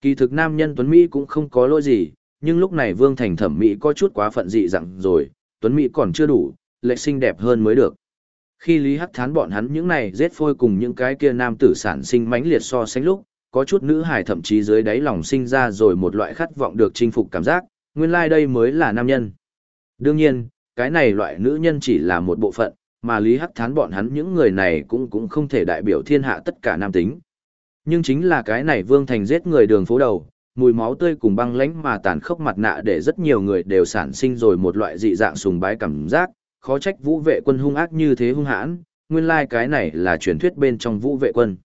Kỳ thực nam nhân Tuấn Mỹ cũng không có lỗi gì, nhưng lúc này Vương Thành thẩm mỹ có chút quá phận dị dặn rồi, Tuấn Mỹ còn chưa đủ, lệ xinh đẹp hơn mới được. Khi Lý Hắc Thán bọn hắn những này giết phôi cùng những cái kia nam tử sản sinh mãnh liệt so sánh lúc, có chút nữ hài thậm chí dưới đáy lòng sinh ra rồi một loại khát vọng được chinh phục cảm giác, nguyên lai like đây mới là nam nhân. Đương nhiên, cái này loại nữ nhân chỉ là một bộ phận, mà Lý Hắc Thán bọn hắn những người này cũng cũng không thể đại biểu thiên hạ tất cả nam tính. Nhưng chính là cái này Vương Thành giết người đường phố đầu, mùi máu tươi cùng băng lãnh mà tàn khốc mặt nạ để rất nhiều người đều sản sinh rồi một loại dị dạng sùng bái cảm giác, khó trách vũ vệ quân hung ác như thế hung hãn, nguyên lai like cái này là truyền thuyết bên trong vũ vệ quân.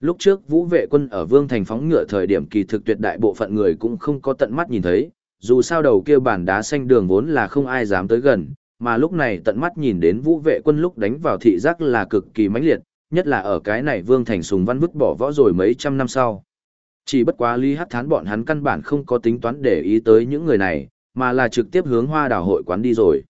Lúc trước vũ vệ quân ở Vương Thành phóng ngựa thời điểm kỳ thực tuyệt đại bộ phận người cũng không có tận mắt nhìn thấy, dù sao đầu kia bản đá xanh đường vốn là không ai dám tới gần, mà lúc này tận mắt nhìn đến vũ vệ quân lúc đánh vào thị giác là cực kỳ mãnh liệt, nhất là ở cái này Vương Thành Sùng Văn vứt bỏ võ rồi mấy trăm năm sau. Chỉ bất quá Lý Hắc Thán bọn hắn căn bản không có tính toán để ý tới những người này, mà là trực tiếp hướng hoa đào hội quán đi rồi.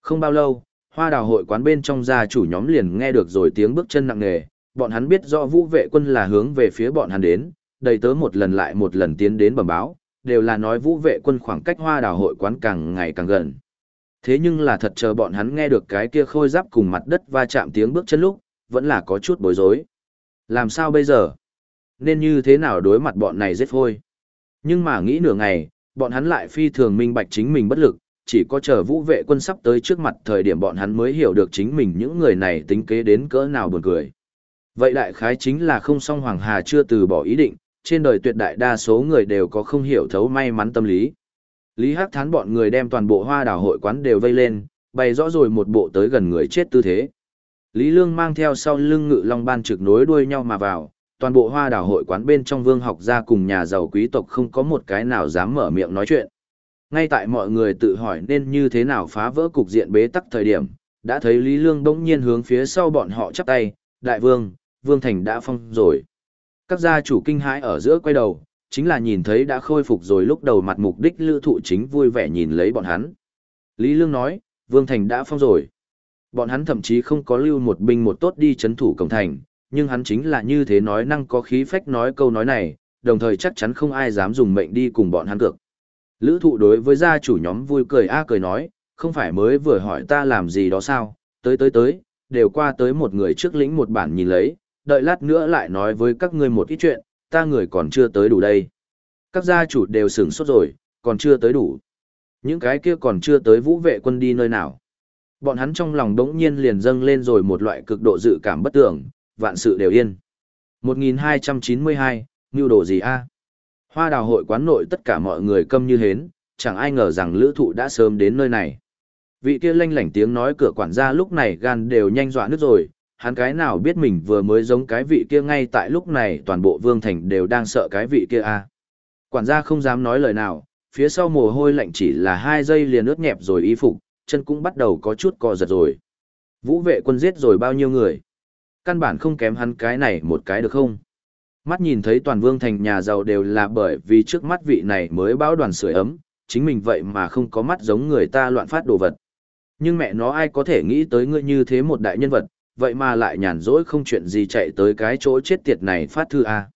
Không bao lâu, hoa đào hội quán bên trong gia chủ nhóm liền nghe được rồi tiếng bước chân nặng nề, bọn hắn biết rõ vũ vệ quân là hướng về phía bọn hắn đến, đầy tớ một lần lại một lần tiến đến bẩm báo, đều là nói vũ vệ quân khoảng cách hoa đào hội quán càng ngày càng gần. Thế nhưng là thật chờ bọn hắn nghe được cái kia khôi giáp cùng mặt đất va chạm tiếng bước chân lúc, vẫn là có chút bối rối. Làm sao bây giờ? Nên như thế nào đối mặt bọn này giết phôi? Nhưng mà nghĩ nửa ngày, bọn hắn lại phi thường minh bạch chính mình bất lực, chỉ có chờ vũ vệ quân sắp tới trước mặt thời điểm bọn hắn mới hiểu được chính mình những người này tính kế đến cỡ nào buồn cười. Vậy đại khái chính là không song Hoàng Hà chưa từ bỏ ý định, trên đời tuyệt đại đa số người đều có không hiểu thấu may mắn tâm lý. Lý Hắc Thán bọn người đem toàn bộ hoa đảo hội quán đều vây lên, bày rõ rồi một bộ tới gần người chết tư thế. Lý Lương mang theo sau lưng ngự long ban trực nối đuôi nhau mà vào, toàn bộ hoa đảo hội quán bên trong vương học gia cùng nhà giàu quý tộc không có một cái nào dám mở miệng nói chuyện. Ngay tại mọi người tự hỏi nên như thế nào phá vỡ cục diện bế tắc thời điểm, đã thấy Lý Lương bỗng nhiên hướng phía sau bọn họ chắp tay, đại vương, vương thành đã phong rồi. Các gia chủ kinh hãi ở giữa quay đầu, chính là nhìn thấy đã khôi phục rồi lúc đầu mặt mục đích lữ thụ chính vui vẻ nhìn lấy bọn hắn. Lý Lương nói, vương thành đã phong rồi. Bọn hắn thậm chí không có lưu một binh một tốt đi chấn thủ cổng thành, nhưng hắn chính là như thế nói năng có khí phách nói câu nói này, đồng thời chắc chắn không ai dám dùng mệnh đi cùng bọn hắn cược. Lữ thụ đối với gia chủ nhóm vui cười a cười nói, không phải mới vừa hỏi ta làm gì đó sao, tới tới tới, đều qua tới một người trước lĩnh một bản nhìn lấy, đợi lát nữa lại nói với các ngươi một ít chuyện, ta người còn chưa tới đủ đây. Các gia chủ đều sửng sốt rồi, còn chưa tới đủ. Những cái kia còn chưa tới vũ vệ quân đi nơi nào. Bọn hắn trong lòng đống nhiên liền dâng lên rồi một loại cực độ dự cảm bất tưởng, vạn sự đều yên. 1292, như đồ gì a? Hoa đào hội quán nội tất cả mọi người câm như hến, chẳng ai ngờ rằng lữ thụ đã sớm đến nơi này. Vị kia lanh lảnh tiếng nói cửa quản gia lúc này gan đều nhanh dọa nước rồi, hắn cái nào biết mình vừa mới giống cái vị kia ngay tại lúc này toàn bộ vương thành đều đang sợ cái vị kia a Quản gia không dám nói lời nào, phía sau mồ hôi lạnh chỉ là hai giây liền ướt nhẹp rồi y phục, chân cũng bắt đầu có chút co giật rồi. Vũ vệ quân giết rồi bao nhiêu người? Căn bản không kém hắn cái này một cái được không? Mắt nhìn thấy toàn vương thành nhà giàu đều là bởi vì trước mắt vị này mới báo đoàn sưởi ấm, chính mình vậy mà không có mắt giống người ta loạn phát đồ vật. Nhưng mẹ nó ai có thể nghĩ tới ngươi như thế một đại nhân vật, vậy mà lại nhàn rỗi không chuyện gì chạy tới cái chỗ chết tiệt này phát thư A.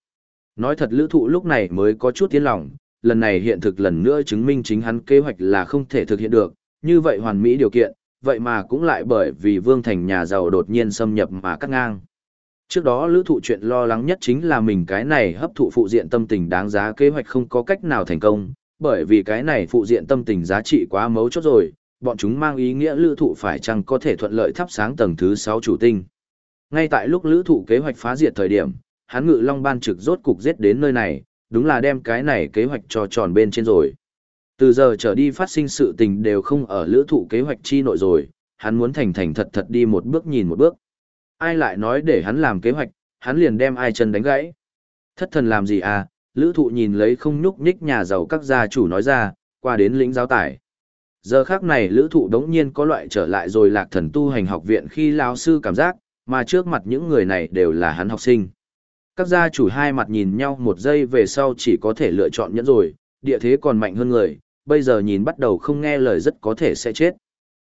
Nói thật lữ thụ lúc này mới có chút tiến lòng, lần này hiện thực lần nữa chứng minh chính hắn kế hoạch là không thể thực hiện được, như vậy hoàn mỹ điều kiện, vậy mà cũng lại bởi vì vương thành nhà giàu đột nhiên xâm nhập mà cắt ngang. Trước đó lữ thụ chuyện lo lắng nhất chính là mình cái này hấp thụ phụ diện tâm tình đáng giá kế hoạch không có cách nào thành công, bởi vì cái này phụ diện tâm tình giá trị quá mấu chốt rồi, bọn chúng mang ý nghĩa lữ thụ phải chăng có thể thuận lợi thắp sáng tầng thứ 6 chủ tinh. Ngay tại lúc lữ thụ kế hoạch phá diệt thời điểm, hắn ngự long ban trực rốt cục giết đến nơi này, đúng là đem cái này kế hoạch cho tròn bên trên rồi. Từ giờ trở đi phát sinh sự tình đều không ở lữ thụ kế hoạch chi nội rồi, hắn muốn thành thành thật thật đi một bước nhìn một bước. Ai lại nói để hắn làm kế hoạch, hắn liền đem ai chân đánh gãy. Thất thần làm gì à, lữ thụ nhìn lấy không nhúc nhích nhà giàu các gia chủ nói ra, qua đến lĩnh giáo tải. Giờ khác này lữ thụ đống nhiên có loại trở lại rồi lạc thần tu hành học viện khi lao sư cảm giác, mà trước mặt những người này đều là hắn học sinh. Các gia chủ hai mặt nhìn nhau một giây về sau chỉ có thể lựa chọn nhẫn rồi, địa thế còn mạnh hơn người, bây giờ nhìn bắt đầu không nghe lời rất có thể sẽ chết.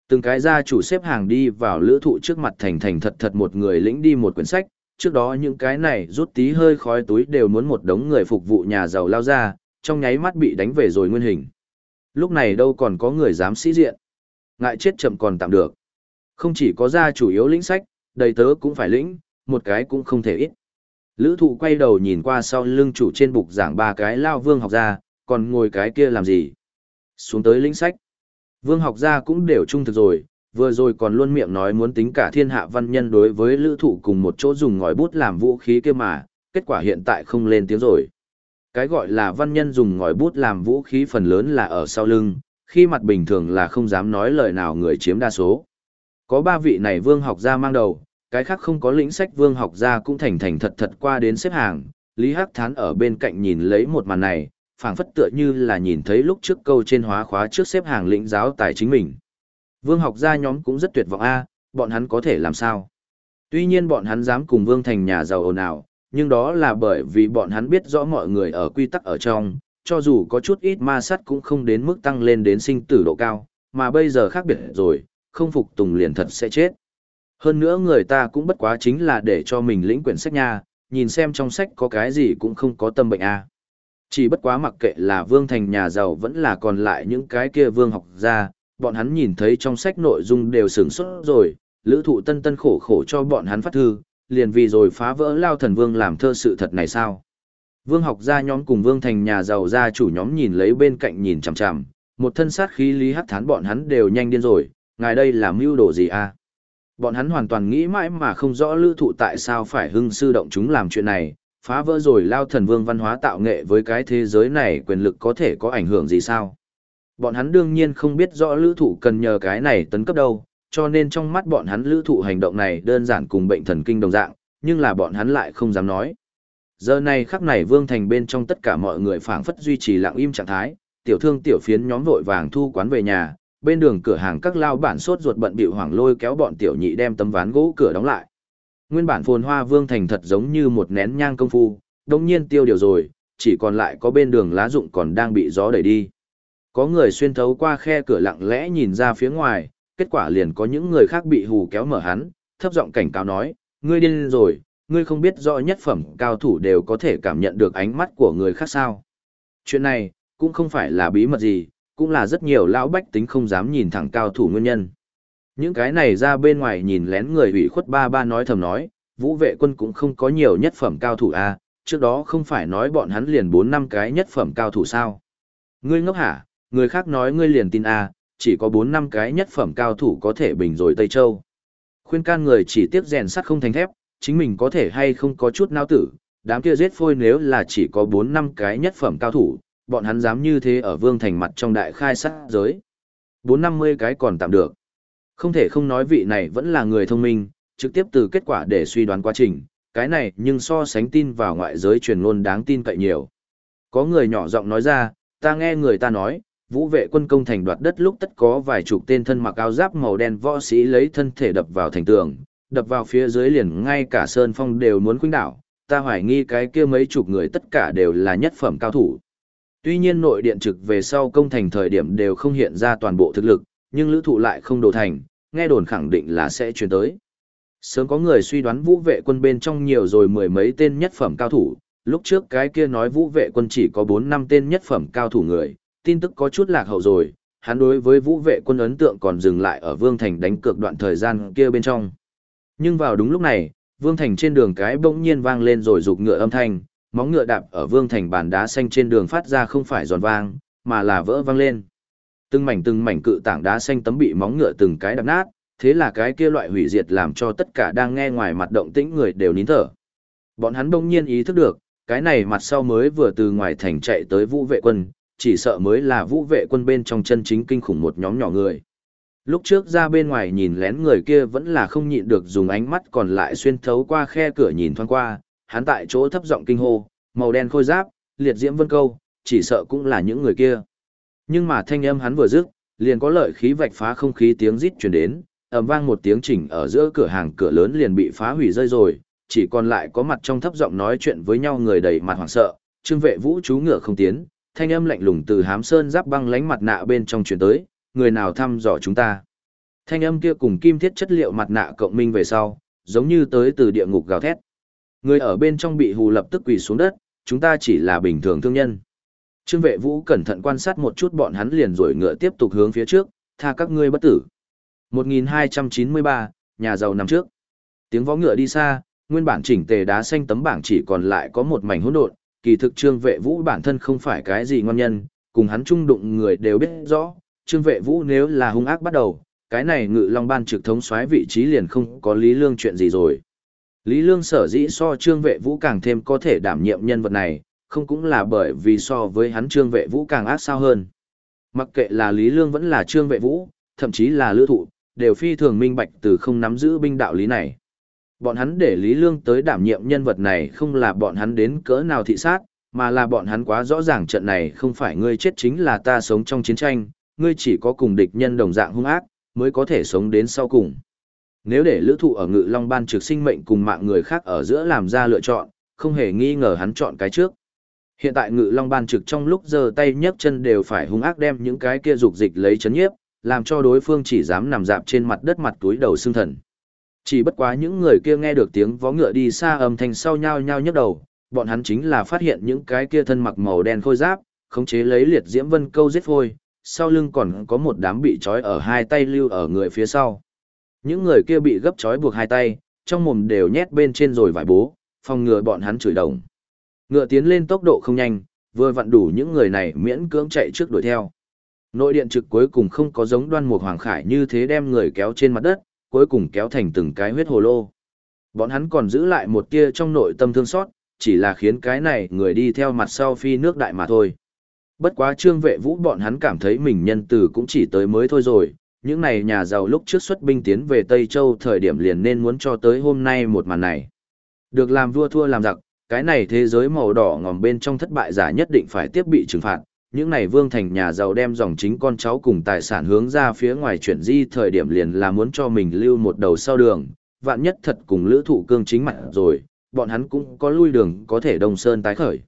Từng cái gia chủ xếp hàng đi vào lữ thụ trước mặt thành thành thật thật một người lĩnh đi một quyển sách, trước đó những cái này rút tí hơi khói túi đều muốn một đống người phục vụ nhà giàu lao ra, trong nháy mắt bị đánh về rồi nguyên hình. Lúc này đâu còn có người dám sĩ diện. Ngại chết chậm còn tạm được. Không chỉ có gia chủ yếu lĩnh sách, đầy tớ cũng phải lĩnh, một cái cũng không thể ít. Lữ thụ quay đầu nhìn qua sau lưng chủ trên bục giảng ba cái lao vương học ra, còn ngồi cái kia làm gì? Xuống tới lĩnh sách. Vương học gia cũng đều trung thực rồi, vừa rồi còn luôn miệng nói muốn tính cả thiên hạ văn nhân đối với lữ thụ cùng một chỗ dùng ngòi bút làm vũ khí kia mà, kết quả hiện tại không lên tiếng rồi. Cái gọi là văn nhân dùng ngòi bút làm vũ khí phần lớn là ở sau lưng, khi mặt bình thường là không dám nói lời nào người chiếm đa số. Có ba vị này vương học gia mang đầu, cái khác không có lĩnh sách vương học gia cũng thành thành thật thật qua đến xếp hàng, Lý Hắc Thán ở bên cạnh nhìn lấy một màn này, phảng phất tựa như là nhìn thấy lúc trước câu trên hóa khóa trước xếp hàng lĩnh giáo tài chính mình. Vương học gia nhóm cũng rất tuyệt vọng a, bọn hắn có thể làm sao? Tuy nhiên bọn hắn dám cùng Vương thành nhà giàu ồn ào, nhưng đó là bởi vì bọn hắn biết rõ mọi người ở quy tắc ở trong, cho dù có chút ít ma sát cũng không đến mức tăng lên đến sinh tử độ cao, mà bây giờ khác biệt rồi, không phục tùng liền thật sẽ chết. Hơn nữa người ta cũng bất quá chính là để cho mình lĩnh quyển sách nha, nhìn xem trong sách có cái gì cũng không có tâm bệnh a. Chỉ bất quá mặc kệ là vương thành nhà giàu vẫn là còn lại những cái kia vương học gia, bọn hắn nhìn thấy trong sách nội dung đều sửng sốt rồi, lữ thụ tân tân khổ khổ cho bọn hắn phát thư, liền vì rồi phá vỡ lao thần vương làm thơ sự thật này sao. Vương học gia nhóm cùng vương thành nhà giàu gia chủ nhóm nhìn lấy bên cạnh nhìn chằm chằm, một thân sát khí lý hắc thán bọn hắn đều nhanh điên rồi, ngài đây là mưu đồ gì à? Bọn hắn hoàn toàn nghĩ mãi mà không rõ lữ thụ tại sao phải hưng sư động chúng làm chuyện này, phá vỡ rồi lao thần vương văn hóa tạo nghệ với cái thế giới này quyền lực có thể có ảnh hưởng gì sao? Bọn hắn đương nhiên không biết rõ lữ thụ cần nhờ cái này tấn cấp đâu, cho nên trong mắt bọn hắn lữ thụ hành động này đơn giản cùng bệnh thần kinh đồng dạng, nhưng là bọn hắn lại không dám nói. Giờ này khắc này Vương Thành bên trong tất cả mọi người phảng phất duy trì lặng im trạng thái, tiểu thương tiểu phiến nhóm vội vàng thu quán về nhà, bên đường cửa hàng các lao bản sốt ruột bận bịu hoảng lôi kéo bọn tiểu nhị đem tấm ván gỗ cửa đóng lại. Nguyên bản phồn hoa Vương Thành thật giống như một nén nhang công phu, đông nhiên tiêu điều rồi, chỉ còn lại có bên đường lá rụng còn đang bị gió đẩy đi. Có người xuyên thấu qua khe cửa lặng lẽ nhìn ra phía ngoài, kết quả liền có những người khác bị hù kéo mở hắn, thấp giọng cảnh cáo nói, ngươi điên rồi, ngươi không biết rõ nhất phẩm cao thủ đều có thể cảm nhận được ánh mắt của người khác sao. Chuyện này, cũng không phải là bí mật gì, cũng là rất nhiều lão bách tính không dám nhìn thẳng cao thủ nguyên nhân. Những cái này ra bên ngoài nhìn lén người ủy khuất ba ba nói thầm nói, vũ vệ quân cũng không có nhiều nhất phẩm cao thủ a à, trước đó không phải nói bọn hắn liền 4 năm cái nhất phẩm cao thủ sao. Ngươi ngốc hả, người khác nói ngươi liền tin a à, chỉ có 4 năm cái nhất phẩm cao thủ có thể bình rồi Tây Châu. Khuyên can người chỉ tiếp rèn sắt không thành thép, chính mình có thể hay không có chút nao tử, đám kia giết phôi nếu là chỉ có 4 năm cái nhất phẩm cao thủ, bọn hắn dám như thế ở vương thành mặt trong đại khai sát giới. 450 cái còn tạm được. Không thể không nói vị này vẫn là người thông minh, trực tiếp từ kết quả để suy đoán quá trình, cái này nhưng so sánh tin vào ngoại giới truyền ngôn đáng tin cậy nhiều. Có người nhỏ giọng nói ra, ta nghe người ta nói, vũ vệ quân công thành đoạt đất lúc tất có vài chục tên thân mặc áo giáp màu đen võ sĩ lấy thân thể đập vào thành tường, đập vào phía dưới liền ngay cả sơn phong đều muốn khuynh đảo, ta hoài nghi cái kia mấy chục người tất cả đều là nhất phẩm cao thủ. Tuy nhiên nội điện trực về sau công thành thời điểm đều không hiện ra toàn bộ thực lực, nhưng lữ thụ lại không đổ thành, nghe đồn khẳng định là sẽ chuyển tới. Sớm có người suy đoán vũ vệ quân bên trong nhiều rồi mười mấy tên nhất phẩm cao thủ, lúc trước cái kia nói vũ vệ quân chỉ có 4 năm tên nhất phẩm cao thủ người, tin tức có chút lạc hậu rồi, hắn đối với vũ vệ quân ấn tượng còn dừng lại ở Vương Thành đánh cược đoạn thời gian kia bên trong. Nhưng vào đúng lúc này, Vương Thành trên đường cái bỗng nhiên vang lên rồi rục ngựa âm thanh, móng ngựa đạp ở Vương Thành bàn đá xanh trên đường phát ra không phải giòn vang, mà là vỡ vang lên. Từng mảnh từng mảnh cự tảng đá xanh tấm bị móng ngựa từng cái đập nát, thế là cái kia loại hủy diệt làm cho tất cả đang nghe ngoài mặt động tĩnh người đều nín thở. Bọn hắn bỗng nhiên ý thức được, cái này mặt sau mới vừa từ ngoài thành chạy tới vũ vệ quân, chỉ sợ mới là vũ vệ quân bên trong chân chính kinh khủng một nhóm nhỏ người. Lúc trước ra bên ngoài nhìn lén người kia vẫn là không nhịn được dùng ánh mắt còn lại xuyên thấu qua khe cửa nhìn thoáng qua, hắn tại chỗ thấp giọng kinh hô, màu đen khôi giáp, liệt diễm vân câu, chỉ sợ cũng là những người kia. Nhưng mà thanh âm hắn vừa dứt, liền có lợi khí vạch phá không khí tiếng rít truyền đến, ầm vang một tiếng chỉnh ở giữa cửa hàng cửa lớn liền bị phá hủy rơi rồi, chỉ còn lại có mặt trong thấp giọng nói chuyện với nhau người đầy mặt hoảng sợ, trương vệ vũ chú ngựa không tiến, thanh âm lạnh lùng từ hám sơn giáp băng lánh mặt nạ bên trong truyền tới, người nào thăm dò chúng ta. Thanh âm kia cùng kim thiết chất liệu mặt nạ cộng minh về sau, giống như tới từ địa ngục gào thét. Người ở bên trong bị hù lập tức quỳ xuống đất, chúng ta chỉ là bình thường thương nhân. Trương vệ vũ cẩn thận quan sát một chút bọn hắn liền rồi ngựa tiếp tục hướng phía trước, tha các ngươi bất tử. 1293, nhà giàu nằm trước. Tiếng võ ngựa đi xa, nguyên bản chỉnh tề đá xanh tấm bảng chỉ còn lại có một mảnh hỗn độn, kỳ thực Trương Vệ Vũ bản thân không phải cái gì ngon nhân, cùng hắn chung đụng người đều biết rõ, Trương Vệ Vũ nếu là hung ác bắt đầu, cái này ngự long ban trực thống soái vị trí liền không có Lý Lương chuyện gì rồi. Lý Lương sở dĩ so Trương Vệ Vũ càng thêm có thể đảm nhiệm nhân vật này, không cũng là bởi vì so với hắn Trương Vệ Vũ càng ác sao hơn. Mặc kệ là Lý Lương vẫn là Trương Vệ Vũ, thậm chí là Lữ Thụ, đều phi thường minh bạch từ không nắm giữ binh đạo lý này. Bọn hắn để Lý Lương tới đảm nhiệm nhân vật này không là bọn hắn đến cỡ nào thị sát, mà là bọn hắn quá rõ ràng trận này không phải ngươi chết chính là ta sống trong chiến tranh, ngươi chỉ có cùng địch nhân đồng dạng hung ác, mới có thể sống đến sau cùng. Nếu để lữ thụ ở ngự long ban trực sinh mệnh cùng mạng người khác ở giữa làm ra lựa chọn, không hề nghi ngờ hắn chọn cái trước. Hiện tại ngự long ban trực trong lúc giơ tay nhấc chân đều phải hung ác đem những cái kia dục dịch lấy chấn nhiếp, làm cho đối phương chỉ dám nằm dạp trên mặt đất mặt túi đầu xương thần. Chỉ bất quá những người kia nghe được tiếng vó ngựa đi xa âm thanh sau nhau nhau nhấc đầu, bọn hắn chính là phát hiện những cái kia thân mặc màu đen khôi giáp, khống chế lấy liệt diễm vân câu giết phôi, sau lưng còn có một đám bị trói ở hai tay lưu ở người phía sau. Những người kia bị gấp trói buộc hai tay, trong mồm đều nhét bên trên rồi vải bố, phòng ngừa bọn hắn chửi đồng. Ngựa tiến lên tốc độ không nhanh, vừa vặn đủ những người này miễn cưỡng chạy trước đuổi theo. Nội điện trực cuối cùng không có giống đoan mục hoàng khải như thế đem người kéo trên mặt đất, cuối cùng kéo thành từng cái huyết hồ lô. Bọn hắn còn giữ lại một tia trong nội tâm thương xót, chỉ là khiến cái này người đi theo mặt sau phi nước đại mà thôi. Bất quá trương vệ vũ bọn hắn cảm thấy mình nhân từ cũng chỉ tới mới thôi rồi, những này nhà giàu lúc trước xuất binh tiến về Tây Châu thời điểm liền nên muốn cho tới hôm nay một màn này. Được làm vua thua làm giặc, cái này thế giới màu đỏ ngòm bên trong thất bại giả nhất định phải tiếp bị trừng phạt. Những này vương thành nhà giàu đem dòng chính con cháu cùng tài sản hướng ra phía ngoài chuyển di thời điểm liền là muốn cho mình lưu một đầu sau đường, vạn nhất thật cùng lữ thụ cương chính mặt rồi, bọn hắn cũng có lui đường có thể đông sơn tái khởi.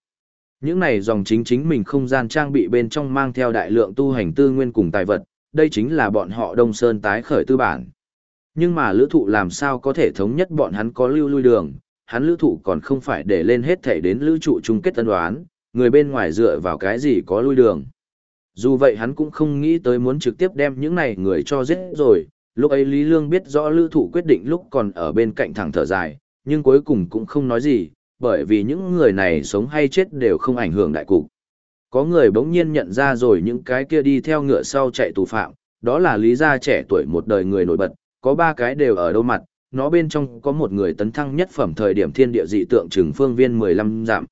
Những này dòng chính chính mình không gian trang bị bên trong mang theo đại lượng tu hành tư nguyên cùng tài vật, đây chính là bọn họ đông sơn tái khởi tư bản. Nhưng mà lữ thụ làm sao có thể thống nhất bọn hắn có lưu lui đường, hắn lữ thụ còn không phải để lên hết thể đến lữ trụ chung kết tân đoán, người bên ngoài dựa vào cái gì có lui đường. Dù vậy hắn cũng không nghĩ tới muốn trực tiếp đem những này người cho giết rồi, lúc ấy Lý Lương biết rõ lữ thụ quyết định lúc còn ở bên cạnh thẳng thở dài, nhưng cuối cùng cũng không nói gì, bởi vì những người này sống hay chết đều không ảnh hưởng đại cục. Có người bỗng nhiên nhận ra rồi những cái kia đi theo ngựa sau chạy tù phạm, đó là lý gia trẻ tuổi một đời người nổi bật, có ba cái đều ở đâu mặt, nó bên trong có một người tấn thăng nhất phẩm thời điểm thiên địa dị tượng trừng phương viên 15 giảm.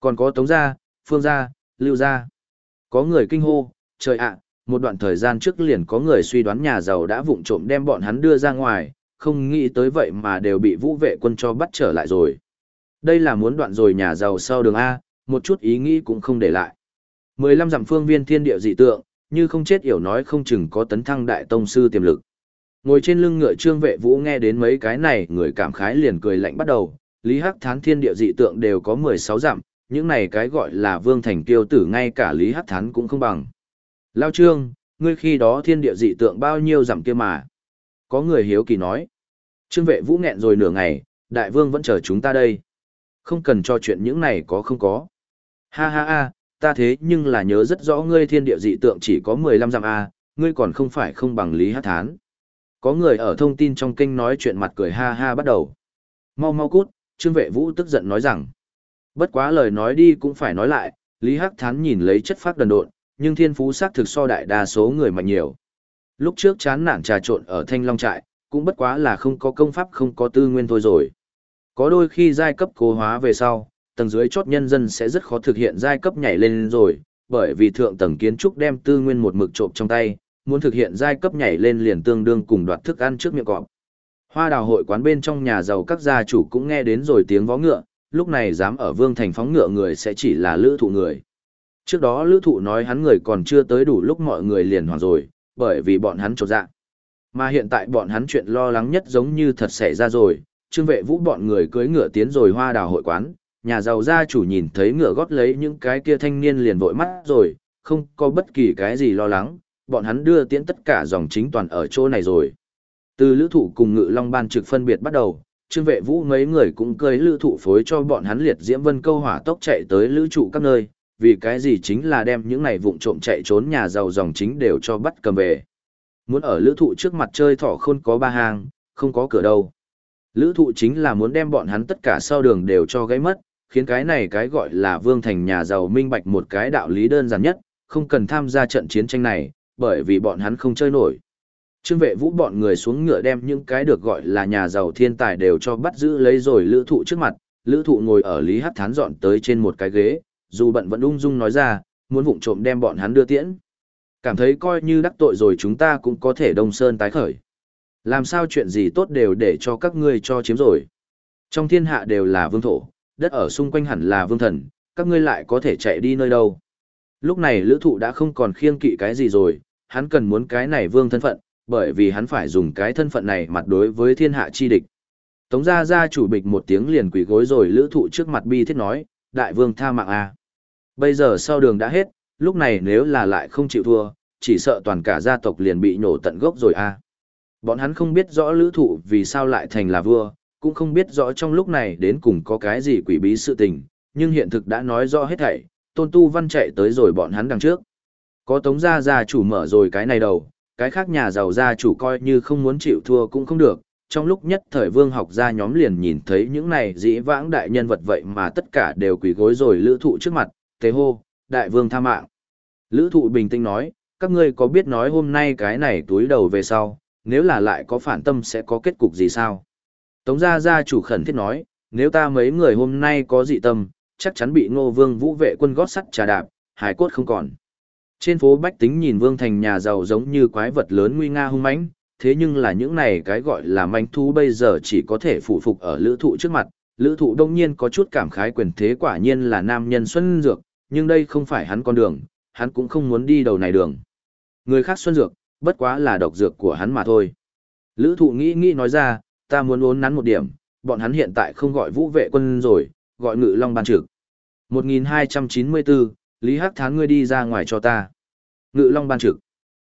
Còn có Tống gia, Phương gia, Lưu gia. Có người kinh hô, trời ạ, một đoạn thời gian trước liền có người suy đoán nhà giàu đã vụng trộm đem bọn hắn đưa ra ngoài, không nghĩ tới vậy mà đều bị vũ vệ quân cho bắt trở lại rồi. Đây là muốn đoạn rồi nhà giàu sau đường A, một chút ý nghĩ cũng không để lại. 15 dặm phương viên thiên địa dị tượng, như không chết yểu nói không chừng có tấn thăng đại tông sư tiềm lực. Ngồi trên lưng ngựa trương vệ vũ nghe đến mấy cái này người cảm khái liền cười lạnh bắt đầu, lý hắc thán thiên địa dị tượng đều có 16 dặm, những này cái gọi là vương thành tiêu tử ngay cả lý hắc thán cũng không bằng. Lao trương, ngươi khi đó thiên địa dị tượng bao nhiêu dặm kia mà? Có người hiếu kỳ nói. Trương vệ vũ nghẹn rồi nửa ngày, đại vương vẫn chờ chúng ta đây. Không cần cho chuyện những này có không có. Ha ha ha, ta thế nhưng là nhớ rất rõ ngươi thiên địa dị tượng chỉ có 15 dặm A, ngươi còn không phải không bằng lý hát thán. Có người ở thông tin trong kênh nói chuyện mặt cười ha ha bắt đầu. Mau mau cút, Trương Vệ Vũ tức giận nói rằng. Bất quá lời nói đi cũng phải nói lại, Lý Hắc Thán nhìn lấy chất phát đần độn, nhưng thiên phú xác thực so đại đa số người mạnh nhiều. Lúc trước chán nản trà trộn ở Thanh Long trại, cũng bất quá là không có công pháp không có tư nguyên thôi rồi. Có đôi khi giai cấp cố hóa về sau, tầng dưới chót nhân dân sẽ rất khó thực hiện giai cấp nhảy lên rồi, bởi vì thượng tầng kiến trúc đem tư nguyên một mực trộm trong tay, muốn thực hiện giai cấp nhảy lên liền tương đương cùng đoạt thức ăn trước miệng cọp. Hoa đào hội quán bên trong nhà giàu các gia chủ cũng nghe đến rồi tiếng vó ngựa, lúc này dám ở vương thành phóng ngựa người sẽ chỉ là lữ thụ người. Trước đó lữ thụ nói hắn người còn chưa tới đủ lúc mọi người liền hoàn rồi, bởi vì bọn hắn trột dạng. Mà hiện tại bọn hắn chuyện lo lắng nhất giống như thật xảy ra rồi, trương vệ vũ bọn người cưới ngựa tiến rồi hoa đào hội quán, nhà giàu gia chủ nhìn thấy ngựa gót lấy những cái kia thanh niên liền vội mắt rồi, không có bất kỳ cái gì lo lắng, bọn hắn đưa tiễn tất cả dòng chính toàn ở chỗ này rồi. Từ lữ thụ cùng ngự long ban trực phân biệt bắt đầu, Trương vệ vũ mấy người cũng cơi lữ thụ phối cho bọn hắn liệt diễm vân câu hỏa tốc chạy tới lữ trụ các nơi, vì cái gì chính là đem những này vụng trộm chạy trốn nhà giàu dòng chính đều cho bắt cầm về. Muốn ở lữ thụ trước mặt chơi thỏ khôn có ba hàng, không có cửa đâu. Lữ thụ chính là muốn đem bọn hắn tất cả sau đường đều cho gãy mất, khiến cái này cái gọi là vương thành nhà giàu minh bạch một cái đạo lý đơn giản nhất, không cần tham gia trận chiến tranh này, bởi vì bọn hắn không chơi nổi. Trương vệ vũ bọn người xuống ngựa đem những cái được gọi là nhà giàu thiên tài đều cho bắt giữ lấy rồi lữ thụ trước mặt, lữ thụ ngồi ở lý hát thán dọn tới trên một cái ghế, dù bận vẫn ung dung nói ra, muốn vụng trộm đem bọn hắn đưa tiễn. Cảm thấy coi như đắc tội rồi chúng ta cũng có thể đông sơn tái khởi. Làm sao chuyện gì tốt đều để cho các ngươi cho chiếm rồi. Trong thiên hạ đều là vương thổ, đất ở xung quanh hẳn là vương thần, các ngươi lại có thể chạy đi nơi đâu. Lúc này lữ thụ đã không còn khiêng kỵ cái gì rồi, hắn cần muốn cái này vương thân phận, bởi vì hắn phải dùng cái thân phận này mặt đối với thiên hạ chi địch. Tống gia gia chủ bịch một tiếng liền quỳ gối rồi lữ thụ trước mặt bi thiết nói, đại vương tha mạng a Bây giờ sau đường đã hết, lúc này nếu là lại không chịu thua, chỉ sợ toàn cả gia tộc liền bị nổ tận gốc rồi a Bọn hắn không biết rõ lữ thụ vì sao lại thành là vua, cũng không biết rõ trong lúc này đến cùng có cái gì quỷ bí sự tình, nhưng hiện thực đã nói rõ hết thảy, tôn tu văn chạy tới rồi bọn hắn đằng trước. Có tống gia gia chủ mở rồi cái này đầu, cái khác nhà giàu gia chủ coi như không muốn chịu thua cũng không được. Trong lúc nhất thời vương học gia nhóm liền nhìn thấy những này dĩ vãng đại nhân vật vậy mà tất cả đều quỳ gối rồi lữ thụ trước mặt, tế hô, đại vương tha mạng. Lữ thụ bình tĩnh nói, các ngươi có biết nói hôm nay cái này túi đầu về sau, nếu là lại có phản tâm sẽ có kết cục gì sao? Tống gia gia chủ khẩn thiết nói, nếu ta mấy người hôm nay có dị tâm, chắc chắn bị ngô vương vũ vệ quân gót sắt trà đạp, hải cốt không còn. Trên phố Bách Tính nhìn Vương Thành nhà giàu giống như quái vật lớn nguy nga hung mãnh, thế nhưng là những này cái gọi là manh thú bây giờ chỉ có thể phụ phục ở lữ thụ trước mặt. Lữ thụ đông nhiên có chút cảm khái quyền thế quả nhiên là nam nhân xuân dược, nhưng đây không phải hắn con đường, hắn cũng không muốn đi đầu này đường. Người khác xuân dược, bất quá là độc dược của hắn mà thôi. Lữ thụ nghĩ nghĩ nói ra, ta muốn uốn nắn một điểm, bọn hắn hiện tại không gọi vũ vệ quân rồi, gọi ngự long ban trực. 1294, Lý Hắc Thán ngươi đi ra ngoài cho ta. Ngự long ban trực.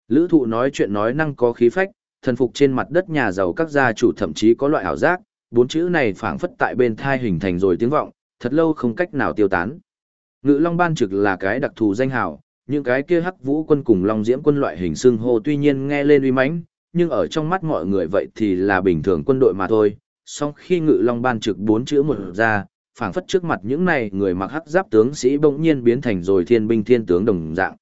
Lữ thụ nói chuyện nói năng có khí phách, thần phục trên mặt đất nhà giàu các gia chủ thậm chí có loại ảo giác, bốn chữ này phảng phất tại bên thai hình thành rồi tiếng vọng, thật lâu không cách nào tiêu tán. Ngự long ban trực là cái đặc thù danh hào, những cái kia hắc vũ quân cùng long diễm quân loại hình xưng hô tuy nhiên nghe lên uy mãnh, nhưng ở trong mắt mọi người vậy thì là bình thường quân đội mà thôi. Sau khi ngự long ban trực bốn chữ một ra, phảng phất trước mặt những này người mặc hắc giáp tướng sĩ bỗng nhiên biến thành rồi thiên binh thiên tướng đồng dạng.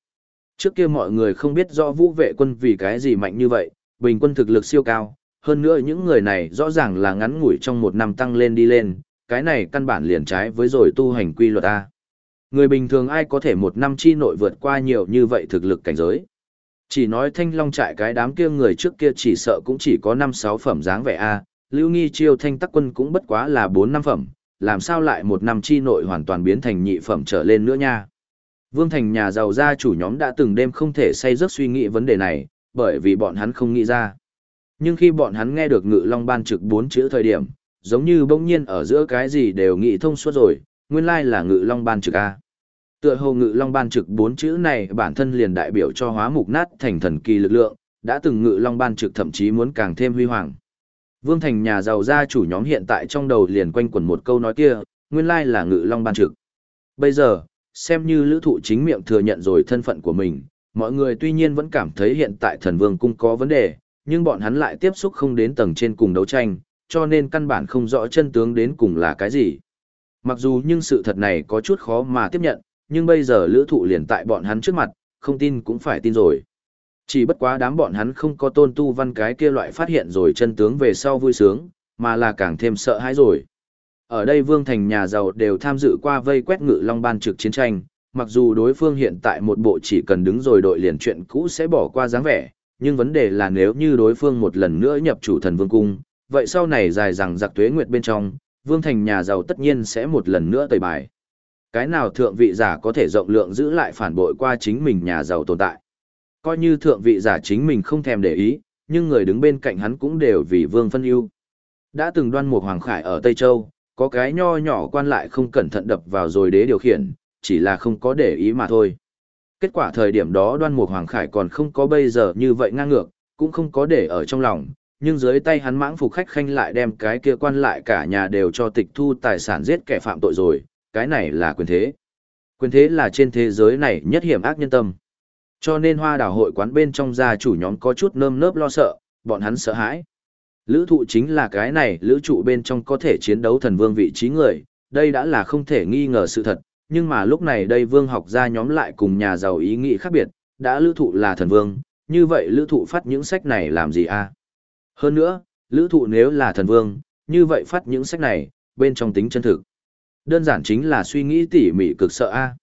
Trước kia mọi người không biết rõ vũ vệ quân vì cái gì mạnh như vậy, bình quân thực lực siêu cao, hơn nữa những người này rõ ràng là ngắn ngủi trong một năm tăng lên đi lên, cái này căn bản liền trái với rồi tu hành quy luật A. Người bình thường ai có thể một năm chi nội vượt qua nhiều như vậy thực lực cảnh giới. Chỉ nói thanh long trại cái đám kia người trước kia chỉ sợ cũng chỉ có 5-6 phẩm dáng vẻ A, lưu nghi chiêu thanh tắc quân cũng bất quá là 4-5 phẩm, làm sao lại một năm chi nội hoàn toàn biến thành nhị phẩm trở lên nữa nha. Vương Thành nhà giàu gia chủ nhóm đã từng đêm không thể say giấc suy nghĩ vấn đề này, bởi vì bọn hắn không nghĩ ra. Nhưng khi bọn hắn nghe được ngự long ban trực bốn chữ thời điểm, giống như bỗng nhiên ở giữa cái gì đều nghĩ thông suốt rồi, nguyên lai là ngự long ban trực A. Tựa hồ ngự long ban trực bốn chữ này bản thân liền đại biểu cho hóa mục nát thành thần kỳ lực lượng, đã từng ngự long ban trực thậm chí muốn càng thêm huy hoàng. Vương Thành nhà giàu gia chủ nhóm hiện tại trong đầu liền quanh quẩn một câu nói kia, nguyên lai là ngự long ban trực. Bây giờ, xem như lữ thụ chính miệng thừa nhận rồi thân phận của mình, mọi người tuy nhiên vẫn cảm thấy hiện tại thần vương cung có vấn đề, nhưng bọn hắn lại tiếp xúc không đến tầng trên cùng đấu tranh, cho nên căn bản không rõ chân tướng đến cùng là cái gì. Mặc dù nhưng sự thật này có chút khó mà tiếp nhận, nhưng bây giờ lữ thụ liền tại bọn hắn trước mặt, không tin cũng phải tin rồi. Chỉ bất quá đám bọn hắn không có tôn tu văn cái kia loại phát hiện rồi chân tướng về sau vui sướng, mà là càng thêm sợ hãi rồi. Ở đây Vương Thành nhà giàu đều tham dự qua vây quét ngự long ban trực chiến tranh, mặc dù đối phương hiện tại một bộ chỉ cần đứng rồi đội liền chuyện cũ sẽ bỏ qua dáng vẻ, nhưng vấn đề là nếu như đối phương một lần nữa nhập chủ thần vương cung, vậy sau này dài rằng giặc tuế nguyệt bên trong, Vương Thành nhà giàu tất nhiên sẽ một lần nữa tẩy bài. Cái nào thượng vị giả có thể rộng lượng giữ lại phản bội qua chính mình nhà giàu tồn tại. Coi như thượng vị giả chính mình không thèm để ý, nhưng người đứng bên cạnh hắn cũng đều vì vương phân ưu. Đã từng đoan một hoàng khải ở Tây Châu, có cái nho nhỏ quan lại không cẩn thận đập vào rồi đế điều khiển, chỉ là không có để ý mà thôi. Kết quả thời điểm đó đoan mục hoàng khải còn không có bây giờ như vậy ngang ngược, cũng không có để ở trong lòng, nhưng dưới tay hắn mãng phục khách khanh lại đem cái kia quan lại cả nhà đều cho tịch thu tài sản giết kẻ phạm tội rồi, cái này là quyền thế. Quyền thế là trên thế giới này nhất hiểm ác nhân tâm. Cho nên hoa đảo hội quán bên trong gia chủ nhóm có chút nơm nớp lo sợ, bọn hắn sợ hãi. Lữ thụ chính là cái này, lữ trụ bên trong có thể chiến đấu thần vương vị trí người, đây đã là không thể nghi ngờ sự thật, nhưng mà lúc này đây vương học gia nhóm lại cùng nhà giàu ý nghĩ khác biệt, đã lữ thụ là thần vương, như vậy lữ thụ phát những sách này làm gì a Hơn nữa, lữ thụ nếu là thần vương, như vậy phát những sách này, bên trong tính chân thực. Đơn giản chính là suy nghĩ tỉ mỉ cực sợ a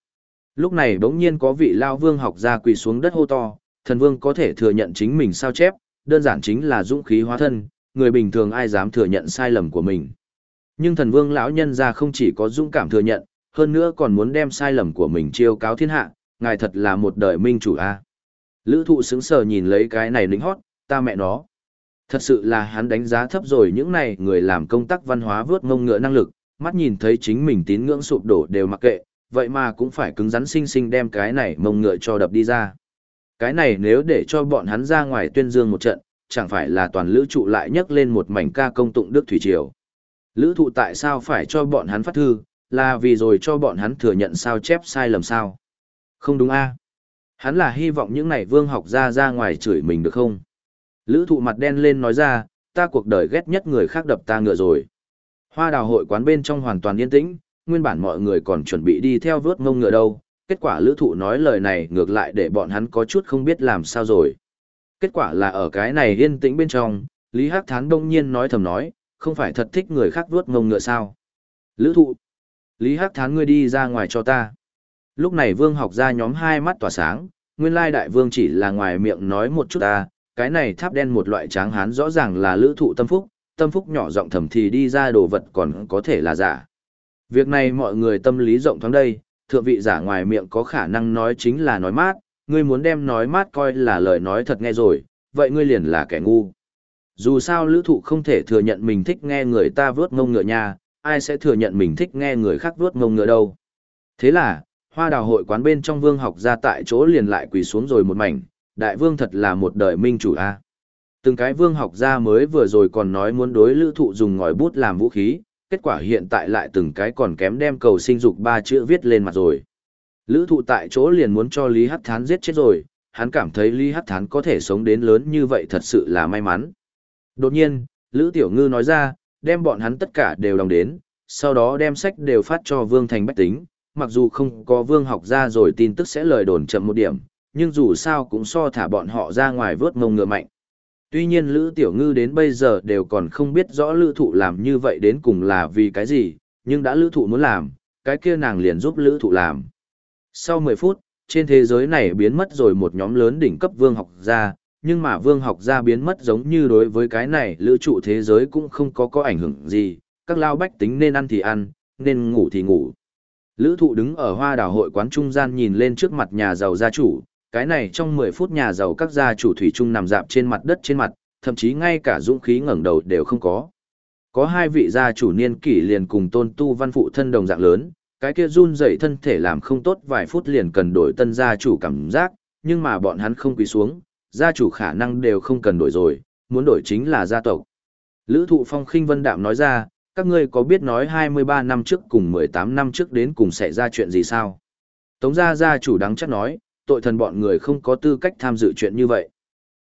Lúc này bỗng nhiên có vị lao vương học ra quỳ xuống đất hô to, thần vương có thể thừa nhận chính mình sao chép, đơn giản chính là dũng khí hóa thân, người bình thường ai dám thừa nhận sai lầm của mình. Nhưng thần vương lão nhân ra không chỉ có dũng cảm thừa nhận, hơn nữa còn muốn đem sai lầm của mình chiêu cáo thiên hạ, ngài thật là một đời minh chủ a. Lữ thụ sững sờ nhìn lấy cái này lính hót, ta mẹ nó. Thật sự là hắn đánh giá thấp rồi những này người làm công tác văn hóa vướt ngông ngựa năng lực, mắt nhìn thấy chính mình tín ngưỡng sụp đổ đều mặc kệ, vậy mà cũng phải cứng rắn sinh sinh đem cái này mông ngựa cho đập đi ra. Cái này nếu để cho bọn hắn ra ngoài tuyên dương một trận, chẳng phải là toàn lữ trụ lại nhấc lên một mảnh ca công tụng Đức Thủy Triều. Lữ thụ tại sao phải cho bọn hắn phát thư, là vì rồi cho bọn hắn thừa nhận sao chép sai lầm sao? Không đúng a Hắn là hy vọng những này vương học ra ra ngoài chửi mình được không? Lữ thụ mặt đen lên nói ra, ta cuộc đời ghét nhất người khác đập ta ngựa rồi. Hoa đào hội quán bên trong hoàn toàn yên tĩnh, nguyên bản mọi người còn chuẩn bị đi theo vớt ngông ngựa đâu. Kết quả lữ thụ nói lời này ngược lại để bọn hắn có chút không biết làm sao rồi. Kết quả là ở cái này yên tĩnh bên trong, Lý Hắc Thán đông nhiên nói thầm nói, không phải thật thích người khác vuốt ngông ngựa sao. Lữ thụ. Lý Hắc Thán ngươi đi ra ngoài cho ta. Lúc này vương học ra nhóm hai mắt tỏa sáng, nguyên lai đại vương chỉ là ngoài miệng nói một chút ta, cái này tháp đen một loại tráng hán rõ ràng là lữ thụ tâm phúc, tâm phúc nhỏ giọng thầm thì đi ra đồ vật còn có thể là giả. Việc này mọi người tâm lý rộng thoáng đây, thượng vị giả ngoài miệng có khả năng nói chính là nói mát, ngươi muốn đem nói mát coi là lời nói thật nghe rồi, vậy ngươi liền là kẻ ngu. Dù sao lữ thụ không thể thừa nhận mình thích nghe người ta vướt ngông ngựa nha, ai sẽ thừa nhận mình thích nghe người khác vướt ngông ngựa đâu. Thế là, hoa đào hội quán bên trong vương học ra tại chỗ liền lại quỳ xuống rồi một mảnh, đại vương thật là một đời minh chủ a Từng cái vương học ra mới vừa rồi còn nói muốn đối lữ thụ dùng ngòi bút làm vũ khí, kết quả hiện tại lại từng cái còn kém đem cầu sinh dục ba chữ viết lên mặt rồi. Lữ thụ tại chỗ liền muốn cho Lý Hắc Thán giết chết rồi, hắn cảm thấy Lý Hắc Thán có thể sống đến lớn như vậy thật sự là may mắn. Đột nhiên, Lữ Tiểu Ngư nói ra, đem bọn hắn tất cả đều đồng đến, sau đó đem sách đều phát cho Vương Thành Bách Tính, mặc dù không có Vương học ra rồi tin tức sẽ lời đồn chậm một điểm, nhưng dù sao cũng so thả bọn họ ra ngoài vớt mông ngựa mạnh. Tuy nhiên Lữ Tiểu Ngư đến bây giờ đều còn không biết rõ Lữ Thụ làm như vậy đến cùng là vì cái gì, nhưng đã Lữ Thụ muốn làm, cái kia nàng liền giúp Lữ Thụ làm. Sau 10 phút, trên thế giới này biến mất rồi một nhóm lớn đỉnh cấp vương học gia, nhưng mà vương học gia biến mất giống như đối với cái này lữ trụ thế giới cũng không có có ảnh hưởng gì, các lao bách tính nên ăn thì ăn, nên ngủ thì ngủ. Lữ thụ đứng ở hoa đảo hội quán trung gian nhìn lên trước mặt nhà giàu gia chủ, cái này trong 10 phút nhà giàu các gia chủ thủy trung nằm dạp trên mặt đất trên mặt, thậm chí ngay cả dũng khí ngẩng đầu đều không có. Có hai vị gia chủ niên kỷ liền cùng tôn tu văn phụ thân đồng dạng lớn, cái kia run dậy thân thể làm không tốt vài phút liền cần đổi tân gia chủ cảm giác, nhưng mà bọn hắn không quỳ xuống, gia chủ khả năng đều không cần đổi rồi, muốn đổi chính là gia tộc. Lữ thụ phong khinh vân đạm nói ra, các ngươi có biết nói 23 năm trước cùng 18 năm trước đến cùng xảy ra chuyện gì sao? Tống gia gia chủ đắng chắc nói, tội thần bọn người không có tư cách tham dự chuyện như vậy.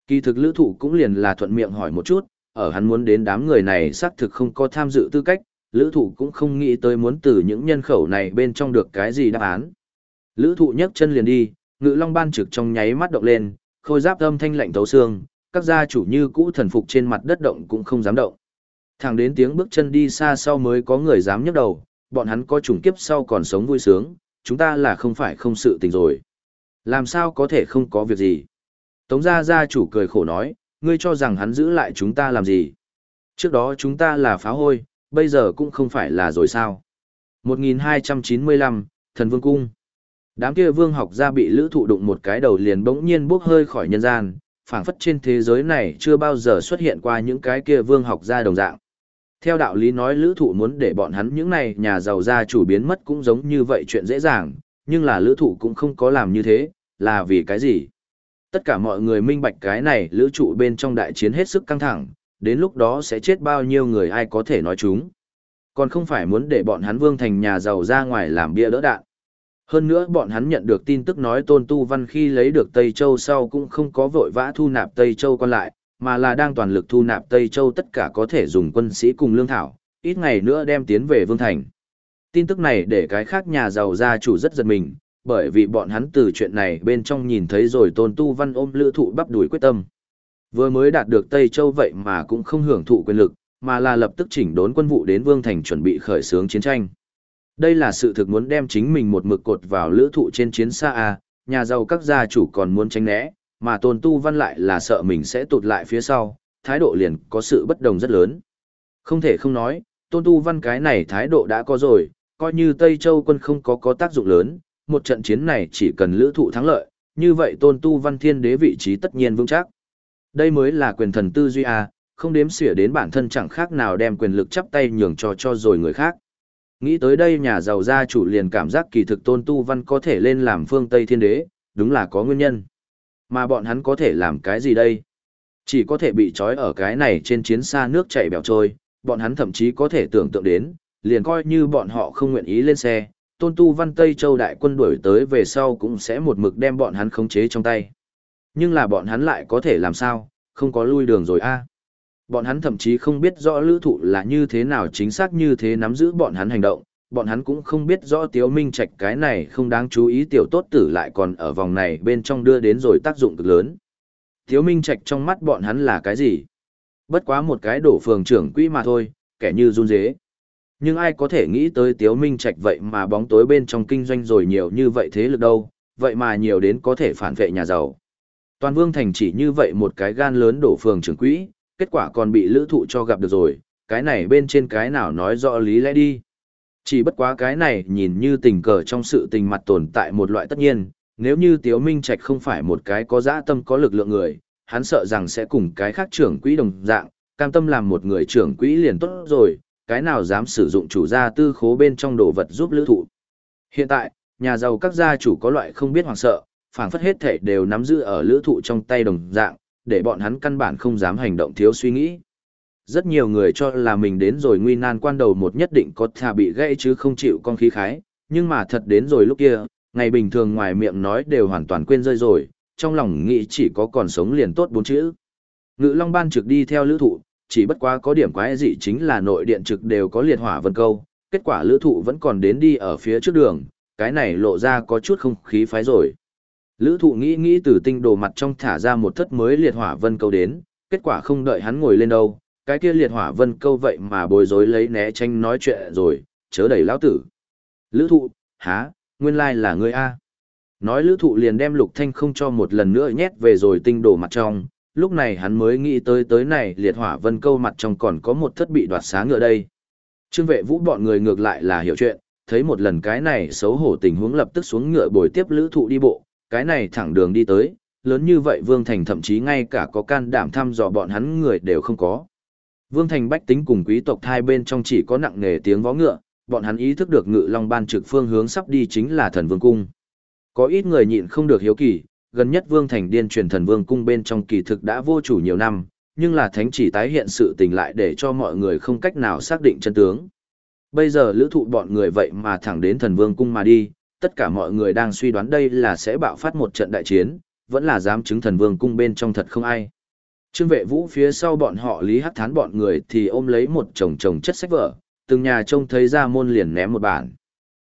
Kỳ thực lữ thụ cũng liền là thuận miệng hỏi một chút, ở hắn muốn đến đám người này xác thực không có tham dự tư cách, lữ thụ cũng không nghĩ tới muốn từ những nhân khẩu này bên trong được cái gì đáp án. Lữ thụ nhấc chân liền đi, ngự long ban trực trong nháy mắt động lên, khôi giáp âm thanh lạnh thấu xương, các gia chủ như cũ thần phục trên mặt đất động cũng không dám động. Thẳng đến tiếng bước chân đi xa sau mới có người dám nhấc đầu, bọn hắn có trùng kiếp sau còn sống vui sướng, chúng ta là không phải không sự tình rồi. Làm sao có thể không có việc gì? Tống gia gia chủ cười khổ nói, ngươi cho rằng hắn giữ lại chúng ta làm gì? Trước đó chúng ta là phá hôi, bây giờ cũng không phải là rồi sao. 1295, Thần Vương Cung Đám kia vương học gia bị lữ thụ đụng một cái đầu liền bỗng nhiên bốc hơi khỏi nhân gian, phảng phất trên thế giới này chưa bao giờ xuất hiện qua những cái kia vương học gia đồng dạng. Theo đạo lý nói lữ thụ muốn để bọn hắn những này nhà giàu gia chủ biến mất cũng giống như vậy chuyện dễ dàng, nhưng là lữ thụ cũng không có làm như thế, là vì cái gì? Tất cả mọi người minh bạch cái này lữ trụ bên trong đại chiến hết sức căng thẳng, đến lúc đó sẽ chết bao nhiêu người ai có thể nói chúng. Còn không phải muốn để bọn hắn vương thành nhà giàu ra ngoài làm bia đỡ đạn. Hơn nữa bọn hắn nhận được tin tức nói Tôn Tu Văn khi lấy được Tây Châu sau cũng không có vội vã thu nạp Tây Châu còn lại, mà là đang toàn lực thu nạp Tây Châu tất cả có thể dùng quân sĩ cùng lương thảo, ít ngày nữa đem tiến về Vương Thành. Tin tức này để cái khác nhà giàu gia chủ rất giật mình, bởi vì bọn hắn từ chuyện này bên trong nhìn thấy rồi Tôn Tu Văn ôm lữ thụ bắp đuổi quyết tâm. Vừa mới đạt được Tây Châu vậy mà cũng không hưởng thụ quyền lực, mà là lập tức chỉnh đốn quân vụ đến Vương Thành chuẩn bị khởi xướng chiến tranh. Đây là sự thực muốn đem chính mình một mực cột vào lữ thụ trên chiến xa A, nhà giàu các gia chủ còn muốn tránh né, mà Tôn Tu Văn lại là sợ mình sẽ tụt lại phía sau, thái độ liền có sự bất đồng rất lớn. Không thể không nói, Tôn Tu Văn cái này thái độ đã có rồi, coi như Tây Châu quân không có có tác dụng lớn, một trận chiến này chỉ cần lữ thụ thắng lợi, như vậy Tôn Tu Văn thiên đế vị trí tất nhiên vững chắc. Đây mới là quyền thần tư duy A, không đếm xỉa đến bản thân chẳng khác nào đem quyền lực chắp tay nhường cho cho rồi người khác. Nghĩ tới đây nhà giàu gia chủ liền cảm giác kỳ thực tôn tu văn có thể lên làm phương Tây thiên đế, đúng là có nguyên nhân. Mà bọn hắn có thể làm cái gì đây? Chỉ có thể bị trói ở cái này trên chiến xa nước chảy bèo trôi, bọn hắn thậm chí có thể tưởng tượng đến, liền coi như bọn họ không nguyện ý lên xe, tôn tu văn Tây Châu đại quân đuổi tới về sau cũng sẽ một mực đem bọn hắn khống chế trong tay. Nhưng là bọn hắn lại có thể làm sao, không có lui đường rồi a Bọn hắn thậm chí không biết rõ lữ thụ là như thế nào chính xác như thế nắm giữ bọn hắn hành động, bọn hắn cũng không biết rõ Tiếu Minh Trạch cái này không đáng chú ý tiểu tốt tử lại còn ở vòng này bên trong đưa đến rồi tác dụng cực lớn. Tiếu Minh Trạch trong mắt bọn hắn là cái gì? Bất quá một cái đổ phường trưởng quỹ mà thôi, kẻ như run dế. Nhưng ai có thể nghĩ tới Tiếu Minh Trạch vậy mà bóng tối bên trong kinh doanh rồi nhiều như vậy thế lực đâu, vậy mà nhiều đến có thể phản vệ nhà giàu. Toàn Vương Thành chỉ như vậy một cái gan lớn đổ phường trưởng quỹ, kết quả còn bị lữ thụ cho gặp được rồi, cái này bên trên cái nào nói rõ lý lẽ đi. Chỉ bất quá cái này nhìn như tình cờ trong sự tình mặt tồn tại một loại tất nhiên, nếu như Tiếu Minh Trạch không phải một cái có dã tâm có lực lượng người, hắn sợ rằng sẽ cùng cái khác trưởng quỹ đồng dạng, cam tâm làm một người trưởng quỹ liền tốt rồi, cái nào dám sử dụng chủ gia tư khố bên trong đồ vật giúp lữ thụ. Hiện tại, nhà giàu các gia chủ có loại không biết hoàng sợ, phảng phất hết thể đều nắm giữ ở lữ thụ trong tay đồng dạng, để bọn hắn căn bản không dám hành động thiếu suy nghĩ. Rất nhiều người cho là mình đến rồi nguy nan quan đầu một nhất định có thà bị gãy chứ không chịu con khí khái, nhưng mà thật đến rồi lúc kia, ngày bình thường ngoài miệng nói đều hoàn toàn quên rơi rồi, trong lòng nghĩ chỉ có còn sống liền tốt bốn chữ. Ngự Long Ban trực đi theo lữ thụ, chỉ bất quá có điểm quái dị chính là nội điện trực đều có liệt hỏa vân câu, kết quả lữ thụ vẫn còn đến đi ở phía trước đường, cái này lộ ra có chút không khí phái rồi. Lữ thụ nghĩ nghĩ từ tinh đồ mặt trong thả ra một thất mới liệt hỏa vân câu đến, kết quả không đợi hắn ngồi lên đâu, cái kia liệt hỏa vân câu vậy mà bối rối lấy né tranh nói chuyện rồi, chớ đẩy lão tử. Lữ thụ, há, nguyên lai là ngươi A. Nói lữ thụ liền đem lục thanh không cho một lần nữa nhét về rồi tinh đồ mặt trong, lúc này hắn mới nghĩ tới tới này liệt hỏa vân câu mặt trong còn có một thất bị đoạt sáng ngựa đây. Trương vệ vũ bọn người ngược lại là hiểu chuyện, thấy một lần cái này xấu hổ tình huống lập tức xuống ngựa bồi tiếp lữ thụ đi bộ, cái này thẳng đường đi tới, lớn như vậy Vương Thành thậm chí ngay cả có can đảm thăm dò bọn hắn người đều không có. Vương Thành bách tính cùng quý tộc hai bên trong chỉ có nặng nề tiếng vó ngựa, bọn hắn ý thức được ngự long ban trực phương hướng sắp đi chính là thần vương cung. Có ít người nhịn không được hiếu kỳ, gần nhất Vương Thành điên truyền thần vương cung bên trong kỳ thực đã vô chủ nhiều năm, nhưng là thánh chỉ tái hiện sự tình lại để cho mọi người không cách nào xác định chân tướng. Bây giờ lữ thụ bọn người vậy mà thẳng đến thần vương cung mà đi, tất cả mọi người đang suy đoán đây là sẽ bạo phát một trận đại chiến, vẫn là dám chứng thần vương cung bên trong thật không ai. Trương vệ vũ phía sau bọn họ lý hắc thán bọn người thì ôm lấy một chồng chồng chất sách vở, từng nhà trông thấy ra môn liền ném một bản.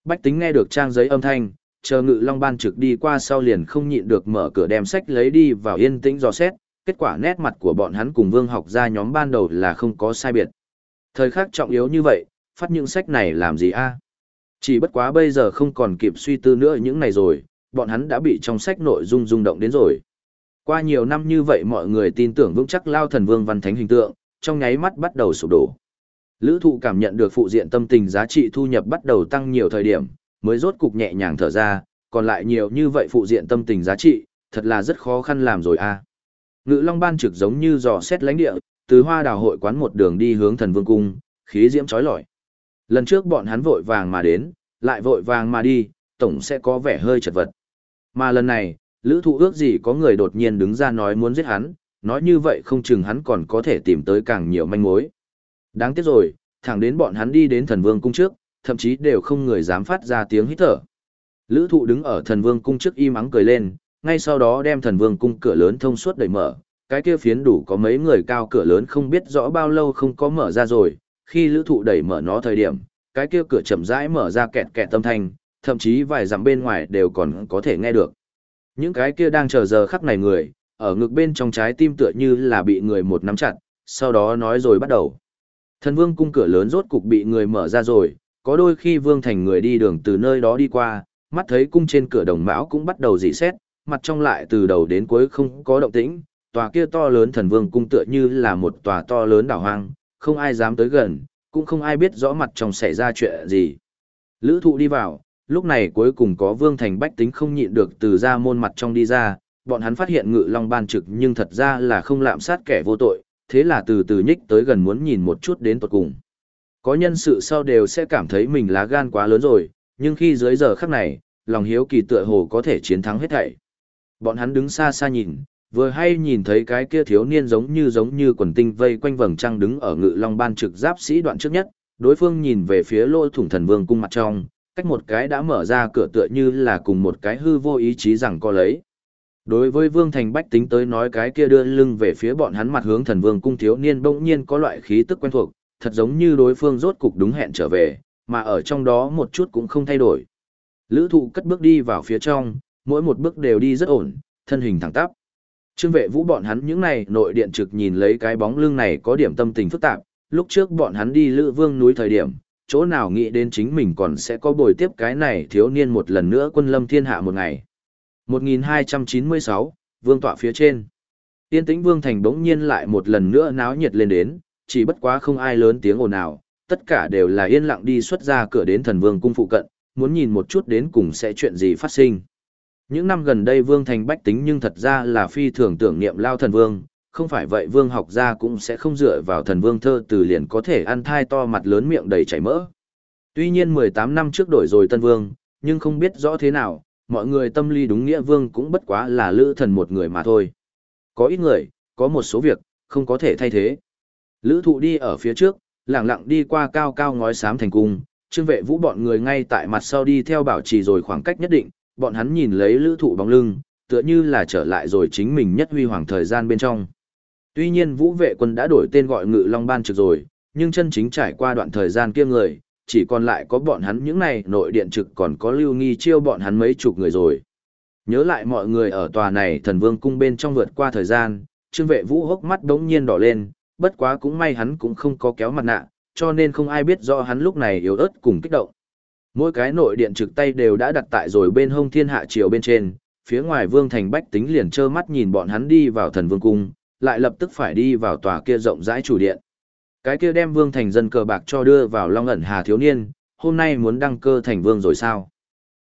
Bách tính nghe được trang giấy âm thanh, chờ ngự long ban trực đi qua sau liền không nhịn được mở cửa đem sách lấy đi vào yên tĩnh dò xét, kết quả nét mặt của bọn hắn cùng vương học ra nhóm ban đầu là không có sai biệt. Thời khắc trọng yếu như vậy, phát những sách này làm gì a? Chỉ bất quá bây giờ không còn kịp suy tư nữa những này rồi, bọn hắn đã bị trong sách nội dung rung động đến rồi. Qua nhiều năm như vậy mọi người tin tưởng vững chắc lao thần vương văn thánh hình tượng, trong nháy mắt bắt đầu sụp đổ. Lữ thụ cảm nhận được phụ diện tâm tình giá trị thu nhập bắt đầu tăng nhiều thời điểm, mới rốt cục nhẹ nhàng thở ra, còn lại nhiều như vậy phụ diện tâm tình giá trị, thật là rất khó khăn làm rồi a à. Ngự Long Ban trực giống như dò xét lãnh địa, từ hoa đào hội quán một đường đi hướng thần vương cung, khí diễm chói lọi. Lần trước bọn hắn vội vàng mà đến, lại vội vàng mà đi, tổng sẽ có vẻ hơi chật vật. Mà lần này, lữ thụ ước gì có người đột nhiên đứng ra nói muốn giết hắn, nói như vậy không chừng hắn còn có thể tìm tới càng nhiều manh mối. Đáng tiếc rồi, thẳng đến bọn hắn đi đến thần vương cung trước, thậm chí đều không người dám phát ra tiếng hít thở. Lữ thụ đứng ở thần vương cung trước im ắng cười lên, ngay sau đó đem thần vương cung cửa lớn thông suốt đẩy mở, cái kia phiến đủ có mấy người cao cửa lớn không biết rõ bao lâu không có mở ra rồi, khi lữ thụ đẩy mở nó thời điểm, cái kia cửa chậm rãi mở ra kẹt kẹt tâm thanh, thậm chí vài dặm bên ngoài đều còn có thể nghe được. Những cái kia đang chờ giờ khắc này người, ở ngực bên trong trái tim tựa như là bị người một nắm chặt, sau đó nói rồi bắt đầu. Thần vương cung cửa lớn rốt cục bị người mở ra rồi, có đôi khi vương thành người đi đường từ nơi đó đi qua, mắt thấy cung trên cửa đồng mão cũng bắt đầu dị xét, mặt trong lại từ đầu đến cuối không có động tĩnh, tòa kia to lớn thần vương cung tựa như là một tòa to lớn đảo hoang, không ai dám tới gần, cũng không ai biết rõ mặt trong xảy ra chuyện gì. Lữ thụ đi vào, lúc này cuối cùng có vương thành bách tính không nhịn được từ ra môn mặt trong đi ra, bọn hắn phát hiện ngự long ban trực nhưng thật ra là không lạm sát kẻ vô tội, thế là từ từ nhích tới gần muốn nhìn một chút đến tuật cùng. Có nhân sự sau đều sẽ cảm thấy mình lá gan quá lớn rồi, nhưng khi dưới giờ khắc này, lòng hiếu kỳ tựa hồ có thể chiến thắng hết thảy. Bọn hắn đứng xa xa nhìn, vừa hay nhìn thấy cái kia thiếu niên giống như giống như quần tinh vây quanh vầng trăng đứng ở ngự long ban trực giáp sĩ đoạn trước nhất, đối phương nhìn về phía lỗ thủng thần vương cung mặt trong, cách một cái đã mở ra cửa tựa như là cùng một cái hư vô ý chí rằng co lấy. Đối với Vương Thành Bách tính tới nói cái kia đưa lưng về phía bọn hắn mặt hướng thần vương cung thiếu niên bỗng nhiên có loại khí tức quen thuộc, thật giống như đối phương rốt cục đúng hẹn trở về, mà ở trong đó một chút cũng không thay đổi. Lữ thụ cất bước đi vào phía trong, mỗi một bước đều đi rất ổn, thân hình thẳng tắp. Trương vệ vũ bọn hắn những này nội điện trực nhìn lấy cái bóng lưng này có điểm tâm tình phức tạp, lúc trước bọn hắn đi lữ vương núi thời điểm, chỗ nào nghĩ đến chính mình còn sẽ có bồi tiếp cái này thiếu niên một lần nữa quân lâm thiên hạ một ngày. 1296, vương tọa phía trên. Tiên tĩnh vương thành bỗng nhiên lại một lần nữa náo nhiệt lên đến, chỉ bất quá không ai lớn tiếng ồn nào, tất cả đều là yên lặng đi xuất ra cửa đến thần vương cung phụ cận, muốn nhìn một chút đến cùng sẽ chuyện gì phát sinh. Những năm gần đây vương thành bách tính nhưng thật ra là phi thường tưởng niệm lao thần vương, không phải vậy vương học gia cũng sẽ không dựa vào thần vương thơ từ liền có thể ăn thai to mặt lớn miệng đầy chảy mỡ. Tuy nhiên 18 năm trước đổi rồi tân vương, nhưng không biết rõ thế nào, mọi người tâm lý đúng nghĩa vương cũng bất quá là lữ thần một người mà thôi. Có ít người, có một số việc, không có thể thay thế. Lữ thụ đi ở phía trước, lặng lặng đi qua cao cao ngói xám thành cung, trương vệ vũ bọn người ngay tại mặt sau đi theo bảo trì rồi khoảng cách nhất định, bọn hắn nhìn lấy lữ thụ bóng lưng, tựa như là trở lại rồi chính mình nhất huy hoàng thời gian bên trong. Tuy nhiên vũ vệ quân đã đổi tên gọi ngự long ban trực rồi, nhưng chân chính trải qua đoạn thời gian kia người, chỉ còn lại có bọn hắn những này nội điện trực còn có lưu nghi chiêu bọn hắn mấy chục người rồi. Nhớ lại mọi người ở tòa này thần vương cung bên trong vượt qua thời gian, trương vệ vũ hốc mắt đống nhiên đỏ lên, bất quá cũng may hắn cũng không có kéo mặt nạ, cho nên không ai biết rõ hắn lúc này yếu ớt cùng kích động. Mỗi cái nội điện trực tay đều đã đặt tại rồi bên hông thiên hạ triều bên trên, phía ngoài vương thành bách tính liền trơ mắt nhìn bọn hắn đi vào thần vương cung, lại lập tức phải đi vào tòa kia rộng rãi chủ điện. Cái kia đem vương thành dân cờ bạc cho đưa vào long ẩn hà thiếu niên, hôm nay muốn đăng cơ thành vương rồi sao?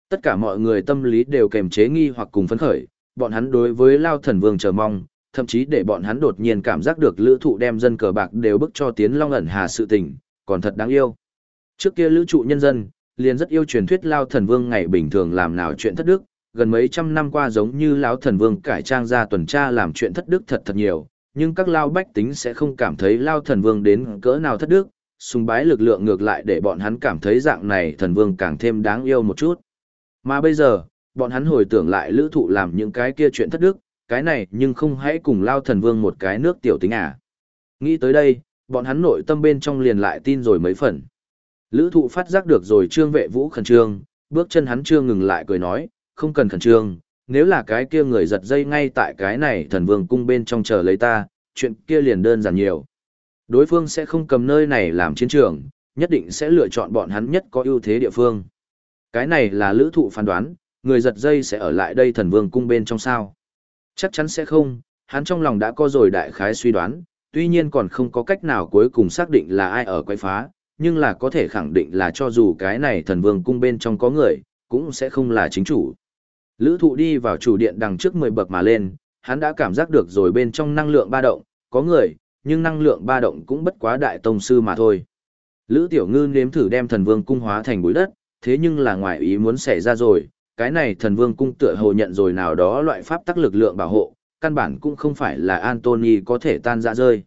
Tất cả mọi người tâm lý đều kềm chế nghi hoặc cùng phấn khởi, bọn hắn đối với lao thần vương chờ mong, thậm chí để bọn hắn đột nhiên cảm giác được lữ thụ đem dân cờ bạc đều bức cho tiến long ẩn hà sự tình, còn thật đáng yêu. Trước kia lữ trụ nhân dân, liền rất yêu truyền thuyết lao thần vương ngày bình thường làm nào chuyện thất đức, gần mấy trăm năm qua giống như lão thần vương cải trang ra tuần tra làm chuyện thất đức thật thật nhiều, nhưng các lao bách tính sẽ không cảm thấy lao thần vương đến cỡ nào thất đức, sùng bái lực lượng ngược lại để bọn hắn cảm thấy dạng này thần vương càng thêm đáng yêu một chút. Mà bây giờ, bọn hắn hồi tưởng lại lữ thụ làm những cái kia chuyện thất đức, cái này nhưng không hãy cùng lao thần vương một cái nước tiểu tính à. Nghĩ tới đây, bọn hắn nội tâm bên trong liền lại tin rồi mấy phần. Lữ thụ phát giác được rồi trương vệ vũ khẩn trương, bước chân hắn chưa ngừng lại cười nói, không cần khẩn trương, nếu là cái kia người giật dây ngay tại cái này thần vương cung bên trong chờ lấy ta, chuyện kia liền đơn giản nhiều. Đối phương sẽ không cầm nơi này làm chiến trường, nhất định sẽ lựa chọn bọn hắn nhất có ưu thế địa phương. Cái này là lữ thụ phán đoán, người giật dây sẽ ở lại đây thần vương cung bên trong sao. Chắc chắn sẽ không, hắn trong lòng đã có rồi đại khái suy đoán, tuy nhiên còn không có cách nào cuối cùng xác định là ai ở quay phá, nhưng là có thể khẳng định là cho dù cái này thần vương cung bên trong có người, cũng sẽ không là chính chủ. Lữ thụ đi vào chủ điện đằng trước 10 bậc mà lên, hắn đã cảm giác được rồi bên trong năng lượng ba động, có người, nhưng năng lượng ba động cũng bất quá đại tông sư mà thôi. Lữ tiểu ngư nếm thử đem thần vương cung hóa thành bụi đất, thế nhưng là ngoài ý muốn xảy ra rồi, cái này thần vương cung tựa hồ nhận rồi nào đó loại pháp tắc lực lượng bảo hộ, căn bản cũng không phải là Anthony có thể tan ra rơi.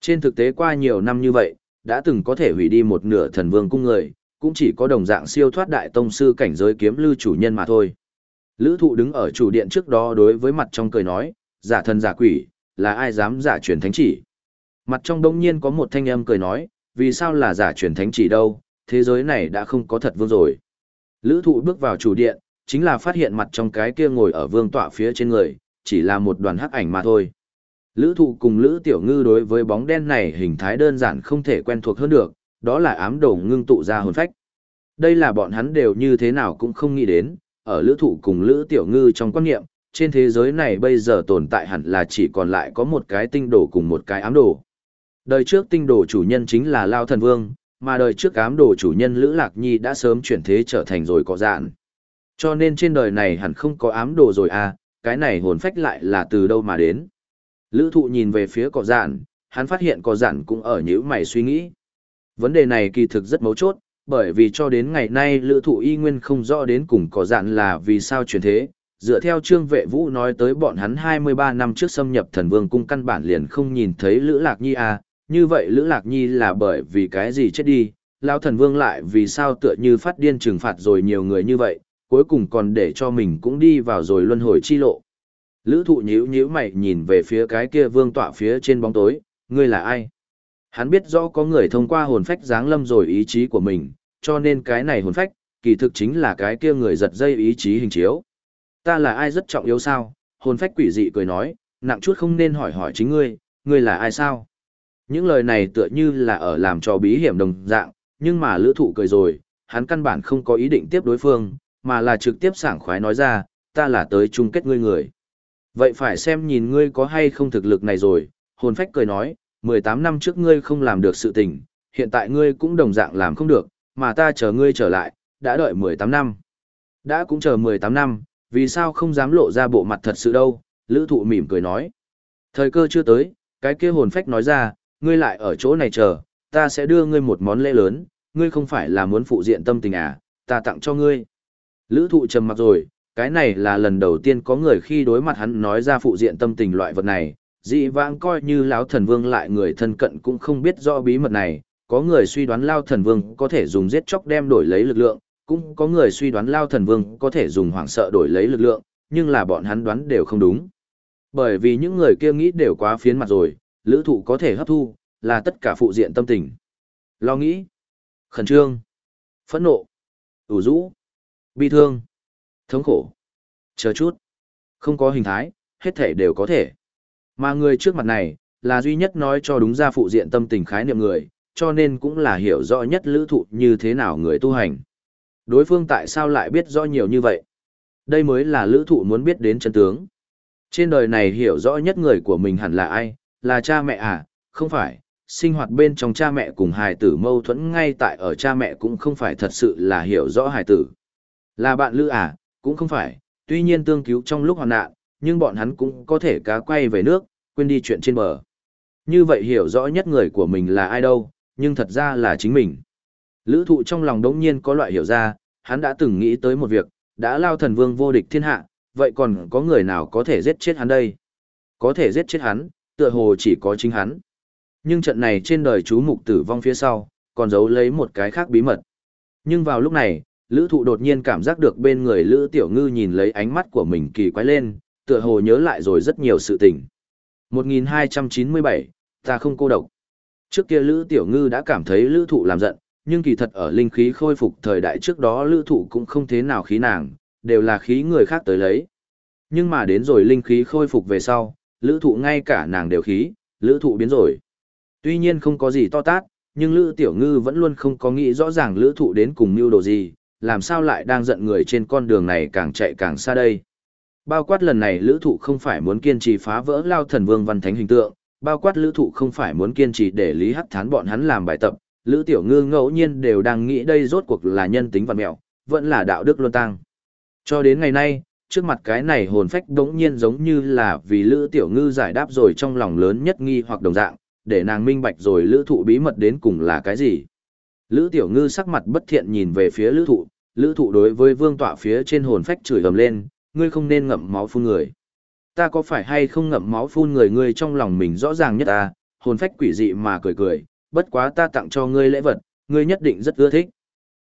Trên thực tế qua nhiều năm như vậy, đã từng có thể hủy đi một nửa thần vương cung người, cũng chỉ có đồng dạng siêu thoát đại tông sư cảnh giới kiếm lưu chủ nhân mà thôi. Lữ thụ đứng ở chủ điện trước đó đối với mặt trong cười nói, giả thần giả quỷ, là ai dám giả truyền thánh chỉ. Mặt trong đông nhiên có một thanh âm cười nói, vì sao là giả truyền thánh chỉ đâu, thế giới này đã không có thật vương rồi. Lữ thụ bước vào chủ điện, chính là phát hiện mặt trong cái kia ngồi ở vương tọa phía trên người, chỉ là một đoàn hắc ảnh mà thôi. Lữ thụ cùng Lữ Tiểu Ngư đối với bóng đen này hình thái đơn giản không thể quen thuộc hơn được, đó là ám đồ ngưng tụ ra hồn phách. Đây là bọn hắn đều như thế nào cũng không nghĩ đến, ở Lữ thụ cùng Lữ Tiểu Ngư trong quan niệm, trên thế giới này bây giờ tồn tại hẳn là chỉ còn lại có một cái tinh đồ cùng một cái ám đồ. Đời trước tinh đồ chủ nhân chính là Lao Thần Vương, mà đời trước ám đồ chủ nhân Lữ Lạc Nhi đã sớm chuyển thế trở thành rồi có dạn. Cho nên trên đời này hẳn không có ám đồ rồi à, cái này hồn phách lại là từ đâu mà đến. Lữ thụ nhìn về phía cỏ giản, hắn phát hiện cỏ giản cũng ở nhữ mày suy nghĩ. Vấn đề này kỳ thực rất mấu chốt, bởi vì cho đến ngày nay lữ thụ y nguyên không rõ đến cùng cỏ giản là vì sao chuyển thế. Dựa theo trương vệ vũ nói tới bọn hắn 23 năm trước xâm nhập thần vương cung căn bản liền không nhìn thấy lữ lạc nhi à, như vậy lữ lạc nhi là bởi vì cái gì chết đi, lão thần vương lại vì sao tựa như phát điên trừng phạt rồi nhiều người như vậy, cuối cùng còn để cho mình cũng đi vào rồi luân hồi chi lộ. Lữ thụ nhíu nhíu mày nhìn về phía cái kia vương tọa phía trên bóng tối, ngươi là ai? Hắn biết rõ có người thông qua hồn phách giáng lâm rồi ý chí của mình, cho nên cái này hồn phách, kỳ thực chính là cái kia người giật dây ý chí hình chiếu. Ta là ai rất trọng yếu sao? Hồn phách quỷ dị cười nói, nặng chút không nên hỏi hỏi chính ngươi, ngươi là ai sao? Những lời này tựa như là ở làm cho bí hiểm đồng dạng, nhưng mà lữ thụ cười rồi, hắn căn bản không có ý định tiếp đối phương, mà là trực tiếp sảng khoái nói ra, ta là tới chung kết ngươi người. Vậy phải xem nhìn ngươi có hay không thực lực này rồi, hồn phách cười nói, 18 năm trước ngươi không làm được sự tình, hiện tại ngươi cũng đồng dạng làm không được, mà ta chờ ngươi trở lại, đã đợi 18 năm. Đã cũng chờ 18 năm, vì sao không dám lộ ra bộ mặt thật sự đâu, lữ thụ mỉm cười nói. Thời cơ chưa tới, cái kia hồn phách nói ra, ngươi lại ở chỗ này chờ, ta sẽ đưa ngươi một món lễ lớn, ngươi không phải là muốn phụ diện tâm tình à, ta tặng cho ngươi. Lữ thụ trầm mặc rồi, cái này là lần đầu tiên có người khi đối mặt hắn nói ra phụ diện tâm tình loại vật này, dị vãng coi như lão thần vương lại người thân cận cũng không biết rõ bí mật này, có người suy đoán lao thần vương có thể dùng giết chóc đem đổi lấy lực lượng, cũng có người suy đoán lao thần vương có thể dùng hoảng sợ đổi lấy lực lượng, nhưng là bọn hắn đoán đều không đúng. Bởi vì những người kia nghĩ đều quá phiến mặt rồi, lữ thụ có thể hấp thu, là tất cả phụ diện tâm tình. Lo nghĩ, khẩn trương, phẫn nộ, ủ rũ, bi thương, thống khổ, chờ chút, không có hình thái, hết thể đều có thể. Mà người trước mặt này, là duy nhất nói cho đúng ra phụ diện tâm tình khái niệm người, cho nên cũng là hiểu rõ nhất lữ thụ như thế nào người tu hành. Đối phương tại sao lại biết rõ nhiều như vậy? Đây mới là lữ thụ muốn biết đến chân tướng. Trên đời này hiểu rõ nhất người của mình hẳn là ai, là cha mẹ à, không phải, sinh hoạt bên trong cha mẹ cùng hài tử mâu thuẫn ngay tại ở cha mẹ cũng không phải thật sự là hiểu rõ hài tử. Là bạn lữ à, cũng không phải, tuy nhiên tương cứu trong lúc hoàn nạn, nhưng bọn hắn cũng có thể cá quay về nước, quên đi chuyện trên bờ. Như vậy hiểu rõ nhất người của mình là ai đâu, nhưng thật ra là chính mình. Lữ thụ trong lòng đống nhiên có loại hiểu ra, hắn đã từng nghĩ tới một việc, đã lao thần vương vô địch thiên hạ, vậy còn có người nào có thể giết chết hắn đây? Có thể giết chết hắn, tựa hồ chỉ có chính hắn. Nhưng trận này trên đời chú mục tử vong phía sau, còn giấu lấy một cái khác bí mật. Nhưng vào lúc này, lữ thụ đột nhiên cảm giác được bên người lữ tiểu ngư nhìn lấy ánh mắt của mình kỳ quái lên, tựa hồ nhớ lại rồi rất nhiều sự tình. 1297, ta không cô độc. Trước kia lữ tiểu ngư đã cảm thấy lữ thụ làm giận, nhưng kỳ thật ở linh khí khôi phục thời đại trước đó lữ thụ cũng không thế nào khí nàng, đều là khí người khác tới lấy. Nhưng mà đến rồi linh khí khôi phục về sau, lữ thụ ngay cả nàng đều khí, lữ thụ biến rồi. Tuy nhiên không có gì to tát, nhưng lữ tiểu ngư vẫn luôn không có nghĩ rõ ràng lữ thụ đến cùng mưu đồ gì, làm sao lại đang giận người trên con đường này càng chạy càng xa đây. Bao quát lần này lữ thụ không phải muốn kiên trì phá vỡ lao thần vương văn thánh hình tượng, bao quát lữ thụ không phải muốn kiên trì để lý hắc thán bọn hắn làm bài tập, lữ tiểu ngư ngẫu nhiên đều đang nghĩ đây rốt cuộc là nhân tính văn mẹo, vẫn là đạo đức luân tăng. Cho đến ngày nay, trước mặt cái này hồn phách đống nhiên giống như là vì lữ tiểu ngư giải đáp rồi trong lòng lớn nhất nghi hoặc đồng dạng, để nàng minh bạch rồi lữ thụ bí mật đến cùng là cái gì. Lữ tiểu ngư sắc mặt bất thiện nhìn về phía lữ thụ, lữ thụ đối với vương tọa phía trên hồn phách chửi ầm lên, ngươi không nên ngậm máu phun người. Ta có phải hay không ngậm máu phun người ngươi trong lòng mình rõ ràng nhất ta, hồn phách quỷ dị mà cười cười, bất quá ta tặng cho ngươi lễ vật, ngươi nhất định rất ưa thích.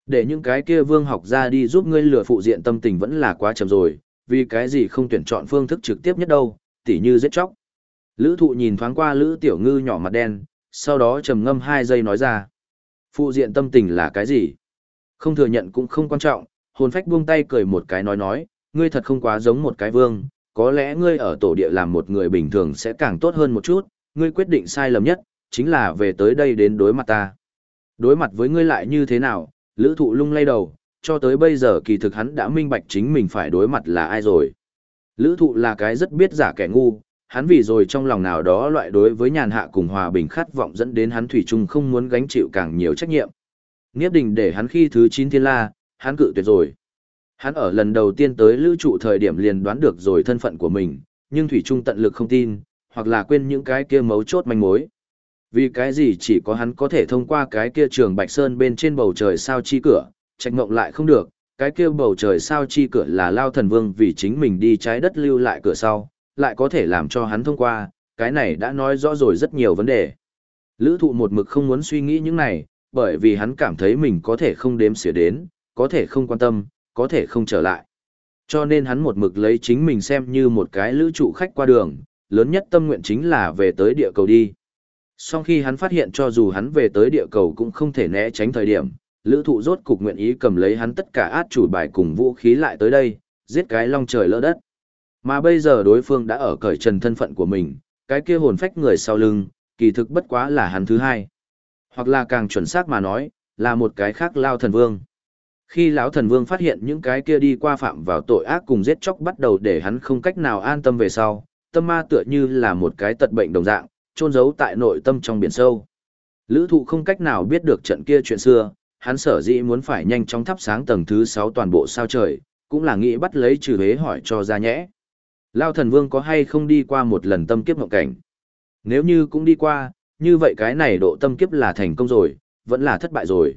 Để những cái kia vương học ra đi giúp ngươi lừa phụ diện tâm tình vẫn là quá chậm rồi, vì cái gì không tuyển chọn phương thức trực tiếp nhất đâu, tỉ như giết chóc. Lữ thụ nhìn thoáng qua lữ tiểu ngư nhỏ mặt đen, sau đó trầm ngâm hai giây nói ra. Phụ diện tâm tình là cái gì? Không thừa nhận cũng không quan trọng, hồn phách buông tay cười một cái nói nói, ngươi thật không quá giống một cái vương, có lẽ ngươi ở tổ địa làm một người bình thường sẽ càng tốt hơn một chút, ngươi quyết định sai lầm nhất, chính là về tới đây đến đối mặt ta. Đối mặt với ngươi lại như thế nào, lữ thụ lung lay đầu, cho tới bây giờ kỳ thực hắn đã minh bạch chính mình phải đối mặt là ai rồi. Lữ thụ là cái rất biết giả kẻ ngu, hắn vì rồi trong lòng nào đó loại đối với nhàn hạ cùng hòa bình khát vọng dẫn đến hắn thủy chung không muốn gánh chịu càng nhiều trách nhiệm. Niếp đình để hắn khi thứ 9 thiên la, hắn cự tuyệt rồi. Hắn ở lần đầu tiên tới lữ trụ thời điểm liền đoán được rồi thân phận của mình, nhưng thủy trung tận lực không tin, hoặc là quên những cái kia mấu chốt manh mối. Vì cái gì chỉ có hắn có thể thông qua cái kia trường Bạch Sơn bên trên bầu trời sao chi cửa, trạch ngộng lại không được, cái kia bầu trời sao chi cửa là lao thần vương vì chính mình đi trái đất lưu lại cửa sau, lại có thể làm cho hắn thông qua, cái này đã nói rõ rồi rất nhiều vấn đề. Lữ thụ một mực không muốn suy nghĩ những này, bởi vì hắn cảm thấy mình có thể không đếm xỉa đến, có thể không quan tâm, có thể không trở lại. Cho nên hắn một mực lấy chính mình xem như một cái lữ trụ khách qua đường, lớn nhất tâm nguyện chính là về tới địa cầu đi. Sau khi hắn phát hiện cho dù hắn về tới địa cầu cũng không thể né tránh thời điểm, lữ thụ rốt cục nguyện ý cầm lấy hắn tất cả át chủ bài cùng vũ khí lại tới đây, giết cái long trời lỡ đất. Mà bây giờ đối phương đã ở cởi trần thân phận của mình, cái kia hồn phách người sau lưng, kỳ thực bất quá là hắn thứ hai. Hoặc là càng chuẩn xác mà nói, là một cái khác lao thần vương. Khi lão thần vương phát hiện những cái kia đi qua phạm vào tội ác cùng giết chóc bắt đầu để hắn không cách nào an tâm về sau, tâm ma tựa như là một cái tật bệnh đồng dạng, trôn giấu tại nội tâm trong biển sâu. Lữ thụ không cách nào biết được trận kia chuyện xưa, hắn sở dĩ muốn phải nhanh chóng thắp sáng tầng thứ 6 toàn bộ sao trời, cũng là nghĩ bắt lấy trừ hế hỏi cho ra nhẽ. Lao thần vương có hay không đi qua một lần tâm kiếp mộng cảnh? Nếu như cũng đi qua, như vậy cái này độ tâm kiếp là thành công rồi, vẫn là thất bại rồi.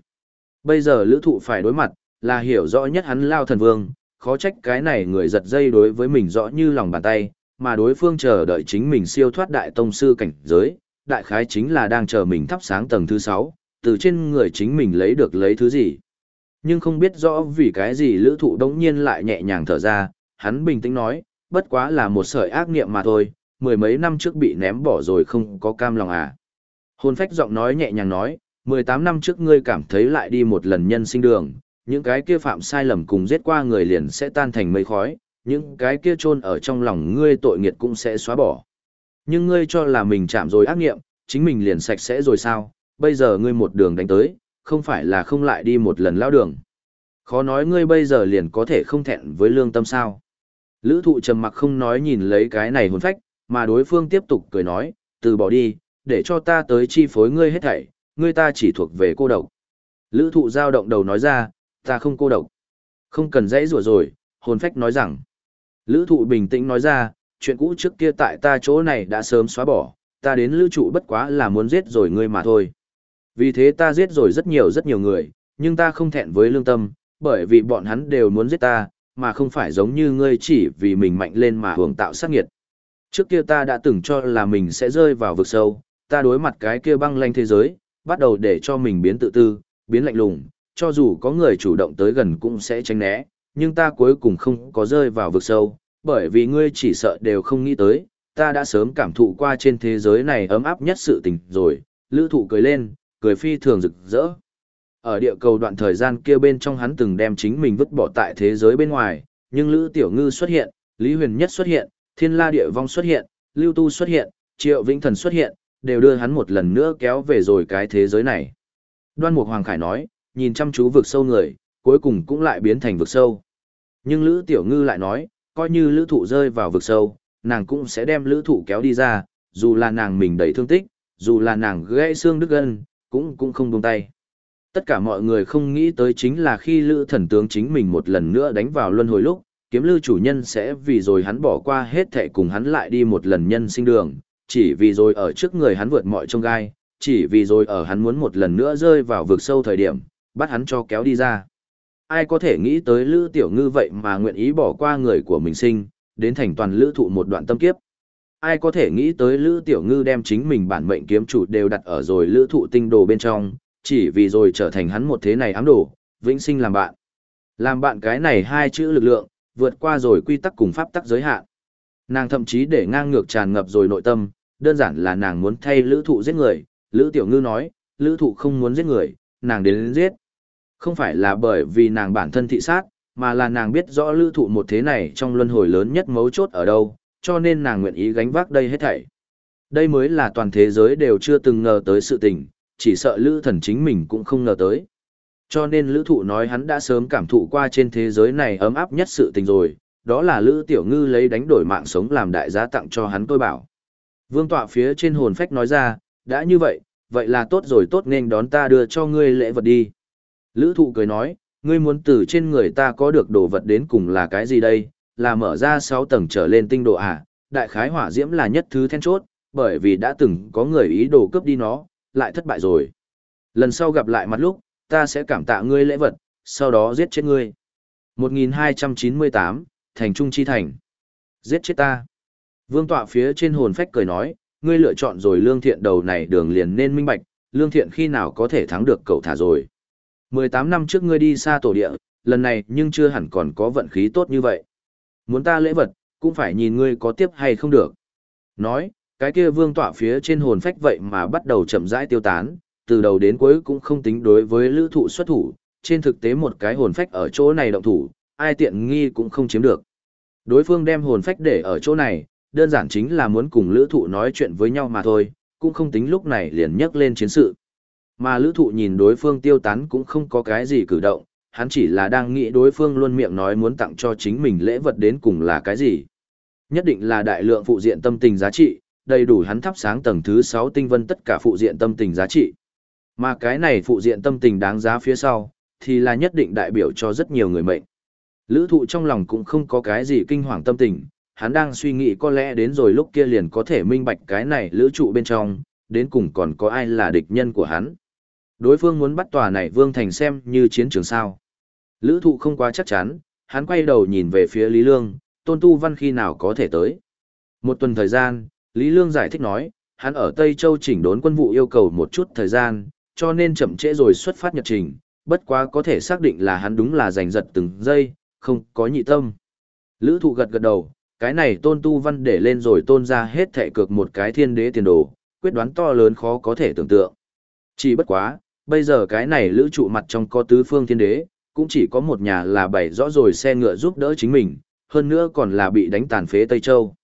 Bây giờ lữ thụ phải đối mặt, là hiểu rõ nhất hắn Lao thần vương, khó trách cái này người giật dây đối với mình rõ như lòng bàn tay, mà đối phương chờ đợi chính mình siêu thoát đại tông sư cảnh giới, đại khái chính là đang chờ mình thắp sáng tầng thứ 6, từ trên người chính mình lấy được lấy thứ gì. Nhưng không biết rõ vì cái gì lữ thụ đống nhiên lại nhẹ nhàng thở ra, hắn bình tĩnh nói, bất quá là một sợi ác niệm mà thôi, mười mấy năm trước bị ném bỏ rồi không có cam lòng à. Hồn phách giọng nói nhẹ nhàng nói, 18 năm trước ngươi cảm thấy lại đi một lần nhân sinh đường, những cái kia phạm sai lầm cùng giết qua người liền sẽ tan thành mây khói, những cái kia chôn ở trong lòng ngươi tội nghiệt cũng sẽ xóa bỏ. Nhưng ngươi cho là mình chạm rồi ác nghiệm, chính mình liền sạch sẽ rồi sao, bây giờ ngươi một đường đánh tới, không phải là không lại đi một lần lao đường. Khó nói ngươi bây giờ liền có thể không thẹn với lương tâm sao. Lữ thụ trầm mặc không nói nhìn lấy cái này hồn phách, mà đối phương tiếp tục cười nói, từ bỏ đi, để cho ta tới chi phối ngươi hết thảy, ngươi ta chỉ thuộc về cô độc. Lữ thụ giao động đầu nói ra, ta không cô độc. Không cần dãy rủa rồi, hồn phách nói rằng. Lữ thụ bình tĩnh nói ra, chuyện cũ trước kia tại ta chỗ này đã sớm xóa bỏ, ta đến lữ trụ bất quá là muốn giết rồi ngươi mà thôi. Vì thế ta giết rồi rất nhiều rất nhiều người, nhưng ta không thẹn với lương tâm, bởi vì bọn hắn đều muốn giết ta, mà không phải giống như ngươi chỉ vì mình mạnh lên mà hưởng tạo sát nghiệt. Trước kia ta đã từng cho là mình sẽ rơi vào vực sâu, ta đối mặt cái kia băng lanh thế giới, bắt đầu để cho mình biến tự tư, biến lạnh lùng, cho dù có người chủ động tới gần cũng sẽ tránh né, nhưng ta cuối cùng không có rơi vào vực sâu, bởi vì ngươi chỉ sợ đều không nghĩ tới, ta đã sớm cảm thụ qua trên thế giới này ấm áp nhất sự tình rồi, lữ thụ cười lên, cười phi thường rực rỡ. Ở địa cầu đoạn thời gian kia bên trong hắn từng đem chính mình vứt bỏ tại thế giới bên ngoài, nhưng Lữ Tiểu Ngư xuất hiện, Lý Huyền Nhất xuất hiện, Thiên La Địa Vong xuất hiện, Lưu Tu xuất hiện, Triệu Vĩnh Thần xuất hiện, đều đưa hắn một lần nữa kéo về rồi cái thế giới này. Đoan Mục Hoàng Khải nói, nhìn chăm chú vực sâu người, cuối cùng cũng lại biến thành vực sâu. Nhưng Lữ Tiểu Ngư lại nói, coi như Lữ Thụ rơi vào vực sâu, nàng cũng sẽ đem Lữ Thụ kéo đi ra, dù là nàng mình đầy thương tích, dù là nàng gãy xương đứt gân, cũng cũng không buông tay. Tất cả mọi người không nghĩ tới chính là khi Lữ thần tướng chính mình một lần nữa đánh vào luân hồi lúc, kiếm lưu chủ nhân sẽ vì rồi hắn bỏ qua hết thệ cùng hắn lại đi một lần nhân sinh đường, chỉ vì rồi ở trước người hắn vượt mọi trông gai, chỉ vì rồi ở hắn muốn một lần nữa rơi vào vực sâu thời điểm, bắt hắn cho kéo đi ra. Ai có thể nghĩ tới Lữ Tiểu Ngư vậy mà nguyện ý bỏ qua người của mình sinh, đến thành toàn lữ thụ một đoạn tâm kiếp. Ai có thể nghĩ tới lữ tiểu ngư đem chính mình bản mệnh kiếm chủ đều đặt ở rồi lữ thụ tinh đồ bên trong, chỉ vì rồi trở thành hắn một thế này ám đồ, vĩnh sinh làm bạn. Làm bạn cái này hai chữ lực lượng, vượt qua rồi quy tắc cùng pháp tắc giới hạn. Nàng thậm chí để ngang ngược tràn ngập rồi nội tâm, đơn giản là nàng muốn thay lữ thụ giết người, lữ tiểu ngư nói, lữ thụ không muốn giết người, nàng đến, đến giết. Không phải là bởi vì nàng bản thân thị sát, mà là nàng biết rõ lữ thụ một thế này trong luân hồi lớn nhất mấu chốt ở đâu, cho nên nàng nguyện ý gánh vác đây hết thảy. Đây mới là toàn thế giới đều chưa từng ngờ tới sự tình, chỉ sợ lữ thần chính mình cũng không ngờ tới. Cho nên lữ thụ nói hắn đã sớm cảm thụ qua trên thế giới này ấm áp nhất sự tình rồi, đó là lữ tiểu ngư lấy đánh đổi mạng sống làm đại giá tặng cho hắn tôi bảo. Vương tọa phía trên hồn phách nói ra, đã như vậy, vậy là tốt rồi tốt nên đón ta đưa cho ngươi lễ vật đi. Lữ thụ cười nói, ngươi muốn từ trên người ta có được đồ vật đến cùng là cái gì đây, là mở ra 6 tầng trở lên tinh độ à, đại khái hỏa diễm là nhất thứ then chốt, bởi vì đã từng có người ý đồ cướp đi nó, lại thất bại rồi. Lần sau gặp lại mặt lúc, ta sẽ cảm tạ ngươi lễ vật, sau đó giết chết ngươi. 1298, Thành Trung Chi Thành. Giết chết ta. Vương tọa phía trên hồn phách cười nói, ngươi lựa chọn rồi lương thiện đầu này đường liền nên minh bạch, lương thiện khi nào có thể thắng được cậu thả rồi. 18 năm trước ngươi đi xa tổ địa, lần này nhưng chưa hẳn còn có vận khí tốt như vậy. Muốn ta lễ vật, cũng phải nhìn ngươi có tiếp hay không được. Nói, cái kia vương tọa phía trên hồn phách vậy mà bắt đầu chậm rãi tiêu tán, từ đầu đến cuối cũng không tính đối với lữ thụ xuất thủ, trên thực tế một cái hồn phách ở chỗ này động thủ, ai tiện nghi cũng không chiếm được. Đối phương đem hồn phách để ở chỗ này, đơn giản chính là muốn cùng lữ thụ nói chuyện với nhau mà thôi, cũng không tính lúc này liền nhắc lên chiến sự. Mà lữ thụ nhìn đối phương tiêu tán cũng không có cái gì cử động, hắn chỉ là đang nghĩ đối phương luôn miệng nói muốn tặng cho chính mình lễ vật đến cùng là cái gì. Nhất định là đại lượng phụ diện tâm tình giá trị, đầy đủ hắn thắp sáng tầng thứ 6 tinh vân tất cả phụ diện tâm tình giá trị. Mà cái này phụ diện tâm tình đáng giá phía sau, thì là nhất định đại biểu cho rất nhiều người mệnh. Lữ thụ trong lòng cũng không có cái gì kinh hoàng tâm tình, hắn đang suy nghĩ có lẽ đến rồi lúc kia liền có thể minh bạch cái này lữ trụ bên trong, đến cùng còn có ai là địch nhân của hắn. Đối phương muốn bắt tòa này vương thành xem như chiến trường sao. Lữ thụ không quá chắc chắn, hắn quay đầu nhìn về phía Lý Lương, tôn tu văn khi nào có thể tới. Một tuần thời gian, Lý Lương giải thích nói, hắn ở Tây Châu chỉnh đốn quân vụ yêu cầu một chút thời gian, cho nên chậm trễ rồi xuất phát nhật trình, bất quá có thể xác định là hắn đúng là giành giật từng giây, không có nhị tâm. Lữ thụ gật gật đầu, cái này tôn tu văn để lên rồi tôn ra hết thẻ cược một cái thiên đế tiền đồ, quyết đoán to lớn khó có thể tưởng tượng. Chỉ bất quá, bây giờ cái này lữ trụ mặt trong có tứ phương thiên đế, cũng chỉ có một nhà là bày rõ rồi xe ngựa giúp đỡ chính mình, hơn nữa còn là bị đánh tàn phế Tây Châu.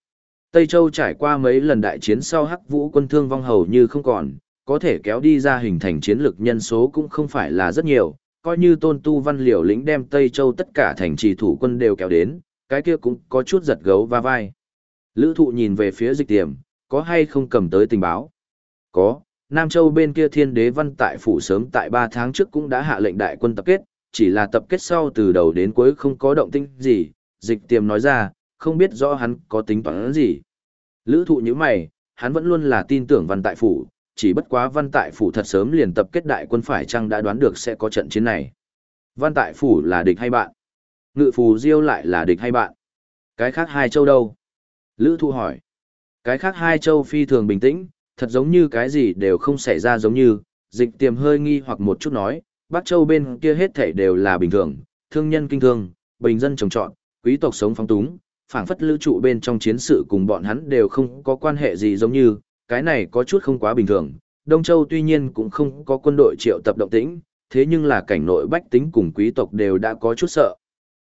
Tây Châu trải qua mấy lần đại chiến sau hắc vũ quân thương vong hầu như không còn, có thể kéo đi ra hình thành chiến lực nhân số cũng không phải là rất nhiều, coi như tôn tu văn liều lĩnh đem Tây Châu tất cả thành trì thủ quân đều kéo đến, cái kia cũng có chút giật gấu va vai. Lữ thụ nhìn về phía dịch tiềm, có hay không cầm tới tình báo? Có, Nam Châu bên kia thiên đế văn tại phủ sớm tại 3 tháng trước cũng đã hạ lệnh đại quân tập kết, chỉ là tập kết sau từ đầu đến cuối không có động tinh gì, dịch tiềm nói ra, không biết rõ hắn có tính toán gì. Lữ thụ như mày, hắn vẫn luôn là tin tưởng văn tại phủ, chỉ bất quá văn tại phủ thật sớm liền tập kết đại quân phải chăng đã đoán được sẽ có trận chiến này. Văn tại phủ là địch hay bạn? Ngự phù diêu lại là địch hay bạn? Cái khác hai châu đâu? Lữ thụ hỏi. Cái khác hai châu phi thường bình tĩnh, thật giống như cái gì đều không xảy ra giống như, dịch tiềm hơi nghi hoặc một chút nói, Bắc Châu bên kia hết thảy đều là bình thường, thương nhân kinh thương, bình dân trồng trọt, quý tộc sống phóng túng, phảng phất lữ trụ bên trong chiến sự cùng bọn hắn đều không có quan hệ gì giống như, cái này có chút không quá bình thường. Đông Châu tuy nhiên cũng không có quân đội triệu tập động tĩnh, thế nhưng là cảnh nội bách tính cùng quý tộc đều đã có chút sợ.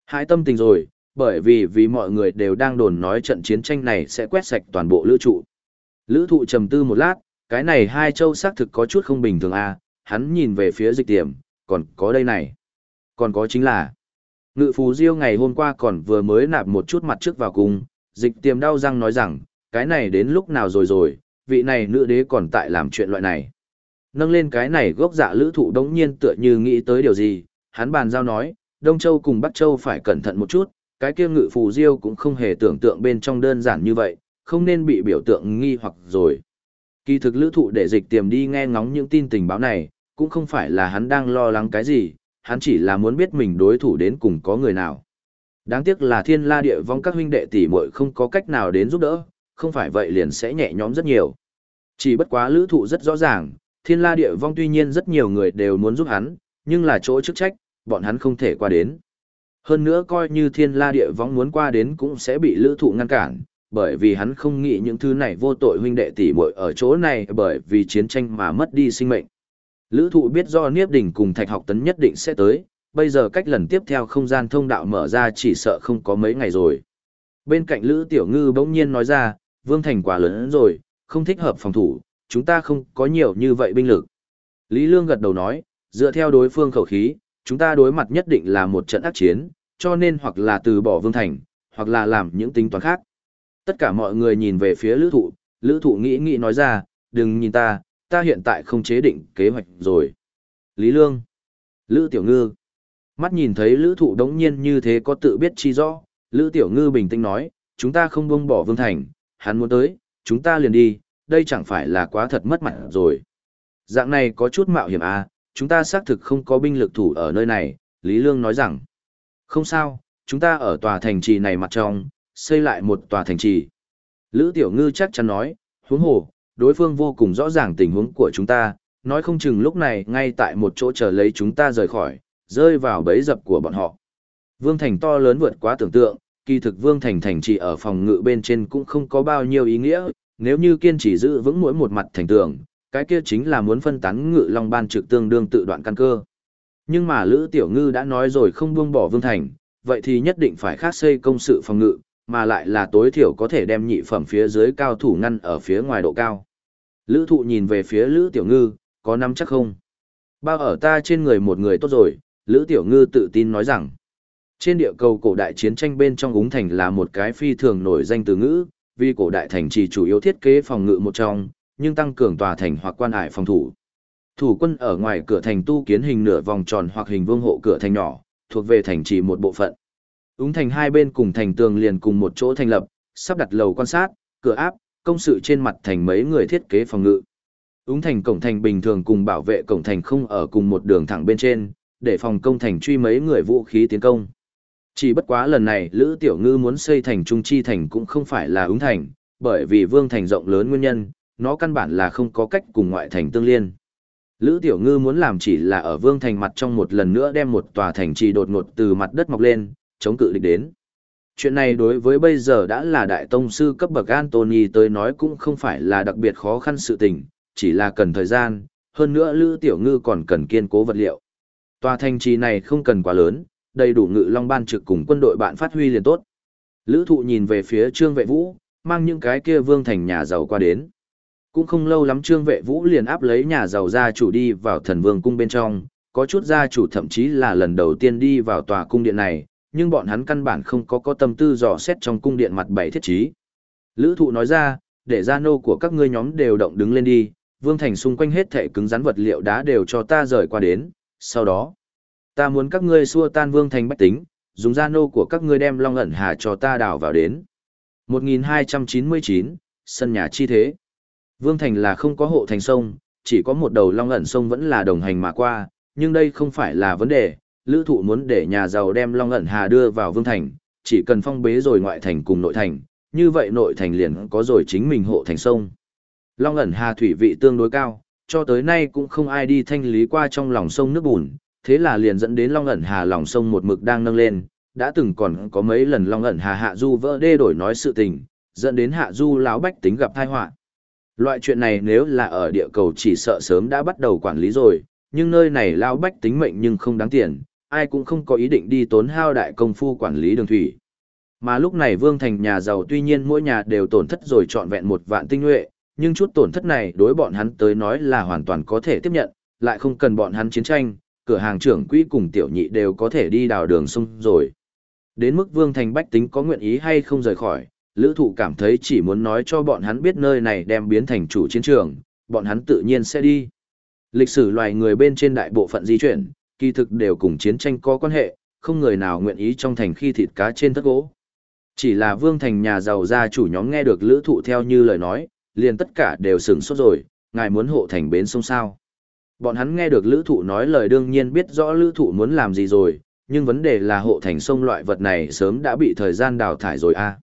Hãi tâm tình rồi, bởi vì vì mọi người đều đang đồn nói trận chiến tranh này sẽ quét sạch toàn bộ lữ trụ. Lữ thụ trầm tư một lát, cái này hai châu xác thực có chút không bình thường à, hắn nhìn về phía dịch tiệm, còn có đây này. Còn có chính là, ngự phù diêu ngày hôm qua còn vừa mới nạp một chút mặt trước vào cung, dịch tiềm đau răng nói rằng, cái này đến lúc nào rồi rồi, vị này nữ đế còn tại làm chuyện loại này. Nâng lên cái này gốc dạ lữ thụ đống nhiên tựa như nghĩ tới điều gì, hắn bàn giao nói, Đông Châu cùng Bắc Châu phải cẩn thận một chút, cái kia ngự phù diêu cũng không hề tưởng tượng bên trong đơn giản như vậy, không nên bị biểu tượng nghi hoặc rồi. Kỳ thực lữ thụ để dịch tiềm đi nghe ngóng những tin tình báo này, cũng không phải là hắn đang lo lắng cái gì, hắn chỉ là muốn biết mình đối thủ đến cùng có người nào. Đáng tiếc là thiên la địa vong các huynh đệ tỷ muội không có cách nào đến giúp đỡ, không phải vậy liền sẽ nhẹ nhõm rất nhiều. Chỉ bất quá lữ thụ rất rõ ràng, thiên la địa vong tuy nhiên rất nhiều người đều muốn giúp hắn, nhưng là chỗ chức trách, bọn hắn không thể qua đến. Hơn nữa coi như thiên la địa vong muốn qua đến cũng sẽ bị lữ thụ ngăn cản, bởi vì hắn không nghĩ những thứ này vô tội huynh đệ tỷ muội ở chỗ này bởi vì chiến tranh mà mất đi sinh mệnh. Lữ thụ biết do Niếp Đỉnh cùng Thạch Học Tấn nhất định sẽ tới, bây giờ cách lần tiếp theo không gian thông đạo mở ra chỉ sợ không có mấy ngày rồi. Bên cạnh Lữ Tiểu Ngư bỗng nhiên nói ra, Vương Thành quá lớn rồi, không thích hợp phòng thủ, chúng ta không có nhiều như vậy binh lực. Lý Lương gật đầu nói, dựa theo đối phương khẩu khí, chúng ta đối mặt nhất định là một trận ác chiến, cho nên hoặc là từ bỏ Vương Thành, hoặc là làm những tính toán khác. Tất cả mọi người nhìn về phía lữ thụ, lữ thụ nghĩ nghĩ nói ra, đừng nhìn ta, ta hiện tại không chế định kế hoạch rồi. Lý Lương, Lữ Tiểu Ngư, mắt nhìn thấy lữ thụ đống nhiên như thế có tự biết chi rõ, Lữ Tiểu Ngư bình tĩnh nói, chúng ta không buông bỏ Vương Thành, hắn muốn tới, chúng ta liền đi, đây chẳng phải là quá thật mất mặt rồi. Dạng này có chút mạo hiểm à, chúng ta xác thực không có binh lực thủ ở nơi này, Lý Lương nói rằng, không sao, chúng ta ở tòa thành trì này mặt trong, xây lại một tòa thành trì. Lữ Tiểu Ngư chắc chắn nói, huống hồ, đối phương vô cùng rõ ràng tình huống của chúng ta, nói không chừng lúc này ngay tại một chỗ chờ lấy chúng ta rời khỏi, rơi vào bẫy dập của bọn họ. Vương Thành to lớn vượt quá tưởng tượng, kỳ thực Vương Thành thành trì ở phòng ngự bên trên cũng không có bao nhiêu ý nghĩa, nếu như kiên trì giữ vững mỗi một mặt thành tường, cái kia chính là muốn phân tán ngự long ban trực tương đương tự đoạn căn cơ. Nhưng mà Lữ Tiểu Ngư đã nói rồi không buông bỏ Vương Thành, vậy thì nhất định phải khác xây công sự phòng ngự, mà lại là tối thiểu có thể đem nhị phẩm phía dưới cao thủ ngăn ở phía ngoài độ cao. Lữ thụ nhìn về phía Lữ Tiểu Ngư, có nắm chắc không? Bao ở ta trên người một người tốt rồi, Lữ Tiểu Ngư tự tin nói rằng, trên địa cầu cổ đại chiến tranh bên trong úng thành là một cái phi thường nổi danh từ ngữ, vì cổ đại thành chỉ chủ yếu thiết kế phòng ngự một trong, nhưng tăng cường tòa thành hoặc quan hải phòng thủ. Thủ quân ở ngoài cửa thành tu kiến hình nửa vòng tròn hoặc hình vương hộ cửa thành nhỏ, thuộc về thành trì một bộ phận. Úng thành hai bên cùng thành tường liền cùng một chỗ thành lập, sắp đặt lầu quan sát, cửa áp, công sự trên mặt thành mấy người thiết kế phòng ngự. Úng thành cổng thành bình thường cùng bảo vệ cổng thành không ở cùng một đường thẳng bên trên, để phòng công thành truy mấy người vũ khí tiến công. Chỉ bất quá lần này Lữ Tiểu Ngư muốn xây thành Trung Chi Thành cũng không phải là ứng thành, bởi vì vương thành rộng lớn nguyên nhân, nó căn bản là không có cách cùng ngoại thành tương liên. Lữ Tiểu Ngư muốn làm chỉ là ở vương thành mặt trong một lần nữa đem một tòa thành trì đột ngột từ mặt đất mọc lên, chống cự địch đến. Chuyện này đối với bây giờ đã là đại tông sư cấp bậc Anthony tới nói cũng không phải là đặc biệt khó khăn sự tình, chỉ là cần thời gian, hơn nữa Lữ Tiểu Ngư còn cần kiên cố vật liệu. Tòa thành trì này không cần quá lớn, đầy đủ ngự long ban trực cùng quân đội bạn phát huy liền tốt. Lữ thụ nhìn về phía Trương Vệ Vũ, mang những cái kia vương thành nhà giàu qua đến. Cũng không lâu lắm Trương Vệ Vũ liền áp lấy nhà giàu gia chủ đi vào thần vương cung bên trong, có chút gia chủ thậm chí là lần đầu tiên đi vào tòa cung điện này, nhưng bọn hắn căn bản không có có tâm tư dò xét trong cung điện mặt bảy thiết trí. Lữ thụ nói ra, để gia nô của các ngươi nhóm đều động đứng lên đi, vương thành xung quanh hết thể cứng rắn vật liệu đá đều cho ta rời qua đến, sau đó, ta muốn các ngươi xua tan vương thành bách tính, dùng gia nô của các ngươi đem long ẩn hà cho ta đào vào đến. 1299, sân nhà chi thế. Vương thành là không có hộ thành sông, chỉ có một đầu long ẩn sông vẫn là đồng hành mà qua, nhưng đây không phải là vấn đề, lữ thụ muốn để nhà giàu đem Long ẩn hà đưa vào vương thành, chỉ cần phong bế rồi ngoại thành cùng nội thành, như vậy nội thành liền có rồi chính mình hộ thành sông. Long ẩn hà thủy vị tương đối cao, cho tới nay cũng không ai đi thanh lý qua trong lòng sông nước bùn, thế là liền dẫn đến Long ẩn hà lòng sông một mực đang nâng lên, đã từng còn có mấy lần Long ẩn hà hạ du vỡ đê đổi nói sự tình, dẫn đến hạ du lão bách tính gặp tai họa. Loại chuyện này nếu là ở địa cầu chỉ sợ sớm đã bắt đầu quản lý rồi, nhưng nơi này lão bách tính mệnh nhưng không đáng tiền, ai cũng không có ý định đi tốn hao đại công phu quản lý đường thủy. Mà lúc này Vương Thành nhà giàu tuy nhiên mỗi nhà đều tổn thất rồi trọn vẹn một vạn tinh nhuệ, nhưng chút tổn thất này đối bọn hắn tới nói là hoàn toàn có thể tiếp nhận, lại không cần bọn hắn chiến tranh, cửa hàng trưởng quỹ cùng tiểu nhị đều có thể đi đào đường sông rồi. Đến mức Vương Thành bách tính có nguyện ý hay không rời khỏi, lữ thụ cảm thấy chỉ muốn nói cho bọn hắn biết nơi này đem biến thành chủ chiến trường, bọn hắn tự nhiên sẽ đi. Lịch sử loài người bên trên đại bộ phận di chuyển, kỳ thực đều cùng chiến tranh có quan hệ, không người nào nguyện ý trong thành khi thịt cá trên thất gỗ. Chỉ là vương thành nhà giàu gia chủ nhóm nghe được lữ thụ theo như lời nói, liền tất cả đều sửng sốt rồi, ngài muốn hộ thành bến sông sao. Bọn hắn nghe được lữ thụ nói lời đương nhiên biết rõ lữ thụ muốn làm gì rồi, nhưng vấn đề là hộ thành sông loại vật này sớm đã bị thời gian đào thải rồi a.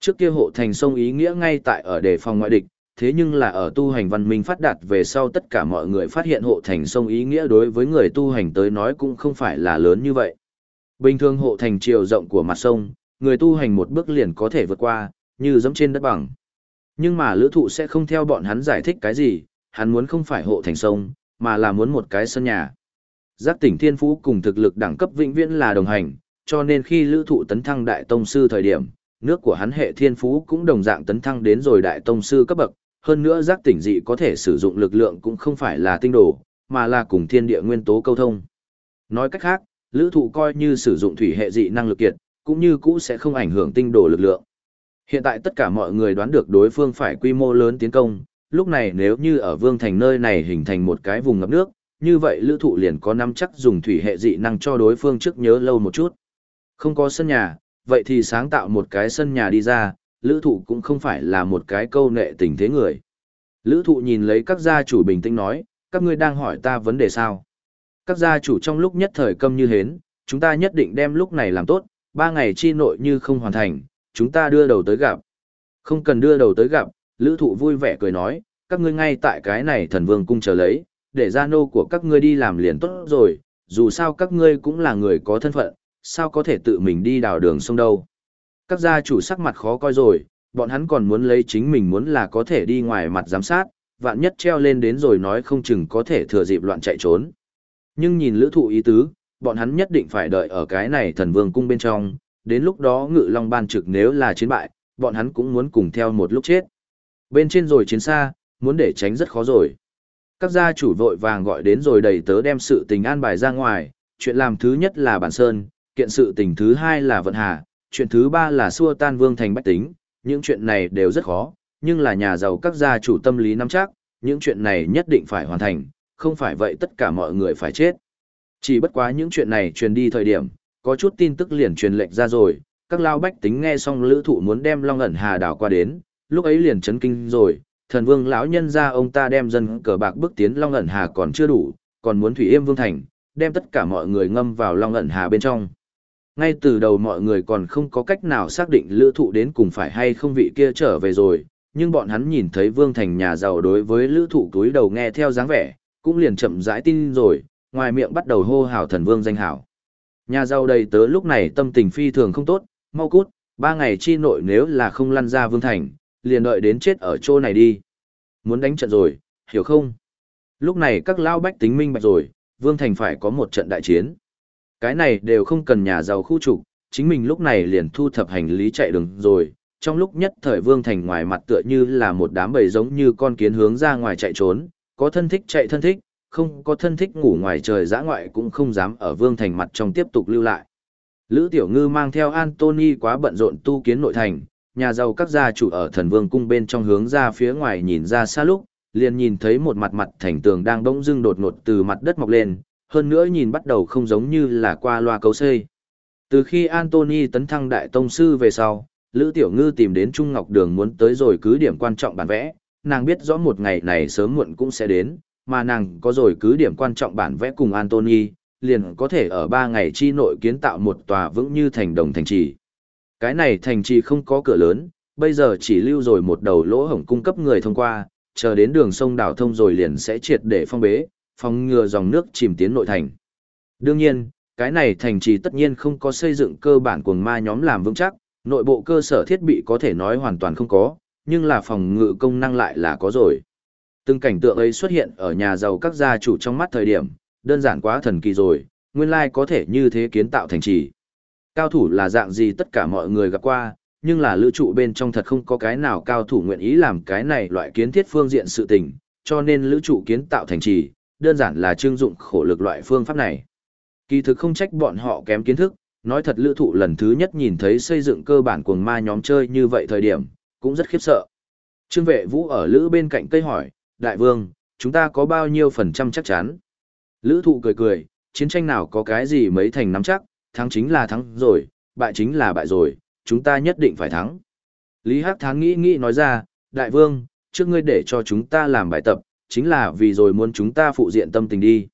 Trước kia hộ thành sông ý nghĩa ngay tại ở đề phòng ngoại địch, thế nhưng là ở tu hành văn minh phát đạt về sau tất cả mọi người phát hiện hộ thành sông ý nghĩa đối với người tu hành tới nói cũng không phải là lớn như vậy. Bình thường hộ thành chiều rộng của mặt sông, người tu hành một bước liền có thể vượt qua, như giống trên đất bằng. Nhưng mà lữ thụ sẽ không theo bọn hắn giải thích cái gì, hắn muốn không phải hộ thành sông, mà là muốn một cái sân nhà. Giác tỉnh thiên phú cùng thực lực đẳng cấp vĩnh viễn là đồng hành, cho nên khi lữ thụ tấn thăng đại tông sư thời điểm, nước của hắn hệ thiên phú cũng đồng dạng tấn thăng đến rồi đại tông sư cấp bậc, hơn nữa giác tỉnh dị có thể sử dụng lực lượng cũng không phải là tinh đồ, mà là cùng thiên địa nguyên tố câu thông. Nói cách khác, lữ thụ coi như sử dụng thủy hệ dị năng lực kiệt, cũng như cũ sẽ không ảnh hưởng tinh đồ lực lượng. Hiện tại tất cả mọi người đoán được đối phương phải quy mô lớn tiến công, lúc này nếu như ở Vương Thành nơi này hình thành một cái vùng ngập nước, như vậy lữ thụ liền có năm chắc dùng thủy hệ dị năng cho đối phương trước nhớ lâu một chút. Không có sân nhà, vậy thì sáng tạo một cái sân nhà đi ra, lữ thụ cũng không phải là một cái câu nệ tình thế người. Lữ thụ nhìn lấy các gia chủ bình tĩnh nói, các ngươi đang hỏi ta vấn đề sao? Các gia chủ trong lúc nhất thời câm như hến, chúng ta nhất định đem lúc này làm tốt, ba ngày chi nội như không hoàn thành, chúng ta đưa đầu tới gặp. Không cần đưa đầu tới gặp, lữ thụ vui vẻ cười nói, các ngươi ngay tại cái này thần vương cung chờ lấy, để gia nô của các ngươi đi làm liền tốt rồi, dù sao các ngươi cũng là người có thân phận, sao có thể tự mình đi đào đường sông đâu. Các gia chủ sắc mặt khó coi rồi, bọn hắn còn muốn lấy chính mình muốn là có thể đi ngoài mặt giám sát, vạn nhất treo lên đến rồi nói không chừng có thể thừa dịp loạn chạy trốn. Nhưng nhìn lữ thụ ý tứ, bọn hắn nhất định phải đợi ở cái này thần vương cung bên trong, đến lúc đó ngự long ban trực nếu là chiến bại, bọn hắn cũng muốn cùng theo một lúc chết. Bên trên rồi chiến xa, muốn để tránh rất khó rồi. Các gia chủ vội vàng gọi đến rồi đầy tớ đem sự tình an bài ra ngoài, chuyện làm thứ nhất là bản sơn, kiện sự tình thứ hai là vận hà, chuyện thứ ba là xua tan vương thành bách tính, những chuyện này đều rất khó, nhưng là nhà giàu các gia chủ tâm lý nắm chắc, những chuyện này nhất định phải hoàn thành, không phải vậy tất cả mọi người phải chết. Chỉ bất quá những chuyện này truyền đi thời điểm, có chút tin tức liền truyền lệnh ra rồi, các lao bách tính nghe xong lữ thụ muốn đem Long ẩn hà đảo qua đến, lúc ấy liền chấn kinh rồi, thần vương lão nhân ra ông ta đem dân cờ bạc bước tiến Long ẩn hà còn chưa đủ, còn muốn thủy yêm vương thành, đem tất cả mọi người ngâm vào Long ẩn hà bên trong. Ngay từ đầu mọi người còn không có cách nào xác định lữ thụ đến cùng phải hay không vị kia trở về rồi, nhưng bọn hắn nhìn thấy vương thành nhà giàu đối với lữ thụ túi đầu nghe theo dáng vẻ, cũng liền chậm rãi tin rồi, ngoài miệng bắt đầu hô hào thần vương danh hảo. Nhà giàu đầy tớ lúc này tâm tình phi thường không tốt, mau cút, ba ngày chi nội nếu là không lăn ra vương thành, liền đợi đến chết ở chỗ này đi. Muốn đánh trận rồi, hiểu không? Lúc này các lao bách tính minh bạch rồi, vương thành phải có một trận đại chiến. Cái này đều không cần nhà giàu khu trục, chính mình lúc này liền thu thập hành lý chạy đường rồi. Trong lúc nhất thời vương thành ngoài mặt tựa như là một đám bầy giống như con kiến hướng ra ngoài chạy trốn, có thân thích chạy thân thích, không có thân thích ngủ ngoài trời giã ngoại cũng không dám ở vương thành mặt trong tiếp tục lưu lại. Lữ Tiểu Ngư mang theo Anthony quá bận rộn tu kiến nội thành, nhà giàu các gia chủ ở thần vương cung bên trong hướng ra phía ngoài nhìn ra xa lúc, liền nhìn thấy một mặt mặt thành tường đang bỗng dưng đột ngột từ mặt đất mọc lên, hơn nữa nhìn bắt đầu không giống như là qua loa cấu xây. Từ khi Anthony tấn thăng đại tông sư về sau, Lữ Tiểu Ngư tìm đến Trung Ngọc Đường muốn tới rồi cứ điểm quan trọng bản vẽ, nàng biết rõ một ngày này sớm muộn cũng sẽ đến, mà nàng có rồi cứ điểm quan trọng bản vẽ cùng Anthony, liền có thể ở ba ngày chi nội kiến tạo một tòa vững như thành đồng thành trì. Cái này thành trì không có cửa lớn, bây giờ chỉ lưu rồi một đầu lỗ hổng cung cấp người thông qua, chờ đến đường sông đảo thông rồi liền sẽ triệt để phong bế, phòng ngừa dòng nước chìm tiến nội thành. Đương nhiên, cái này thành trì tất nhiên không có xây dựng cơ bản cuồng ma nhóm làm vững chắc, nội bộ cơ sở thiết bị có thể nói hoàn toàn không có, nhưng là phòng ngự công năng lại là có rồi. Từng cảnh tượng ấy xuất hiện ở nhà giàu các gia chủ trong mắt thời điểm, đơn giản quá thần kỳ rồi, nguyên lai có thể như thế kiến tạo thành trì. Cao thủ là dạng gì tất cả mọi người gặp qua, nhưng là lữ trụ bên trong thật không có cái nào cao thủ nguyện ý làm cái này loại kiến thiết phương diện sự tình, cho nên lữ trụ kiến tạo thành trì, đơn giản là trưng dụng khổ lực loại phương pháp này. Kỳ thực không trách bọn họ kém kiến thức, nói thật lữ thụ lần thứ nhất nhìn thấy xây dựng cơ bản cuồng ma nhóm chơi như vậy thời điểm, cũng rất khiếp sợ. Trương vệ vũ ở lữ bên cạnh cây hỏi, đại vương, chúng ta có bao nhiêu phần trăm chắc chắn? Lữ thụ cười cười, chiến tranh nào có cái gì mấy thành nắm chắc, thắng chính là thắng rồi, bại chính là bại rồi, chúng ta nhất định phải thắng. Lý Hắc Thán nghĩ nghĩ nói ra, đại vương, trước ngươi để cho chúng ta làm bài tập, chính là vì rồi muốn chúng ta phụ diện tâm tình đi.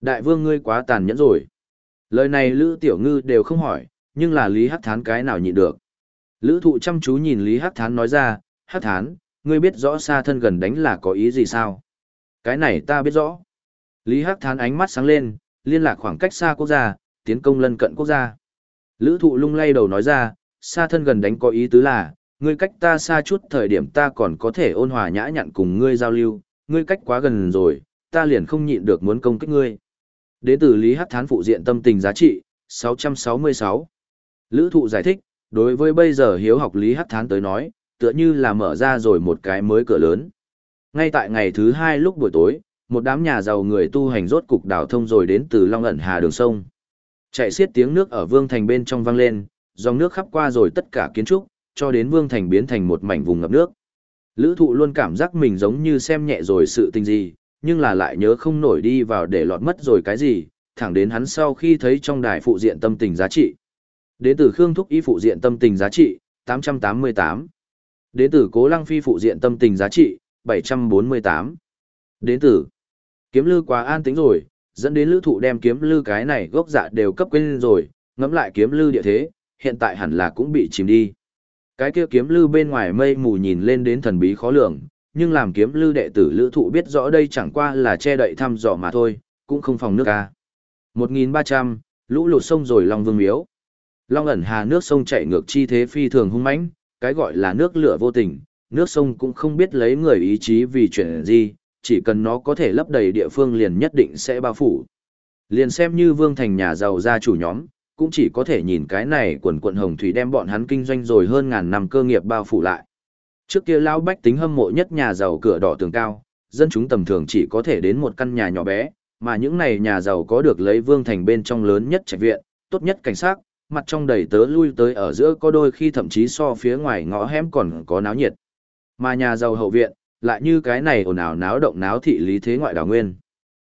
Đại vương ngươi quá tàn nhẫn rồi. Lời này Lữ Tiểu Ngư đều không hỏi, nhưng là Lý Hắc Thán cái nào nhịn được. Lữ thụ chăm chú nhìn Lý Hắc Thán nói ra, Hắc Thán, ngươi biết rõ xa thân gần đánh là có ý gì sao? Cái này ta biết rõ. Lý Hắc Thán ánh mắt sáng lên, liên lạc khoảng cách xa quốc gia, tiến công lân cận quốc gia. Lữ thụ lung lay đầu nói ra, xa thân gần đánh có ý tứ là, ngươi cách ta xa chút thời điểm ta còn có thể ôn hòa nhã nhặn cùng ngươi giao lưu, ngươi cách quá gần rồi, ta liền không nhịn được muốn công kích ngươi. Đến từ Lý Hắc Thán phụ diện tâm tình giá trị, 666. Lữ thụ giải thích, đối với bây giờ hiếu học Lý Hắc Thán tới nói, tựa như là mở ra rồi một cái mới cửa lớn. Ngay tại ngày thứ hai lúc buổi tối, một đám nhà giàu người tu hành rốt cục đảo thông rồi đến từ Long ẩn Hà đường sông. Chạy xiết tiếng nước ở Vương Thành bên trong vang lên, dòng nước khắp qua rồi tất cả kiến trúc, cho đến Vương Thành biến thành một mảnh vùng ngập nước. Lữ thụ luôn cảm giác mình giống như xem nhẹ rồi sự tình gì, nhưng là lại nhớ không nổi đi vào để lọt mất rồi cái gì, thẳng đến hắn sau khi thấy trong đài phụ diện tâm tình giá trị. Đến từ Khương Thúc Y phụ diện tâm tình giá trị, 888. Đến từ Cố Lăng Phi phụ diện tâm tình giá trị, 748. Đến từ Kiếm Lư quá an tính rồi, dẫn đến lữ thụ đem kiếm lư cái này gốc dạ đều cấp quên rồi, ngẫm lại kiếm lư địa thế, hiện tại hẳn là cũng bị chìm đi. Cái kia kiếm lư bên ngoài mây mù nhìn lên đến thần bí khó lường, nhưng làm kiếm lư đệ tử lữ thụ biết rõ đây chẳng qua là che đậy thăm dò mà thôi, cũng không phòng nước ca. 1300, lũ lụt sông rồi Long Vương Miếu. Long ẩn hà nước sông chạy ngược chi thế phi thường hung mãnh, cái gọi là nước lửa vô tình, nước sông cũng không biết lấy người ý chí vì chuyện gì, chỉ cần nó có thể lấp đầy địa phương liền nhất định sẽ bao phủ. Liền xem như vương thành nhà giàu gia chủ nhóm, cũng chỉ có thể nhìn cái này quần quận hồng thủy đem bọn hắn kinh doanh rồi hơn ngàn năm cơ nghiệp bao phủ lại. Trước kia lão bách tính hâm mộ nhất nhà giàu cửa đỏ tường cao, dân chúng tầm thường chỉ có thể đến một căn nhà nhỏ bé, mà những này nhà giàu có được lấy vương thành bên trong lớn nhất trạch viện, tốt nhất cảnh sát, mặt trong đầy tớ lui tới ở giữa có đôi khi thậm chí so phía ngoài ngõ hẻm còn có náo nhiệt. Mà nhà giàu hậu viện, lại như cái này ồn ào náo động náo thị lý thế ngoại đảo nguyên.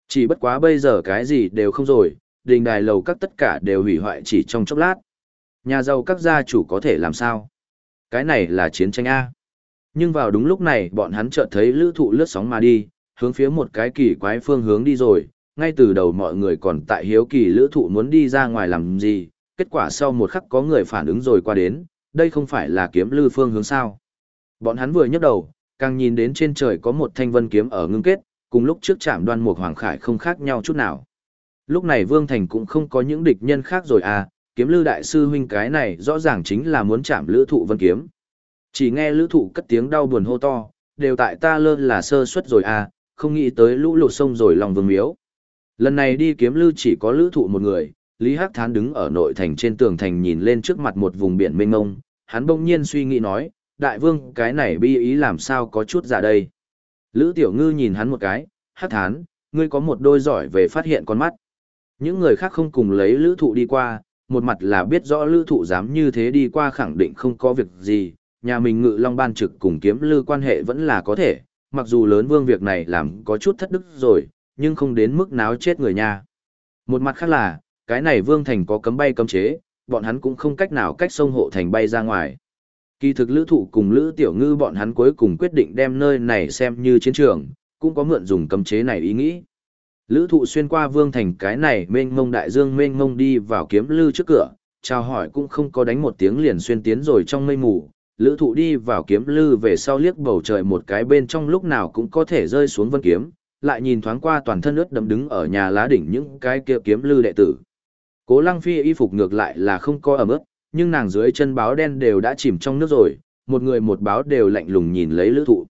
Chỉ bất quá bây giờ cái gì đều không rồi, đình đài lầu các tất cả đều hủy hoại chỉ trong chốc lát. Nhà giàu các gia chủ có thể làm sao? Cái này là chiến tranh A. Nhưng vào đúng lúc này bọn hắn chợt thấy lữ thụ lướt sóng mà đi, hướng phía một cái kỳ quái phương hướng đi rồi, ngay từ đầu mọi người còn tại hiếu kỳ lữ thụ muốn đi ra ngoài làm gì, kết quả sau một khắc có người phản ứng rồi qua đến, đây không phải là kiếm lư phương hướng sao. Bọn hắn vừa nhấc đầu, càng nhìn đến trên trời có một thanh vân kiếm ở ngưng kết, cùng lúc trước chạm đoan một hoàng khải không khác nhau chút nào. Lúc này Vương Thành cũng không có những địch nhân khác rồi à, kiếm lư đại sư huynh cái này rõ ràng chính là muốn chạm lữ thụ vân kiếm. Chỉ nghe lữ thụ cất tiếng đau buồn hô to, đều tại ta lơ là sơ suất rồi à, không nghĩ tới lũ lụt sông rồi lòng vương miếu. Lần này đi kiếm lư chỉ có lữ thụ một người, Lý Hắc Thán đứng ở nội thành trên tường thành nhìn lên trước mặt một vùng biển mênh mông, hắn bỗng nhiên suy nghĩ nói, đại vương cái này bi ý làm sao có chút giả đây. Lữ tiểu ngư nhìn hắn một cái, hắc thán, ngươi có một đôi giỏi về phát hiện con mắt. Những người khác không cùng lấy lữ thụ đi qua, một mặt là biết rõ lữ thụ dám như thế đi qua khẳng định không có việc gì, nhà mình ngự long ban trực cùng kiếm lư quan hệ vẫn là có thể, mặc dù lớn vương việc này làm có chút thất đức rồi, nhưng không đến mức náo chết người nha. Một mặt khác là, cái này vương thành có cấm bay cấm chế, bọn hắn cũng không cách nào cách sông hộ thành bay ra ngoài. Kỳ thực lữ thụ cùng lữ tiểu ngư bọn hắn cuối cùng quyết định đem nơi này xem như chiến trường, cũng có mượn dùng cấm chế này ý nghĩ. Lữ thụ xuyên qua vương thành cái này mênh mông đại dương mênh mông đi vào kiếm lư trước cửa, chào hỏi cũng không có đánh một tiếng liền xuyên tiến rồi trong mây mù. Lữ thụ đi vào kiếm lư về sau liếc bầu trời một cái bên trong lúc nào cũng có thể rơi xuống vân kiếm, lại nhìn thoáng qua toàn thân ướt đầm đứng ở nhà lá đỉnh những cái kia kiếm lư đệ tử. Cố lăng phi y phục ngược lại là không có ẩm ướt, nhưng nàng dưới chân báo đen đều đã chìm trong nước rồi, một người một báo đều lạnh lùng nhìn lấy lữ thụ.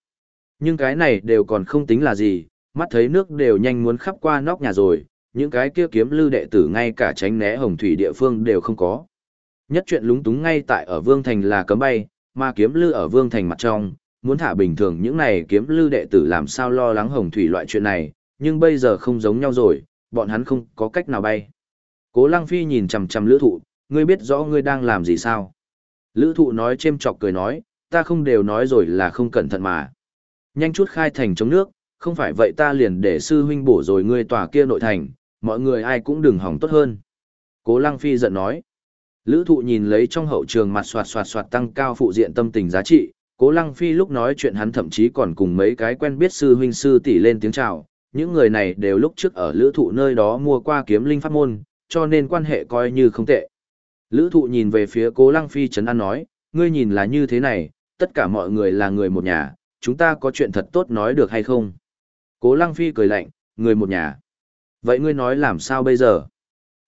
Nhưng cái này đều còn không tính là gì, mắt thấy nước đều nhanh muốn khắp qua nóc nhà rồi, những cái kia kiếm lưu đệ tử ngay cả tránh né hồng thủy địa phương đều không có. Nhất chuyện lúng túng ngay tại ở Vương Thành là cấm bay, mà kiếm lưu ở Vương Thành mặt trong, muốn thả bình thường những này kiếm lưu đệ tử làm sao lo lắng hồng thủy loại chuyện này, nhưng bây giờ không giống nhau rồi, bọn hắn không có cách nào bay. Cố Lăng Phi nhìn chằm chằm lữ thụ, ngươi biết rõ ngươi đang làm gì sao? Lữ thụ nói chêm chọc cười nói, ta không đều nói rồi là không cẩn thận mà. Nhanh chút khai thành chống nước, không phải vậy ta liền để sư huynh bổ rồi ngươi tòa kia nội thành, mọi người ai cũng đừng hỏng tốt hơn. Cố Lăng Phi giận nói. Lữ thụ nhìn lấy trong hậu trường mặt soạt soạt soạt tăng cao phụ diện tâm tình giá trị, Cố Lăng Phi lúc nói chuyện hắn thậm chí còn cùng mấy cái quen biết sư huynh sư tỷ lên tiếng chào, những người này đều lúc trước ở lữ thụ nơi đó mua qua kiếm linh pháp môn, cho nên quan hệ coi như không tệ. Lữ thụ nhìn về phía cố lăng phi trấn an nói, ngươi nhìn là như thế này, tất cả mọi người là người một nhà, chúng ta có chuyện thật tốt nói được hay không? Cố lăng phi cười lạnh, người một nhà. Vậy ngươi nói làm sao bây giờ?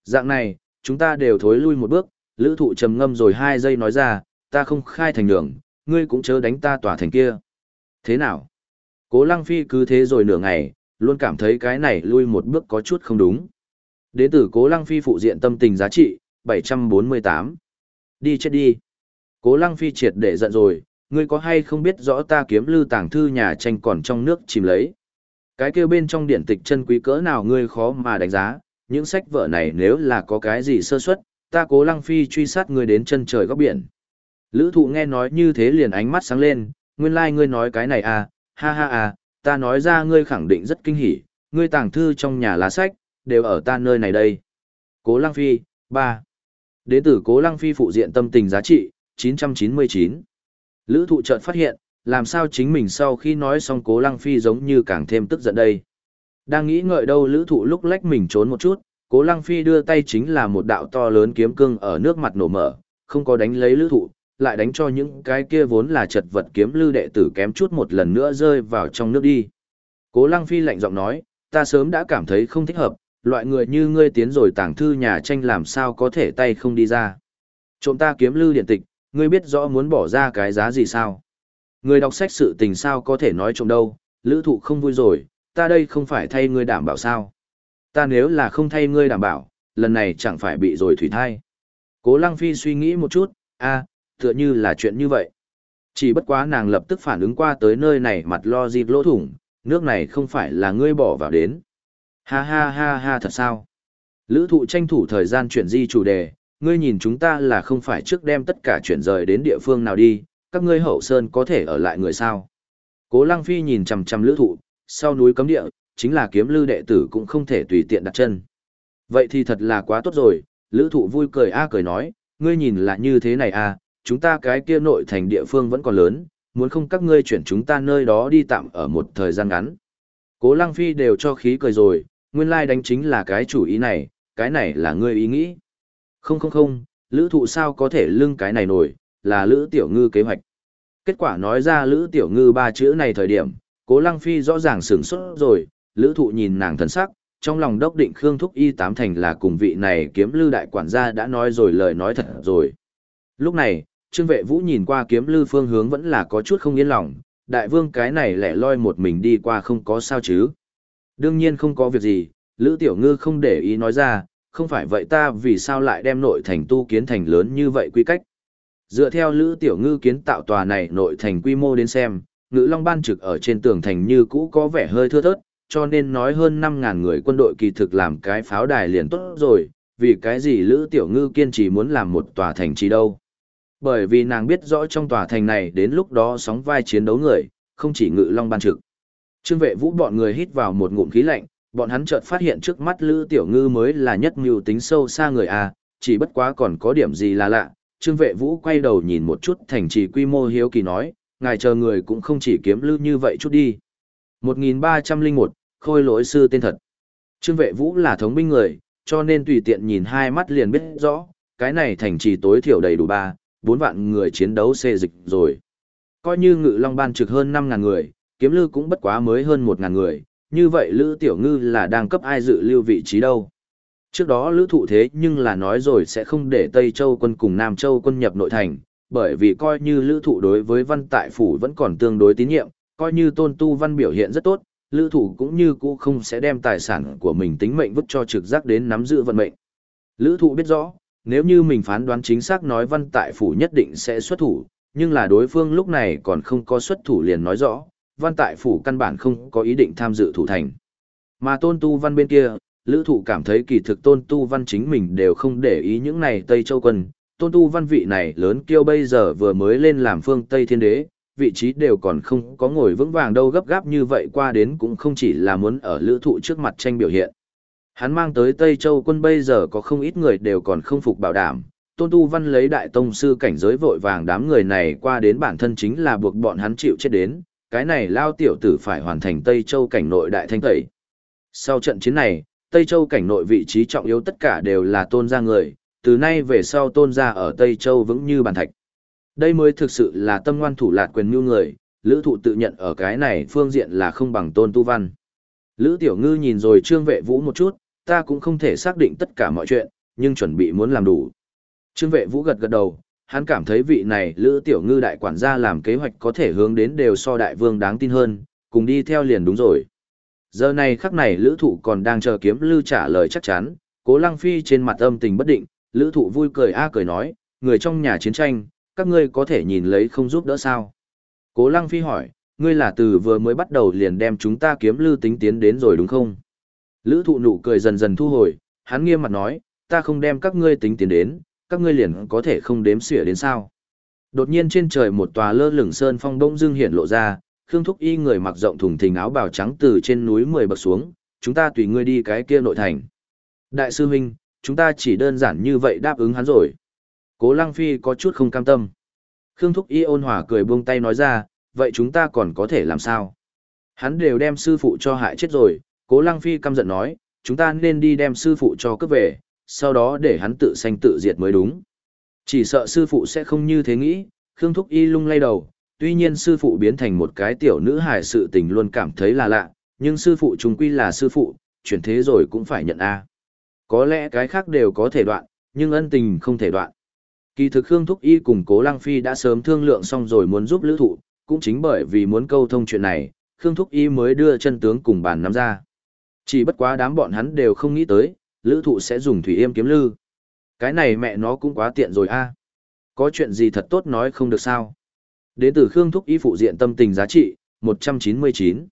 Dạng này, chúng ta đều thối lui một bước, lữ thụ trầm ngâm rồi hai giây nói ra, ta không khai thành đường, ngươi cũng chớ đánh ta tỏa thành kia. Thế nào? Cố lăng phi cứ thế rồi nửa ngày, luôn cảm thấy cái này lui một bước có chút không đúng. Đế tử cố lăng phi phụ diện tâm tình giá trị, 748. Đi chết đi. Cố lăng phi triệt để giận rồi, ngươi có hay không biết rõ ta kiếm lưu tàng thư nhà tranh còn trong nước chìm lấy. Cái kia bên trong điển tịch chân quý cỡ nào ngươi khó mà đánh giá, những sách vở này nếu là có cái gì sơ suất, ta cố lăng phi truy sát ngươi đến chân trời góc biển. Lữ thụ nghe nói như thế liền ánh mắt sáng lên, nguyên lai like ngươi nói cái này à, ha ha à, ta nói ra ngươi khẳng định rất kinh hỉ, ngươi tàng thư trong nhà lá sách, đều ở ta nơi này đây. Cố Lăng Phi, 3. Đế tử Cố Lăng Phi phụ diện tâm tình giá trị, 999. Lữ thụ chợt phát hiện, làm sao chính mình sau khi nói xong Cố Lăng Phi giống như càng thêm tức giận đây. Đang nghĩ ngợi đâu lữ thụ lúc lách mình trốn một chút, Cố Lăng Phi đưa tay chính là một đạo to lớn kiếm cương ở nước mặt nổ mở, không có đánh lấy lữ thụ, lại đánh cho những cái kia vốn là chật vật kiếm lưu đệ tử kém chút một lần nữa rơi vào trong nước đi. Cố Lăng Phi lạnh giọng nói, ta sớm đã cảm thấy không thích hợp, loại người như ngươi tiến rồi tàng thư nhà tranh làm sao có thể tay không đi ra. Trộm ta kiếm lưu điện tịch, ngươi biết rõ muốn bỏ ra cái giá gì sao? Người đọc sách sự tình sao có thể nói trộm đâu, lữ thụ không vui rồi, ta đây không phải thay ngươi đảm bảo sao? Ta nếu là không thay ngươi đảm bảo, lần này chẳng phải bị rồi thủy thai. Cố Lăng Phi suy nghĩ một chút, a tựa như là chuyện như vậy. Chỉ bất quá nàng lập tức phản ứng qua tới nơi này mặt lo dịp lỗ thủng, nước này không phải là ngươi bỏ vào đến. Ha ha ha ha thật sao? Lữ thụ tranh thủ thời gian chuyển di chủ đề, ngươi nhìn chúng ta là không phải trước đem tất cả chuyển rời đến địa phương nào đi, các ngươi hậu sơn có thể ở lại người sao. Cố Lăng Phi nhìn chằm chằm lữ thụ, sau núi cấm địa, chính là kiếm lư đệ tử cũng không thể tùy tiện đặt chân. Vậy thì thật là quá tốt rồi, lữ thụ vui cười a cười nói, ngươi nhìn là như thế này à, chúng ta cái kia nội thành địa phương vẫn còn lớn, muốn không các ngươi chuyển chúng ta nơi đó đi tạm ở một thời gian ngắn. Cố Lăng Phi đều cho khí cười rồi, nguyên lai đánh chính là cái chủ ý này, cái này là ngươi ý nghĩ. Không không không, lữ thụ sao có thể lưng cái này nổi, là lữ tiểu ngư kế hoạch. Kết quả nói ra lữ tiểu ngư ba chữ này thời điểm, cố lăng phi rõ ràng sửng sốt rồi, lữ thụ nhìn nàng thần sắc, trong lòng đốc định Khương Thúc Y tám thành là cùng vị này kiếm lư đại quản gia đã nói rồi lời nói thật rồi. Lúc này, Trương Vệ Vũ nhìn qua kiếm lư phương hướng vẫn là có chút không yên lòng, đại vương cái này lẻ loi một mình đi qua không có sao chứ. Đương nhiên không có việc gì, Lữ Tiểu Ngư không để ý nói ra, không phải vậy ta vì sao lại đem nội thành tu kiến thành lớn như vậy quy cách. Dựa theo Lữ Tiểu Ngư kiến tạo tòa này nội thành quy mô đến xem, ngữ long ban trực ở trên tường thành như cũ có vẻ hơi thưa thớt, cho nên nói hơn 5.000 người quân đội kỳ thực làm cái pháo đài liền tốt rồi, vì cái gì Lữ Tiểu Ngư kiên trì muốn làm một tòa thành trì đâu. Bởi vì nàng biết rõ trong tòa thành này đến lúc đó sóng vai chiến đấu người, không chỉ ngự long ban trực. Trương vệ vũ bọn người hít vào một ngụm khí lạnh, bọn hắn chợt phát hiện trước mắt Lữ Tiểu Ngư mới là nhất mưu tính sâu xa người a, chỉ bất quá còn có điểm gì là lạ. Trương vệ vũ quay đầu nhìn một chút thành trì quy mô hiếu kỳ nói, ngài chờ người cũng không chỉ kiếm lư như vậy chút đi. 1301, khôi lỗi sư tên thật. Trương vệ vũ là thống binh người, cho nên tùy tiện nhìn hai mắt liền biết rõ, cái này thành trì tối thiểu đầy đủ ba, bốn vạn người chiến đấu xê dịch rồi. Coi như ngự long ban trực hơn 5.000 người, kiếm lư cũng bất quá mới hơn 1.000 người, như vậy Lữ Tiểu Ngư là đang cấp ai dự lưu vị trí đâu. Trước đó Lữ Thụ thế nhưng là nói rồi sẽ không để Tây Châu quân cùng Nam Châu quân nhập nội thành, bởi vì coi như Lữ Thụ đối với văn tại phủ vẫn còn tương đối tín nhiệm, coi như tôn tu văn biểu hiện rất tốt, Lữ Thụ cũng như cũ không sẽ đem tài sản của mình tính mệnh vứt cho trực giác đến nắm giữ vận mệnh. Lữ Thụ biết rõ, nếu như mình phán đoán chính xác nói văn tại phủ nhất định sẽ xuất thủ, nhưng là đối phương lúc này còn không có xuất thủ liền nói rõ, văn tại phủ căn bản không có ý định tham dự thủ thành. Mà tôn tu văn bên kia, lữ thụ cảm thấy kỳ thực tôn tu văn chính mình đều không để ý những này Tây Châu quân. Tôn tu văn vị này lớn kêu bây giờ vừa mới lên làm phương Tây thiên đế, vị trí đều còn không có ngồi vững vàng đâu gấp gáp như vậy qua đến cũng không chỉ là muốn ở lữ thụ trước mặt tranh biểu hiện. Hắn mang tới Tây Châu quân bây giờ có không ít người đều còn không phục bảo đảm, Tôn Tu Văn lấy đại tông sư cảnh giới vội vàng đám người này qua đến bản thân chính là buộc bọn hắn chịu chết đến, cái này lao tiểu tử phải hoàn thành Tây Châu cảnh nội đại thanh tẩy. Sau trận chiến này, Tây Châu cảnh nội vị trí trọng yếu tất cả đều là tôn gia người, từ nay về sau tôn gia ở Tây Châu vững như bàn thạch. Đây mới thực sự là tâm ngoan thủ lạt quyền mưu người, lữ thụ tự nhận ở cái này phương diện là không bằng tôn tu văn. Lữ tiểu ngư nhìn rồi trương vệ vũ một chút, ta cũng không thể xác định tất cả mọi chuyện, nhưng chuẩn bị muốn làm đủ. Trương vệ vũ gật gật đầu, hắn cảm thấy vị này lữ tiểu ngư đại quản gia làm kế hoạch có thể hướng đến đều so đại vương đáng tin hơn, cùng đi theo liền đúng rồi. Giờ này khắc này lữ thụ còn đang chờ kiếm lư trả lời chắc chắn, cố lăng phi trên mặt âm tình bất định, lữ thụ vui cười a cười nói, người trong nhà chiến tranh, các ngươi có thể nhìn lấy không giúp đỡ sao. Cố lăng phi hỏi, ngươi là từ vừa mới bắt đầu liền đem chúng ta kiếm lư tính tiến đến rồi đúng không? Lữ thụ nụ cười dần dần thu hồi, hắn nghiêm mặt nói, ta không đem các ngươi tính tiến đến, các ngươi liền có thể không đếm xỉa đến sao. Đột nhiên trên trời một tòa lơ lửng sơn phong đông dương hiện lộ ra, Khương Thúc Y người mặc rộng thùng thình áo bào trắng từ trên núi mười bậc xuống, chúng ta tùy ngươi đi cái kia nội thành. Đại sư huynh, chúng ta chỉ đơn giản như vậy đáp ứng hắn rồi. Cố Lăng Phi có chút không cam tâm. Khương Thúc Y ôn hòa cười buông tay nói ra, vậy chúng ta còn có thể làm sao? Hắn đều đem sư phụ cho hại chết rồi, Cố Lăng Phi căm giận nói, chúng ta nên đi đem sư phụ cho cướp về, sau đó để hắn tự sanh tự diệt mới đúng. Chỉ sợ sư phụ sẽ không như thế nghĩ, Khương Thúc Y lung lay đầu, tuy nhiên sư phụ biến thành một cái tiểu nữ hài sự tình luôn cảm thấy là lạ, nhưng sư phụ chúng quy là sư phụ, chuyển thế rồi cũng phải nhận A. Có lẽ cái khác đều có thể đoạn, nhưng ân tình không thể đoạn. Kỳ thực Khương Thúc Y cùng Cố Lăng Phi đã sớm thương lượng xong rồi muốn giúp lữ thụ, cũng chính bởi vì muốn câu thông chuyện này, Khương Thúc Y mới đưa chân tướng cùng bàn nắm ra. Chỉ bất quá đám bọn hắn đều không nghĩ tới, lữ thụ sẽ dùng thủy yêm kiếm lư. Cái này mẹ nó cũng quá tiện rồi a Có chuyện gì thật tốt nói không được sao. Đến từ Khương Thúc Y phụ diện tâm tình giá trị, 199.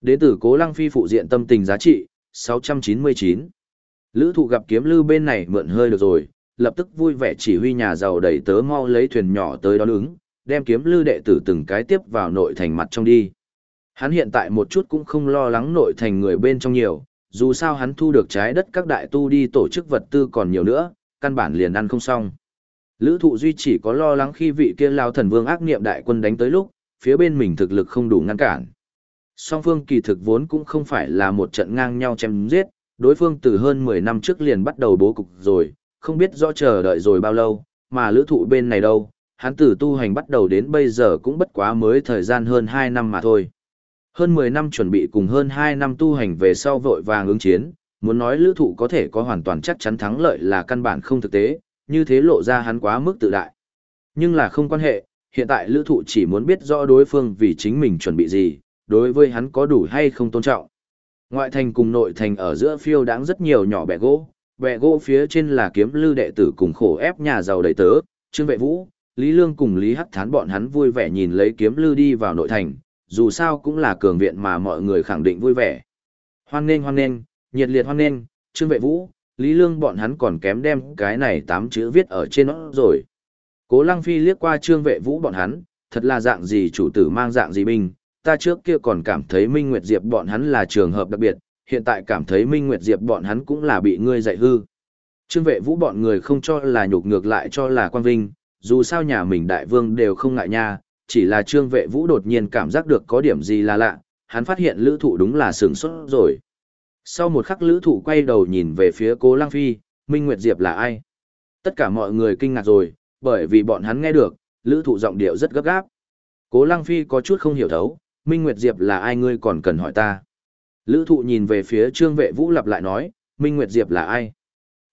Đến từ Cố Lăng Phi phụ diện tâm tình giá trị, 699. Lữ thụ gặp kiếm lư bên này mượn hơi được rồi, lập tức vui vẻ chỉ huy nhà giàu đẩy tớ mau lấy thuyền nhỏ tới đón ứng, đem kiếm lư đệ tử từng cái tiếp vào nội thành mặt trong đi. Hắn hiện tại một chút cũng không lo lắng nội thành người bên trong nhiều, dù sao hắn thu được trái đất các đại tu đi tổ chức vật tư còn nhiều nữa, căn bản liền ăn không xong. Lữ thụ duy chỉ có lo lắng khi vị kia lao thần vương ác niệm đại quân đánh tới lúc, phía bên mình thực lực không đủ ngăn cản. Song phương kỳ thực vốn cũng không phải là một trận ngang nhau chém giết, đối phương từ hơn 10 năm trước liền bắt đầu bố cục rồi, không biết rõ chờ đợi rồi bao lâu, mà lữ thụ bên này đâu, hắn từ tu hành bắt đầu đến bây giờ cũng bất quá mới thời gian hơn 2 năm mà thôi. Hơn 10 năm chuẩn bị cùng hơn 2 năm tu hành về sau vội vàng ứng chiến, muốn nói lữ thụ có thể có hoàn toàn chắc chắn thắng lợi là căn bản không thực tế, như thế lộ ra hắn quá mức tự đại. Nhưng là không quan hệ, hiện tại lữ thụ chỉ muốn biết rõ đối phương vì chính mình chuẩn bị gì, đối với hắn có đủ hay không tôn trọng. Ngoại thành cùng nội thành ở giữa phiêu đáng rất nhiều nhỏ bẻ gỗ, bẻ gỗ phía trên là kiếm lưu đệ tử cùng khổ ép nhà giàu đầy tớ, Trương Vệ Vũ, Lý Lương cùng Lý Hắc Thán bọn hắn vui vẻ nhìn lấy kiếm lưu đi vào nội thành, dù sao cũng là cường viện mà mọi người khẳng định vui vẻ. Hoan nghênh hoan nghênh, nhiệt liệt hoan nghênh, Trương Vệ Vũ, Lý Lương bọn hắn còn kém đem cái này tám chữ viết ở trên nó rồi. Cố Lăng Phi liếc qua Trương Vệ Vũ bọn hắn, thật là dạng gì chủ tử mang dạng gì binh, ta trước kia còn cảm thấy Minh Nguyệt Diệp bọn hắn là trường hợp đặc biệt, hiện tại cảm thấy Minh Nguyệt Diệp bọn hắn cũng là bị ngươi dạy hư. Trương Vệ Vũ bọn người không cho là nhục ngược lại cho là quan vinh, dù sao nhà mình đại vương đều không ngại nha, chỉ là Trương Vệ Vũ đột nhiên cảm giác được có điểm gì là lạ, hắn phát hiện lữ thụ đúng là sướng sốt rồi. Sau một khắc lữ thụ quay đầu nhìn về phía cố Lăng Phi, Minh Nguyệt Diệp là ai? Tất cả mọi người kinh ngạc rồi, bởi vì bọn hắn nghe được, lữ thụ giọng điệu rất gấp gáp. Cố Lăng Phi có chút không hiểu thấu, Minh Nguyệt Diệp là ai ngươi còn cần hỏi ta. Lữ thụ nhìn về phía Trương Vệ Vũ lặp lại nói, Minh Nguyệt Diệp là ai?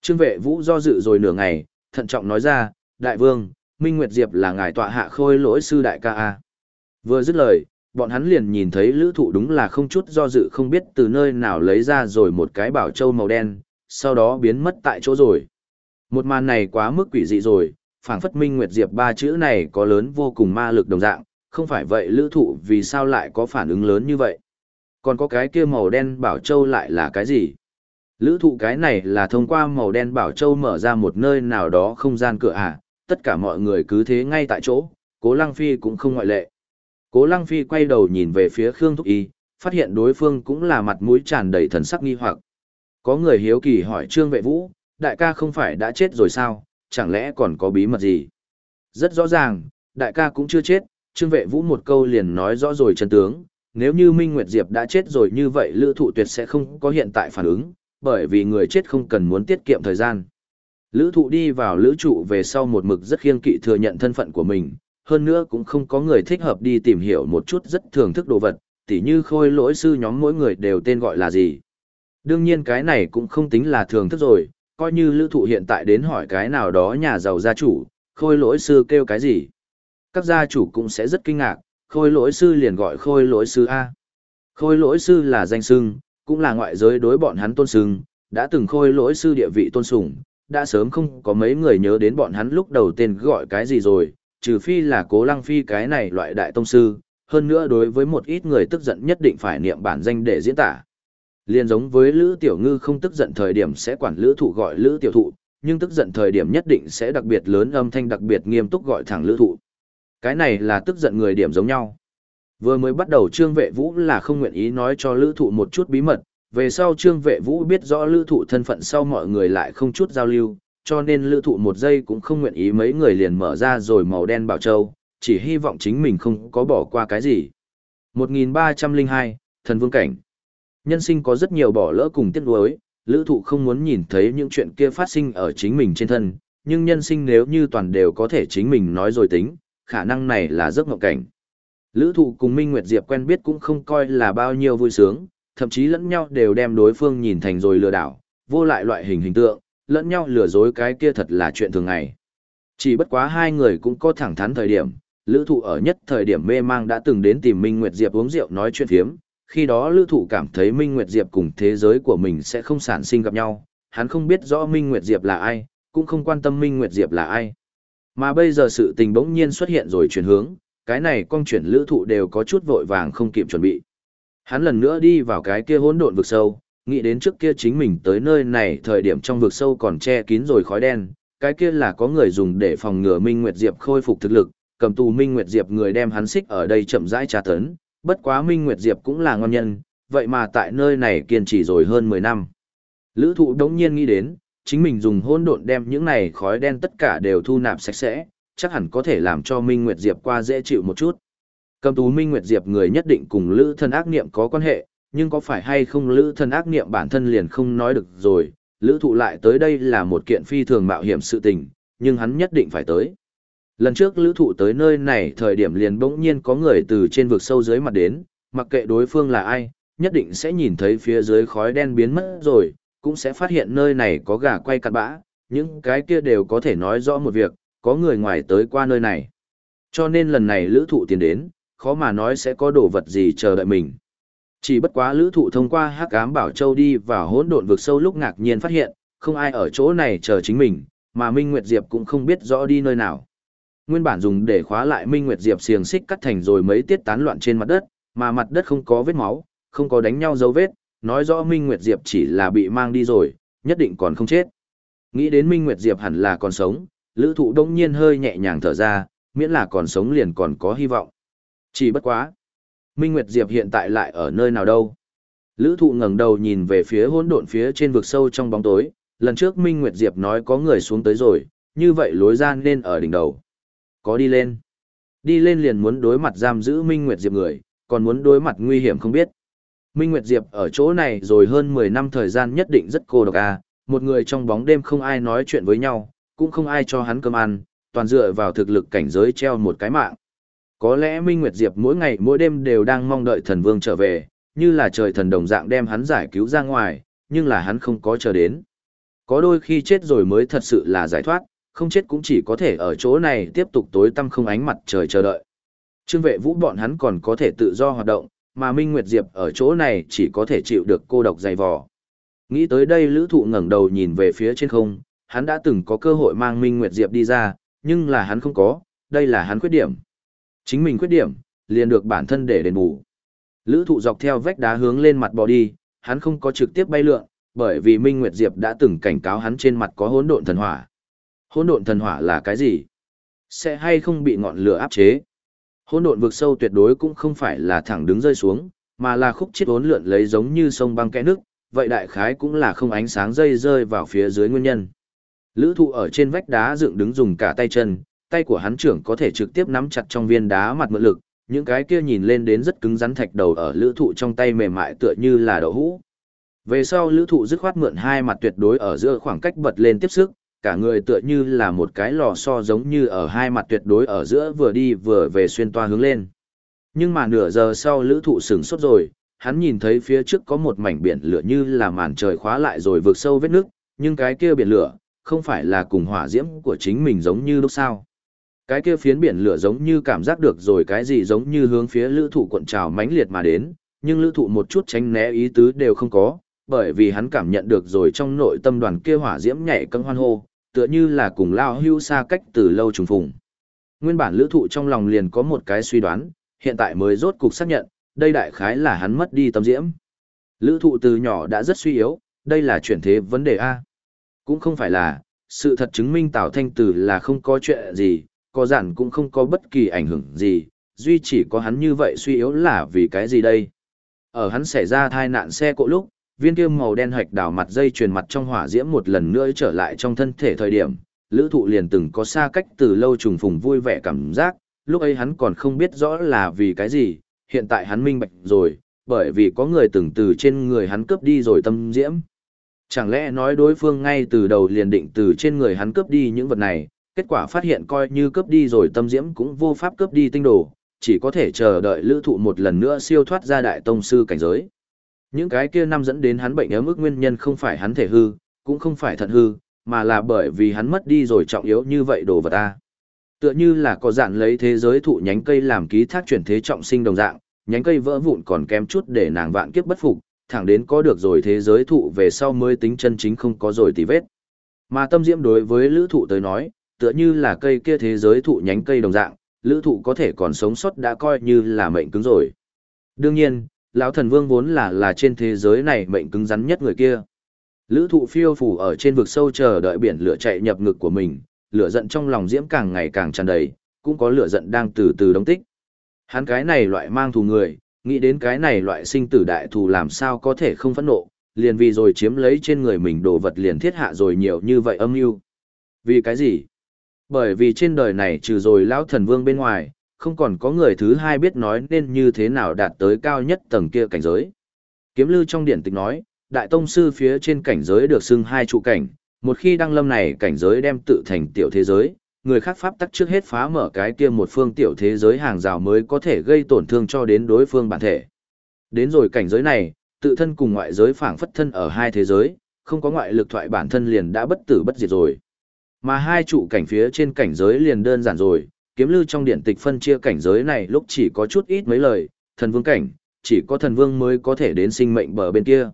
Trương Vệ Vũ do dự rồi nửa ngày, thận trọng nói ra, Đại Vương, Minh Nguyệt Diệp là ngài tọa hạ khôi lỗi sư đại ca A. Vừa dứt lời, bọn hắn liền nhìn thấy lữ thụ đúng là không chút do dự không biết từ nơi nào lấy ra rồi một cái bảo châu màu đen, sau đó biến mất tại chỗ rồi. Một màn này quá mức quỷ dị rồi, phảng phất Minh Nguyệt Diệp ba chữ này có lớn vô cùng ma lực đồng dạng, không phải vậy lữ thụ vì sao lại có phản ứng lớn như vậy. Còn có cái kia màu đen bảo châu lại là cái gì? Lữ thụ cái này là thông qua màu đen bảo châu mở ra một nơi nào đó không gian cửa à, tất cả mọi người cứ thế ngay tại chỗ, cố lăng phi cũng không ngoại lệ. Cố lăng phi quay đầu nhìn về phía Khương Thúc Y, phát hiện đối phương cũng là mặt mũi tràn đầy thần sắc nghi hoặc. Có người hiếu kỳ hỏi Trương Vệ Vũ, đại ca không phải đã chết rồi sao, chẳng lẽ còn có bí mật gì? Rất rõ ràng, đại ca cũng chưa chết, Trương Vệ Vũ một câu liền nói rõ rồi chân tướng, nếu như Minh Nguyệt Diệp đã chết rồi như vậy Lữ Thụ Tuyệt sẽ không có hiện tại phản ứng, bởi vì người chết không cần muốn tiết kiệm thời gian. Lữ thụ đi vào lữ trụ về sau một mực rất khiêng kỵ thừa nhận thân phận của mình, hơn nữa cũng không có người thích hợp đi tìm hiểu một chút rất thưởng thức đồ vật, tỉ như khôi lỗi sư nhóm mỗi người đều tên gọi là gì. Đương nhiên cái này cũng không tính là thường thức rồi, coi như lữ thụ hiện tại đến hỏi cái nào đó nhà giàu gia chủ, khôi lỗi sư kêu cái gì. Các gia chủ cũng sẽ rất kinh ngạc, khôi lỗi sư liền gọi khôi lỗi sư A. Khôi lỗi sư là danh sưng, cũng là ngoại giới đối bọn hắn tôn sưng, đã từng khôi lỗi sư địa vị tôn sùng, đã sớm không có mấy người nhớ đến bọn hắn lúc đầu tên gọi cái gì rồi, trừ phi là cố lăng phi cái này loại đại tông sư, hơn nữa đối với một ít người tức giận nhất định phải niệm bản danh để diễn tả. Liên giống với Lữ Tiểu Ngư không tức giận thời điểm sẽ quản Lữ Thụ gọi Lữ Tiểu Thụ, nhưng tức giận thời điểm nhất định sẽ đặc biệt lớn âm thanh đặc biệt nghiêm túc gọi thẳng Lữ Thụ. Cái này là tức giận người điểm giống nhau. Vừa mới bắt đầu Trương Vệ Vũ là không nguyện ý nói cho Lữ Thụ một chút bí mật, về sau Trương Vệ Vũ biết rõ Lữ Thụ thân phận sau mọi người lại không chút giao lưu, cho nên Lữ Thụ một giây cũng không nguyện ý mấy người liền mở ra rồi màu đen bảo châu, chỉ hy vọng chính mình không có bỏ qua cái gì. 1302, Thần Vương Cảnh Nhân sinh có rất nhiều bỏ lỡ cùng tiếc nuối, lữ thụ không muốn nhìn thấy những chuyện kia phát sinh ở chính mình trên thân, nhưng nhân sinh nếu như toàn đều có thể chính mình nói rồi tính, khả năng này là giấc mộng cảnh. Lữ thụ cùng Minh Nguyệt Diệp quen biết cũng không coi là bao nhiêu vui sướng, thậm chí lẫn nhau đều đem đối phương nhìn thành rồi lừa đảo, vô lại loại hình hình tượng, lẫn nhau lừa dối cái kia thật là chuyện thường ngày. Chỉ bất quá hai người cũng có thẳng thắn thời điểm, lữ thụ ở nhất thời điểm mê mang đã từng đến tìm Minh Nguyệt Diệp uống rượu nói chuyện phiếm, khi đó lữ thụ cảm thấy Minh Nguyệt Diệp cùng thế giới của mình sẽ không sản sinh gặp nhau, hắn không biết rõ Minh Nguyệt Diệp là ai, cũng không quan tâm Minh Nguyệt Diệp là ai. Mà bây giờ sự tình bỗng nhiên xuất hiện rồi chuyển hướng, cái này con chuyển lữ thụ đều có chút vội vàng không kịp chuẩn bị. Hắn lần nữa đi vào cái kia hỗn độn vực sâu, nghĩ đến trước kia chính mình tới nơi này thời điểm trong vực sâu còn che kín rồi khói đen, cái kia là có người dùng để phòng ngừa Minh Nguyệt Diệp khôi phục thực lực, cầm tù Minh Nguyệt Diệp người đem hắn xích ở đây chậm rãi tra tấn, bất quá Minh Nguyệt Diệp cũng là ngon nhân, vậy mà tại nơi này kiên trì rồi hơn 10 năm. Lữ thụ đống nhiên nghĩ đến, chính mình dùng hôn độn đem những này khói đen tất cả đều thu nạp sạch sẽ, chắc hẳn có thể làm cho Minh Nguyệt Diệp qua dễ chịu một chút. Cầm tú Minh Nguyệt Diệp người nhất định cùng Lữ thân ác niệm có quan hệ, nhưng có phải hay không Lữ thân ác niệm bản thân liền không nói được rồi, Lữ thụ lại tới đây là một kiện phi thường mạo hiểm sự tình, nhưng hắn nhất định phải tới. Lần trước lữ thụ tới nơi này thời điểm liền bỗng nhiên có người từ trên vực sâu dưới mặt đến, mặc kệ đối phương là ai, nhất định sẽ nhìn thấy phía dưới khói đen biến mất rồi, cũng sẽ phát hiện nơi này có gà quay cắt bã, những cái kia đều có thể nói rõ một việc, có người ngoài tới qua nơi này. Cho nên lần này lữ thụ tiến đến, khó mà nói sẽ có đồ vật gì chờ đợi mình. Chỉ bất quá lữ thụ thông qua hắc ám bảo châu đi vào hỗn độn vực sâu lúc ngạc nhiên phát hiện, không ai ở chỗ này chờ chính mình, mà Minh Nguyệt Diệp cũng không biết rõ đi nơi nào nguyên bản dùng để khóa lại Minh Nguyệt Diệp xiềng xích cắt thành rồi mấy tiết tán loạn trên mặt đất, mà mặt đất không có vết máu, không có đánh nhau dấu vết, nói rõ Minh Nguyệt Diệp chỉ là bị mang đi rồi, nhất định còn không chết. Nghĩ đến Minh Nguyệt Diệp hẳn là còn sống, Lữ Thụ đông nhiên hơi nhẹ nhàng thở ra, miễn là còn sống liền còn có hy vọng. Chỉ bất quá. Minh Nguyệt Diệp hiện tại lại ở nơi nào đâu? Lữ Thụ ngẩng đầu nhìn về phía hỗn độn phía trên vực sâu trong bóng tối, lần trước Minh Nguyệt Diệp nói có người xuống tới rồi, như vậy lối ra nên ở đỉnh đầu có đi lên. Đi lên liền muốn đối mặt giam giữ Minh Nguyệt Diệp người, còn muốn đối mặt nguy hiểm không biết. Minh Nguyệt Diệp ở chỗ này rồi hơn 10 năm thời gian nhất định rất cô độc à, một người trong bóng đêm không ai nói chuyện với nhau, cũng không ai cho hắn cơm ăn, toàn dựa vào thực lực cảnh giới treo một cái mạng. Có lẽ Minh Nguyệt Diệp mỗi ngày mỗi đêm đều đang mong đợi thần vương trở về, như là trời thần đồng dạng đem hắn giải cứu ra ngoài, nhưng là hắn không có chờ đến. Có đôi khi chết rồi mới thật sự là giải thoát, không chết cũng chỉ có thể ở chỗ này tiếp tục tối tăm không ánh mặt trời chờ đợi. Trương vệ vũ bọn hắn còn có thể tự do hoạt động, mà Minh Nguyệt Diệp ở chỗ này chỉ có thể chịu được cô độc dày vò. Nghĩ tới đây lữ thụ ngẩng đầu nhìn về phía trên không, hắn đã từng có cơ hội mang Minh Nguyệt Diệp đi ra, nhưng là hắn không có, đây là hắn khuyết điểm. Chính mình khuyết điểm, liền được bản thân để đền bù. Lữ thụ dọc theo vách đá hướng lên mặt bò đi, hắn không có trực tiếp bay lượn, bởi vì Minh Nguyệt Diệp đã từng cảnh cáo hắn trên mặt có hỗn độn thần hỏa. Hỗn độn thần hỏa là cái gì? Sẽ hay không bị ngọn lửa áp chế? Hỗn độn vực sâu tuyệt đối cũng không phải là thẳng đứng rơi xuống, mà là khúc chết hỗn lượn lấy giống như sông băng kẽ nước, vậy đại khái cũng là không ánh sáng dây rơi vào phía dưới nguyên nhân. Lữ thụ ở trên vách đá dựng đứng dùng cả tay chân, tay của hắn trưởng có thể trực tiếp nắm chặt trong viên đá mặt mượn lực, những cái kia nhìn lên đến rất cứng rắn thạch đầu ở lữ thụ trong tay mềm mại tựa như là đậu hũ. Về sau lữ thụ dứt khoát mượn hai mặt tuyệt đối ở giữa khoảng cách bật lên tiếp sức, cả người tựa như là một cái lò xo giống như ở hai mặt tuyệt đối ở giữa vừa đi vừa về xuyên toa hướng lên. Nhưng mà nửa giờ sau lữ thụ sửng sốt rồi, hắn nhìn thấy phía trước có một mảnh biển lửa như là màn trời khóa lại rồi vượt sâu vết nước, nhưng cái kia biển lửa, không phải là cùng hỏa diễm của chính mình giống như lúc sao. Cái kia phiến biển lửa giống như cảm giác được rồi cái gì giống như hướng phía lữ thụ cuộn trào mãnh liệt mà đến, nhưng lữ thụ một chút tránh né ý tứ đều không có, bởi vì hắn cảm nhận được rồi trong nội tâm đoàn kia hỏa diễm nhảy cân hoan hô, tựa như là cùng lao hưu xa cách từ lâu trùng phùng. Nguyên bản lữ thụ trong lòng liền có một cái suy đoán, hiện tại mới rốt cục xác nhận, đây đại khái là hắn mất đi tâm diễm. Lữ thụ từ nhỏ đã rất suy yếu, đây là chuyển thế vấn đề A. Cũng không phải là, sự thật chứng minh Tào Thanh Tử là không có chuyện gì, có giản cũng không có bất kỳ ảnh hưởng gì, duy chỉ có hắn như vậy suy yếu là vì cái gì đây. Ở hắn xảy ra tai nạn xe cộ lúc, viên kia màu đen hoạch đảo mặt dây truyền mặt trong hỏa diễm một lần nữa trở lại trong thân thể thời điểm, lữ thụ liền từng có xa cách từ lâu trùng phùng vui vẻ cảm giác, lúc ấy hắn còn không biết rõ là vì cái gì, hiện tại hắn minh bạch rồi, bởi vì có người từng từ trên người hắn cướp đi rồi tâm diễm. Chẳng lẽ nói đối phương ngay từ đầu liền định từ trên người hắn cướp đi những vật này, kết quả phát hiện coi như cướp đi rồi tâm diễm cũng vô pháp cướp đi tinh đồ, chỉ có thể chờ đợi lữ thụ một lần nữa siêu thoát ra đại tông sư cảnh giới. Những cái kia năm dẫn đến hắn bệnh ấm ức nguyên nhân không phải hắn thể hư, cũng không phải thận hư, mà là bởi vì hắn mất đi rồi trọng yếu như vậy đồ vật ta. Tựa như là có dạn lấy thế giới thụ nhánh cây làm ký thác chuyển thế trọng sinh đồng dạng, nhánh cây vỡ vụn còn kém chút để nàng vạn kiếp bất phục, thẳng đến có được rồi thế giới thụ về sau mới tính chân chính không có rồi tì vết. Mà tâm diễm đối với lữ thụ tới nói, tựa như là cây kia thế giới thụ nhánh cây đồng dạng, lữ thụ có thể còn sống sót đã coi như là mệnh cứng rồi. Đương nhiên, lão thần vương vốn là là trên thế giới này mệnh cứng rắn nhất người kia. Lữ thụ phiêu phủ ở trên vực sâu chờ đợi biển lửa chạy nhập ngực của mình, lửa giận trong lòng diễm càng ngày càng tràn đầy, cũng có lửa giận đang từ từ đóng tích. Hắn cái này loại mang thù người, nghĩ đến cái này loại sinh tử đại thù làm sao có thể không phẫn nộ, liền vì rồi chiếm lấy trên người mình đồ vật liền thiết hạ rồi nhiều như vậy âm mưu. Vì cái gì? Bởi vì trên đời này trừ rồi lão thần vương bên ngoài, không còn có người thứ hai biết nói nên như thế nào đạt tới cao nhất tầng kia cảnh giới. Kiếm lưu trong điển tịch nói, đại tông sư phía trên cảnh giới được xưng hai trụ cảnh, một khi đăng lâm này cảnh giới đem tự thành tiểu thế giới, người khác pháp tắc trước hết phá mở cái kia một phương tiểu thế giới hàng rào mới có thể gây tổn thương cho đến đối phương bản thể. Đến rồi cảnh giới này, tự thân cùng ngoại giới phảng phất thân ở hai thế giới, không có ngoại lực thoại bản thân liền đã bất tử bất diệt rồi. Mà hai trụ cảnh phía trên cảnh giới liền đơn giản rồi, kiếm lưu trong điện tịch phân chia cảnh giới này lúc chỉ có chút ít mấy lời, thần vương cảnh, chỉ có thần vương mới có thể đến sinh mệnh bờ bên kia.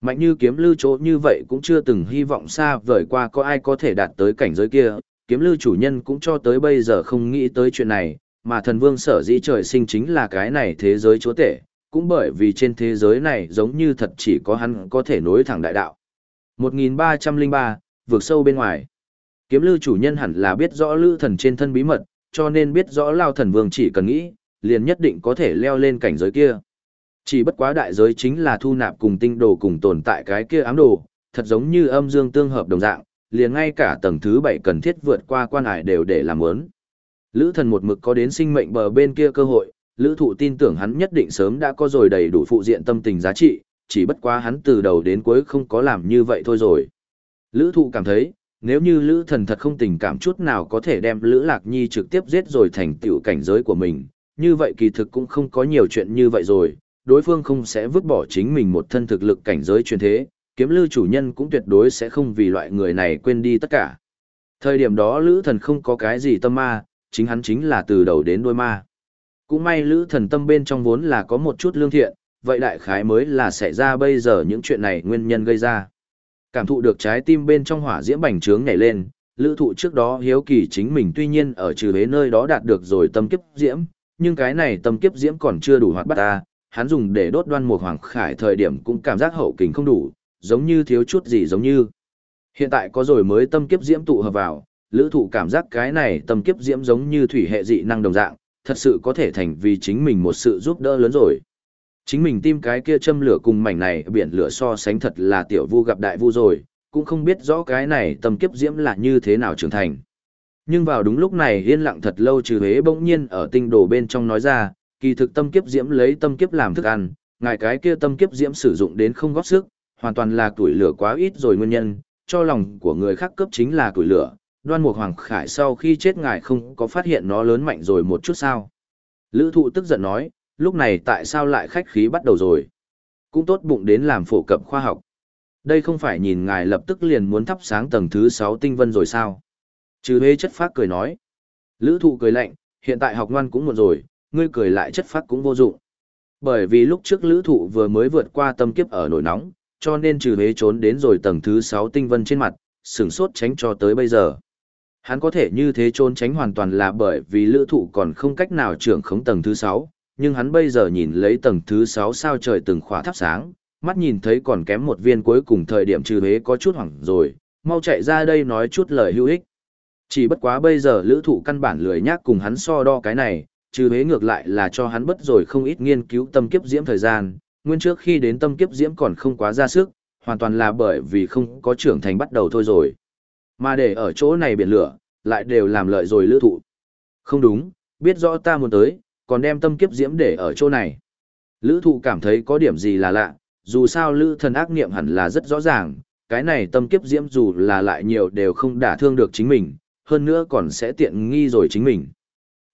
Mạnh như kiếm lưu chỗ như vậy cũng chưa từng hy vọng xa vời qua có ai có thể đạt tới cảnh giới kia, kiếm lưu chủ nhân cũng cho tới bây giờ không nghĩ tới chuyện này, mà thần vương sở dĩ trời sinh chính là cái này thế giới chúa tể, cũng bởi vì trên thế giới này giống như thật chỉ có hắn có thể nối thẳng đại đạo. 1303, vượt sâu bên ngoài. Kiếm lưu chủ nhân hẳn là biết rõ lữ thần trên thân bí mật, cho nên biết rõ lao thần vương chỉ cần nghĩ, liền nhất định có thể leo lên cảnh giới kia. Chỉ bất quá đại giới chính là thu nạp cùng tinh đồ cùng tồn tại cái kia ám đồ, thật giống như âm dương tương hợp đồng dạng, liền ngay cả tầng thứ bảy cần thiết vượt qua quan hải đều để làm ớn. Lữ thần một mực có đến sinh mệnh bờ bên kia cơ hội, lữ thụ tin tưởng hắn nhất định sớm đã có rồi đầy đủ phụ diện tâm tình giá trị, chỉ bất quá hắn từ đầu đến cuối không có làm như vậy thôi rồi. Lữ thụ cảm thấy, nếu như lữ thần thật không tình cảm chút nào có thể đem lữ lạc nhi trực tiếp giết rồi thành tựu cảnh giới của mình, như vậy kỳ thực cũng không có nhiều chuyện như vậy rồi, đối phương không sẽ vứt bỏ chính mình một thân thực lực cảnh giới truyền thế, kiếm lư chủ nhân cũng tuyệt đối sẽ không vì loại người này quên đi tất cả. Thời điểm đó lữ thần không có cái gì tâm ma, chính hắn chính là từ đầu đến đuôi ma. Cũng may lữ thần tâm bên trong vốn là có một chút lương thiện, vậy đại khái mới là xảy ra bây giờ những chuyện này nguyên nhân gây ra. Cảm thụ được trái tim bên trong hỏa diễm bành trướng nhảy lên, lữ thụ trước đó hiếu kỳ chính mình tuy nhiên ở trừ hế nơi đó đạt được rồi tâm kiếp diễm, nhưng cái này tâm kiếp diễm còn chưa đủ hoạt bắt ta, hắn dùng để đốt đoan một hoàng khải thời điểm cũng cảm giác hậu kình không đủ, giống như thiếu chút gì giống như. Hiện tại có rồi mới tâm kiếp diễm tụ hợp vào, lữ thụ cảm giác cái này tâm kiếp diễm giống như thủy hệ dị năng đồng dạng, thật sự có thể thành vì chính mình một sự giúp đỡ lớn rồi. Chính mình tim cái kia châm lửa cùng mảnh này biển lửa so sánh thật là tiểu vu gặp đại vu rồi, cũng không biết rõ cái này tâm kiếp diễm là như thế nào trưởng thành. Nhưng vào đúng lúc này yên lặng thật lâu trừ hế bỗng nhiên ở tinh đồ bên trong nói ra, kỳ thực tâm kiếp diễm lấy tâm kiếp làm thức ăn, ngài cái kia tâm kiếp diễm sử dụng đến không góp sức, hoàn toàn là tuổi lửa quá ít rồi nguyên nhân, cho lòng của người khác cấp chính là tuổi lửa. Đoan Mục Hoàng Khải sau khi chết ngài không có phát hiện nó lớn mạnh rồi một chút sao. Lữ thụ tức giận nói, lúc này tại sao lại khách khí bắt đầu rồi. Cũng tốt bụng đến làm phổ cập khoa học. Đây không phải nhìn ngài lập tức liền muốn thắp sáng tầng thứ 6 tinh vân rồi sao? Trừ hế chất phát cười nói. Lữ thụ cười lạnh, hiện tại học ngoan cũng muộn rồi, ngươi cười lại chất phát cũng vô dụng. Bởi vì lúc trước lữ thụ vừa mới vượt qua tâm kiếp ở nổi nóng, cho nên trừ hế trốn đến rồi tầng thứ 6 tinh vân trên mặt, sửng sốt tránh cho tới bây giờ. Hắn có thể như thế trốn tránh hoàn toàn là bởi vì lữ thụ còn không cách nào trưởng khống tầng thứ 6, nhưng hắn bây giờ nhìn lấy tầng thứ 6 sao trời từng khóa thắp sáng, mắt nhìn thấy còn kém một viên cuối cùng thời điểm trừ hế có chút hoảng rồi, mau chạy ra đây nói chút lời hữu ích. Chỉ bất quá bây giờ lữ thụ căn bản lười nhác cùng hắn so đo cái này, trừ hế ngược lại là cho hắn bất rồi không ít nghiên cứu tâm kiếp diễm thời gian, nguyên trước khi đến tâm kiếp diễm còn không quá ra sức, hoàn toàn là bởi vì không có trưởng thành bắt đầu thôi rồi. Mà để ở chỗ này biển lửa, lại đều làm lợi rồi lữ thụ. Không đúng, biết rõ ta muốn tới, còn đem tâm kiếp diễm để ở chỗ này. Lữ thụ cảm thấy có điểm gì là lạ, dù sao lữ thần ác niệm hẳn là rất rõ ràng, cái này tâm kiếp diễm dù là lại nhiều đều không đả thương được chính mình, hơn nữa còn sẽ tiện nghi rồi chính mình.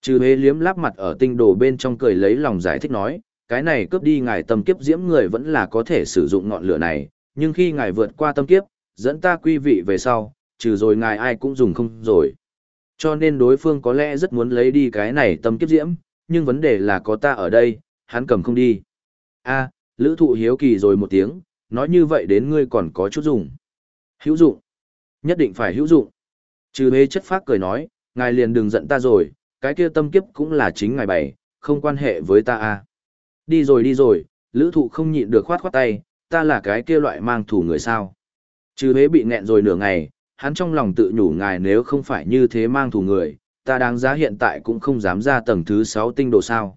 Trừ hế liếm láp mặt ở tinh đồ bên trong cười lấy lòng giải thích nói, cái này cướp đi ngài tâm kiếp diễm người vẫn là có thể sử dụng ngọn lửa này, nhưng khi ngài vượt qua tâm kiếp, dẫn ta quy vị về sau, trừ rồi ngài ai cũng dùng không rồi. Cho nên đối phương có lẽ rất muốn lấy đi cái này tâm kiếp diễm, nhưng vấn đề là có ta ở đây, hắn cầm không đi. a lữ thụ hiếu kỳ rồi một tiếng, nói như vậy đến ngươi còn có chút dùng. Hữu dụng. Nhất định phải hữu dụng. Trừ hế chất phác cười nói, ngài liền đừng giận ta rồi, cái kia tâm kiếp cũng là chính ngài bày, không quan hệ với ta a Đi rồi đi rồi, lữ thụ không nhịn được khoát khoát tay, ta là cái kia loại mang thủ người sao. Trừ hế bị nghẹn rồi nửa ngày, hắn trong lòng tự nhủ ngài nếu không phải như thế mang thủ người, ta đáng giá hiện tại cũng không dám ra tầng thứ 6 tinh độ sao.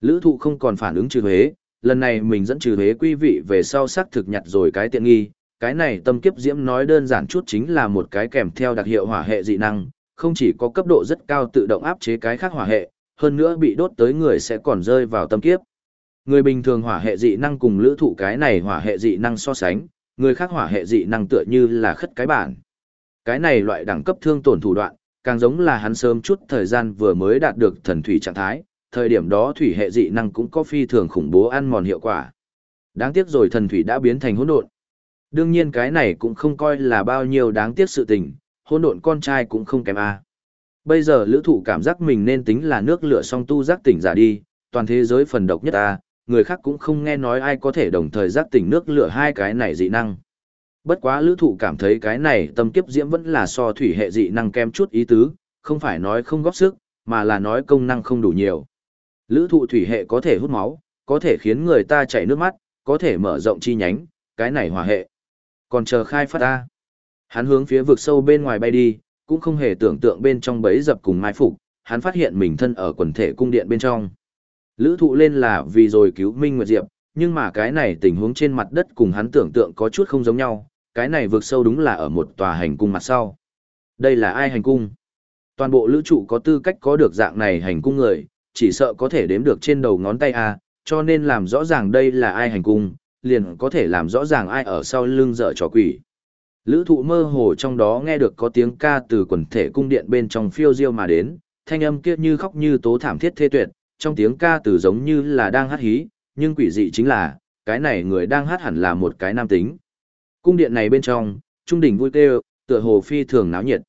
Lữ thụ không còn phản ứng trừ huế. lần này mình dẫn trừ huế quý vị về sau xác thực nhặt rồi cái tiện nghi, cái này tâm kiếp diễm nói đơn giản chút chính là một cái kèm theo đặc hiệu hỏa hệ dị năng, không chỉ có cấp độ rất cao tự động áp chế cái khác hỏa hệ, hơn nữa bị đốt tới người sẽ còn rơi vào tâm kiếp. Người bình thường hỏa hệ dị năng cùng lữ thụ cái này hỏa hệ dị năng so sánh, người khác hỏa hệ dị năng tựa như là khất cái bản. Cái này loại đẳng cấp thương tổn thủ đoạn, càng giống là hắn sớm chút thời gian vừa mới đạt được thần thủy trạng thái, thời điểm đó thủy hệ dị năng cũng có phi thường khủng bố ăn mòn hiệu quả. Đáng tiếc rồi thần thủy đã biến thành hỗn độn. Đương nhiên cái này cũng không coi là bao nhiêu đáng tiếc sự tình, hỗn độn con trai cũng không kém a. Bây giờ lữ thụ cảm giác mình nên tính là nước lửa song tu giác tỉnh giả đi, toàn thế giới phần độc nhất a, người khác cũng không nghe nói ai có thể đồng thời giác tỉnh nước lửa hai cái này dị năng. Bất quá lữ thụ cảm thấy cái này tâm kiếp diễm vẫn là so thủy hệ dị năng kém chút ý tứ, không phải nói không góp sức, mà là nói công năng không đủ nhiều. Lữ thụ thủy hệ có thể hút máu, có thể khiến người ta chảy nước mắt, có thể mở rộng chi nhánh, cái này hòa hệ. Còn chờ khai phát ta. Hắn hướng phía vực sâu bên ngoài bay đi, cũng không hề tưởng tượng bên trong bấy dập cùng mai phục, hắn phát hiện mình thân ở quần thể cung điện bên trong. Lữ thụ lên là vì rồi cứu Minh Nguyệt Diệp, nhưng mà cái này tình huống trên mặt đất cùng hắn tưởng tượng có chút không giống nhau, cái này vượt sâu đúng là ở một tòa hành cung mặt sau. Đây là ai hành cung? Toàn bộ lữ trụ có tư cách có được dạng này hành cung người, chỉ sợ có thể đếm được trên đầu ngón tay a, cho nên làm rõ ràng đây là ai hành cung, liền có thể làm rõ ràng ai ở sau lưng dở trò quỷ. Lữ thụ mơ hồ trong đó nghe được có tiếng ca từ quần thể cung điện bên trong phiêu diêu mà đến, thanh âm kia như khóc như tố thảm thiết thê tuyệt, trong tiếng ca từ giống như là đang hát hí, nhưng quỷ dị chính là, cái này người đang hát hẳn là một cái nam tính. Cung điện này bên trong, trung đỉnh vui kêu, tựa hồ phi thường náo nhiệt.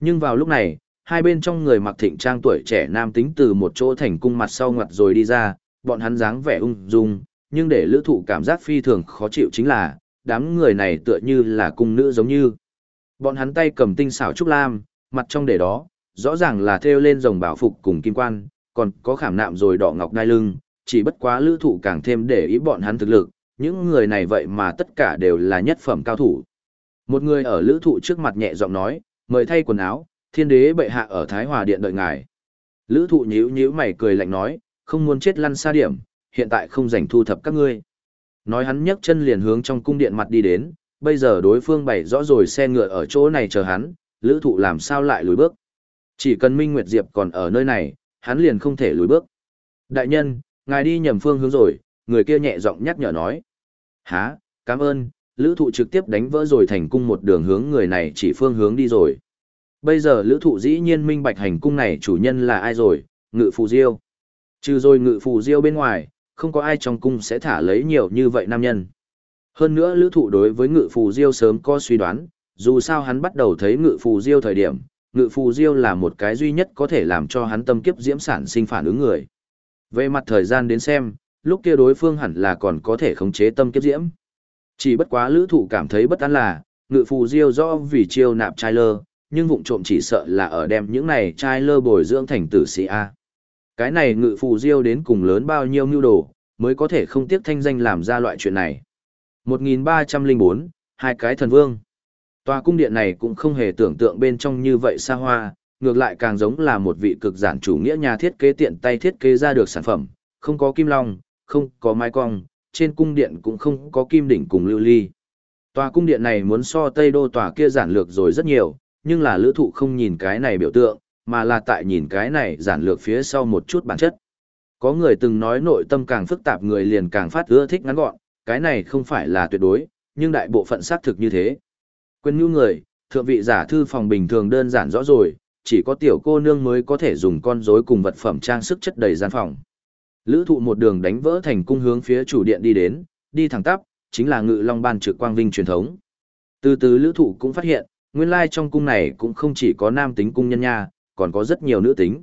Nhưng vào lúc này, hai bên trong người mặc thịnh trang tuổi trẻ nam tính từ một chỗ thành cung mặt sau ngoặt rồi đi ra, bọn hắn dáng vẻ ung dung, nhưng để lữ thụ cảm giác phi thường khó chịu chính là, đám người này tựa như là cung nữ giống như. Bọn hắn tay cầm tinh xảo trúc lam, mặt trong để đó, rõ ràng là theo lên rồng bảo phục cùng kim quan, còn có khảm nạm rồi đỏ ngọc đai lưng, chỉ bất quá lữ thụ càng thêm để ý bọn hắn thực lực, những người này vậy mà tất cả đều là nhất phẩm cao thủ. Một người ở lữ thụ trước mặt nhẹ giọng nói, mời thay quần áo, thiên đế bệ hạ ở Thái Hòa Điện đợi ngài. Lữ thụ nhíu nhíu mày cười lạnh nói, không muốn chết lăn xa điểm, hiện tại không rảnh thu thập các ngươi. Nói hắn nhấc chân liền hướng trong cung điện mặt đi đến, bây giờ đối phương bày rõ rồi xe ngựa ở chỗ này chờ hắn, lữ thụ làm sao lại lùi bước. Chỉ cần Minh Nguyệt Diệp còn ở nơi này, hắn liền không thể lùi bước. Đại nhân, ngài đi nhầm phương hướng rồi, người kia nhẹ giọng nhắc nhở nói. Hả, cảm ơn, lữ thụ trực tiếp đánh vỡ rồi thành cung một đường hướng người này chỉ phương hướng đi rồi. Bây giờ lữ thụ dĩ nhiên minh bạch hành cung này chủ nhân là ai rồi, ngự phù diêu. Trừ rồi ngự phù diêu bên ngoài, không có ai trong cung sẽ thả lấy nhiều như vậy nam nhân. Hơn nữa lữ thụ đối với ngự phù diêu sớm có suy đoán, dù sao hắn bắt đầu thấy ngự phù diêu thời điểm, ngự phù diêu là một cái duy nhất có thể làm cho hắn tâm kiếp diễm sản sinh phản ứng người. Về mặt thời gian đến xem, lúc kia đối phương hẳn là còn có thể khống chế tâm kiếp diễm. Chỉ bất quá lữ thụ cảm thấy bất an là, ngự phù diêu do vì chiêu nạp trai lơ, nhưng vụng trộm chỉ sợ là ở đem những này trai lơ bồi dưỡng thành tử sĩ A. Cái này ngự phù diêu đến cùng lớn bao nhiêu mưu đồ, mới có thể không tiếc thanh danh làm ra loại chuyện này. 1304, hai cái thần vương. Tòa cung điện này cũng không hề tưởng tượng bên trong như vậy xa hoa, ngược lại càng giống là một vị cực giản chủ nghĩa nhà thiết kế tiện tay thiết kế ra được sản phẩm, không có kim long, không có mái cong, trên cung điện cũng không có kim đỉnh cùng lưu ly. Tòa cung điện này muốn so Tây Đô tòa kia giản lược rồi rất nhiều, nhưng là lữ thụ không nhìn cái này biểu tượng, mà là tại nhìn cái này giản lược phía sau một chút bản chất. Có người từng nói nội tâm càng phức tạp người liền càng phát ưa thích ngắn gọn, cái này không phải là tuyệt đối, nhưng đại bộ phận xác thực như thế. Quên nhu người, thượng vị giả thư phòng bình thường đơn giản rõ rồi, chỉ có tiểu cô nương mới có thể dùng con rối cùng vật phẩm trang sức chất đầy gian phòng. Lữ thụ một đường đánh vỡ thành cung hướng phía chủ điện đi đến, đi thẳng tắp, chính là ngự long ban trực quang vinh truyền thống. Từ từ lữ thụ cũng phát hiện, nguyên lai trong cung này cũng không chỉ có nam tính cung nhân nha, còn có rất nhiều nữ tính.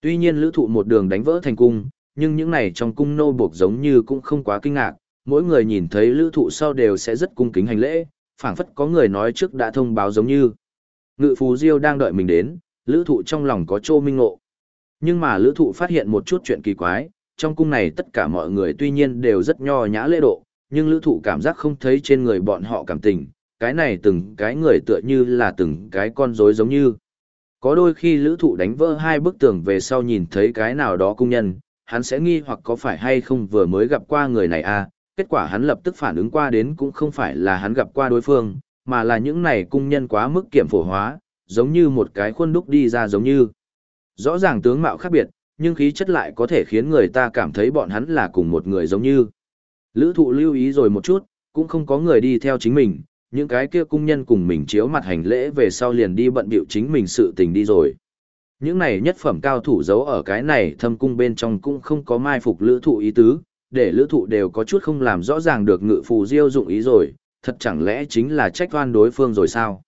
Tuy nhiên lữ thụ một đường đánh vỡ thành cung, nhưng những này trong cung nô buộc giống như cũng không quá kinh ngạc, mỗi người nhìn thấy lữ thụ sau đều sẽ rất cung kính hành lễ, phảng phất có người nói trước đã thông báo giống như. Ngự phù diêu đang đợi mình đến, lữ thụ trong lòng có trô minh ngộ. Nhưng mà lữ thụ phát hiện một chút chuyện kỳ quái, trong cung này tất cả mọi người tuy nhiên đều rất nho nhã lễ độ, nhưng lữ thụ cảm giác không thấy trên người bọn họ cảm tình, cái này từng cái người tựa như là từng cái con rối giống như. Có đôi khi lữ thụ đánh vỡ hai bức tường về sau nhìn thấy cái nào đó cung nhân, hắn sẽ nghi hoặc có phải hay không vừa mới gặp qua người này à, kết quả hắn lập tức phản ứng qua đến cũng không phải là hắn gặp qua đối phương, mà là những này cung nhân quá mức kiểm phổ hóa, giống như một cái khuôn đúc đi ra giống như. Rõ ràng tướng mạo khác biệt, nhưng khí chất lại có thể khiến người ta cảm thấy bọn hắn là cùng một người giống như. Lữ thụ lưu ý rồi một chút, cũng không có người đi theo chính mình, những cái kia cung nhân cùng mình chiếu mặt hành lễ về sau liền đi bận biểu chính mình sự tình đi rồi. Những này nhất phẩm cao thủ giấu ở cái này thâm cung bên trong cũng không có mai phục lữ thụ ý tứ, để lữ thụ đều có chút không làm rõ ràng được ngự phù diêu dụng ý rồi, thật chẳng lẽ chính là trách toan đối phương rồi sao?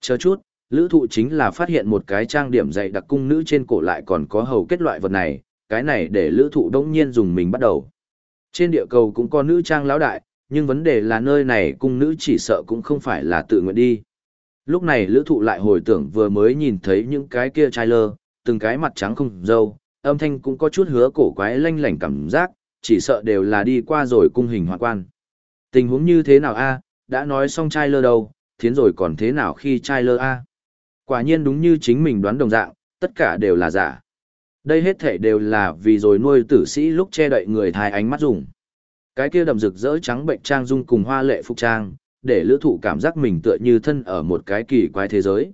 Chờ chút, lữ thụ chính là phát hiện một cái trang điểm dạy đặc cung nữ trên cổ lại còn có hầu kết loại vật này, cái này để lữ thụ đông nhiên dùng mình bắt đầu. Trên địa cầu cũng có nữ trang lão đại, nhưng vấn đề là nơi này cung nữ chỉ sợ cũng không phải là tự nguyện đi. Lúc này lữ thụ lại hồi tưởng vừa mới nhìn thấy những cái kia trai lơ, từng cái mặt trắng không dâu, âm thanh cũng có chút hứa cổ quái lanh lảnh cảm giác, chỉ sợ đều là đi qua rồi cung hình hoa quan. Tình huống như thế nào a đã nói xong trai lơ đâu, thiến rồi còn thế nào khi trai lơ a Quả nhiên đúng như chính mình đoán đồng dạng, tất cả đều là giả. Đây hết thể đều là vì rồi nuôi tử sĩ lúc che đậy người thai ánh mắt dùng. Cái kia đầm rực rỡ trắng bệnh trang dung cùng hoa lệ phục trang, để lữ thụ cảm giác mình tựa như thân ở một cái kỳ quái thế giới.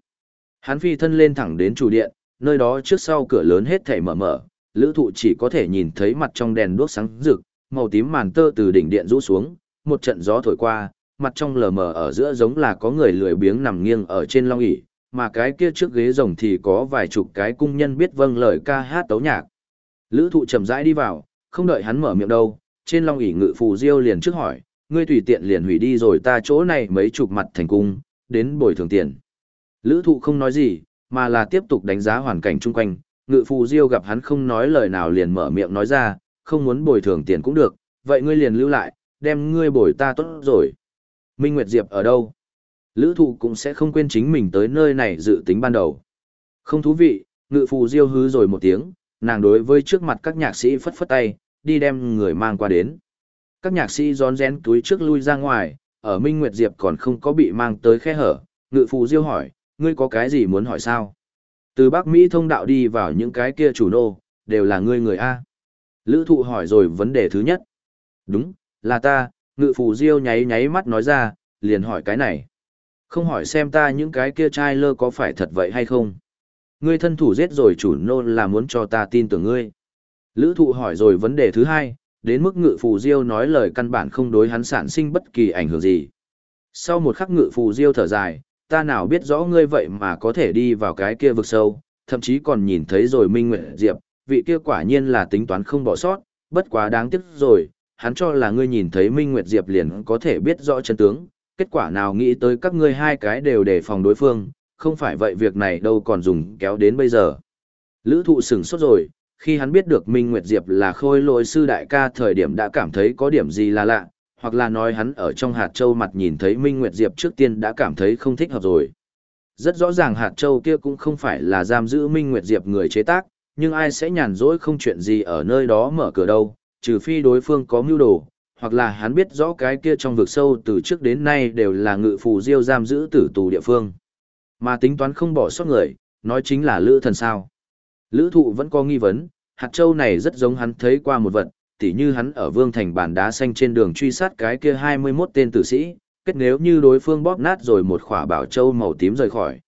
Hắn phi thân lên thẳng đến chủ điện, nơi đó trước sau cửa lớn hết thể mở mở, lữ thụ chỉ có thể nhìn thấy mặt trong đèn đuốc sáng rực, màu tím màn tơ từ đỉnh điện rũ xuống, một trận gió thổi qua, mặt trong lờ mờ ở giữa giống là có người lười biếng nằm nghiêng ở trên long ỷ mà cái kia trước ghế rồng thì có vài chục cái cung nhân biết vâng lời ca hát tấu nhạc. Lữ thụ chậm rãi đi vào, không đợi hắn mở miệng đâu, trên long ỷ ngự phù diêu liền trước hỏi, ngươi tùy tiện liền hủy đi rồi ta chỗ này mấy chục mặt thành cung, đến bồi thường tiền. Lữ thụ không nói gì, mà là tiếp tục đánh giá hoàn cảnh chung quanh, ngự phù diêu gặp hắn không nói lời nào liền mở miệng nói ra, không muốn bồi thường tiền cũng được, vậy ngươi liền lưu lại, đem ngươi bồi ta tốt rồi. Minh Nguyệt Diệp ở đâu? Lữ thụ cũng sẽ không quên chính mình tới nơi này dự tính ban đầu. Không thú vị, ngự phù diêu hứ rồi một tiếng, nàng đối với trước mặt các nhạc sĩ phất phất tay, đi đem người mang qua đến. Các nhạc sĩ gión rén túi trước lui ra ngoài, ở Minh Nguyệt Diệp còn không có bị mang tới khe hở, ngự phù diêu hỏi, ngươi có cái gì muốn hỏi sao? Từ Bắc Mỹ thông đạo đi vào những cái kia chủ nô, đều là ngươi người A. Lữ thụ hỏi rồi vấn đề thứ nhất. Đúng, là ta, ngự phù diêu nháy nháy mắt nói ra, liền hỏi cái này. Không hỏi xem ta những cái kia trai lơ có phải thật vậy hay không. Ngươi thân thủ giết rồi chủ nô là muốn cho ta tin tưởng ngươi. Lữ thụ hỏi rồi vấn đề thứ hai, đến mức ngự phù diêu nói lời căn bản không đối hắn sản sinh bất kỳ ảnh hưởng gì. Sau một khắc ngự phù diêu thở dài, ta nào biết rõ ngươi vậy mà có thể đi vào cái kia vực sâu, thậm chí còn nhìn thấy rồi Minh Nguyệt Diệp, vị kia quả nhiên là tính toán không bỏ sót, bất quá đáng tiếc rồi, hắn cho là ngươi nhìn thấy Minh Nguyệt Diệp liền có thể biết rõ chân tướng, kết quả nào nghĩ tới các ngươi hai cái đều đề phòng đối phương, không phải vậy việc này đâu còn dùng kéo đến bây giờ. Lữ thụ sửng sốt rồi, khi hắn biết được Minh Nguyệt Diệp là khôi lỗi sư đại ca thời điểm đã cảm thấy có điểm gì là lạ, hoặc là nói hắn ở trong hạt châu mặt nhìn thấy Minh Nguyệt Diệp trước tiên đã cảm thấy không thích hợp rồi. Rất rõ ràng hạt châu kia cũng không phải là giam giữ Minh Nguyệt Diệp người chế tác, nhưng ai sẽ nhàn rỗi không chuyện gì ở nơi đó mở cửa đâu, trừ phi đối phương có mưu đồ, hoặc là hắn biết rõ cái kia trong vực sâu từ trước đến nay đều là ngự phù diêu giam giữ tử tù địa phương. Mà tính toán không bỏ sót người, nói chính là lữ thần sao. Lữ thụ vẫn có nghi vấn, hạt châu này rất giống hắn thấy qua một vật, tỉ như hắn ở vương thành bàn đá xanh trên đường truy sát cái kia 21 tên tử sĩ, kết nếu như đối phương bóp nát rồi một khỏa bảo châu màu tím rời khỏi.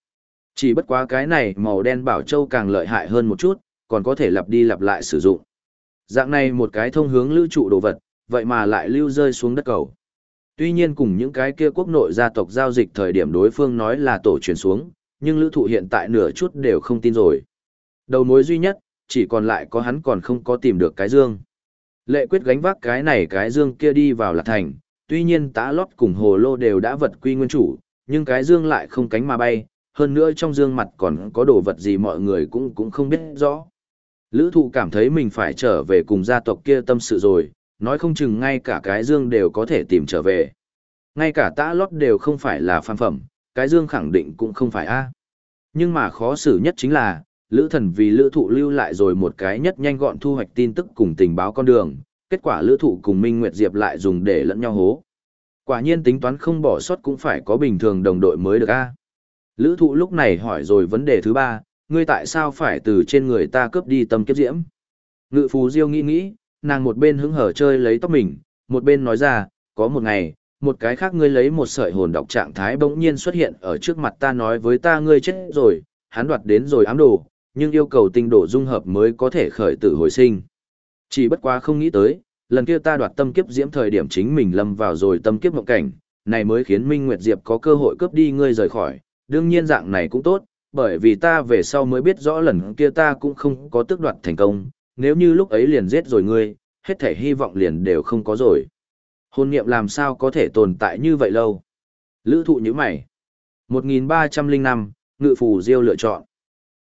Chỉ bất quá cái này màu đen bảo châu càng lợi hại hơn một chút, còn có thể lặp đi lặp lại sử dụng. Dạng này một cái thông hướng lữ trụ đồ vật, vậy mà lại lưu rơi xuống đất cầu. Tuy nhiên cùng những cái kia quốc nội gia tộc giao dịch thời điểm đối phương nói là tổ truyền xuống, nhưng lữ thụ hiện tại nửa chút đều không tin rồi. Đầu mối duy nhất, chỉ còn lại có hắn còn không có tìm được cái dương. Lệ quyết gánh vác cái này cái dương kia đi vào lạc thành, tuy nhiên tá lót cùng hồ lô đều đã vật quy nguyên chủ, nhưng cái dương lại không cánh mà bay, hơn nữa trong dương mặt còn có đồ vật gì mọi người cũng cũng không biết rõ. Lữ thụ cảm thấy mình phải trở về cùng gia tộc kia tâm sự rồi, nói không chừng ngay cả cái dương đều có thể tìm trở về. Ngay cả tã lót đều không phải là phàm phẩm, cái dương khẳng định cũng không phải A. Nhưng mà khó xử nhất chính là, lữ thần vì lữ thụ lưu lại rồi một cái nhất nhanh gọn thu hoạch tin tức cùng tình báo con đường, kết quả lữ thụ cùng Minh Nguyệt Diệp lại dùng để lẫn nhau hố. Quả nhiên tính toán không bỏ sót cũng phải có bình thường đồng đội mới được a Lữ thụ lúc này hỏi rồi vấn đề thứ ba, ngươi tại sao phải từ trên người ta cướp đi tâm kiếp diễm? Ngự phù diêu nghĩ nghĩ, nàng một bên hứng hở chơi lấy tóc mình, một bên nói ra, có một ngày, một cái khác ngươi lấy một sợi hồn độc trạng thái bỗng nhiên xuất hiện ở trước mặt ta nói với ta ngươi chết rồi, hắn đoạt đến rồi ám đồ, nhưng yêu cầu tinh độ dung hợp mới có thể khởi tử hồi sinh. Chỉ bất quá không nghĩ tới, lần kia ta đoạt tâm kiếp diễm thời điểm chính mình lâm vào rồi tâm kiếp mộng cảnh, này mới khiến Minh Nguyệt Diệp có cơ hội cướp đi ngươi rời khỏi, đương nhiên dạng này cũng tốt, bởi vì ta về sau mới biết rõ lần kia ta cũng không có tước đoạt thành công, nếu như lúc ấy liền giết rồi ngươi, hết thể hy vọng liền đều không có rồi. Hôn niệm làm sao có thể tồn tại như vậy lâu? Lữ thụ như mày. 1305, ngự phù diêu lựa chọn.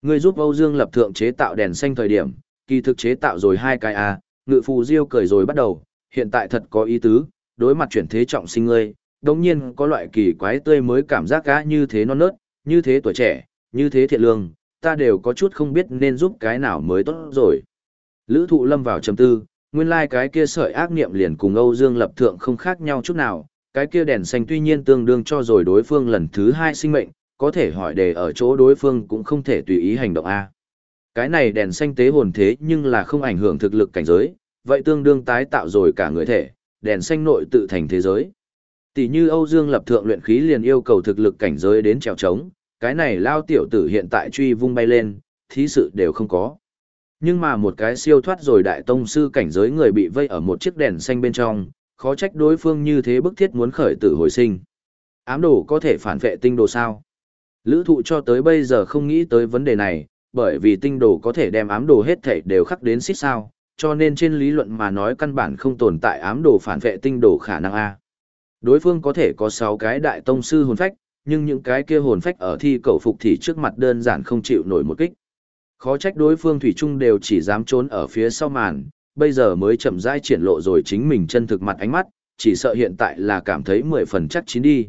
Ngươi giúp Âu Dương lập thượng chế tạo đèn xanh thời điểm, kỳ thực chế tạo rồi hai cái A, ngự phù diêu cười rồi bắt đầu, hiện tại thật có ý tứ, đối mặt chuyển thế trọng sinh ngươi, đồng nhiên có loại kỳ quái tươi mới cảm giác cá như thế non nớt, như thế tuổi trẻ, như thế thiện lương, ta đều có chút không biết nên giúp cái nào mới tốt rồi. Lữ thụ lâm vào trầm tư, nguyên lai like cái kia sợi ác niệm liền cùng Âu Dương lập thượng không khác nhau chút nào, cái kia đèn xanh tuy nhiên tương đương cho rồi đối phương lần thứ hai sinh mệnh, có thể hỏi đề ở chỗ đối phương cũng không thể tùy ý hành động A. Cái này đèn xanh tế hồn thế nhưng là không ảnh hưởng thực lực cảnh giới, vậy tương đương tái tạo rồi cả người thể, đèn xanh nội tự thành thế giới. Tỷ như Âu Dương lập thượng luyện khí liền yêu cầu thực lực cảnh giới đến trèo trống, cái này lao tiểu tử hiện tại truy vung bay lên, thí sự đều không có. Nhưng mà một cái siêu thoát rồi đại tông sư cảnh giới người bị vây ở một chiếc đèn xanh bên trong, khó trách đối phương như thế bức thiết muốn khởi tử hồi sinh. Ám đồ có thể phản vệ tinh đồ sao? Lữ thụ cho tới bây giờ không nghĩ tới vấn đề này, bởi vì tinh đồ có thể đem ám đồ hết thể đều khắc đến xích sao, cho nên trên lý luận mà nói căn bản không tồn tại ám đồ phản vệ tinh đồ khả năng A. Đối phương có thể có 6 cái đại tông sư hồn phách, nhưng những cái kia hồn phách ở thi cầu phục thì trước mặt đơn giản không chịu nổi một kích. Khó trách đối phương thủy Trung đều chỉ dám trốn ở phía sau màn, bây giờ mới chậm rãi triển lộ rồi chính mình chân thực mặt ánh mắt, chỉ sợ hiện tại là cảm thấy 10 phần chắc chín đi.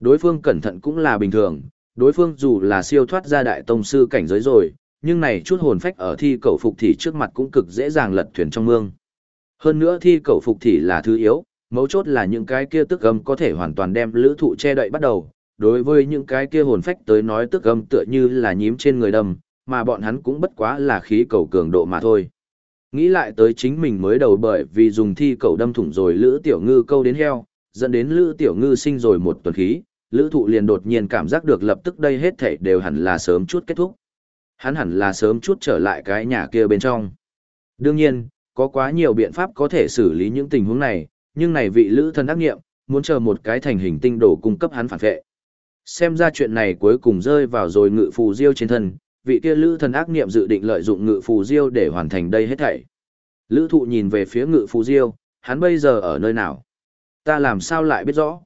Đối phương cẩn thận cũng là bình thường, đối phương dù là siêu thoát ra đại tông sư cảnh giới rồi, nhưng này chút hồn phách ở thi cầu phục thì trước mặt cũng cực dễ dàng lật thuyền trong mương. Hơn nữa thi cầu phục thì là thứ yếu, mấu chốt là những cái kia tức gầm có thể hoàn toàn đem lữ thụ che đậy bắt đầu. Đối với những cái kia hồn phách tới nói tức gầm tựa như là nhím trên người đầm, mà bọn hắn cũng bất quá là khí cầu cường độ mà thôi. Nghĩ lại tới chính mình mới đầu bởi vì dùng thi cầu đâm thủng rồi lữ tiểu ngư câu đến heo, dẫn đến lữ tiểu ngư sinh rồi một tuần khí, lữ thụ liền đột nhiên cảm giác được lập tức đây hết thảy đều hẳn là sớm chút kết thúc. Hắn hẳn là sớm chút trở lại cái nhà kia bên trong. Đương nhiên, có quá nhiều biện pháp có thể xử lý những tình huống này, nhưng này vị lữ thân ác nghiệm, muốn chờ một cái thành hình tinh đồ cung cấp hắn phản vệ. Xem ra chuyện này cuối cùng rơi vào rồi ngự phù diêu trên thân, vị kia lữ thần ác niệm dự định lợi dụng ngự phù diêu để hoàn thành đây hết thảy. Lữ thụ nhìn về phía ngự phù diêu, hắn bây giờ ở nơi nào? Ta làm sao lại biết rõ?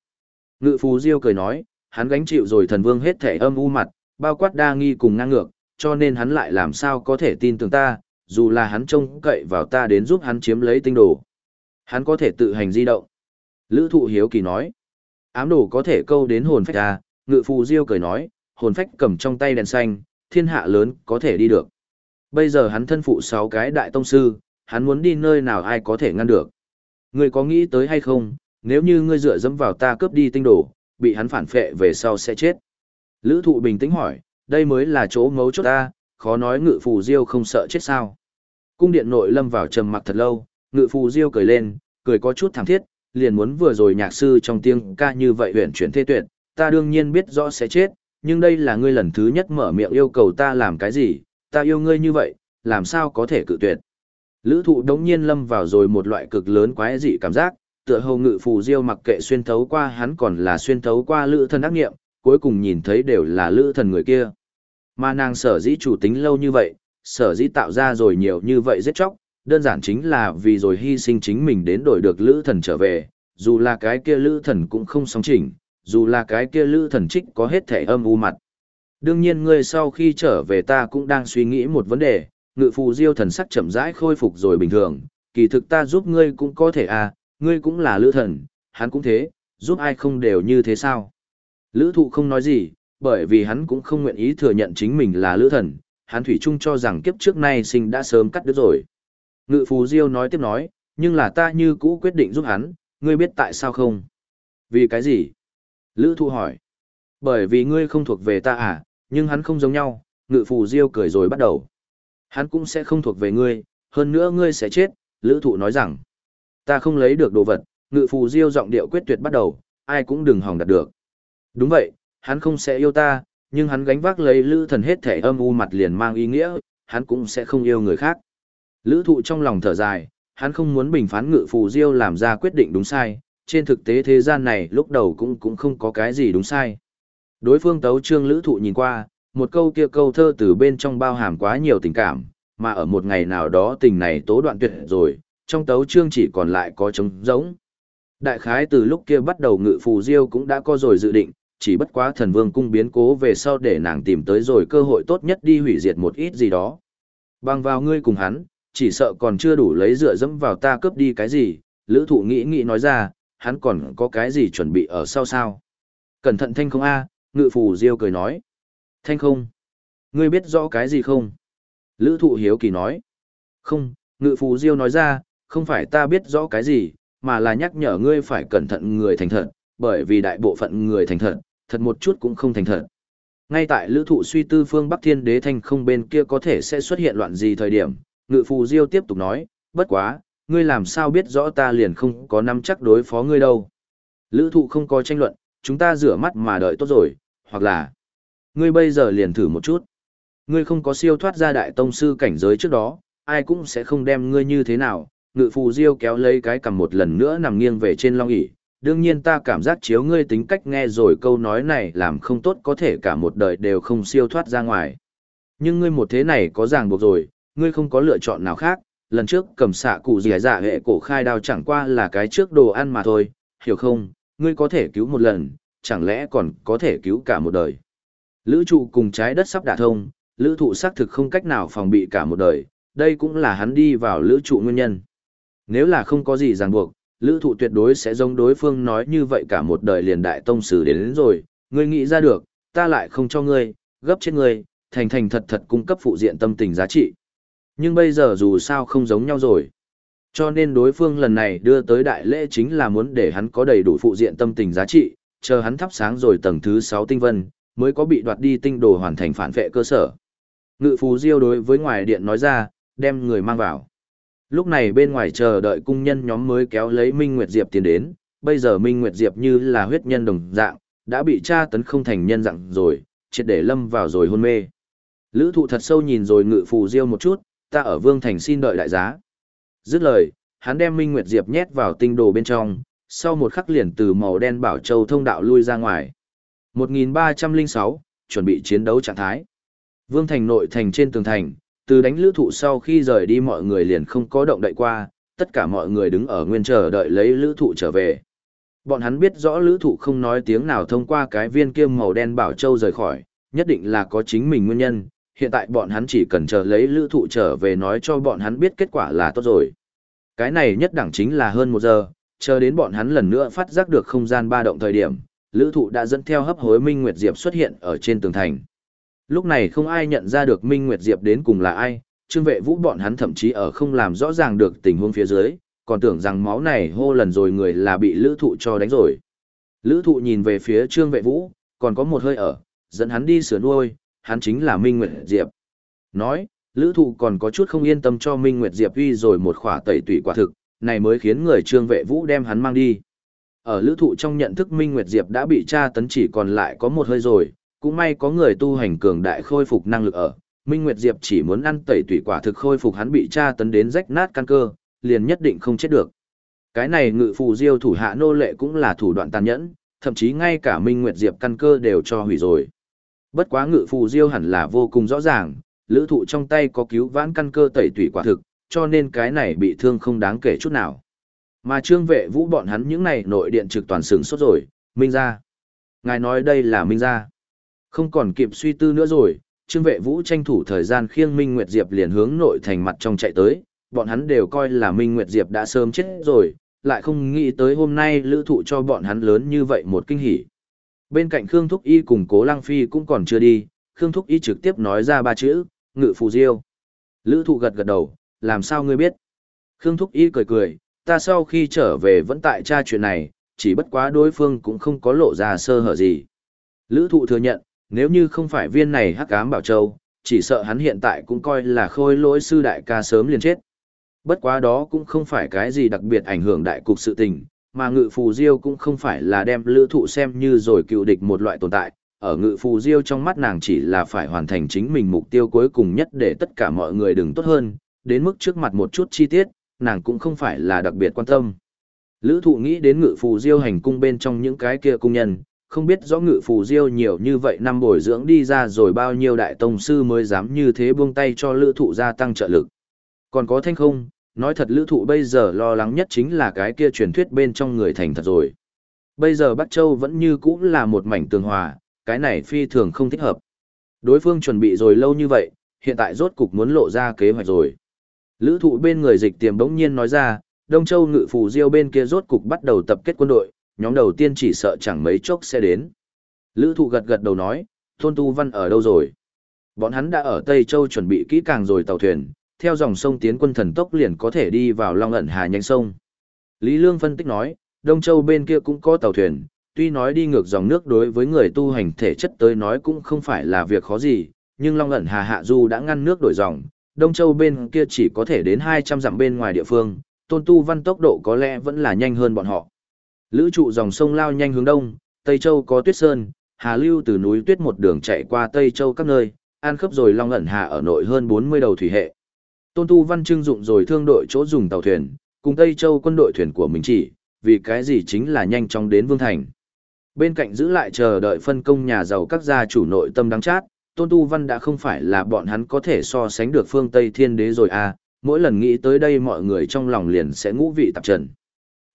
Ngự phù diêu cười nói, hắn gánh chịu rồi thần vương hết thảy âm u mặt, bao quát đa nghi cùng ngang ngược, cho nên hắn lại làm sao có thể tin tưởng ta, dù là hắn trông cậy vào ta đến giúp hắn chiếm lấy tinh đồ. Hắn có thể tự hành di động. Lữ thụ hiếu kỳ nói, ám đồ có thể câu đến hồn phách ta, ngự phù diêu cười nói, hồn phách cầm trong tay đèn xanh, thiên hạ lớn có thể đi được. Bây giờ hắn thân phụ 6 cái đại tông sư, hắn muốn đi nơi nào ai có thể ngăn được. Ngươi có nghĩ tới hay không, nếu như ngươi dựa dẫm vào ta cướp đi tinh đồ, bị hắn phản phệ về sau sẽ chết. Lữ thụ bình tĩnh hỏi, đây mới là chỗ ngấu chốt ta, khó nói ngự phù diêu không sợ chết sao. Cung điện nội lâm vào trầm mặc thật lâu, ngự phù diêu cười lên, cười có chút thẳng thiết, liền muốn vừa rồi nhạc sư trong tiếng ca như vậy huyền chuyển thê tuyệt, ta đương nhiên biết rõ sẽ chết, nhưng đây là ngươi lần thứ nhất mở miệng yêu cầu ta làm cái gì, ta yêu ngươi như vậy, làm sao có thể cự tuyệt. Lữ thụ đống nhiên lâm vào rồi một loại cực lớn quái dị cảm giác, tựa hồ ngự phù diêu mặc kệ xuyên thấu qua hắn còn là xuyên thấu qua lữ thần ác nghiệm, cuối cùng nhìn thấy đều là lữ thần người kia. Mà nàng sở dĩ chủ tính lâu như vậy, sở dĩ tạo ra rồi nhiều như vậy giết chóc, đơn giản chính là vì rồi hy sinh chính mình đến đổi được lữ thần trở về, dù là cái kia lữ thần cũng không sóng chỉnh, dù là cái kia lữ thần trích có hết thể âm u mặt. Đương nhiên ngươi sau khi trở về ta cũng đang suy nghĩ một vấn đề, ngự phù diêu thần sắc chậm rãi khôi phục rồi bình thường, kỳ thực ta giúp ngươi cũng có thể à, ngươi cũng là lữ thần, hắn cũng thế, giúp ai không đều như thế sao? Lữ thụ không nói gì, bởi vì hắn cũng không nguyện ý thừa nhận chính mình là lữ thần, hắn thủy chung cho rằng kiếp trước nay sinh đã sớm cắt đứt rồi. Ngự phù diêu nói tiếp nói, nhưng là ta như cũ quyết định giúp hắn, ngươi biết tại sao không? Vì cái gì? Lữ thụ hỏi. Bởi vì ngươi không thuộc về ta à, nhưng hắn không giống nhau, ngự phù diêu cười rồi bắt đầu. Hắn cũng sẽ không thuộc về ngươi, hơn nữa ngươi sẽ chết, lữ thụ nói rằng. Ta không lấy được đồ vật, ngự phù diêu giọng điệu quyết tuyệt bắt đầu, ai cũng đừng hòng đạt được. Đúng vậy, hắn không sẽ yêu ta, nhưng hắn gánh vác lấy lữ thần hết thể âm u mặt liền mang ý nghĩa, hắn cũng sẽ không yêu người khác. Lữ thụ trong lòng thở dài, hắn không muốn bình phán ngự phù diêu làm ra quyết định đúng sai, trên thực tế thế gian này lúc đầu cũng cũng không có cái gì đúng sai. Đối phương tấu trương lữ thụ nhìn qua, một câu kia câu thơ từ bên trong bao hàm quá nhiều tình cảm, mà ở một ngày nào đó tình này tố đoạn tuyệt rồi, trong tấu trương chỉ còn lại có trống giống. Đại khái từ lúc kia bắt đầu ngự phù diêu cũng đã có rồi dự định, chỉ bất quá thần vương cung biến cố về sau để nàng tìm tới rồi cơ hội tốt nhất đi hủy diệt một ít gì đó. Bằng vào ngươi cùng hắn, chỉ sợ còn chưa đủ lấy dựa dẫm vào ta cướp đi cái gì, lữ thụ nghĩ nghĩ nói ra, hắn còn có cái gì chuẩn bị ở sau sao. Cẩn thận thanh không a ngự phù diêu cười nói. Thanh không? Ngươi biết rõ cái gì không? Lữ thụ hiếu kỳ nói. Không, ngự phù diêu nói ra, không phải ta biết rõ cái gì, mà là nhắc nhở ngươi phải cẩn thận người thành thật, bởi vì đại bộ phận người thành thật, thật một chút cũng không thành thật. Ngay tại lữ thụ suy tư phương Bắc Thiên Đế Thanh không bên kia có thể sẽ xuất hiện loạn gì thời điểm, ngự phù diêu tiếp tục nói, bất quá, ngươi làm sao biết rõ ta liền không có nắm chắc đối phó ngươi đâu. Lữ thụ không có tranh luận, chúng ta rửa mắt mà đợi tốt rồi, hoặc là, ngươi bây giờ liền thử một chút. Ngươi không có siêu thoát ra đại tông sư cảnh giới trước đó, ai cũng sẽ không đem ngươi như thế nào. Ngự phù diêu kéo lấy cái cầm một lần nữa nằm nghiêng về trên long ỷ đương nhiên ta cảm giác chiếu ngươi tính cách nghe rồi câu nói này làm không tốt có thể cả một đời đều không siêu thoát ra ngoài. Nhưng ngươi một thế này có ràng buộc rồi, ngươi không có lựa chọn nào khác, lần trước cầm xạ cụ dì dạ hệ cổ khai đao chẳng qua là cái trước đồ ăn mà thôi, hiểu không, ngươi có thể cứu một lần, chẳng lẽ còn có thể cứu cả một đời. Lữ trụ cùng trái đất sắp đả thông, lữ thụ xác thực không cách nào phòng bị cả một đời, đây cũng là hắn đi vào lữ trụ nguyên nhân. Nếu là không có gì ràng buộc, lữ thụ tuyệt đối sẽ giống đối phương nói như vậy cả một đời liền đại tông sử đến, đến rồi, ngươi nghĩ ra được, ta lại không cho ngươi, gấp chết ngươi, thành thành thật thật cung cấp phụ diện tâm tình giá trị. Nhưng bây giờ dù sao không giống nhau rồi. Cho nên đối phương lần này đưa tới đại lễ chính là muốn để hắn có đầy đủ phụ diện tâm tình giá trị, chờ hắn thắp sáng rồi tầng thứ 6 tinh vân, mới có bị đoạt đi tinh đồ hoàn thành phản vệ cơ sở. Ngự phù diêu đối với ngoài điện nói ra, đem người mang vào. Lúc này bên ngoài chờ đợi cung nhân nhóm mới kéo lấy Minh Nguyệt Diệp tiến đến, bây giờ Minh Nguyệt Diệp như là huyết nhân đồng dạng, đã bị tra tấn không thành nhân dạng rồi, triệt để lâm vào rồi hôn mê. Lữ thụ thật sâu nhìn rồi ngự phù diêu một chút, ta ở Vương Thành xin đợi đại giá. Dứt lời, hắn đem Minh Nguyệt Diệp nhét vào tinh đồ bên trong, sau một khắc liền từ màu đen bảo châu thông đạo lui ra ngoài. 1306, chuẩn bị chiến đấu trạng thái. Vương thành nội thành trên tường thành, từ đánh lữ thụ sau khi rời đi mọi người liền không có động đậy qua, tất cả mọi người đứng ở nguyên chờ đợi lấy lữ thụ trở về. Bọn hắn biết rõ lữ thụ không nói tiếng nào thông qua cái viên kiêm màu đen bảo châu rời khỏi, nhất định là có chính mình nguyên nhân, hiện tại bọn hắn chỉ cần chờ lấy lữ thụ trở về nói cho bọn hắn biết kết quả là tốt rồi. Cái này nhất đẳng chính là hơn một giờ, chờ đến bọn hắn lần nữa phát giác được không gian ba động thời điểm, lữ thụ đã dẫn theo hấp hối Minh Nguyệt Diệp xuất hiện ở trên tường thành. Lúc này không ai nhận ra được Minh Nguyệt Diệp đến cùng là ai, trương vệ vũ bọn hắn thậm chí ở không làm rõ ràng được tình huống phía dưới, còn tưởng rằng máu này hô lần rồi người là bị lữ thụ cho đánh rồi. Lữ thụ nhìn về phía trương vệ vũ, còn có một hơi ở, dẫn hắn đi sửa nuôi, hắn chính là Minh Nguyệt Diệp. Nói, lữ thụ còn có chút không yên tâm cho Minh Nguyệt Diệp uy rồi một khỏa tẩy tủy quả thực, này mới khiến người trương vệ vũ đem hắn mang đi. Ở lữ thụ trong nhận thức Minh Nguyệt Diệp đã bị tra tấn chỉ còn lại có một hơi rồi, cũng may có người tu hành cường đại khôi phục năng lực ở. Minh Nguyệt Diệp chỉ muốn ăn tẩy tủy quả thực khôi phục hắn bị tra tấn đến rách nát căn cơ, liền nhất định không chết được. Cái này ngự phù diêu thủ hạ nô lệ cũng là thủ đoạn tàn nhẫn, thậm chí ngay cả Minh Nguyệt Diệp căn cơ đều cho hủy rồi. Bất quá ngự phù diêu hẳn là vô cùng rõ ràng, lữ thụ trong tay có cứu vãn căn cơ tẩy tủy quả thực, cho nên cái này bị thương không đáng kể chút nào. Mà trương vệ vũ bọn hắn những này nội điện trực toàn sửng sốt rồi, Minh ra. Ngài nói đây là Minh ra. Không còn kịp suy tư nữa rồi, trương vệ vũ tranh thủ thời gian khiêng Minh Nguyệt Diệp liền hướng nội thành mặt trong chạy tới, bọn hắn đều coi là Minh Nguyệt Diệp đã sớm chết rồi, lại không nghĩ tới hôm nay lữ thụ cho bọn hắn lớn như vậy một kinh hỉ. Bên cạnh Khương Thúc Y cùng Cố Lăng Phi cũng còn chưa đi, Khương Thúc Y trực tiếp nói ra ba chữ, ngự phù diêu. Lữ thụ gật gật đầu, làm sao ngươi biết? Khương Thúc Y cười cười, ta sau khi trở về vẫn tại tra chuyện này, chỉ bất quá đối phương cũng không có lộ ra sơ hở gì. Lữ thụ thừa nhận, nếu như không phải viên này hắc ám bảo châu, chỉ sợ hắn hiện tại cũng coi là khôi lỗi sư đại ca sớm liền chết. Bất quá đó cũng không phải cái gì đặc biệt ảnh hưởng đại cục sự tình, mà ngự phù diêu cũng không phải là đem lữ thụ xem như rồi cựu địch một loại tồn tại. Ở ngự phù diêu trong mắt nàng chỉ là phải hoàn thành chính mình mục tiêu cuối cùng nhất để tất cả mọi người đừng tốt hơn, đến mức trước mặt một chút chi tiết, nàng cũng không phải là đặc biệt quan tâm. Lữ thụ nghĩ đến ngự phù diêu hành cung bên trong những cái kia cung nhân, không biết rõ ngự phù diêu nhiều như vậy năm bồi dưỡng đi ra rồi bao nhiêu đại tông sư mới dám như thế buông tay cho lữ thụ gia tăng trợ lực. Còn có thanh không, nói thật lữ thụ bây giờ lo lắng nhất chính là cái kia truyền thuyết bên trong người thành thật rồi. Bây giờ Bắc Châu vẫn như cũ là một mảnh tường hòa, cái này phi thường không thích hợp. Đối phương chuẩn bị rồi lâu như vậy, hiện tại rốt cục muốn lộ ra kế hoạch rồi. Lữ thụ bên người dịch tiềm bỗng nhiên nói ra, Đông Châu ngự phù diêu bên kia rốt cục bắt đầu tập kết quân đội, nhóm đầu tiên chỉ sợ chẳng mấy chốc sẽ đến. Lữ thụ gật gật đầu nói, Thôn Tu Văn ở đâu rồi? Bọn hắn đã ở Tây Châu chuẩn bị kỹ càng rồi tàu thuyền, theo dòng sông tiến quân thần tốc liền có thể đi vào Long ẩn Hà nhanh sông. Lý Lương phân tích nói, Đông Châu bên kia cũng có tàu thuyền, tuy nói đi ngược dòng nước đối với người tu hành thể chất tới nói cũng không phải là việc khó gì, nhưng Long ẩn Hà Hạ Du đã ngăn nước đổi dòng, Đông Châu bên kia chỉ có thể đến 200 dặm bên ngoài địa phương, tôn tu văn tốc độ có lẽ vẫn là nhanh hơn bọn họ. Lữ trụ dòng sông lao nhanh hướng đông, Tây Châu có tuyết sơn, Hà Lưu từ núi tuyết một đường chạy qua Tây Châu các nơi, an khớp rồi long ẩn hà ở nội hơn 40 đầu thủy hệ. Tôn tu văn trưng dụng rồi thương đội chỗ dùng tàu thuyền, cùng Tây Châu quân đội thuyền của mình chỉ, vì cái gì chính là nhanh chóng đến Vương Thành. Bên cạnh giữ lại chờ đợi phân công nhà giàu các gia chủ nội tâm đáng chát, Tôn Tu Văn đã không phải là bọn hắn có thể so sánh được phương Tây Thiên Đế rồi à, mỗi lần nghĩ tới đây mọi người trong lòng liền sẽ ngũ vị tạp trần.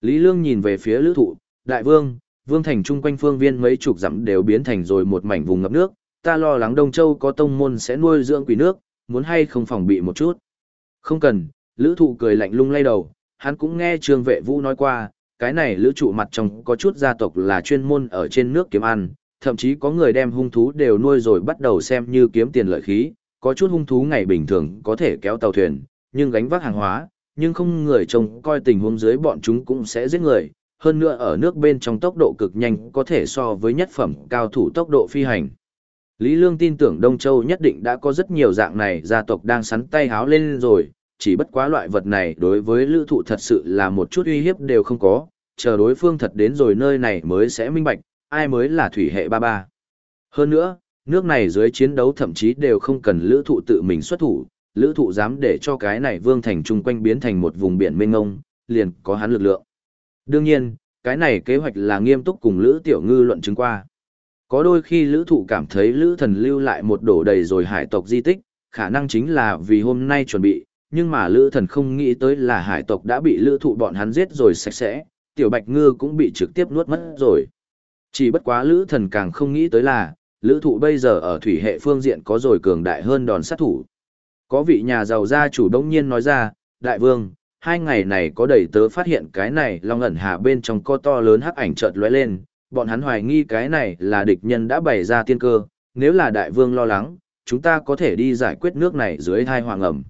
Lý Lương nhìn về phía lữ thụ, đại vương, vương thành chung quanh phương viên mấy chục dặm đều biến thành rồi một mảnh vùng ngập nước, ta lo lắng Đông Châu có tông môn sẽ nuôi dưỡng quỷ nước, muốn hay không phòng bị một chút. Không cần, lữ thụ cười lạnh lung lay đầu, hắn cũng nghe trương vệ vũ nói qua, cái này lữ trụ mặt trong có chút gia tộc là chuyên môn ở trên nước kiếm ăn, thậm chí có người đem hung thú đều nuôi rồi bắt đầu xem như kiếm tiền lợi khí, có chút hung thú ngày bình thường có thể kéo tàu thuyền, nhưng gánh vác hàng hóa, nhưng không người trông coi tình huống dưới bọn chúng cũng sẽ giết người, hơn nữa ở nước bên trong tốc độ cực nhanh có thể so với nhất phẩm cao thủ tốc độ phi hành. Lý Lương tin tưởng Đông Châu nhất định đã có rất nhiều dạng này gia tộc đang sắn tay háo lên rồi, chỉ bất quá loại vật này đối với lữ thụ thật sự là một chút uy hiếp đều không có, chờ đối phương thật đến rồi nơi này mới sẽ minh bạch, ai mới là thủy hệ ba ba. Hơn nữa, nước này dưới chiến đấu thậm chí đều không cần lữ thụ tự mình xuất thủ, lữ thụ dám để cho cái này vương thành chung quanh biến thành một vùng biển mênh ngông, liền có hắn lực lượng. Đương nhiên, cái này kế hoạch là nghiêm túc cùng Lữ Tiểu Ngư luận chứng qua. Có đôi khi Lữ Thụ cảm thấy Lữ Thần lưu lại một đổ đầy rồi hải tộc di tích, khả năng chính là vì hôm nay chuẩn bị, nhưng mà Lữ Thần không nghĩ tới là hải tộc đã bị Lữ Thụ bọn hắn giết rồi sạch sẽ, Tiểu Bạch Ngư cũng bị trực tiếp nuốt mất rồi. Chỉ bất quá Lữ Thần càng không nghĩ tới là, Lữ Thụ bây giờ ở thủy hệ phương diện có rồi cường đại hơn đòn sát thủ. Có vị nhà giàu gia chủ đông nhiên nói ra, Đại Vương, hai ngày này có đầy tớ phát hiện cái này long ẩn hạ bên trong co to lớn hắc ảnh chợt lóe lên, bọn hắn hoài nghi cái này là địch nhân đã bày ra tiên cơ, nếu là đại vương lo lắng, chúng ta có thể đi giải quyết nước này dưới thai hoàng ẩm.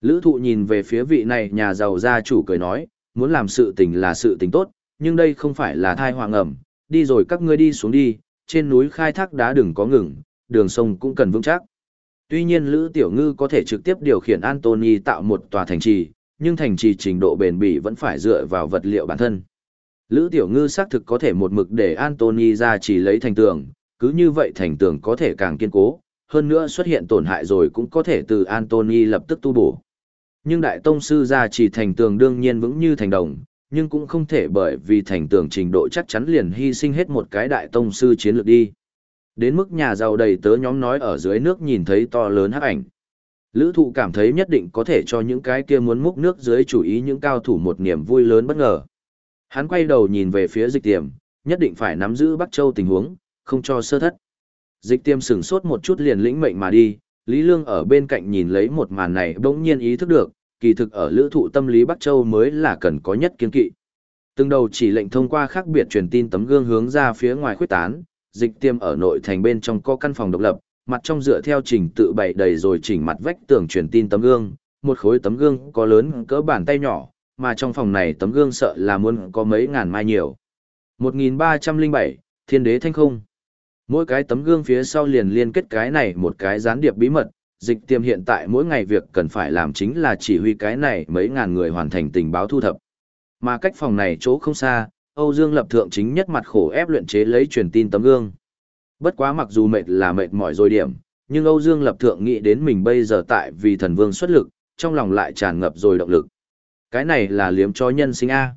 Lữ thụ nhìn về phía vị này nhà giàu gia chủ cười nói, muốn làm sự tình là sự tình tốt, nhưng đây không phải là thai hoàng ẩm, đi rồi các ngươi đi xuống đi, trên núi khai thác đá đừng có ngừng, đường sông cũng cần vững chắc. Tuy nhiên Lữ Tiểu Ngư có thể trực tiếp điều khiển Anthony tạo một tòa thành trì, nhưng thành trì trình độ bền bỉ vẫn phải dựa vào vật liệu bản thân. Lữ Tiểu Ngư xác thực có thể một mực để Anthony ra chỉ lấy thành tường, cứ như vậy thành tường có thể càng kiên cố, hơn nữa xuất hiện tổn hại rồi cũng có thể từ Anthony lập tức tu bổ. Nhưng Đại Tông Sư ra chỉ thành tường đương nhiên vững như thành đồng, nhưng cũng không thể bởi vì thành tường trình độ chắc chắn liền hy sinh hết một cái Đại Tông Sư chiến lược đi. Đến mức nhà giàu đầy tớ nhóm nói ở dưới nước nhìn thấy to lớn hắc ảnh. Lữ thụ cảm thấy nhất định có thể cho những cái kia muốn múc nước dưới chủ ý những cao thủ một niềm vui lớn bất ngờ. Hắn quay đầu nhìn về phía dịch tiềm, nhất định phải nắm giữ Bắc Châu tình huống, không cho sơ thất. Dịch Tiêm sửng sốt một chút liền lĩnh mệnh mà đi, Lý Lương ở bên cạnh nhìn lấy một màn này bỗng nhiên ý thức được, kỳ thực ở lữ thụ tâm lý Bắc Châu mới là cần có nhất kiên kỵ. Từng đầu chỉ lệnh thông qua khác biệt truyền tin tấm gương hướng ra phía ngoài khuyết tán, dịch tiêm ở nội thành bên trong có căn phòng độc lập, mặt trong dựa theo trình tự bày đầy rồi chỉnh mặt vách tường truyền tin tấm gương, một khối tấm gương có lớn cỡ bàn tay nhỏ, mà trong phòng này tấm gương sợ là muốn có mấy ngàn mai nhiều. 1307, Thiên đế thanh không. Mỗi cái tấm gương phía sau liền liên kết cái này một cái gián điệp bí mật, dịch tiêm hiện tại mỗi ngày việc cần phải làm chính là chỉ huy cái này mấy ngàn người hoàn thành tình báo thu thập. Mà cách phòng này chỗ không xa, Âu Dương lập thượng chính nhất mặt khổ ép luyện chế lấy truyền tin tấm gương. Bất quá mặc dù mệt là mệt mỏi rồi điểm, nhưng Âu Dương lập thượng nghĩ đến mình bây giờ tại vì thần vương xuất lực, trong lòng lại tràn ngập rồi động lực. Cái này là liếm cho nhân sinh A.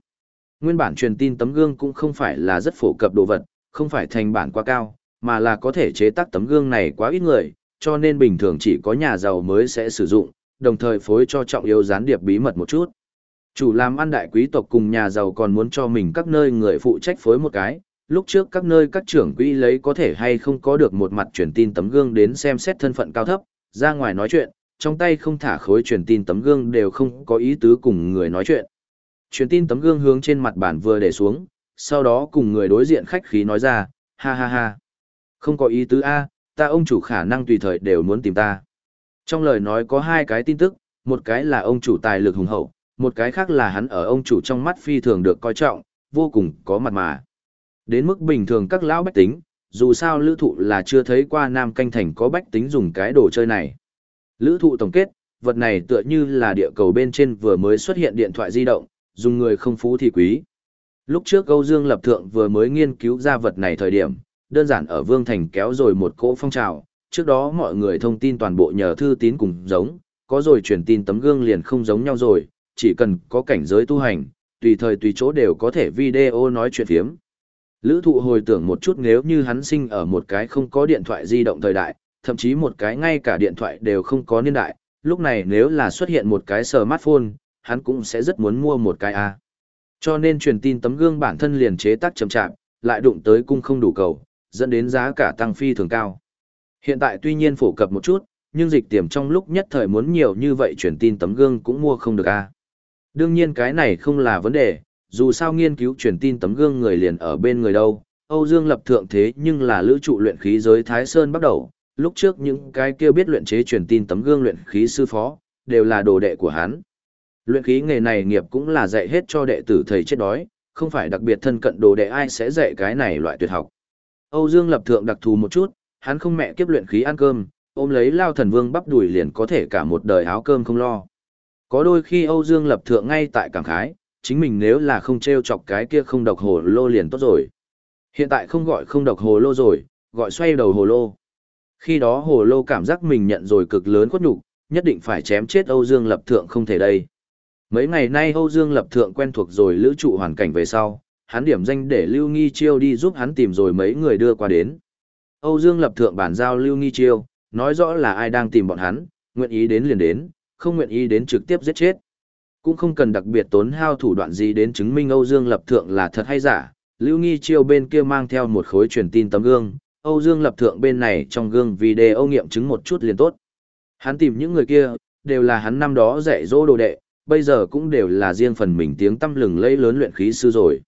Nguyên bản truyền tin tấm gương cũng không phải là rất phổ cập đồ vật, không phải thành bản quá cao, mà là có thể chế tác tấm gương này quá ít người, cho nên bình thường chỉ có nhà giàu mới sẽ sử dụng, đồng thời phối cho trọng yếu gián điệp bí mật một chút. Chủ làm ăn đại quý tộc cùng nhà giàu còn muốn cho mình các nơi người phụ trách phối một cái, lúc trước các nơi các trưởng quỹ lấy có thể hay không có được một mặt truyền tin tấm gương đến xem xét thân phận cao thấp, ra ngoài nói chuyện, trong tay không thả khối truyền tin tấm gương đều không có ý tứ cùng người nói chuyện. Truyền tin tấm gương hướng trên mặt bàn vừa để xuống, sau đó cùng người đối diện khách khí nói ra, ha ha ha. Không có ý tứ A, ta ông chủ khả năng tùy thời đều muốn tìm ta. Trong lời nói có hai cái tin tức, một cái là ông chủ tài lực hùng hậu, một cái khác là hắn ở ông chủ trong mắt phi thường được coi trọng, vô cùng có mặt mà. Đến mức bình thường các lão bách tính, dù sao lữ thụ là chưa thấy qua Nam Canh Thành có bách tính dùng cái đồ chơi này. Lữ thụ tổng kết, vật này tựa như là địa cầu bên trên vừa mới xuất hiện điện thoại di động, dùng người không phú thì quý. Lúc trước Âu Dương Lập Thượng vừa mới nghiên cứu ra vật này thời điểm, đơn giản ở Vương Thành kéo rồi một cỗ phong trào, trước đó mọi người thông tin toàn bộ nhờ thư tín cùng giống, có rồi truyền tin tấm gương liền không giống nhau rồi, chỉ cần có cảnh giới tu hành, tùy thời tùy chỗ đều có thể video nói chuyện phiếm. Lữ thụ hồi tưởng một chút nếu như hắn sinh ở một cái không có điện thoại di động thời đại, thậm chí một cái ngay cả điện thoại đều không có niên đại, lúc này nếu là xuất hiện một cái smartphone, hắn cũng sẽ rất muốn mua một cái A. Cho nên truyền tin tấm gương bản thân liền chế tác chậm chạp, lại đụng tới cung không đủ cầu, dẫn đến giá cả tăng phi thường cao. Hiện tại tuy nhiên phổ cập một chút, nhưng dịch tiềm trong lúc nhất thời muốn nhiều như vậy truyền tin tấm gương cũng mua không được A. Đương nhiên cái này không là vấn đề, dù sao nghiên cứu truyền tin tấm gương người liền ở bên người đâu. Âu Dương lập thượng thế nhưng là lữ trụ luyện khí giới Thái Sơn bắt đầu, lúc trước những cái kia biết luyện chế truyền tin tấm gương luyện khí sư phó, đều là đồ đệ của hắn. Luyện khí nghề này nghiệp cũng là dạy hết cho đệ tử thầy chết đói, không phải đặc biệt thân cận đồ đệ ai sẽ dạy cái này loại tuyệt học. Âu Dương lập thượng đặc thù một chút, hắn không mẹ kiếp luyện khí ăn cơm, ôm lấy lao thần vương bắp đùi liền có thể cả một đời áo cơm không lo. Có đôi khi Âu Dương lập thượng ngay tại cảm khái, chính mình nếu là không treo chọc cái kia không độc hồ lô liền tốt rồi. Hiện tại không gọi không độc hồ lô rồi, gọi xoay đầu hồ lô. Khi đó hồ lô cảm giác mình nhận rồi cực lớn khuất nhục, nhất định phải chém chết Âu Dương lập thượng không thể đây. Mấy ngày nay Âu Dương lập thượng quen thuộc rồi lữ trụ hoàn cảnh về sau, hắn điểm danh để Lưu Nghi Chiêu đi giúp hắn tìm rồi mấy người đưa qua đến. Âu Dương lập thượng bản giao Lưu Nghi Chiêu, nói rõ là ai đang tìm bọn hắn, nguyện ý đến liền đến, không nguyện ý đến trực tiếp giết chết. Cũng không cần đặc biệt tốn hao thủ đoạn gì đến chứng minh Âu Dương lập thượng là thật hay giả, Lưu Nghi Chiêu bên kia mang theo một khối truyền tin tấm gương, Âu Dương lập thượng bên này trong gương video nghiệm chứng một chút liền tốt. Hắn tìm những người kia, đều là hắn năm đó dạy dỗ đồ đệ, bây giờ cũng đều là riêng phần mình tiếng tâm lừng lẫy lớn luyện khí sư rồi.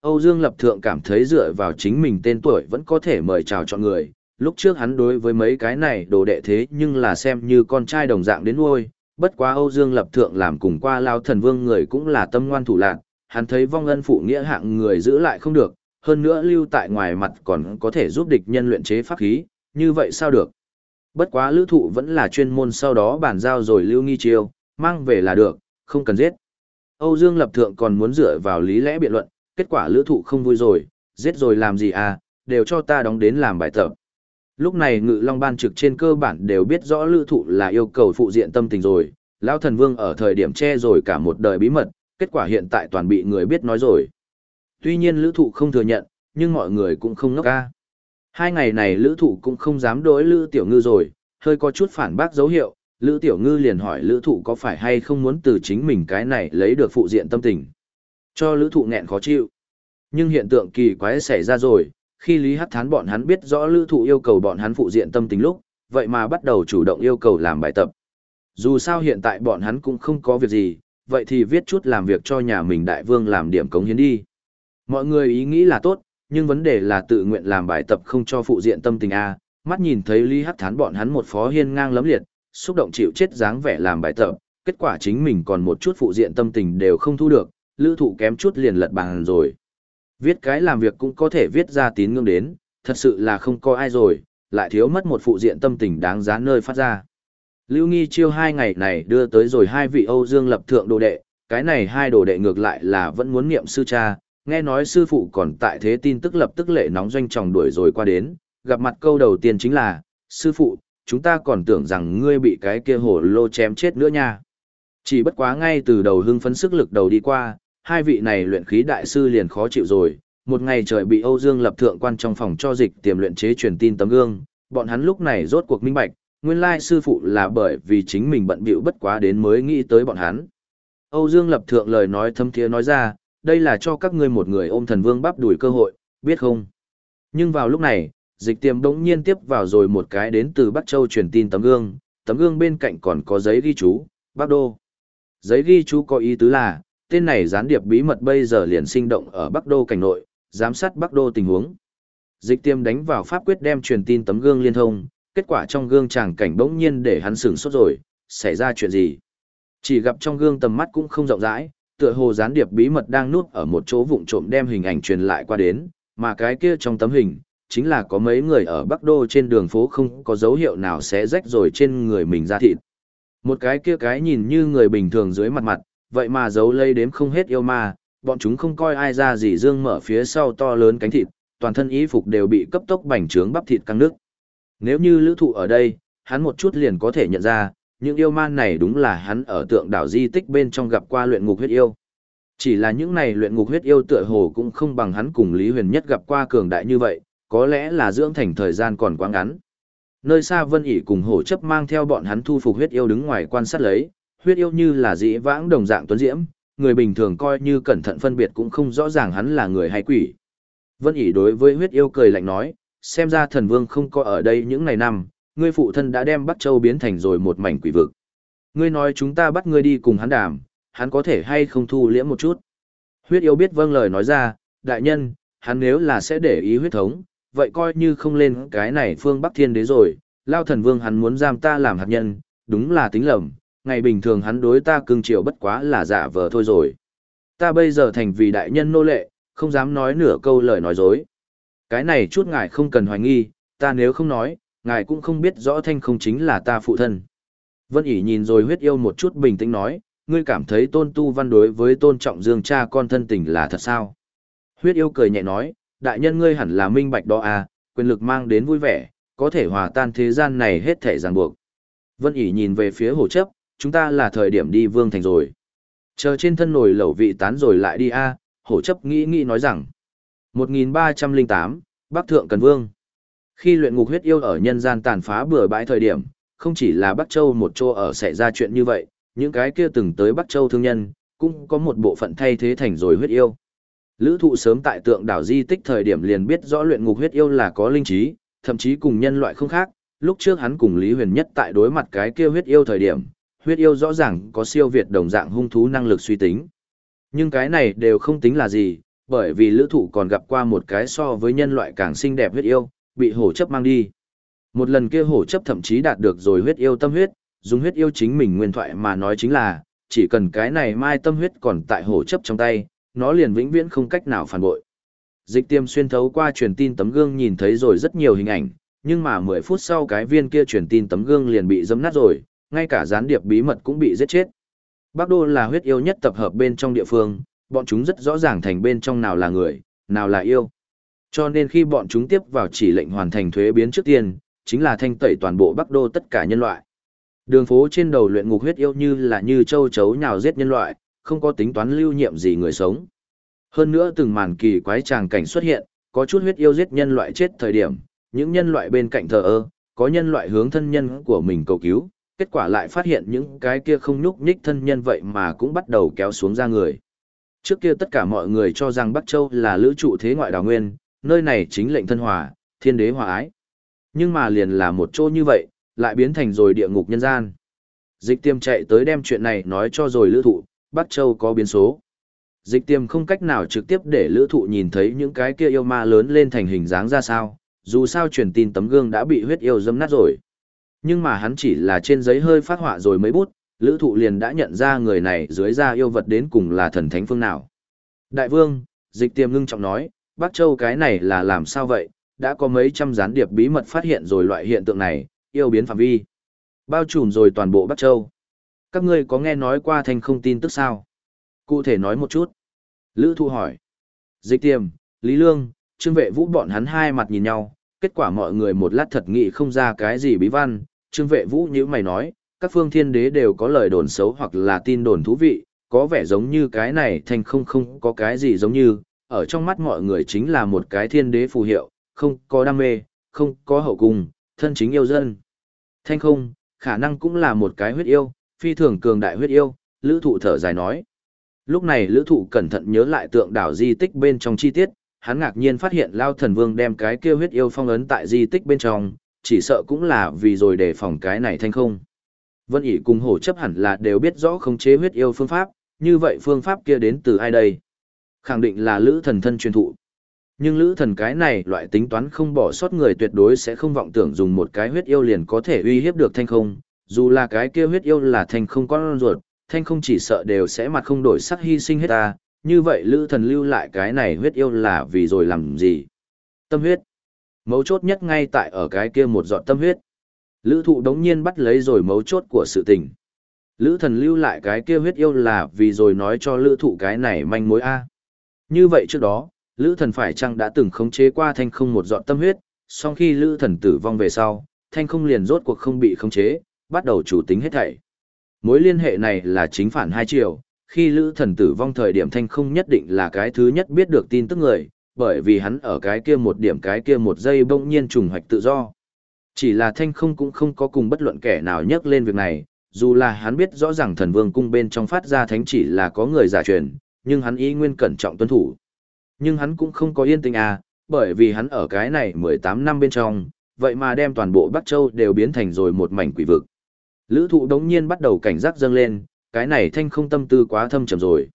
Âu Dương Lập Thượng cảm thấy dựa vào chính mình tên tuổi vẫn có thể mời chào chọn người, lúc trước hắn đối với mấy cái này đồ đệ thế nhưng là xem như con trai đồng dạng đến nuôi, bất quá Âu Dương Lập Thượng làm cùng qua lao thần vương người cũng là tâm ngoan thủ lạc, hắn thấy vong ân phụ nghĩa hạng người giữ lại không được, hơn nữa lưu tại ngoài mặt còn có thể giúp địch nhân luyện chế pháp khí, như vậy sao được. Bất quá lữ thụ vẫn là chuyên môn sau đó bàn giao rồi lưu nghi chiêu, mang về là được, không cần giết. Âu Dương Lập Thượng còn muốn dựa vào lý lẽ biện luận, kết quả lữ thụ không vui rồi, giết rồi làm gì à, đều cho ta đóng đến làm bài tập. Lúc này ngự long ban trực trên cơ bản đều biết rõ lữ thụ là yêu cầu phụ diện tâm tình rồi, Lão thần vương ở thời điểm che rồi cả một đời bí mật, kết quả hiện tại toàn bị người biết nói rồi. Tuy nhiên lữ thụ không thừa nhận, nhưng mọi người cũng không ngốc ca. Hai ngày này lữ thụ cũng không dám đối lữ tiểu ngư rồi, hơi có chút phản bác dấu hiệu, lữ tiểu ngư liền hỏi lữ thụ có phải hay không muốn từ chính mình cái này lấy được phụ diện tâm tình. Cho lữ thụ nghẹn khó chịu. Nhưng hiện tượng kỳ quái xảy ra rồi, khi Lý Hắc Thán bọn hắn biết rõ lữ thụ yêu cầu bọn hắn phụ diện tâm tình lúc, vậy mà bắt đầu chủ động yêu cầu làm bài tập. Dù sao hiện tại bọn hắn cũng không có việc gì, vậy thì viết chút làm việc cho nhà mình đại vương làm điểm cống hiến đi. Mọi người ý nghĩ là tốt, nhưng vấn đề là tự nguyện làm bài tập không cho phụ diện tâm tình A, mắt nhìn thấy Lý Hắc Thán bọn hắn một phó hiên ngang lấm liệt, xúc động chịu chết dáng vẻ làm bài tập, kết quả chính mình còn một chút phụ diện tâm tình đều không thu được, lữ thụ kém chút liền lật bàn rồi. Viết cái làm việc cũng có thể viết ra tín ngưỡng đến, thật sự là không có ai rồi, lại thiếu mất một phụ diện tâm tình đáng giá nơi phát ra. Lưu Nghi chiêu hai ngày này đưa tới rồi hai vị Âu Dương lập thượng đồ đệ, cái này hai đồ đệ ngược lại là vẫn muốn niệm sư cha, nghe nói sư phụ còn tại thế tin tức lập tức lệ nóng doanh tròng đuổi rồi qua đến, gặp mặt câu đầu tiên chính là, sư phụ, chúng ta còn tưởng rằng ngươi bị cái kia hổ lô chém chết nữa nha. Chỉ bất quá ngay từ đầu hưng phấn sức lực đầu đi qua, hai vị này luyện khí đại sư liền khó chịu rồi, một ngày trời bị Âu Dương lập thượng quan trong phòng cho dịch tiềm luyện chế truyền tin tấm gương, bọn hắn lúc này rốt cuộc minh bạch, nguyên lai sư phụ là bởi vì chính mình bận bịu bất quá đến mới nghĩ tới bọn hắn. Âu Dương lập thượng lời nói thâm thiế nói ra, đây là cho các ngươi một người ôm thần vương bắp đuổi cơ hội, biết không? Nhưng vào lúc này, dịch tiềm đống nhiên tiếp vào rồi một cái đến từ Bắc Châu truyền tin tấm gương, tấm gương bên cạnh còn có giấy ghi chú, Bắc Đô. Giấy ghi chú có ý tứ là, tên này gián điệp bí mật bây giờ liền sinh động ở Bắc Đô cảnh nội, giám sát Bắc Đô tình huống. Dịch tiêm đánh vào pháp quyết đem truyền tin tấm gương liên thông, kết quả trong gương chàng cảnh bỗng nhiên để hắn sửng sốt rồi, xảy ra chuyện gì? Chỉ gặp trong gương tầm mắt cũng không rộng rãi, tựa hồ gián điệp bí mật đang nuốt ở một chỗ vụng trộm đem hình ảnh truyền lại qua đến, mà cái kia trong tấm hình, chính là có mấy người ở Bắc Đô trên đường phố không có dấu hiệu nào sẽ rách rồi trên người mình ra thịt. Một cái kia cái nhìn như người bình thường dưới mặt mặt, vậy mà giấu lây đếm không hết yêu ma, bọn chúng không coi ai ra gì dương mở phía sau to lớn cánh thịt, toàn thân y phục đều bị cấp tốc bành trướng bắp thịt căng nước. Nếu như lữ thụ ở đây, hắn một chút liền có thể nhận ra, những yêu man này đúng là hắn ở tượng đảo di tích bên trong gặp qua luyện ngục huyết yêu. Chỉ là những này luyện ngục huyết yêu tựa hồ cũng không bằng hắn cùng Lý Huyền Nhất gặp qua cường đại như vậy, có lẽ là dưỡng thành thời gian còn quá ngắn. Nơi xa Vân ỉ cùng hổ chấp mang theo bọn hắn thu phục huyết yêu đứng ngoài quan sát lấy, huyết yêu như là dĩ vãng đồng dạng tuấn diễm, người bình thường coi như cẩn thận phân biệt cũng không rõ ràng hắn là người hay quỷ. Vân ỉ đối với huyết yêu cười lạnh nói, xem ra thần vương không có ở đây những ngày năm, ngươi phụ thân đã đem Bắc Châu biến thành rồi một mảnh quỷ vực. Ngươi nói chúng ta bắt ngươi đi cùng hắn đàm, hắn có thể hay không thu liễm một chút. Huyết yêu biết vâng lời nói ra, đại nhân, hắn nếu là sẽ để ý huyết thống, vậy coi như không lên cái này phương Bắc Thiên Đế rồi, lao thần vương hắn muốn giam ta làm hạt nhân, đúng là tính lầm, ngày bình thường hắn đối ta cưng chiều bất quá là giả vờ thôi rồi. Ta bây giờ thành vì đại nhân nô lệ, không dám nói nửa câu lời nói dối. Cái này chút ngài không cần hoài nghi, ta nếu không nói, ngài cũng không biết rõ thanh không chính là ta phụ thân. Vân ỉ nhìn rồi huyết yêu một chút bình tĩnh nói, ngươi cảm thấy tôn tu văn đối với tôn trọng dương cha con thân tình là thật sao? Huyết yêu cười nhẹ nói, đại nhân ngươi hẳn là minh bạch đó à, quyền lực mang đến vui vẻ, có thể hòa tan thế gian này hết thể ràng buộc. Vân ỉ nhìn về phía hồ chấp, chúng ta là thời điểm đi vương thành rồi. Chờ trên thân nồi lẩu vị tán rồi lại đi a, hổ chấp nghĩ nghĩ nói rằng 1308, Bắc Thượng Cần Vương khi luyện ngục huyết yêu ở nhân gian tàn phá bừa bãi thời điểm, không chỉ là Bắc Châu một chỗ ở xảy ra chuyện như vậy, những cái kia từng tới Bắc Châu thương nhân, cũng có một bộ phận thay thế thành rồi huyết yêu. Lữ thụ sớm tại tượng đảo di tích thời điểm liền biết rõ luyện ngục huyết yêu là có linh trí, thậm chí cùng nhân loại không khác, lúc trước hắn cùng Lý Huyền Nhất tại đối mặt cái kia huyết yêu thời điểm, huyết yêu rõ ràng có siêu việt đồng dạng hung thú năng lực suy tính. Nhưng cái này đều không tính là gì, bởi vì lữ thụ còn gặp qua một cái so với nhân loại càng xinh đẹp huyết yêu, bị hổ chấp mang đi. Một lần kia hổ chấp thậm chí đạt được rồi huyết yêu tâm huyết, dùng huyết yêu chính mình nguyên thoại mà nói chính là, chỉ cần cái này mai tâm huyết còn tại hổ chấp trong tay, nó liền vĩnh viễn không cách nào phản bội. Dịch tiêm xuyên thấu qua truyền tin tấm gương nhìn thấy rồi rất nhiều hình ảnh, nhưng mà 10 phút sau cái viên kia truyền tin tấm gương liền bị dẫm nát rồi, ngay cả gián điệp bí mật cũng bị giết chết. Bắc Đô là huyết yêu nhất tập hợp bên trong địa phương, bọn chúng rất rõ ràng thành bên trong nào là người, nào là yêu. Cho nên khi bọn chúng tiếp vào chỉ lệnh hoàn thành thuế biến trước tiên, chính là thanh tẩy toàn bộ Bắc Đô tất cả nhân loại. Đường phố trên đầu luyện ngục huyết yêu như là như châu chấu nhào giết nhân loại, không có tính toán lưu nhiệm gì người sống. Hơn nữa từng màn kỳ quái tràng cảnh xuất hiện, có chút huyết yêu giết nhân loại chết thời điểm, những nhân loại bên cạnh thờ ơ, có nhân loại hướng thân nhân của mình cầu cứu, kết quả lại phát hiện những cái kia không nhúc nhích thân nhân vậy mà cũng bắt đầu kéo xuống ra người. Trước kia tất cả mọi người cho rằng Bắc Châu là lữ trụ thế ngoại đào nguyên, nơi này chính lệnh thân hòa, thiên đế hòa ái. Nhưng mà liền là một chỗ như vậy, lại biến thành rồi địa ngục nhân gian. Dịch tiêm chạy tới đem chuyện này nói cho rồi lữ thụ, Bắc Châu có biến số. Dịch tiêm không cách nào trực tiếp để lữ thụ nhìn thấy những cái kia yêu ma lớn lên thành hình dáng ra sao, dù sao truyền tin tấm gương đã bị huyết yêu dâm nát rồi. Nhưng mà hắn chỉ là trên giấy hơi phát họa rồi mấy bút, lữ thụ liền đã nhận ra người này dưới da yêu vật đến cùng là thần thánh phương nào. Đại vương, dịch tiêm ngưng trọng nói, Bắc Châu cái này là làm sao vậy, đã có mấy trăm gián điệp bí mật phát hiện rồi loại hiện tượng này, yêu biến phạm vi. Bao trùm rồi toàn bộ Bắc Châu. Các ngươi có nghe nói qua thành không tin tức sao? Cụ thể nói một chút. Lữ Thu hỏi. Dịch tiềm, Lý Lương, Trương Vệ Vũ bọn hắn hai mặt nhìn nhau, kết quả mọi người một lát thật nghị không ra cái gì bí văn. Trương Vệ Vũ như mày nói, các phương thiên đế đều có lời đồn xấu hoặc là tin đồn thú vị, có vẻ giống như cái này thành không không có cái gì giống như, ở trong mắt mọi người chính là một cái thiên đế phù hiệu, không có đam mê, không có hậu cung, thân chính yêu dân. Thanh không, khả năng cũng là một cái huyết yêu, phi thường cường đại huyết yêu, lữ thụ thở dài nói. Lúc này lữ thụ cẩn thận nhớ lại tượng đảo di tích bên trong chi tiết, hắn ngạc nhiên phát hiện Lao Thần Vương đem cái kia huyết yêu phong ấn tại di tích bên trong, chỉ sợ cũng là vì rồi để phòng cái này thanh không. Vân ỉ cùng hổ chấp hẳn là đều biết rõ khống chế huyết yêu phương pháp, như vậy phương pháp kia đến từ ai đây? Khẳng định là lữ thần thân truyền thụ. Nhưng lữ thần cái này loại tính toán không bỏ sót người tuyệt đối sẽ không vọng tưởng dùng một cái huyết yêu liền có thể uy hiếp được thanh không, dù là cái kia huyết yêu là thanh không con ruột, thanh không chỉ sợ đều sẽ mặt không đổi sắc hy sinh hết ta, như vậy lữ thần lưu lại cái này huyết yêu là vì rồi làm gì? Tâm huyết. Mấu chốt nhất ngay tại ở cái kia một giọt tâm huyết. Lữ thụ đống nhiên bắt lấy rồi mấu chốt của sự tình. Lữ thần lưu lại cái kia huyết yêu là vì rồi nói cho lữ thụ cái này manh mối A. Như vậy trước đó, Lữ thần phải chăng đã từng khống chế qua thanh không một giọt tâm huyết, song khi lữ thần tử vong về sau, thanh không liền rốt cuộc không bị khống chế, bắt đầu chủ tính hết thảy. Mối liên hệ này là chính phản hai chiều, khi lữ thần tử vong thời điểm thanh không nhất định là cái thứ nhất biết được tin tức người, bởi vì hắn ở cái kia một điểm cái kia một giây bỗng nhiên trùng hoạch tự do. Chỉ là thanh không cũng không có cùng bất luận kẻ nào nhắc lên việc này, dù là hắn biết rõ ràng thần vương cung bên trong phát ra thánh chỉ là có người giả truyền, nhưng hắn ý nguyên cẩn trọng tuân thủ nhưng hắn cũng không có yên tình à, bởi vì hắn ở cái này 18 năm bên trong, vậy mà đem toàn bộ Bắc Châu đều biến thành rồi một mảnh quỷ vực. Lữ thụ đống nhiên bắt đầu cảnh giác dâng lên, cái này thanh không tâm tư quá thâm trầm rồi.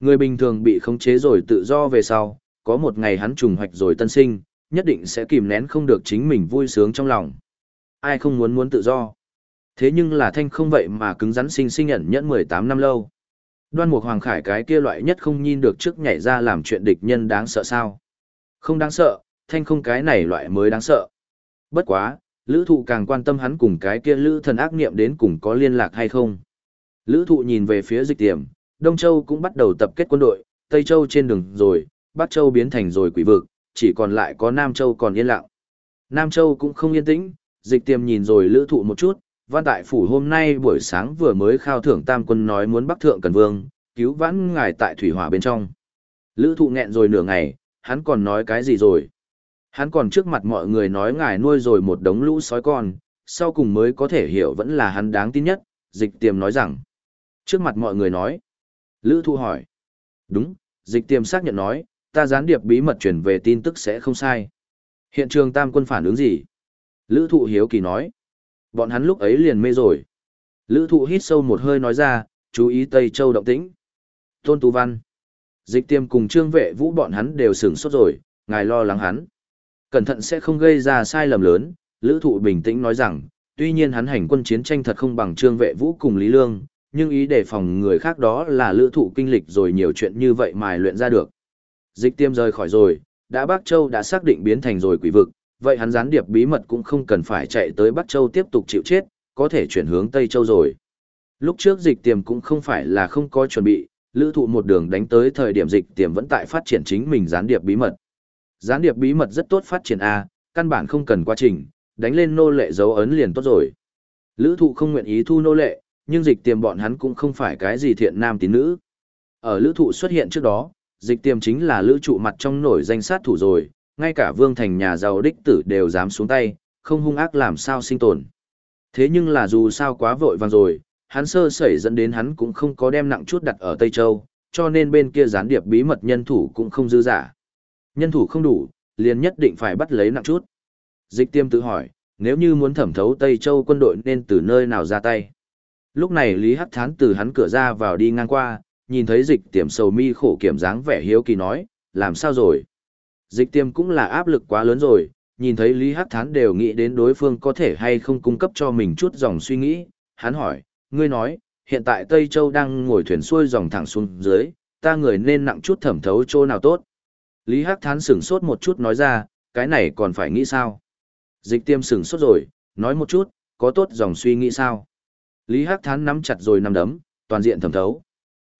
Người bình thường bị khống chế rồi tự do về sau, có một ngày hắn trùng hoạch rồi tân sinh, nhất định sẽ kìm nén không được chính mình vui sướng trong lòng. Ai không muốn muốn tự do. Thế nhưng là thanh không vậy mà cứng rắn sinh sinh ẩn nhẫn 18 năm lâu. Đoan Mục Hoàng Khải cái kia loại nhất không nhìn được trước nhảy ra làm chuyện địch nhân đáng sợ sao? Không đáng sợ, thanh không cái này loại mới đáng sợ. Bất quá, lữ thụ càng quan tâm hắn cùng cái kia lữ thần ác niệm đến cùng có liên lạc hay không. Lữ thụ nhìn về phía dịch tiệm, Đông Châu cũng bắt đầu tập kết quân đội, Tây Châu trên đường rồi, Bắc Châu biến thành rồi quỷ vực, chỉ còn lại có Nam Châu còn yên lặng. Nam Châu cũng không yên tĩnh, dịch tiệm nhìn rồi lữ thụ một chút, văn tại phủ hôm nay buổi sáng vừa mới khao thưởng tam quân nói muốn bắc thượng cần vương, cứu vãn ngài tại thủy hỏa bên trong. Lữ thụ nghẹn rồi nửa ngày, hắn còn nói cái gì rồi? Hắn còn trước mặt mọi người nói ngài nuôi rồi một đống lũ sói con, sau cùng mới có thể hiểu vẫn là hắn đáng tin nhất, dịch tiềm nói rằng. Trước mặt mọi người nói. Lữ thụ hỏi. Đúng, dịch tiềm xác nhận nói, ta gián điệp bí mật truyền về tin tức sẽ không sai. Hiện trường tam quân phản ứng gì? Lữ thụ hiếu kỳ nói. Bọn hắn lúc ấy liền mê rồi. Lữ thụ hít sâu một hơi nói ra, chú ý Tây Châu động tĩnh. Tôn Tú Văn. Dịch tiêm cùng trương vệ vũ bọn hắn đều sửng sốt rồi, ngài lo lắng hắn. Cẩn thận sẽ không gây ra sai lầm lớn, Lữ thụ bình tĩnh nói rằng, tuy nhiên hắn hành quân chiến tranh thật không bằng trương vệ vũ cùng Lý Lương, nhưng ý đề phòng người khác đó là lữ thụ kinh lịch rồi nhiều chuyện như vậy mài luyện ra được. Dịch tiêm rời khỏi rồi, đã Bắc Châu đã xác định biến thành rồi quỷ vực, vậy hắn gián điệp bí mật cũng không cần phải chạy tới Bắc Châu tiếp tục chịu chết, có thể chuyển hướng Tây Châu rồi. Lúc trước dịch tiềm cũng không phải là không có chuẩn bị, lữ thụ một đường đánh tới thời điểm dịch tiềm vẫn tại phát triển chính mình gián điệp bí mật. Gián điệp bí mật rất tốt phát triển A, căn bản không cần quá trình, đánh lên nô lệ dấu ấn liền tốt rồi. Lữ thụ không nguyện ý thu nô lệ, nhưng dịch tiềm bọn hắn cũng không phải cái gì thiện nam tín nữ. Ở lữ thụ xuất hiện trước đó, dịch tiềm chính là lữ trụ mặt trong nổi danh sát thủ rồi, ngay cả vương thành nhà giàu đích tử đều dám xuống tay, không hung ác làm sao sinh tồn. Thế nhưng là dù sao quá vội vàng rồi, hắn sơ sẩy dẫn đến hắn cũng không có đem nặng chút đặt ở Tây Châu, cho nên bên kia gián điệp bí mật nhân thủ cũng không dư giả. Nhân thủ không đủ, liền nhất định phải bắt lấy nặng chút. Dịch tiêm tự hỏi, nếu như muốn thẩm thấu Tây Châu quân đội nên từ nơi nào ra tay. Lúc này Lý Hắc Thán từ hắn cửa ra vào đi ngang qua, nhìn thấy dịch tiềm sầu mi khổ kiểm dáng vẻ hiếu kỳ nói, làm sao rồi? Dịch Tiêm cũng là áp lực quá lớn rồi, nhìn thấy Lý Hắc Thán đều nghĩ đến đối phương có thể hay không cung cấp cho mình chút dòng suy nghĩ, hắn hỏi, ngươi nói, hiện tại Tây Châu đang ngồi thuyền xuôi dòng thẳng xuống dưới, ta người nên nặng chút thẩm thấu chỗ nào tốt. Lý Hắc Thán sửng sốt một chút nói ra, cái này còn phải nghĩ sao? Dịch tiêm sửng sốt rồi, nói một chút, có tốt dòng suy nghĩ sao? Lý Hắc Thán nắm chặt rồi nắm đấm, toàn diện thẩm thấu.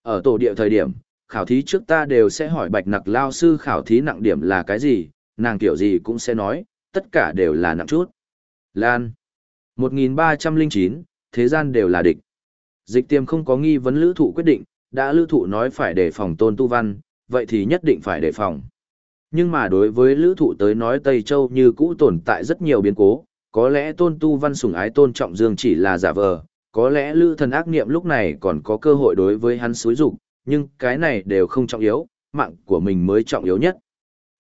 Ở tổ địa thời điểm, khảo thí trước ta đều sẽ hỏi bạch nặc lao sư khảo thí nặng điểm là cái gì, nàng kiểu gì cũng sẽ nói, tất cả đều là nặng chút. Lan. 1309, thế gian đều là địch. Dịch tiêm không có nghi vấn lữ thụ quyết định, đã lữ thụ nói phải đề phòng tôn tu văn, vậy thì nhất định phải đề phòng. Nhưng mà đối với lữ thụ tới nói Tây Châu như cũ tồn tại rất nhiều biến cố, có lẽ tôn tu văn sủng ái tôn trọng dương chỉ là giả vờ, có lẽ lữ thần ác niệm lúc này còn có cơ hội đối với hắn xúi dục nhưng cái này đều không trọng yếu, mạng của mình mới trọng yếu nhất.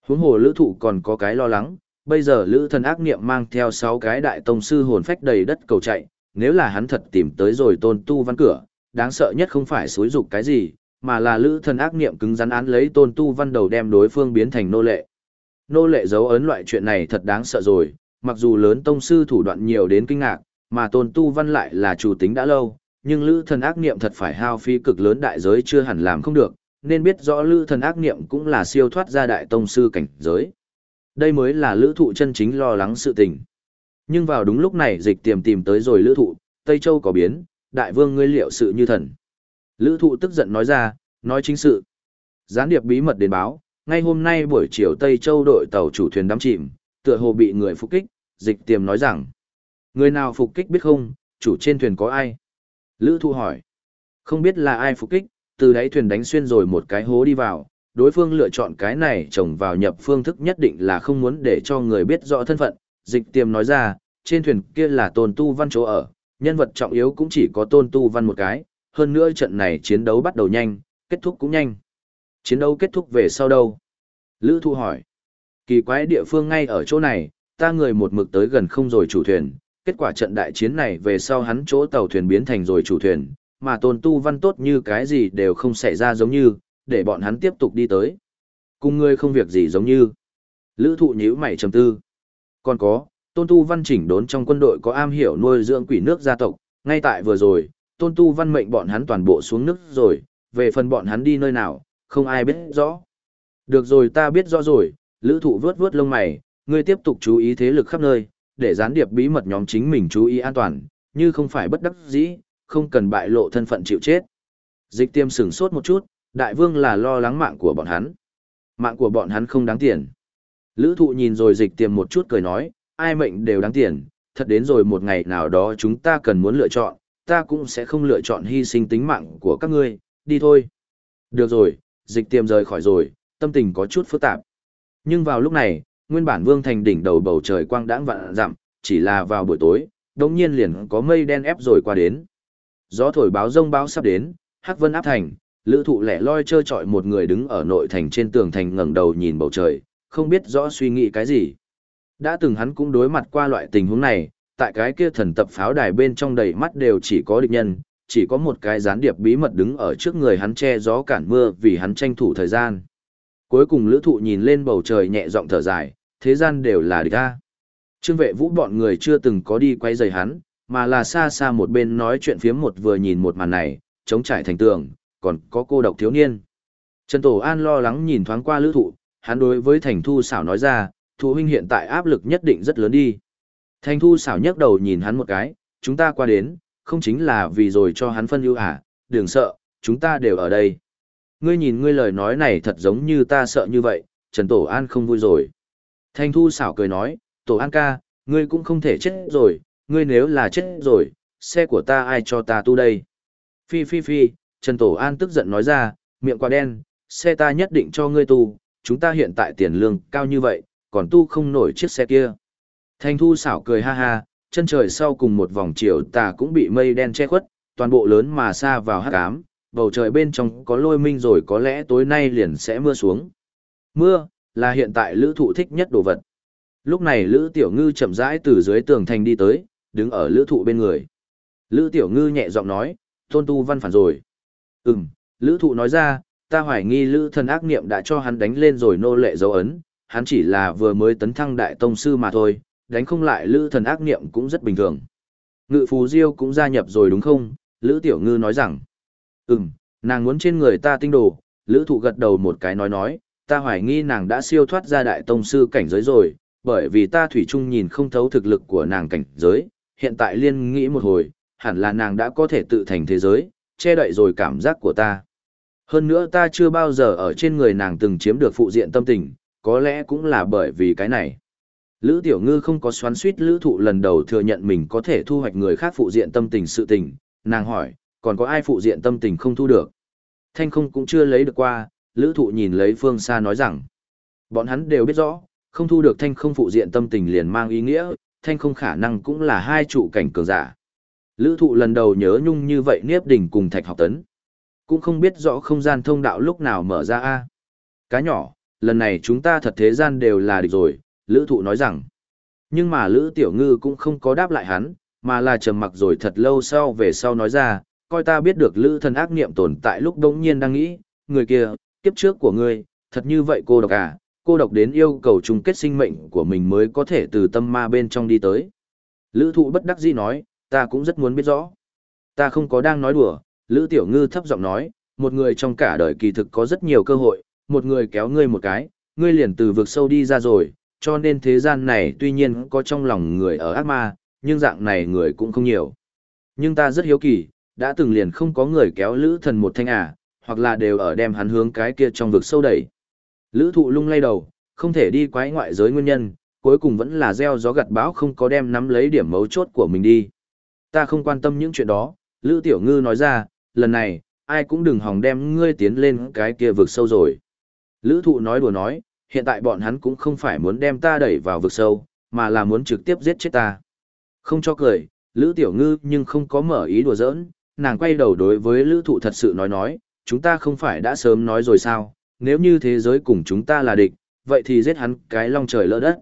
Huống hồ lữ thụ còn có cái lo lắng, bây giờ lữ thần ác niệm mang theo 6 cái đại tông sư hồn phách đầy đất cầu chạy, nếu là hắn thật tìm tới rồi tôn tu văn cửa, đáng sợ nhất không phải xối dục cái gì, mà là lữ thần ác niệm cứng rắn án lấy tôn tu văn đầu đem đối phương biến thành nô lệ. Nô lệ dấu ấn loại chuyện này thật đáng sợ rồi, mặc dù lớn tông sư thủ đoạn nhiều đến kinh ngạc, mà tôn tu văn lại là chủ tính đã lâu, nhưng lữ thần ác niệm thật phải hao phí cực lớn đại giới chưa hẳn làm không được, nên biết rõ lữ thần ác niệm cũng là siêu thoát ra đại tông sư cảnh giới. Đây mới là lữ thụ chân chính lo lắng sự tình. Nhưng vào đúng lúc này dịch tiềm tìm tới rồi lữ thụ, Tây Châu có biến, đại vương ngươi liệu sự như thần. Lữ thụ tức giận nói ra, nói chính sự. Gián điệp bí mật đến báo, ngay hôm nay buổi chiều Tây Châu đội tàu chủ thuyền đắm chìm, tựa hồ bị người phục kích, dịch tiềm nói rằng. Người nào phục kích biết không, chủ trên thuyền có ai? Lữ thụ hỏi. Không biết là ai phục kích, từ đáy thuyền đánh xuyên rồi một cái hố đi vào, đối phương lựa chọn cái này trồng vào nhập phương thức nhất định là không muốn để cho người biết rõ thân phận. Dịch tiềm nói ra, trên thuyền kia là tôn tu văn chỗ ở, nhân vật trọng yếu cũng chỉ có tôn tu văn một cái, hơn nữa trận này chiến đấu bắt đầu nhanh, kết thúc cũng nhanh. Chiến đấu kết thúc về sau đâu? Lữ Thu hỏi. Kỳ quái địa phương ngay ở chỗ này, ta người một mực tới gần không rồi chủ thuyền, kết quả trận đại chiến này về sau hắn chỗ tàu thuyền biến thành rồi chủ thuyền, mà tôn tu văn tốt như cái gì đều không xảy ra giống như, để bọn hắn tiếp tục đi tới. Cùng ngươi không việc gì giống như. Lữ thụ nhíu mày trầm tư. Còn có, tôn tu văn chỉnh đốn trong quân đội có am hiểu nuôi dưỡng quỷ nước gia tộc, ngay tại vừa rồi, tôn tu văn mệnh bọn hắn toàn bộ xuống nước rồi, về phần bọn hắn đi nơi nào, không ai biết rõ. Được rồi ta biết rõ rồi, lữ thụ vướt vướt lông mày, ngươi tiếp tục chú ý thế lực khắp nơi, để gián điệp bí mật nhóm chính mình chú ý an toàn, như không phải bất đắc dĩ, không cần bại lộ thân phận chịu chết. Dịch tiêm sửng sốt một chút, đại vương là lo lắng mạng của bọn hắn. Mạng của bọn hắn không đáng tiền. Lữ thụ nhìn rồi dịch tiêm một chút cười nói, ai mệnh đều đáng tiền, thật đến rồi một ngày nào đó chúng ta cần muốn lựa chọn, ta cũng sẽ không lựa chọn hy sinh tính mạng của các ngươi, đi thôi. Được rồi, dịch tiêm rời khỏi rồi, Tâm tình có chút phức tạp. Nhưng vào lúc này, nguyên bản vương thành đỉnh đầu bầu trời quang đãng vạn dặm, chỉ là vào buổi tối, đống nhiên liền có mây đen ép rồi qua đến. Gió thổi báo rông báo sắp đến, hắc vân áp thành, lữ thụ lẻ loi trơ trọi một người đứng ở nội thành trên tường thành ngẩng đầu nhìn bầu trời, không biết rõ suy nghĩ cái gì. Đã từng hắn cũng đối mặt qua loại tình huống này, tại cái kia thần tập pháo đài bên trong đầy mắt đều chỉ có địch nhân, chỉ có một cái gián điệp bí mật đứng ở trước người hắn che gió cản mưa vì hắn tranh thủ thời gian. Cuối cùng lữ thụ nhìn lên bầu trời nhẹ giọng thở dài, thế gian đều là địch ta. Trương vệ vũ bọn người chưa từng có đi quay giày hắn, mà là xa xa một bên nói chuyện phiếm một vừa nhìn một màn này, chống trải thành tường, còn có cô độc thiếu niên. Trần Tổ An lo lắng nhìn thoáng qua lữ thụ, hắn đối với Thành Thu xảo nói ra, thủ huynh hiện tại áp lực nhất định rất lớn đi. Thành Thu xảo nhấc đầu nhìn hắn một cái, chúng ta qua đến, không chính là vì rồi cho hắn phân ưu à, đừng sợ, chúng ta đều ở đây. Ngươi nhìn ngươi lời nói này thật giống như ta sợ như vậy, Trần Tổ An không vui rồi. Thanh Thu xảo cười nói, Tổ An ca, ngươi cũng không thể chết rồi, ngươi nếu là chết rồi, xe của ta ai cho ta tu đây? Phi phi phi, Trần Tổ An tức giận nói ra, miệng quá đen, xe ta nhất định cho ngươi tu, chúng ta hiện tại tiền lương cao như vậy, còn tu không nổi chiếc xe kia. Thanh thu xảo cười ha ha, chân trời sau cùng một vòng chiều tà cũng bị mây đen che khuất, toàn bộ lớn mà xa vào hắc ám, bầu trời bên trong có lôi minh rồi có lẽ tối nay liền sẽ mưa xuống. Mưa, là hiện tại lữ thụ thích nhất đồ vật. Lúc này lữ tiểu ngư chậm rãi từ dưới tường thành đi tới, đứng ở lữ thụ bên người. Lữ tiểu ngư nhẹ giọng nói, tôn tu văn phản rồi. Ừm, lữ thụ nói ra, ta hoài nghi lữ thần ác niệm đã cho hắn đánh lên rồi nô lệ dấu ấn, hắn chỉ là vừa mới tấn thăng đại tông sư mà thôi, đánh không lại lữ thần ác niệm cũng rất bình thường. Ngự phù diêu cũng gia nhập rồi đúng không? Lữ tiểu ngư nói rằng, ừm, nàng muốn trên người ta tinh đồ, lữ thụ gật đầu một cái nói nói, ta hoài nghi nàng đã siêu thoát ra đại tông sư cảnh giới rồi, bởi vì ta thủy chung nhìn không thấu thực lực của nàng cảnh giới, hiện tại liên nghĩ một hồi, hẳn là nàng đã có thể tự thành thế giới, che đậy rồi cảm giác của ta. Hơn nữa ta chưa bao giờ ở trên người nàng từng chiếm được phụ diện tâm tình, có lẽ cũng là bởi vì cái này. Lữ Tiểu Ngư không có xoắn suýt Lữ Thụ lần đầu thừa nhận mình có thể thu hoạch người khác phụ diện tâm tình sự tình, nàng hỏi, còn có ai phụ diện tâm tình không thu được? Thanh không cũng chưa lấy được qua, Lữ Thụ nhìn lấy phương xa nói rằng, bọn hắn đều biết rõ, không thu được thanh không phụ diện tâm tình liền mang ý nghĩa, thanh không khả năng cũng là hai trụ cảnh cường giả. Lữ thụ lần đầu nhớ nhung như vậy Niếp Đỉnh cùng Thạch học tấn. Cũng không biết rõ không gian thông đạo lúc nào mở ra a Cá nhỏ, lần này chúng ta thật thế gian đều là địch rồi, Lữ thụ nói rằng. Nhưng mà Lữ Tiểu Ngư cũng không có đáp lại hắn, mà là trầm mặc rồi thật lâu sau về sau nói ra, coi ta biết được Lữ thần ác niệm tồn tại lúc đống nhiên đang nghĩ, người kia, kiếp trước của ngươi, thật như vậy cô độc à, cô độc đến yêu cầu chung kết sinh mệnh của mình mới có thể từ tâm ma bên trong đi tới. Lữ thụ bất đắc dĩ nói, ta cũng rất muốn biết rõ. Ta không có đang nói đùa, Lữ Tiểu Ngư thấp giọng nói, một người trong cả đời kỳ thực có rất nhiều cơ hội, một người kéo ngươi một cái, ngươi liền từ vực sâu đi ra rồi, cho nên thế gian này tuy nhiên có trong lòng người ở ác ma, nhưng dạng này người cũng không nhiều. Nhưng ta rất hiếu kỳ, đã từng liền không có người kéo Lữ thần một thanh à, hoặc là đều ở đem hắn hướng cái kia trong vực sâu đẩy. Lữ thụ lung lay đầu, không thể đi quái ngoại giới nguyên nhân, cuối cùng vẫn là gieo gió gặt bão không có đem nắm lấy điểm mấu chốt của mình đi. Ta không quan tâm những chuyện đó, Lữ Tiểu Ngư nói ra, lần này, ai cũng đừng hòng đem ngươi tiến lên cái kia vực sâu rồi. Lữ thụ nói đùa nói, hiện tại bọn hắn cũng không phải muốn đem ta đẩy vào vực sâu, mà là muốn trực tiếp giết chết ta. Không cho cười, Lữ Tiểu Ngư nhưng không có mở ý đùa giỡn, nàng quay đầu đối với Lữ thụ thật sự nói nói, chúng ta không phải đã sớm nói rồi sao, nếu như thế giới cùng chúng ta là địch, vậy thì giết hắn cái long trời lỡ đất.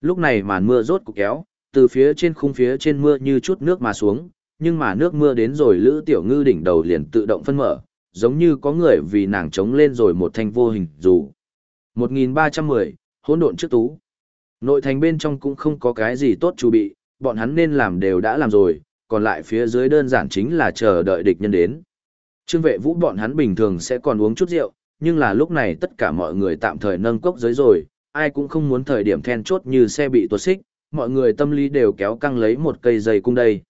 Lúc này màn mưa rốt cục kéo, từ phía trên khung phía trên mưa như chút nước mà xuống, nhưng mà nước mưa đến rồi Lữ Tiểu Ngư đỉnh đầu liền tự động phân mở, giống như có người vì nàng chống lên rồi một thanh vô hình dù. 1310, hỗn độn trước tú. Nội thành bên trong cũng không có cái gì tốt chuẩn bị, bọn hắn nên làm đều đã làm rồi, còn lại phía dưới đơn giản chính là chờ đợi địch nhân đến. Trương vệ vũ bọn hắn bình thường sẽ còn uống chút rượu, nhưng là lúc này tất cả mọi người tạm thời nâng cốc giới rồi, ai cũng không muốn thời điểm then chốt như xe bị tuột xích, mọi người tâm lý đều kéo căng lấy một cây dây cung đây.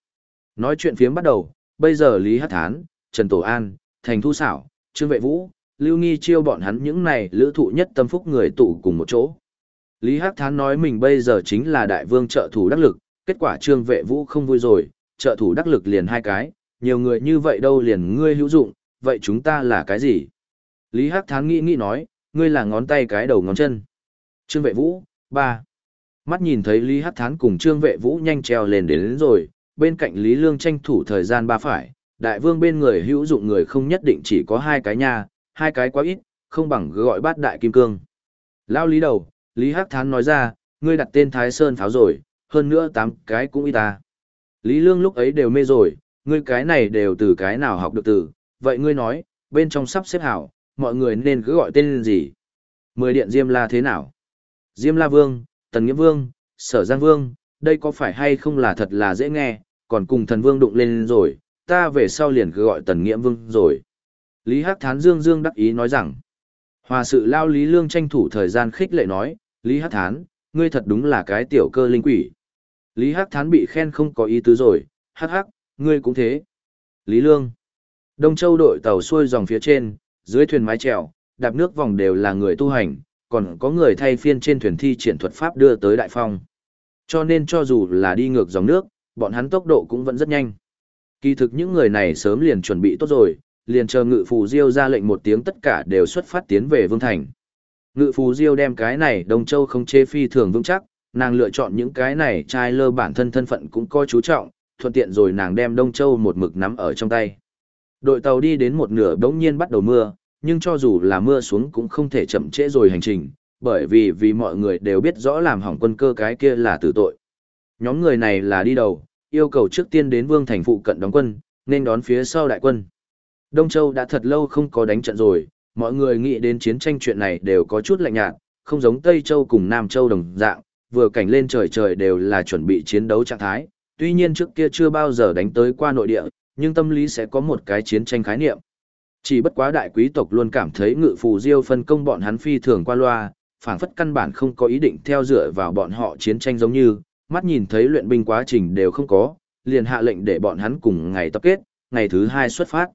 Nói chuyện phiếm bắt đầu, bây giờ Lý Hát Thán, Trần Tổ An, Thành Thu Xảo, Trương Vệ Vũ, Lưu Nghi chiêu bọn hắn những này lữ thụ nhất tâm phúc người tụ cùng một chỗ. Lý Hắc Thán nói mình bây giờ chính là đại vương trợ thủ đắc lực, kết quả Trương Vệ Vũ không vui rồi, trợ thủ đắc lực liền hai cái, nhiều người như vậy đâu liền ngươi hữu dụng, vậy chúng ta là cái gì? Lý Hắc Thán nghĩ nghĩ nói, ngươi là ngón tay cái đầu ngón chân. Trương vệ vũ, ba. Mắt nhìn thấy Lý Hắc Thán cùng Trương vệ vũ nhanh treo lên đến, đến rồi, bên cạnh Lý Lương tranh thủ thời gian ba phải, đại vương bên người hữu dụng người không nhất định chỉ có hai cái nha, hai cái quá ít, không bằng gọi bát đại kim cương. Lao Lý đầu, Lý Hắc Thán nói ra, ngươi đặt tên Thái Sơn pháo rồi, hơn nữa tám cái cũng ít ta. Lý Lương lúc ấy đều mê rồi, ngươi cái này đều từ cái nào học được từ, vậy ngươi nói, bên trong sắp xếp hảo, mọi người nên cứ gọi tên gì? Mười điện Diêm La thế nào? Diêm La Vương, Tần Nghĩa Vương, Sở Giang Vương, đây có phải hay không là thật là dễ nghe, còn cùng thần vương đụng lên rồi, ta về sau liền cứ gọi Tần Nghĩa Vương rồi. Lý Hắc Thán Dương Dương đắc ý nói rằng, hòa sự lao Lý Lương tranh thủ thời gian khích lệ nói, Lý Hắc Thán, ngươi thật đúng là cái tiểu cơ linh quỷ. Lý Hắc Thán bị khen không có ý tứ rồi, hắc hắc, ngươi cũng thế. Lý Lương. Đông Châu đội tàu xuôi dòng phía trên, dưới thuyền mái chèo, đạp nước vòng đều là người tu hành, còn có người thay phiên trên thuyền thi triển thuật pháp đưa tới đại phong. Cho nên cho dù là đi ngược dòng nước, bọn hắn tốc độ cũng vẫn rất nhanh. Kỳ thực những người này sớm liền chuẩn bị tốt rồi, liền chờ ngự phù diêu ra lệnh một tiếng tất cả đều xuất phát tiến về Vương Thành. Ngự phù diêu đem cái này Đông Châu không chê phi thường vững chắc, nàng lựa chọn những cái này trai lơ bản thân thân phận cũng coi chú trọng, thuận tiện rồi nàng đem Đông Châu một mực nắm ở trong tay. Đội tàu đi đến một nửa đống nhiên bắt đầu mưa, nhưng cho dù là mưa xuống cũng không thể chậm trễ rồi hành trình, bởi vì vì mọi người đều biết rõ làm hỏng quân cơ cái kia là tử tội. Nhóm người này là đi đầu, yêu cầu trước tiên đến Vương Thành phụ cận đóng quân, nên đón phía sau đại quân. Đông Châu đã thật lâu không có đánh trận rồi, mọi người nghĩ đến chiến tranh chuyện này đều có chút lạnh nhạt, không giống Tây Châu cùng Nam Châu đồng dạng, vừa cảnh lên trời trời đều là chuẩn bị chiến đấu trạng thái, tuy nhiên trước kia chưa bao giờ đánh tới qua nội địa, nhưng tâm lý sẽ có một cái chiến tranh khái niệm. Chỉ bất quá đại quý tộc luôn cảm thấy ngự phù diêu phân công bọn hắn phi thường qua loa, phảng phất căn bản không có ý định theo dựa vào bọn họ chiến tranh giống như, mắt nhìn thấy luyện binh quá trình đều không có, liền hạ lệnh để bọn hắn cùng ngày tập kết, ngày thứ hai xuất phát.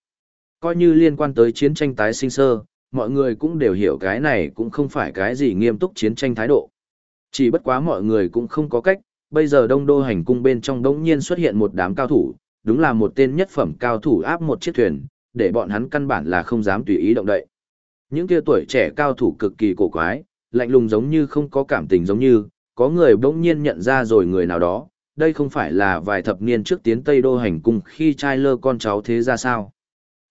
Coi như liên quan tới chiến tranh tái sinh sơ, mọi người cũng đều hiểu cái này cũng không phải cái gì nghiêm túc chiến tranh thái độ. Chỉ bất quá mọi người cũng không có cách, bây giờ đông đô hành cung bên trong đống nhiên xuất hiện một đám cao thủ, đúng là một tên nhất phẩm cao thủ áp một chiếc thuyền, để bọn hắn căn bản là không dám tùy ý động đậy. Những kia tuổi trẻ cao thủ cực kỳ cổ quái, lạnh lùng giống như không có cảm tình giống như, có người bỗng nhiên nhận ra rồi người nào đó, đây không phải là vài thập niên trước tiến Tây Đô hành cung khi trai lơ con cháu thế ra sao.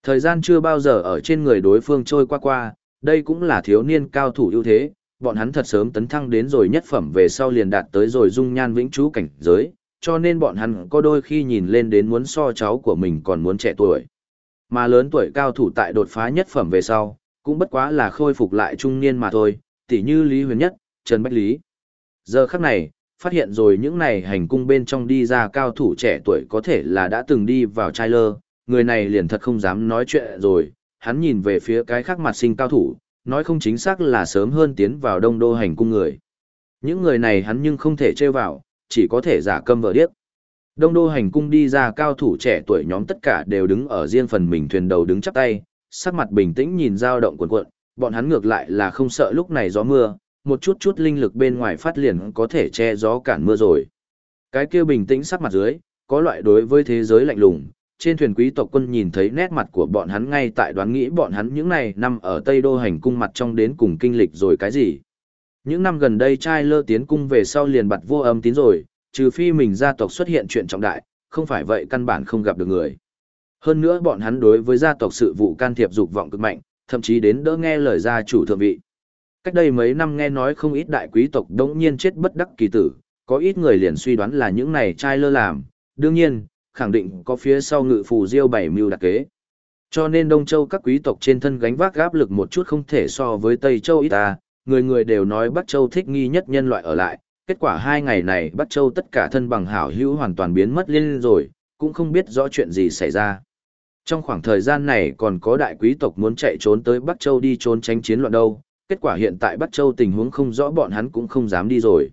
Thời gian chưa bao giờ ở trên người đối phương trôi qua qua, đây cũng là thiếu niên cao thủ ưu thế, bọn hắn thật sớm tấn thăng đến rồi nhất phẩm về sau liền đạt tới rồi dung nhan vĩnh trú cảnh giới, cho nên bọn hắn có đôi khi nhìn lên đến muốn so cháu của mình còn muốn trẻ tuổi. Mà lớn tuổi cao thủ tại đột phá nhất phẩm về sau, cũng bất quá là khôi phục lại trung niên mà thôi, tỉ như Lý Huyền Nhất, Trần Bách Lý. Giờ khắc này, phát hiện rồi những này hành cung bên trong đi ra cao thủ trẻ tuổi có thể là đã từng đi vào trai lơ, người này liền thật không dám nói chuyện rồi, hắn nhìn về phía cái khác mặt sinh cao thủ, nói không chính xác là sớm hơn tiến vào đông đô hành cung người. Những người này hắn nhưng không thể trêu vào, chỉ có thể giả câm vợ điếc. Đông đô hành cung đi ra cao thủ trẻ tuổi nhóm tất cả đều đứng ở riêng phần mình thuyền đầu đứng chắp tay, sắc mặt bình tĩnh nhìn dao động cuộn cuộn, bọn hắn ngược lại là không sợ lúc này gió mưa, một chút chút linh lực bên ngoài phát liền có thể che gió cản mưa rồi. Cái kia bình tĩnh sắc mặt dưới, có loại đối với thế giới lạnh lùng, trên thuyền quý tộc quân nhìn thấy nét mặt của bọn hắn ngay tại đoán nghĩ bọn hắn những này năm ở Tây Đô hành cung mặt trong đến cùng kinh lịch rồi cái gì. Những năm gần đây trai lơ tiến cung về sau liền bặt vô âm tín rồi, trừ phi mình gia tộc xuất hiện chuyện trọng đại, không phải vậy căn bản không gặp được người. Hơn nữa bọn hắn đối với gia tộc sự vụ can thiệp dục vọng cực mạnh, thậm chí đến đỡ nghe lời gia chủ thượng vị. Cách đây mấy năm nghe nói không ít đại quý tộc đống nhiên chết bất đắc kỳ tử, có ít người liền suy đoán là những này trai lơ làm, đương nhiên, khẳng định có phía sau ngự phù diêu bảy mưu đặc kế. Cho nên Đông Châu các quý tộc trên thân gánh vác áp lực một chút không thể so với Tây Châu ít ta, người người đều nói Bắc Châu thích nghi nhất nhân loại ở lại, kết quả hai ngày này Bắc Châu tất cả thân bằng hảo hữu hoàn toàn biến mất liên rồi, cũng không biết rõ chuyện gì xảy ra. Trong khoảng thời gian này còn có đại quý tộc muốn chạy trốn tới Bắc Châu đi trốn tránh chiến loạn đâu, kết quả hiện tại Bắc Châu tình huống không rõ bọn hắn cũng không dám đi rồi.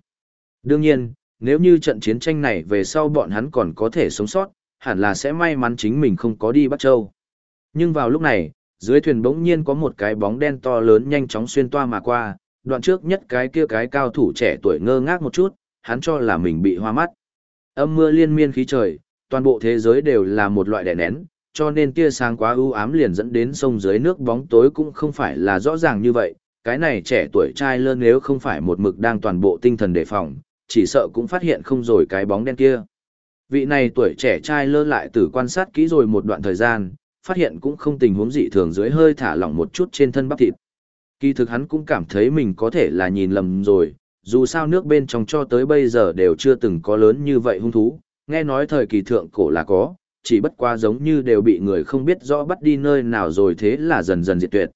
Đương nhiên, nếu như trận chiến tranh này về sau bọn hắn còn có thể sống sót, hẳn là sẽ may mắn chính mình không có đi Bắc Châu. Nhưng vào lúc này, dưới thuyền bỗng nhiên có một cái bóng đen to lớn nhanh chóng xuyên toa mà qua, đoạn trước nhất cái kia cái cao thủ trẻ tuổi ngơ ngác một chút, hắn cho là mình bị hoa mắt. Âm mưa liên miên khí trời, toàn bộ thế giới đều là một loại đè nén, cho nên tia sáng quá ưu ám liền dẫn đến sông dưới nước bóng tối cũng không phải là rõ ràng như vậy, cái này trẻ tuổi trai lơ nếu không phải một mực đang toàn bộ tinh thần đề phòng, chỉ sợ cũng phát hiện không rồi cái bóng đen kia. Vị này tuổi trẻ trai lơ lại từ quan sát kỹ rồi một đoạn thời gian, phát hiện cũng không tình huống dị thường dưới hơi thả lỏng một chút trên thân bắp thịt. Kỳ thực hắn cũng cảm thấy mình có thể là nhìn lầm rồi, dù sao nước bên trong cho tới bây giờ đều chưa từng có lớn như vậy hung thú, nghe nói thời kỳ thượng cổ là có, chỉ bất qua giống như đều bị người không biết rõ bắt đi nơi nào rồi thế là dần dần diệt tuyệt.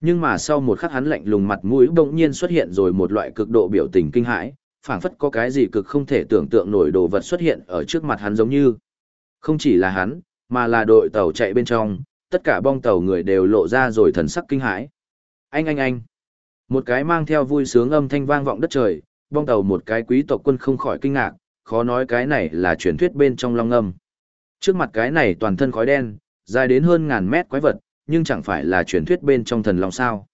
Nhưng mà sau một khắc hắn lạnh lùng mặt mũi bỗng nhiên xuất hiện rồi một loại cực độ biểu tình kinh hãi, phảng phất có cái gì cực không thể tưởng tượng nổi đồ vật xuất hiện ở trước mặt hắn giống như. Không chỉ là hắn, mà là đội tàu chạy bên trong, tất cả bong tàu người đều lộ ra rồi thần sắc kinh hãi. Anh anh anh. Một cái mang theo vui sướng âm thanh vang vọng đất trời, bong tàu một cái quý tộc quân không khỏi kinh ngạc, khó nói cái này là truyền thuyết bên trong long âm. Trước mặt cái này toàn thân khói đen, dài đến hơn ngàn mét quái vật, nhưng chẳng phải là truyền thuyết bên trong thần long sao.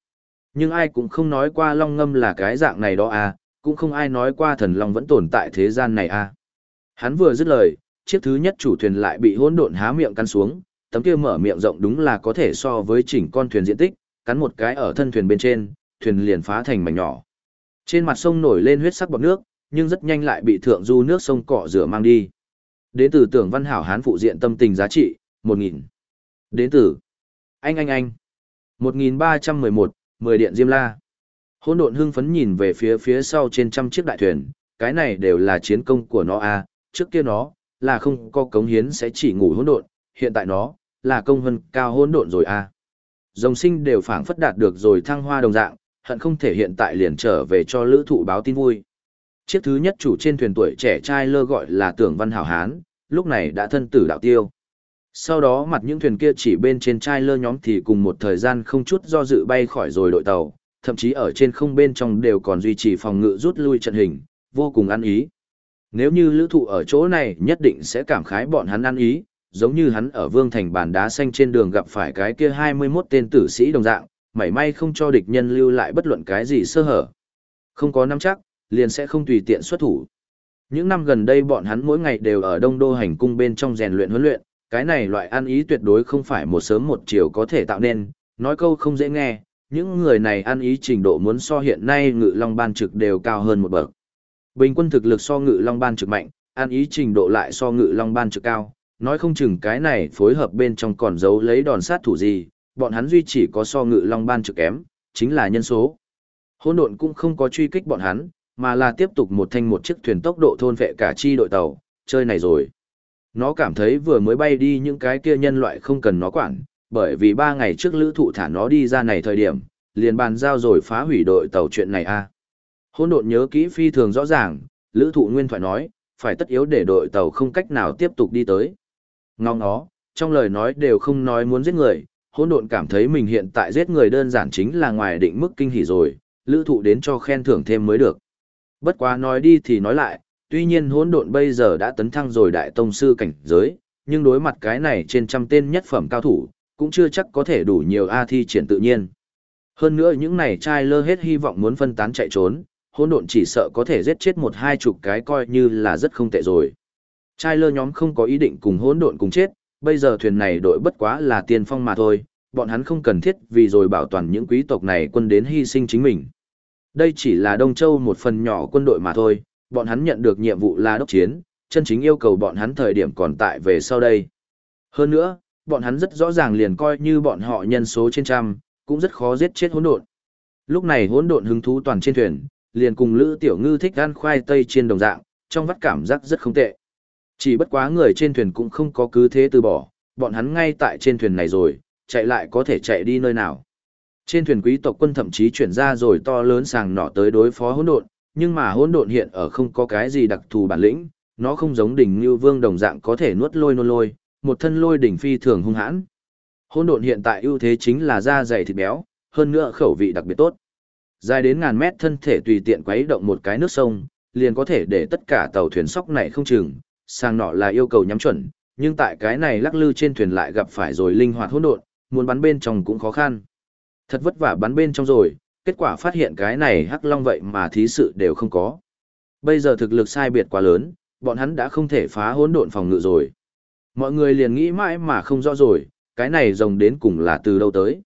Nhưng ai cũng không nói qua long ngâm là cái dạng này đó à, cũng không ai nói qua thần long vẫn tồn tại thế gian này à. Hắn vừa dứt lời, chiếc thứ nhất chủ thuyền lại bị hỗn độn há miệng cắn xuống, tấm kia mở miệng rộng đúng là có thể so với chỉnh con thuyền diện tích, cắn một cái ở thân thuyền bên trên, thuyền liền phá thành mảnh nhỏ. Trên mặt sông nổi lên huyết sắc bọt nước, nhưng rất nhanh lại bị thượng du nước sông cọ rửa mang đi. Đến từ tưởng văn hảo hán phụ diện tâm tình giá trị, 1000. Đến từ anh anh anh. 1311, 10 điện Diêm La. Hôn độn hưng phấn nhìn về phía phía sau trên trăm chiếc đại thuyền, cái này đều là chiến công của nó à, trước kia nó, là không có cống hiến sẽ chỉ ngủ hỗn độn, hiện tại nó, là công hân cao hỗn độn rồi à. Dòng sinh đều phảng phất đạt được rồi thăng hoa đồng dạng, hận không thể hiện tại liền trở về cho lữ thụ báo tin vui. Chiếc thứ nhất chủ trên thuyền tuổi trẻ trai lơ gọi là tưởng văn hảo hán, lúc này đã thân tử đạo tiêu. Sau đó mặt những thuyền kia chỉ bên trên trai lơ nhóm thì cùng một thời gian không chút do dự bay khỏi rồi đội tàu, thậm chí ở trên không bên trong đều còn duy trì phòng ngự rút lui trận hình, vô cùng ăn ý. Nếu như lữ thụ ở chỗ này nhất định sẽ cảm khái bọn hắn ăn ý, giống như hắn ở vương thành bàn đá xanh trên đường gặp phải cái kia 21 tên tử sĩ đồng dạng, mảy may không cho địch nhân lưu lại bất luận cái gì sơ hở. Không có nắm chắc, liền sẽ không tùy tiện xuất thủ. Những năm gần đây bọn hắn mỗi ngày đều ở đông đô hành cung bên trong rèn luyện huấn luyện, cái này loại ăn ý tuyệt đối không phải một sớm một chiều có thể tạo nên, nói câu không dễ nghe, những người này ăn ý trình độ muốn so hiện nay ngự long ban trực đều cao hơn một bậc. Bình quân thực lực so ngự long ban trực mạnh, ăn ý trình độ lại so ngự long ban trực cao, nói không chừng cái này phối hợp bên trong còn giấu lấy đòn sát thủ gì, bọn hắn duy chỉ có so ngự long ban trực kém, chính là nhân số. Hỗn độn cũng không có truy kích bọn hắn, mà là tiếp tục một thanh một chiếc thuyền tốc độ thôn vệ cả chi đội tàu, chơi này rồi. Nó cảm thấy vừa mới bay đi những cái kia nhân loại không cần nó quản, bởi vì ba ngày trước lữ thụ thả nó đi ra này thời điểm, liền bàn giao rồi phá hủy đội tàu chuyện này a à. Hôn độn nhớ kỹ phi thường rõ ràng, lữ thụ nguyên thoại nói, phải tất yếu để đội tàu không cách nào tiếp tục đi tới. Ngong nó, trong lời nói đều không nói muốn giết người, hôn độn cảm thấy mình hiện tại giết người đơn giản chính là ngoài định mức kinh hỉ rồi, lữ thụ đến cho khen thưởng thêm mới được. Bất quá nói đi thì nói lại, tuy nhiên hôn độn bây giờ đã tấn thăng rồi đại tông sư cảnh giới, nhưng đối mặt cái này trên trăm tên nhất phẩm cao thủ, cũng chưa chắc có thể đủ nhiều A thi triển tự nhiên. Hơn nữa những này trai lơ hết hy vọng muốn phân tán chạy trốn, hỗn độn chỉ sợ có thể giết chết một hai chục cái coi như là rất không tệ rồi. Trai lơ nhóm không có ý định cùng hỗn độn cùng chết, bây giờ thuyền này đội bất quá là tiền phong mà thôi, bọn hắn không cần thiết vì rồi bảo toàn những quý tộc này quân đến hy sinh chính mình. Đây chỉ là Đông Châu một phần nhỏ quân đội mà thôi, bọn hắn nhận được nhiệm vụ là đốc chiến, chân chính yêu cầu bọn hắn thời điểm còn tại về sau đây. Hơn nữa, bọn hắn rất rõ ràng liền coi như bọn họ nhân số trên trăm, cũng rất khó giết chết hỗn độn. Lúc này hỗn độn hứng thú toàn trên thuyền, liền cùng Lữ Tiểu Ngư thích ăn khoai tây trên đồng dạng, trong vắt cảm giác rất không tệ. Chỉ bất quá người trên thuyền cũng không có cứ thế từ bỏ, bọn hắn ngay tại trên thuyền này rồi, chạy lại có thể chạy đi nơi nào. Trên thuyền quý tộc quân thậm chí chuyển ra rồi to lớn sàng nọ tới đối phó hỗn độn, nhưng mà hỗn độn hiện ở không có cái gì đặc thù bản lĩnh, nó không giống đỉnh như vương đồng dạng có thể nuốt lôi nôn lôi, một thân lôi đỉnh phi thường hung hãn. Hỗn độn hiện tại ưu thế chính là da dày thịt béo, hơn nữa khẩu vị đặc biệt tốt. Dài đến ngàn mét thân thể tùy tiện quấy động một cái nước sông, liền có thể để tất cả tàu thuyền sóc này không chừng, sang nọ là yêu cầu nhắm chuẩn, nhưng tại cái này lắc lư trên thuyền lại gặp phải rồi linh hoạt hỗn độn, muốn bắn bên trong cũng khó khăn. Thật vất vả bắn bên trong rồi, kết quả phát hiện cái này hắc long vậy mà thí sự đều không có. Bây giờ thực lực sai biệt quá lớn, bọn hắn đã không thể phá hỗn độn phòng ngự rồi. Mọi người liền nghĩ mãi mà không rõ rồi, cái này rồng đến cùng là từ đâu tới.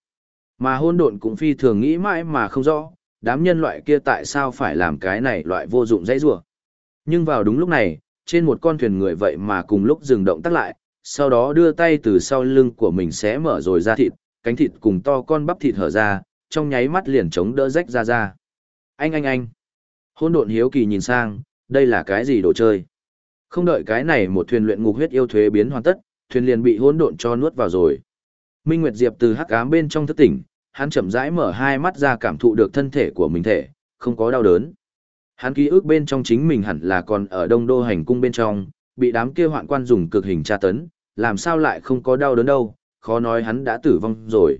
Mà hôn độn cũng phi thường nghĩ mãi mà không rõ, đám nhân loại kia tại sao phải làm cái này loại vô dụng dãy rủa. Nhưng vào đúng lúc này, trên một con thuyền người vậy mà cùng lúc dừng động tắt lại, sau đó đưa tay từ sau lưng của mình xé mở rồi ra thịt, cánh thịt cùng to con bắp thịt hở ra, trong nháy mắt liền chống đỡ rách ra ra. Anh anh anh. Hôn độn hiếu kỳ nhìn sang, đây là cái gì đồ chơi? Không đợi cái này một thuyền luyện ngục huyết yêu thuế biến hoàn tất, thuyền liền bị hỗn độn cho nuốt vào rồi. Minh Nguyệt Diệp từ hắc ám bên trong thức tỉnh, hắn chậm rãi mở hai mắt ra cảm thụ được thân thể của mình thể, không có đau đớn. Hắn ký ức bên trong chính mình hẳn là còn ở đông đô hành cung bên trong, bị đám kia hoạn quan dùng cực hình tra tấn, làm sao lại không có đau đớn đâu, khó nói hắn đã tử vong rồi.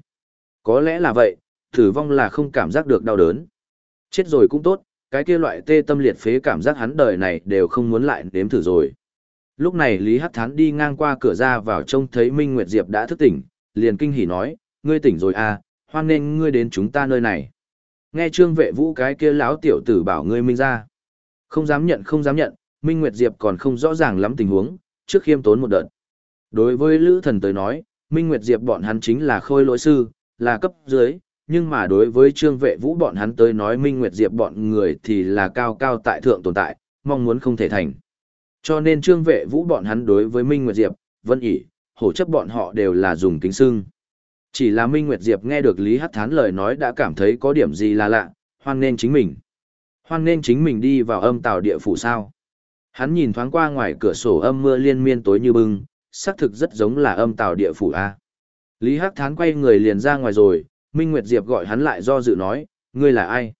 Có lẽ là vậy, tử vong là không cảm giác được đau đớn. Chết rồi cũng tốt, cái kia loại tê tâm liệt phế cảm giác hắn đời này đều không muốn lại nếm thử rồi. Lúc này Lý Hắc Thán đi ngang qua cửa ra vào trông thấy Minh Nguyệt Diệp đã thức tỉnh, liền kinh hỉ nói, ngươi tỉnh rồi à, hoan nên ngươi đến chúng ta nơi này. Nghe trương vệ vũ cái kia lão tiểu tử bảo ngươi minh ra. Không dám nhận không dám nhận, Minh Nguyệt Diệp còn không rõ ràng lắm tình huống, trước khiêm tốn một đợt. Đối với Lữ Thần tới nói, Minh Nguyệt Diệp bọn hắn chính là khôi lỗi sư, là cấp dưới, nhưng mà đối với trương vệ vũ bọn hắn tới nói Minh Nguyệt Diệp bọn người thì là cao cao tại thượng tồn tại, mong muốn không thể thành. Cho nên trương vệ vũ bọn hắn đối với Minh Nguyệt Diệp, Vân ỉ, hổ chấp bọn họ đều là dùng kính sưng. Chỉ là Minh Nguyệt Diệp nghe được Lý Hắc Thán lời nói đã cảm thấy có điểm gì là lạ, hoan nên chính mình. Hoan nên chính mình đi vào âm tàu địa phủ sao. Hắn nhìn thoáng qua ngoài cửa sổ âm mưa liên miên tối như bưng, xác thực rất giống là âm tàu địa phủ A. Lý Hắc Thán quay người liền ra ngoài rồi, Minh Nguyệt Diệp gọi hắn lại do dự nói, ngươi là ai?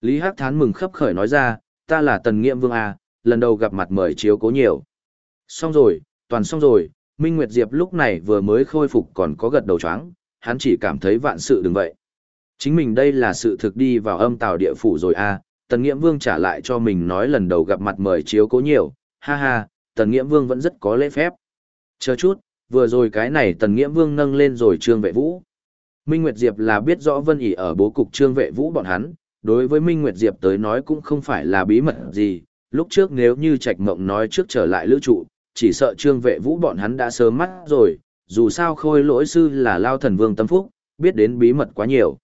Lý Hắc Thán mừng khấp khởi nói ra, ta là Tần Nghiệm Vương A, lần đầu gặp mặt mời chiếu cố nhiều. Xong rồi, toàn xong rồi, Minh Nguyệt Diệp lúc này vừa mới khôi phục còn có gật đầu chóng, hắn chỉ cảm thấy vạn sự đừng vậy. Chính mình đây là sự thực đi vào âm tào địa phủ rồi a Tần Nghiệm Vương trả lại cho mình nói lần đầu gặp mặt mời chiếu cố nhiều, ha ha, Tần Nghiệm Vương vẫn rất có lễ phép. Chờ chút, vừa rồi cái này Tần Nghiệm Vương nâng lên rồi Trương Vệ Vũ. Minh Nguyệt Diệp là biết rõ Vân ỉ ở bố cục Trương Vệ Vũ bọn hắn, đối với Minh Nguyệt Diệp tới nói cũng không phải là bí mật gì, lúc trước nếu như Trạch Mộng nói trước trở lại lữ trụ, chỉ sợ Trương Vệ Vũ bọn hắn đã sớm mắt rồi, dù sao khôi lỗi sư là lao thần vương tâm phúc, biết đến bí mật quá nhiều.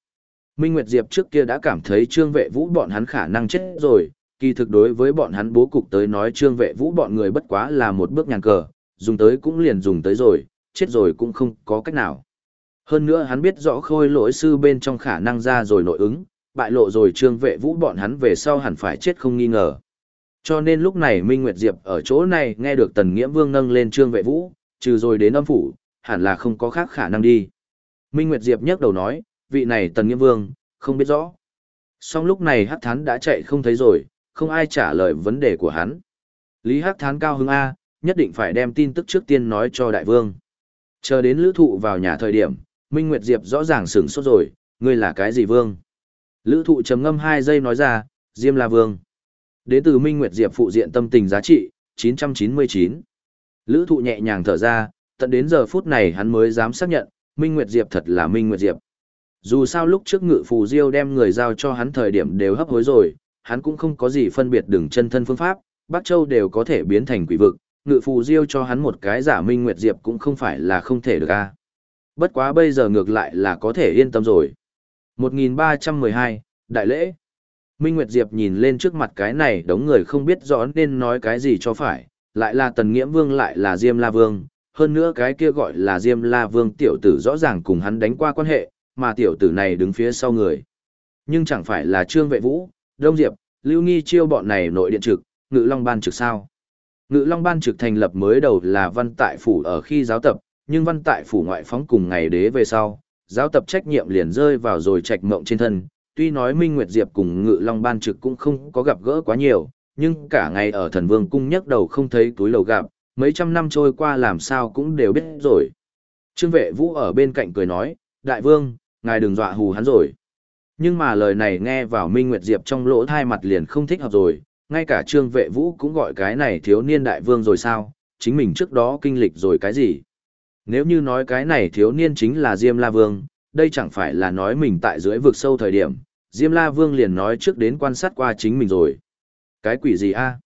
Minh Nguyệt Diệp trước kia đã cảm thấy trương vệ vũ bọn hắn khả năng chết rồi, kỳ thực đối với bọn hắn bố cục tới nói trương vệ vũ bọn người bất quá là một bước nhàn cờ, dùng tới cũng liền dùng tới rồi, chết rồi cũng không có cách nào. Hơn nữa hắn biết rõ khôi lỗi sư bên trong khả năng ra rồi nội ứng, bại lộ rồi trương vệ vũ bọn hắn về sau hẳn phải chết không nghi ngờ. Cho nên lúc này Minh Nguyệt Diệp ở chỗ này nghe được Tần Nghiễm Vương nâng lên trương vệ vũ, trừ rồi đến âm phủ, hẳn là không có khác khả năng đi. Minh Nguyệt Diệp nhấc đầu nói, vị này Tần nghiễm Vương, không biết rõ. Song lúc này Hắc Thán đã chạy không thấy rồi, không ai trả lời vấn đề của hắn. Lý Hắc Thán cao hứng A, nhất định phải đem tin tức trước tiên nói cho đại vương. Chờ đến lữ thụ vào nhà thời điểm, Minh Nguyệt Diệp rõ ràng sửng sốt rồi, ngươi là cái gì vương? Lữ thụ trầm ngâm 2 giây nói ra, Diêm La Vương. Đến từ Minh Nguyệt Diệp phụ diện tâm tình giá trị, 999. Lữ thụ nhẹ nhàng thở ra, tận đến giờ phút này hắn mới dám xác nhận, Minh Nguyệt Diệp thật là Minh Nguyệt Diệp. Dù sao lúc trước ngự phù diêu đem người giao cho hắn thời điểm đều hấp hối rồi, hắn cũng không có gì phân biệt đường chân thân phương pháp, Bắc Châu đều có thể biến thành quỷ vực, ngự phù diêu cho hắn một cái giả Minh Nguyệt Diệp cũng không phải là không thể được a. Bất quá bây giờ ngược lại là có thể yên tâm rồi. 1312, Đại lễ. Minh Nguyệt Diệp nhìn lên trước mặt cái này đống người không biết rõ nên nói cái gì cho phải, lại là Tần Nghiễm Vương lại là Diêm La Vương, hơn nữa cái kia gọi là Diêm La Vương tiểu tử rõ ràng cùng hắn đánh qua quan hệ, mà tiểu tử này đứng phía sau người. Nhưng chẳng phải là Trương Vệ Vũ, Đông Diệp, Lưu Nghi chiêu bọn này nội điện trực, Ngự Long Ban trực sao. Ngự Long Ban trực thành lập mới đầu là văn tại phủ ở khi giáo tập, nhưng văn tại phủ ngoại phóng cùng ngày đế về sau, giáo tập trách nhiệm liền rơi vào rồi trạch mộng trên thân. Tuy nói Minh Nguyệt Diệp cùng Ngự Long Ban trực cũng không có gặp gỡ quá nhiều, nhưng cả ngày ở thần vương cung nhắc đầu không thấy túi lầu gặp, mấy trăm năm trôi qua làm sao cũng đều biết rồi. Trương vệ vũ ở bên cạnh cười nói, đại vương, ngài đừng dọa hù hắn rồi. Nhưng mà lời này nghe vào Minh Nguyệt Diệp trong lỗ thai mặt liền không thích hợp rồi, ngay cả trương vệ vũ cũng gọi cái này thiếu niên đại vương rồi sao, chính mình trước đó kinh lịch rồi cái gì. Nếu như nói cái này thiếu niên chính là Diêm La Vương, đây chẳng phải là nói mình tại dưới vực sâu thời điểm, Diêm La Vương liền nói trước đến quan sát qua chính mình rồi. Cái quỷ gì a?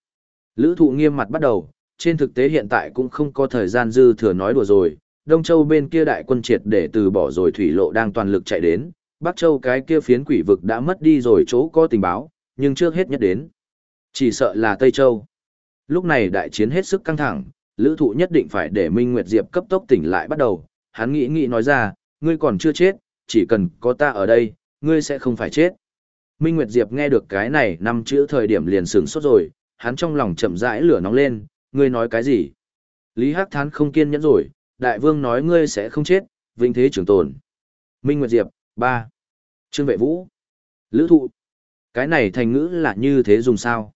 Lữ thụ nghiêm mặt bắt đầu, trên thực tế hiện tại cũng không có thời gian dư thừa nói đùa rồi, Đông Châu bên kia đại quân triệt để từ bỏ rồi thủy lộ đang toàn lực chạy đến, Bắc Châu cái kia phiến quỷ vực đã mất đi rồi chỗ có tình báo, nhưng trước hết nhất đến. Chỉ sợ là Tây Châu. Lúc này đại chiến hết sức căng thẳng, lữ thụ nhất định phải để Minh Nguyệt Diệp cấp tốc tỉnh lại bắt đầu. Hắn nghĩ nghĩ nói ra, ngươi còn chưa chết, chỉ cần có ta ở đây, ngươi sẽ không phải chết. Minh Nguyệt Diệp nghe được cái này năm chữ thời điểm liền sướng sốt rồi, hắn trong lòng chậm rãi lửa nóng lên, ngươi nói cái gì? Lý Hắc Thán không kiên nhẫn rồi, đại vương nói ngươi sẽ không chết, vinh thế trường tồn. Minh Nguyệt Diệp, ba Trương Vệ Vũ. Lữ thụ. Cái này thành ngữ là như thế dùng sao?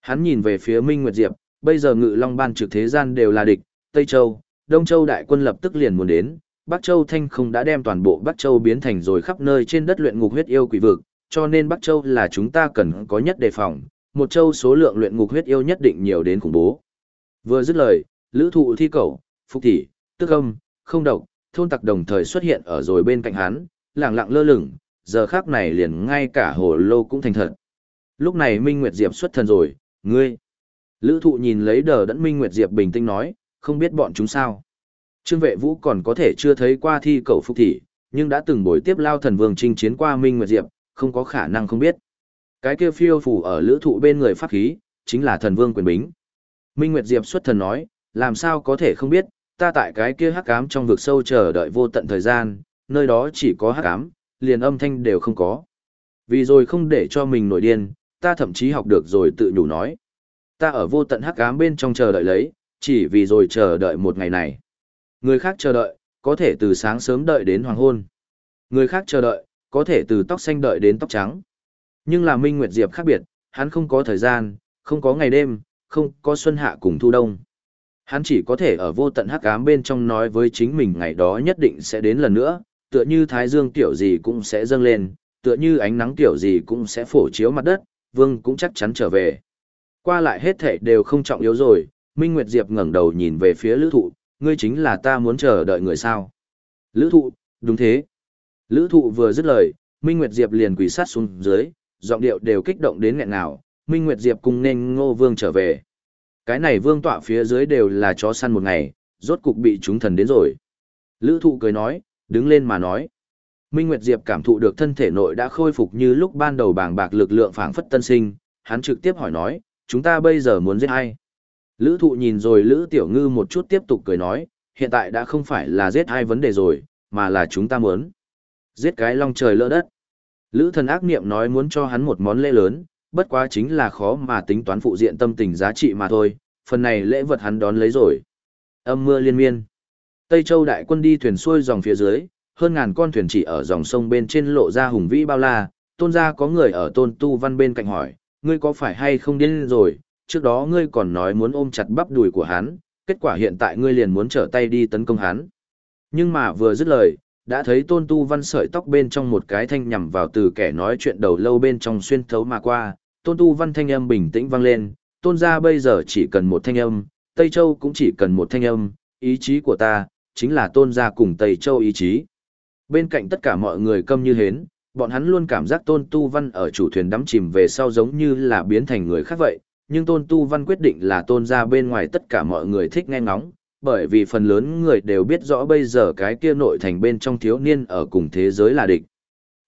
Hắn nhìn về phía Minh Nguyệt Diệp, bây giờ ngự long ban trực thế gian đều là địch, Tây Châu, Đông Châu đại quân lập tức liền muốn đến, Bắc Châu Thanh không đã đem toàn bộ Bắc Châu biến thành rồi khắp nơi trên đất luyện ngục huyết yêu quỷ vực, cho nên Bắc Châu là chúng ta cần có nhất đề phòng, một châu số lượng luyện ngục huyết yêu nhất định nhiều đến khủng bố. Vừa dứt lời, lữ thụ thi cầu, phục thị, tức âm, không độc, thôn tặc đồng thời xuất hiện ở rồi bên cạnh hắn, lẳng lặng lơ lửng, giờ khác này liền ngay cả hồ lô cũng thành thật. Lúc này Minh Nguyệt Diệp xuất thần rồi, ngươi. Lữ thụ nhìn lấy đờ đẫn Minh Nguyệt Diệp bình tĩnh nói, không biết bọn chúng sao. Trương vệ vũ còn có thể chưa thấy qua thi cầu phục thị, nhưng đã từng buổi tiếp lao thần vương chinh chiến qua Minh Nguyệt Diệp, không có khả năng không biết. Cái kia phiêu phủ ở lữ thụ bên người pháp khí, chính là thần vương quyền bính. Minh Nguyệt Diệp xuất thần nói, làm sao có thể không biết, ta tại cái kia hắc ám trong vực sâu chờ đợi vô tận thời gian, nơi đó chỉ có hắc ám, liền âm thanh đều không có. Vì rồi không để cho mình nổi điên, ta thậm chí học được rồi tự nhủ nói. Ta ở vô tận hắc ám bên trong chờ đợi lấy, chỉ vì rồi chờ đợi một ngày này. Người khác chờ đợi, có thể từ sáng sớm đợi đến hoàng hôn. Người khác chờ đợi, có thể từ tóc xanh đợi đến tóc trắng. Nhưng là Minh Nguyệt Diệp khác biệt, hắn không có thời gian, không có ngày đêm, không có xuân hạ cùng thu đông. Hắn chỉ có thể ở vô tận hắc ám bên trong nói với chính mình ngày đó nhất định sẽ đến lần nữa, tựa như thái dương tiểu gì cũng sẽ dâng lên, tựa như ánh nắng tiểu gì cũng sẽ phổ chiếu mặt đất, vương cũng chắc chắn trở về. Qua lại hết thảy đều không trọng yếu rồi, Minh Nguyệt Diệp ngẩng đầu nhìn về phía lữ thụ, ngươi chính là ta muốn chờ đợi người sao. Lữ thụ, đúng thế. Lữ thụ vừa dứt lời, Minh Nguyệt Diệp liền quỳ sát xuống dưới, giọng điệu đều kích động đến nghẹn nào, Minh Nguyệt Diệp cùng nên ngô vương trở về. Cái này vương tọa phía dưới đều là chó săn một ngày, rốt cục bị chúng thần đến rồi. Lữ thụ cười nói, đứng lên mà nói. Minh Nguyệt Diệp cảm thụ được thân thể nội đã khôi phục như lúc ban đầu bàng bạc lực lượng phảng phất tân sinh, hắn trực tiếp hỏi nói, chúng ta bây giờ muốn giết ai? Lữ thụ nhìn rồi Lữ Tiểu Ngư một chút tiếp tục cười nói, hiện tại đã không phải là giết ai vấn đề rồi, mà là chúng ta muốn. Giết cái long trời lỡ đất. Lữ thần ác niệm nói muốn cho hắn một món lễ lớn, bất quá chính là khó mà tính toán phụ diện tâm tình giá trị mà thôi, phần này lễ vật hắn đón lấy rồi. Âm mưa liên miên. Tây Châu đại quân đi thuyền xuôi dòng phía dưới, hơn ngàn con thuyền chỉ ở dòng sông bên trên lộ ra hùng vĩ bao la, tôn ra có người ở tôn tu văn bên cạnh hỏi, ngươi có phải hay không điên rồi, trước đó ngươi còn nói muốn ôm chặt bắp đùi của hắn, kết quả hiện tại ngươi liền muốn trở tay đi tấn công hắn. Nhưng mà vừa dứt lời, đã thấy tôn tu văn sợi tóc bên trong một cái thanh nhằm vào từ kẻ nói chuyện đầu lâu bên trong xuyên thấu mà qua, tôn tu văn thanh âm bình tĩnh vang lên, tôn ra bây giờ chỉ cần một thanh âm, Tây Châu cũng chỉ cần một thanh âm, ý chí của ta, chính là tôn ra cùng Tây Châu ý chí. Bên cạnh tất cả mọi người câm như hến, bọn hắn luôn cảm giác tôn tu văn ở chủ thuyền đắm chìm về sau giống như là biến thành người khác vậy, nhưng tôn tu văn quyết định là tôn ra bên ngoài tất cả mọi người thích nghe ngóng, bởi vì phần lớn người đều biết rõ bây giờ cái kia nội thành bên trong thiếu niên ở cùng thế giới là địch.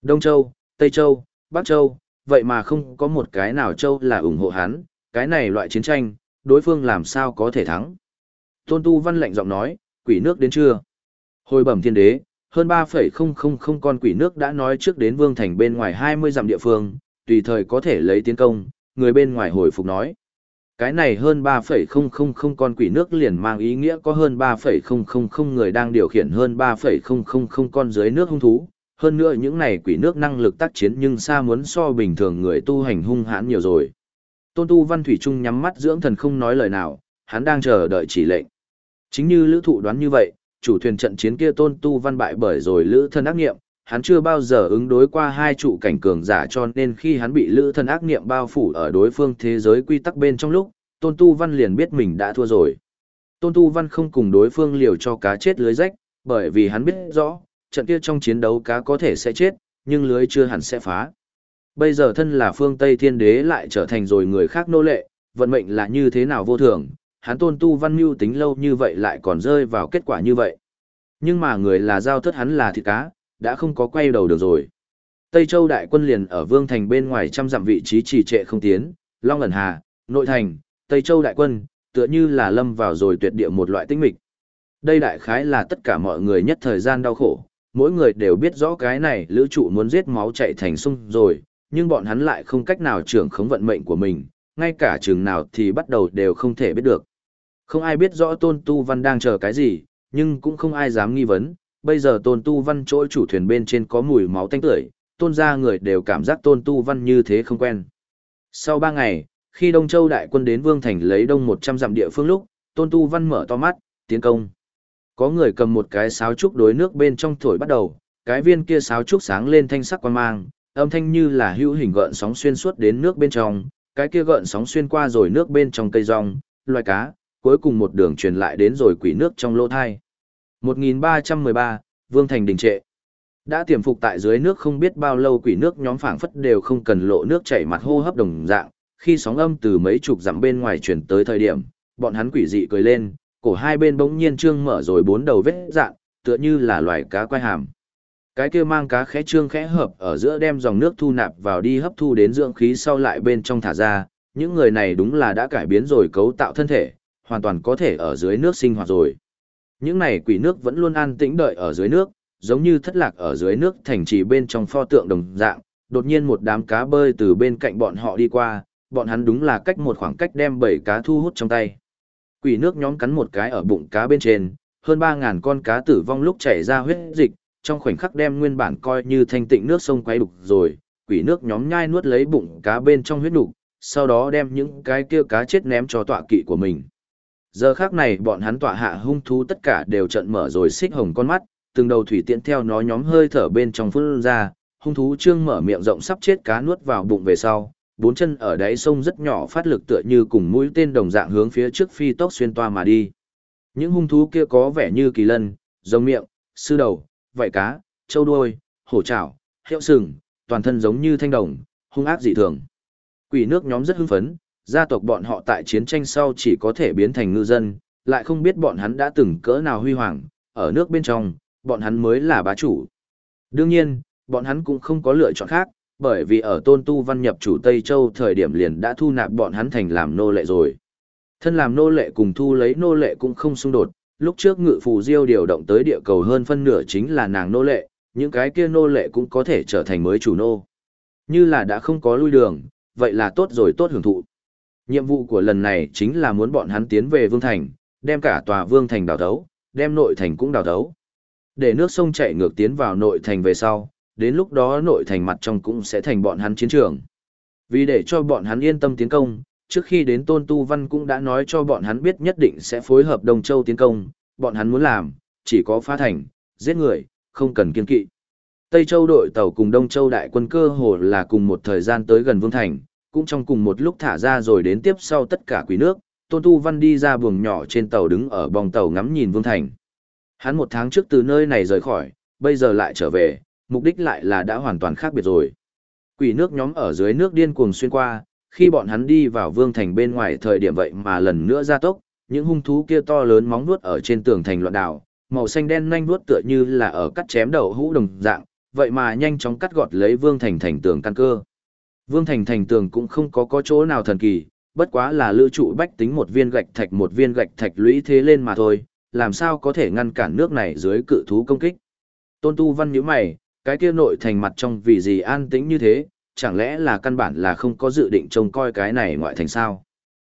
Đông Châu, Tây Châu, Bắc Châu, vậy mà không có một cái nào Châu là ủng hộ hắn, cái này loại chiến tranh, đối phương làm sao có thể thắng. Tôn Tu Văn lạnh giọng nói, quỷ nước đến chưa? Hồi bẩm thiên đế, hơn 3,000 con quỷ nước đã nói trước đến vương thành bên ngoài 20 dặm địa phương, tùy thời có thể lấy tiến công, người bên ngoài hồi phục nói. Cái này hơn 3,000 con quỷ nước liền mang ý nghĩa có hơn 3,000 người đang điều khiển hơn 3,000 con dưới nước hung thú. Hơn nữa những này quỷ nước năng lực tác chiến nhưng xa muốn so bình thường người tu hành hung hãn nhiều rồi. Tôn Tu Văn Thủy Trung nhắm mắt dưỡng thần không nói lời nào, hắn đang chờ đợi chỉ lệnh. Chính như lữ thụ đoán như vậy, chủ thuyền trận chiến kia Tôn Tu Văn bại bởi rồi lữ thân ác nghiệm, hắn chưa bao giờ ứng đối qua hai trụ cảnh cường giả cho nên khi hắn bị lữ thân ác niệm bao phủ ở đối phương thế giới quy tắc bên trong lúc, Tôn Tu Văn liền biết mình đã thua rồi. Tôn Tu Văn không cùng đối phương liều cho cá chết lưới rách, bởi vì hắn biết rõ, trận kia trong chiến đấu cá có thể sẽ chết, nhưng lưới chưa hẳn sẽ phá. Bây giờ thân là phương Tây Thiên Đế lại trở thành rồi người khác nô lệ, vận mệnh là như thế nào vô thường, hắn Tôn Tu Văn mưu tính lâu như vậy lại còn rơi vào kết quả như vậy. Nhưng mà người là giao thất hắn là thịt cá, đã không có quay đầu được rồi. Tây Châu đại quân liền ở Vương Thành bên ngoài trăm dặm vị trí trì trệ không tiến, Long ẩn hà, nội thành, Tây Châu đại quân, tựa như là lâm vào rồi tuyệt địa một loại tinh mịch. Đây đại khái là tất cả mọi người nhất thời gian đau khổ, mỗi người đều biết rõ cái này lữ trụ muốn giết máu chạy thành sung rồi, nhưng bọn hắn lại không cách nào trưởng khống vận mệnh của mình, ngay cả chừng nào thì bắt đầu đều không thể biết được. Không ai biết rõ tôn tu văn đang chờ cái gì, nhưng cũng không ai dám nghi vấn, bây giờ tôn tu văn chỗ chủ thuyền bên trên có mùi máu tanh tưởi, tôn ra người đều cảm giác tôn tu văn như thế không quen. Sau ba ngày, khi Đông Châu đại quân đến Vương Thành lấy đông 100 dặm địa phương lúc, tôn tu văn mở to mắt, tiến công. Có người cầm một cái sáo trúc đối nước bên trong thổi bắt đầu, cái viên kia sáo trúc sáng lên thanh sắc quan mang, âm thanh như là hữu hình gợn sóng xuyên suốt đến nước bên trong, cái kia gợn sóng xuyên qua rồi nước bên trong cây rong, loài cá, cuối cùng một đường truyền lại đến rồi quỷ nước trong lỗ thai. 1313, Vương Thành đình trệ. Đã tiềm phục tại dưới nước không biết bao lâu quỷ nước nhóm phảng phất đều không cần lộ nước chảy mặt hô hấp đồng dạng, khi sóng âm từ mấy chục dặm bên ngoài truyền tới thời điểm, bọn hắn quỷ dị cười lên, cổ hai bên bỗng nhiên trương mở rồi bốn đầu vết dạng, tựa như là loài cá quay hàm. Cái kia mang cá khẽ trương khẽ hợp ở giữa đem dòng nước thu nạp vào đi hấp thu đến dưỡng khí sau lại bên trong thả ra, những người này đúng là đã cải biến rồi cấu tạo thân thể, hoàn toàn có thể ở dưới nước sinh hoạt rồi. Những này quỷ nước vẫn luôn an tĩnh đợi ở dưới nước, giống như thất lạc ở dưới nước thành trì bên trong pho tượng đồng dạng, đột nhiên một đám cá bơi từ bên cạnh bọn họ đi qua, bọn hắn đúng là cách một khoảng cách đem bảy cá thu hút trong tay. Quỷ nước nhóm cắn một cái ở bụng cá bên trên, hơn 3.000 con cá tử vong lúc chảy ra huyết dịch, trong khoảnh khắc đem nguyên bản coi như thanh tịnh nước sông quay đục rồi, quỷ nước nhóm nhai nuốt lấy bụng cá bên trong huyết đục, sau đó đem những cái kia cá chết ném cho tọa kỵ của mình. Giờ khác này bọn hắn tọa hạ hung thú tất cả đều trận mở rồi xích hồng con mắt, từng đầu thủy tiễn theo nó nhóm hơi thở bên trong phun ra, hung thú trương mở miệng rộng sắp chết cá nuốt vào bụng về sau, bốn chân ở đáy sông rất nhỏ phát lực tựa như cùng mũi tên đồng dạng hướng phía trước phi tốc xuyên toa mà đi. Những hung thú kia có vẻ như kỳ lân, giống miệng, sư đầu, vảy cá, trâu đuôi, hổ trảo, hiệu sừng, toàn thân giống như thanh đồng, hung ác dị thường. Quỷ nước nhóm rất hưng phấn, gia tộc bọn họ tại chiến tranh sau chỉ có thể biến thành ngư dân, lại không biết bọn hắn đã từng cỡ nào huy hoàng, ở nước bên trong, bọn hắn mới là bá chủ. Đương nhiên, bọn hắn cũng không có lựa chọn khác, bởi vì ở tôn tu văn nhập chủ Tây Châu thời điểm liền đã thu nạp bọn hắn thành làm nô lệ rồi. Thân làm nô lệ cùng thu lấy nô lệ cũng không xung đột, lúc trước ngự phù diêu điều động tới địa cầu hơn phân nửa chính là nàng nô lệ, những cái kia nô lệ cũng có thể trở thành mới chủ nô. Như là đã không có lui đường, vậy là tốt rồi tốt hưởng thụ. Nhiệm vụ của lần này chính là muốn bọn hắn tiến về Vương Thành, đem cả tòa Vương Thành đào thấu, đem nội thành cũng đào thấu. Để nước sông chảy ngược tiến vào nội thành về sau, đến lúc đó nội thành mặt trong cũng sẽ thành bọn hắn chiến trường. Vì để cho bọn hắn yên tâm tiến công, trước khi đến Tôn Tu Văn cũng đã nói cho bọn hắn biết nhất định sẽ phối hợp Đông Châu tiến công, bọn hắn muốn làm, chỉ có phá thành, giết người, không cần kiên kỵ. Tây Châu đội tàu cùng Đông Châu đại quân cơ hồ là cùng một thời gian tới gần Vương Thành, cũng trong cùng một lúc thả ra rồi đến tiếp sau tất cả quý nước, Tôn Tu Văn đi ra buồng nhỏ trên tàu đứng ở bong tàu ngắm nhìn Vương Thành. Hắn một tháng trước từ nơi này rời khỏi, bây giờ lại trở về, mục đích lại là đã hoàn toàn khác biệt rồi. Quỷ nước nhóm ở dưới nước điên cuồng xuyên qua, khi bọn hắn đi vào vương thành bên ngoài thời điểm vậy mà lần nữa ra tốc, những hung thú kia to lớn móng vuốt ở trên tường thành loạn đảo, màu xanh đen nhanh vuốt tựa như là ở cắt chém đầu hũ đồng dạng, vậy mà nhanh chóng cắt gọt lấy vương thành thành tường căn cơ. Vương thành thành tường cũng không có có chỗ nào thần kỳ, bất quá là lưu trụ bách tính một viên gạch thạch một viên gạch thạch lũy thế lên mà thôi, làm sao có thể ngăn cản nước này dưới cự thú công kích. Tôn Tu Văn nhíu mày, cái kia nội thành mặt trong vì gì an tĩnh như thế, chẳng lẽ là căn bản là không có dự định trông coi cái này ngoại thành sao?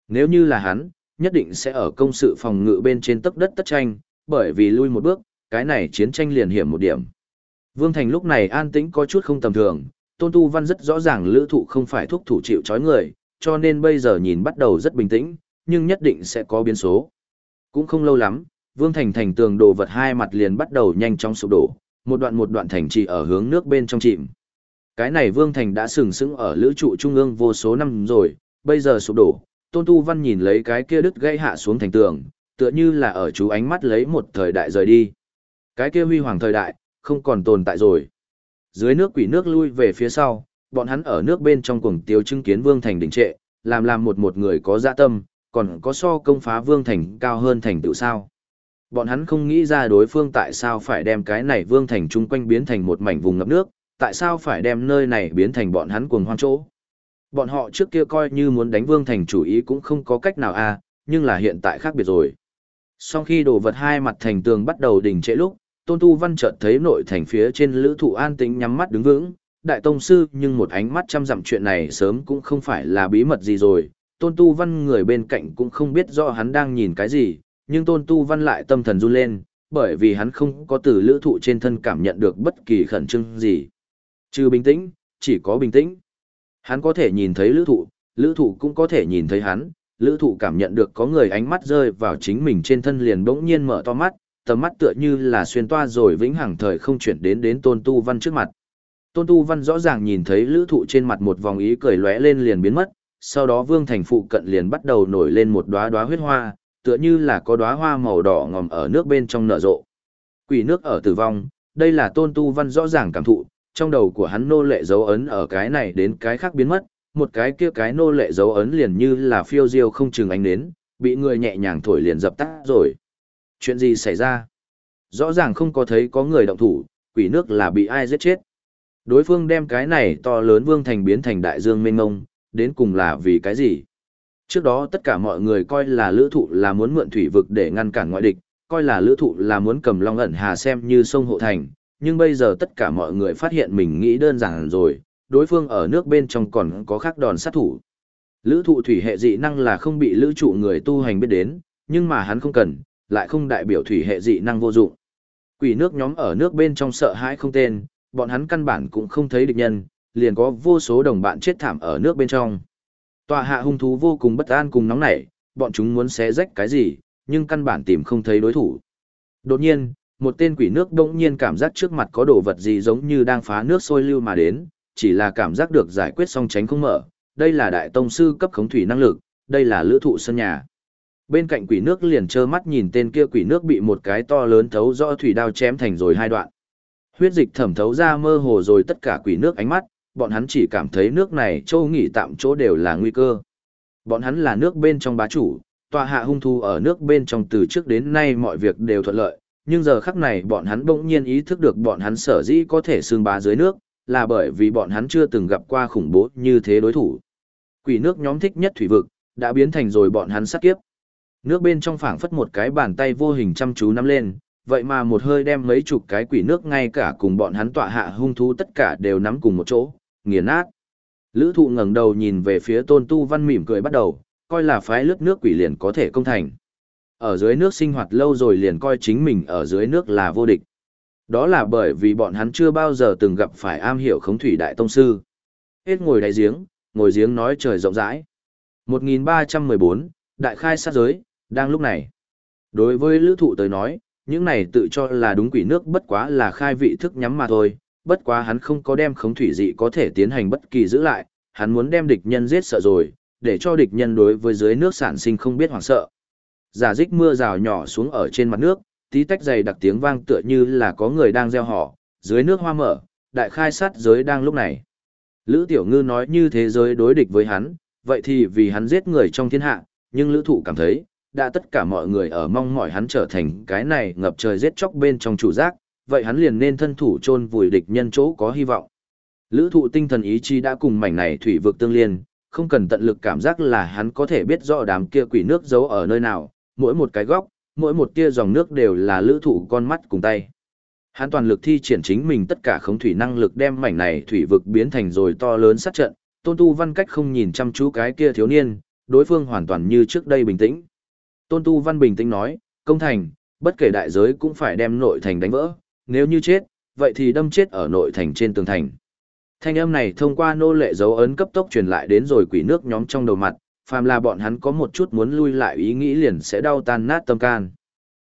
Nếu như là hắn, nhất định sẽ ở công sự phòng ngự bên trên tấc đất tất tranh, bởi vì lui một bước, cái này chiến tranh liền hiểm một điểm. Vương Thành lúc này an tĩnh có chút không tầm thường, Tôn Tu Văn rất rõ ràng lữ thụ không phải thuốc thủ chịu chói người, cho nên bây giờ nhìn bắt đầu rất bình tĩnh, nhưng nhất định sẽ có biến số. Cũng không lâu lắm, Vương Thành thành tường đồ vật hai mặt liền bắt đầu nhanh chóng sụp đổ, một đoạn một đoạn thành trì ở hướng nước bên trong chìm. Cái này Vương Thành đã sừng sững ở lữ trụ trung ương vô số năm rồi, bây giờ sụp đổ, Tôn Tu Văn nhìn lấy cái kia đứt gây hạ xuống thành tường, tựa như là ở chú ánh mắt lấy một thời đại rời đi. Cái kia huy hoàng thời đại, không còn tồn tại rồi. Dưới nước quỷ nước lui về phía sau, bọn hắn ở nước bên trong cuồng tiêu chứng kiến Vương Thành đỉnh trệ, làm làm một một người có dạ tâm, còn có so công phá Vương Thành cao hơn thành tựu sao. Bọn hắn không nghĩ ra đối phương tại sao phải đem cái này Vương Thành chung quanh biến thành một mảnh vùng ngập nước, tại sao phải đem nơi này biến thành bọn hắn cuồng hoang chỗ. Bọn họ trước kia coi như muốn đánh vương thành chủ ý cũng không có cách nào a à, nhưng là hiện tại khác biệt rồi. Sau khi đổ vật hai mặt thành tường bắt đầu đỉnh trễ lúc, Tôn Tu Văn chợt thấy nội thành phía trên lữ thụ an tĩnh nhắm mắt đứng vững, đại tông sư nhưng một ánh mắt chăm dặm chuyện này sớm cũng không phải là bí mật gì rồi, Tôn Tu Văn người bên cạnh cũng không biết rõ hắn đang nhìn cái gì, nhưng Tôn Tu Văn lại tâm thần run lên, bởi vì hắn không có từ lữ thụ trên thân cảm nhận được bất kỳ khẩn trương gì. Trừ bình tĩnh, chỉ có bình tĩnh. Hắn có thể nhìn thấy lữ thụ, lữ thụ cũng có thể nhìn thấy hắn, lữ thụ cảm nhận được có người ánh mắt rơi vào chính mình trên thân liền bỗng nhiên mở to mắt, tầm mắt tựa như là xuyên toa rồi vĩnh hằng thời không chuyển đến đến tôn tu văn trước mặt. Tôn tu văn rõ ràng nhìn thấy lữ thụ trên mặt một vòng ý cười lóe lên liền biến mất, sau đó vương thành phụ cận liền bắt đầu nổi lên một đóa đóa huyết hoa, tựa như là có đóa hoa màu đỏ ngòm ở nước bên trong nở rộ. Quỷ nước ở tử vong, đây là tôn tu văn rõ ràng cảm thụ, trong đầu của hắn nô lệ dấu ấn ở cái này đến cái khác biến mất, một cái kia cái nô lệ dấu ấn liền như là phiêu diêu không chừng ánh đến, bị người nhẹ nhàng thổi liền dập tắt rồi. Chuyện gì xảy ra? Rõ ràng không có thấy có người động thủ, quỷ nước là bị ai giết chết. Đối phương đem cái này to lớn vương thành biến thành đại dương mênh mông, đến cùng là vì cái gì? Trước đó tất cả mọi người coi là lữ thụ là muốn mượn thủy vực để ngăn cản ngoại địch, coi là lữ thụ là muốn cầm long ẩn hà xem như sông hộ thành, nhưng bây giờ tất cả mọi người phát hiện mình nghĩ đơn giản rồi, đối phương ở nước bên trong còn có khác đòn sát thủ. Lữ thụ thủy hệ dị năng là không bị lữ trụ người tu hành biết đến, nhưng mà hắn không cần, lại không đại biểu thủy hệ dị năng vô dụng. Quỷ nước nhóm ở nước bên trong sợ hãi không tên, bọn hắn căn bản cũng không thấy địch nhân, liền có vô số đồng bạn chết thảm ở nước bên trong. Tòa hạ hung thú vô cùng bất an cùng nóng nảy, bọn chúng muốn xé rách cái gì, nhưng căn bản tìm không thấy đối thủ. Đột nhiên, một tên quỷ nước đông nhiên cảm giác trước mặt có đồ vật gì giống như đang phá nước sôi lưu mà đến, chỉ là cảm giác được giải quyết xong tránh không mở. Đây là đại tông sư cấp khống thủy năng lực, đây là lữ thụ sân nhà. Bên cạnh quỷ nước liền trơ mắt nhìn tên kia quỷ nước bị một cái to lớn thấu rõ thủy đao chém thành rồi hai đoạn. Huyết dịch thẩm thấu ra mơ hồ rồi tất cả quỷ nước ánh mắt, bọn hắn chỉ cảm thấy nước này châu nghỉ tạm chỗ đều là nguy cơ. Bọn hắn là nước bên trong bá chủ, tòa hạ hung thu ở nước bên trong từ trước đến nay mọi việc đều thuận lợi, nhưng giờ khắc này bọn hắn bỗng nhiên ý thức được bọn hắn sở dĩ có thể xương bá dưới nước, là bởi vì bọn hắn chưa từng gặp qua khủng bố như thế đối thủ. Quỷ nước nhóm thích nhất thủy vực, đã biến thành rồi bọn hắn sát kiếp. Nước bên trong phảng phất một cái bàn tay vô hình chăm chú nắm lên, vậy mà một hơi đem mấy chục cái quỷ nước ngay cả cùng bọn hắn tọa hạ hung thú tất cả đều nắm cùng một chỗ, nghiền nát. Lữ thụ ngẩng đầu nhìn về phía tôn tu văn mỉm cười bắt đầu, coi là phái lướt nước quỷ liền có thể công thành. Ở dưới nước sinh hoạt lâu rồi liền coi chính mình ở dưới nước là vô địch. Đó là bởi vì bọn hắn chưa bao giờ từng gặp phải am hiểu khống thủy đại tông sư. Hết ngồi đáy giếng, ngồi giếng nói trời rộng rãi. 1314, đại khai sát giới, đang lúc này. Đối với lữ thụ tới nói, những này tự cho là đúng quỷ nước bất quá là khai vị thức nhắm mà thôi, bất quá hắn không có đem khống thủy dị có thể tiến hành bất kỳ giữ lại, hắn muốn đem địch nhân giết sợ rồi, để cho địch nhân đối với dưới nước sản sinh không biết hoảng sợ. Giả dích mưa rào nhỏ xuống ở trên mặt nước, tí tách dày đặc tiếng vang tựa như là có người đang gieo họ, dưới nước hoa mở, đại khai sát giới đang lúc này. Lữ Tiểu Ngư nói như thế giới đối địch với hắn, vậy thì vì hắn giết người trong thiên hạ, nhưng Lữ Thụ cảm thấy, đã tất cả mọi người ở mong mỏi hắn trở thành cái này ngập trời giết chóc bên trong chủ giác, vậy hắn liền nên thân thủ chôn vùi địch nhân chỗ có hy vọng. Lữ thụ tinh thần ý chí đã cùng mảnh này thủy vực tương liên, không cần tận lực cảm giác là hắn có thể biết rõ đám kia quỷ nước giấu ở nơi nào, mỗi một cái góc, mỗi một tia dòng nước đều là lữ thụ con mắt cùng tay. Hắn toàn lực thi triển chính mình tất cả khống thủy năng lực đem mảnh này thủy vực biến thành rồi to lớn sát trận, tôn tu văn cách không nhìn chăm chú cái kia thiếu niên, đối phương hoàn toàn như trước đây bình tĩnh. Tôn tu văn bình tĩnh nói, công thành, bất kể đại giới cũng phải đem nội thành đánh vỡ, nếu như chết, vậy thì đâm chết ở nội thành trên tường thành. Thanh âm này thông qua nô lệ dấu ấn cấp tốc truyền lại đến rồi quỷ nước nhóm trong đầu mặt, phàm là bọn hắn có một chút muốn lui lại ý nghĩ liền sẽ đau tan nát tâm can.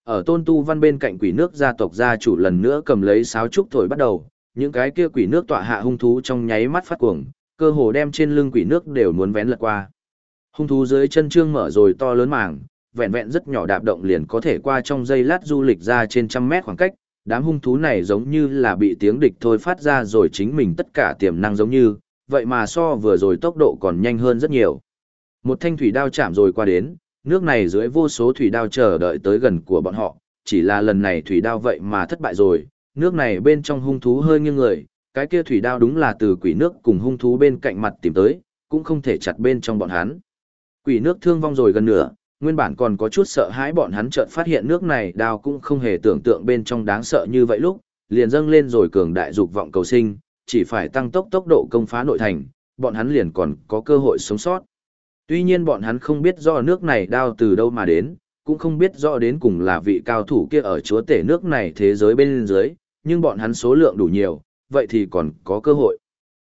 Ở tôn tu văn bên cạnh quỷ nước gia tộc gia chủ lần nữa cầm lấy sáo trúc thổi bắt đầu, những cái kia quỷ nước tọa hạ hung thú trong nháy mắt phát cuồng, cơ hồ đem trên lưng quỷ nước đều muốn vén lật qua. Hung thú dưới chân trương mở rồi to lớn màng, vẹn vẹn rất nhỏ đạp động liền có thể qua trong giây lát du lịch ra trên trăm mét khoảng cách, đám hung thú này giống như là bị tiếng địch thôi phát ra rồi chính mình tất cả tiềm năng giống như, vậy mà so vừa rồi tốc độ còn nhanh hơn rất nhiều. Một thanh thủy đao chạm rồi qua đến, nước này dưới vô số thủy đao chờ đợi tới gần của bọn họ, chỉ là lần này thủy đao vậy mà thất bại rồi, nước này bên trong hung thú hơi nghiêng người, cái kia thủy đao đúng là từ quỷ nước cùng hung thú bên cạnh mặt tìm tới, cũng không thể chặt bên trong bọn hắn. Quỷ nước thương vong rồi gần nửa, nguyên bản còn có chút sợ hãi bọn hắn chợt phát hiện nước này đao cũng không hề tưởng tượng bên trong đáng sợ như vậy lúc, liền dâng lên rồi cường đại dục vọng cầu sinh, chỉ phải tăng tốc tốc độ công phá nội thành, bọn hắn liền còn có cơ hội sống sót. Tuy nhiên bọn hắn không biết do nước này đao từ đâu mà đến, cũng không biết rõ đến cùng là vị cao thủ kia ở chúa tể nước này thế giới bên dưới, nhưng bọn hắn số lượng đủ nhiều, vậy thì còn có cơ hội.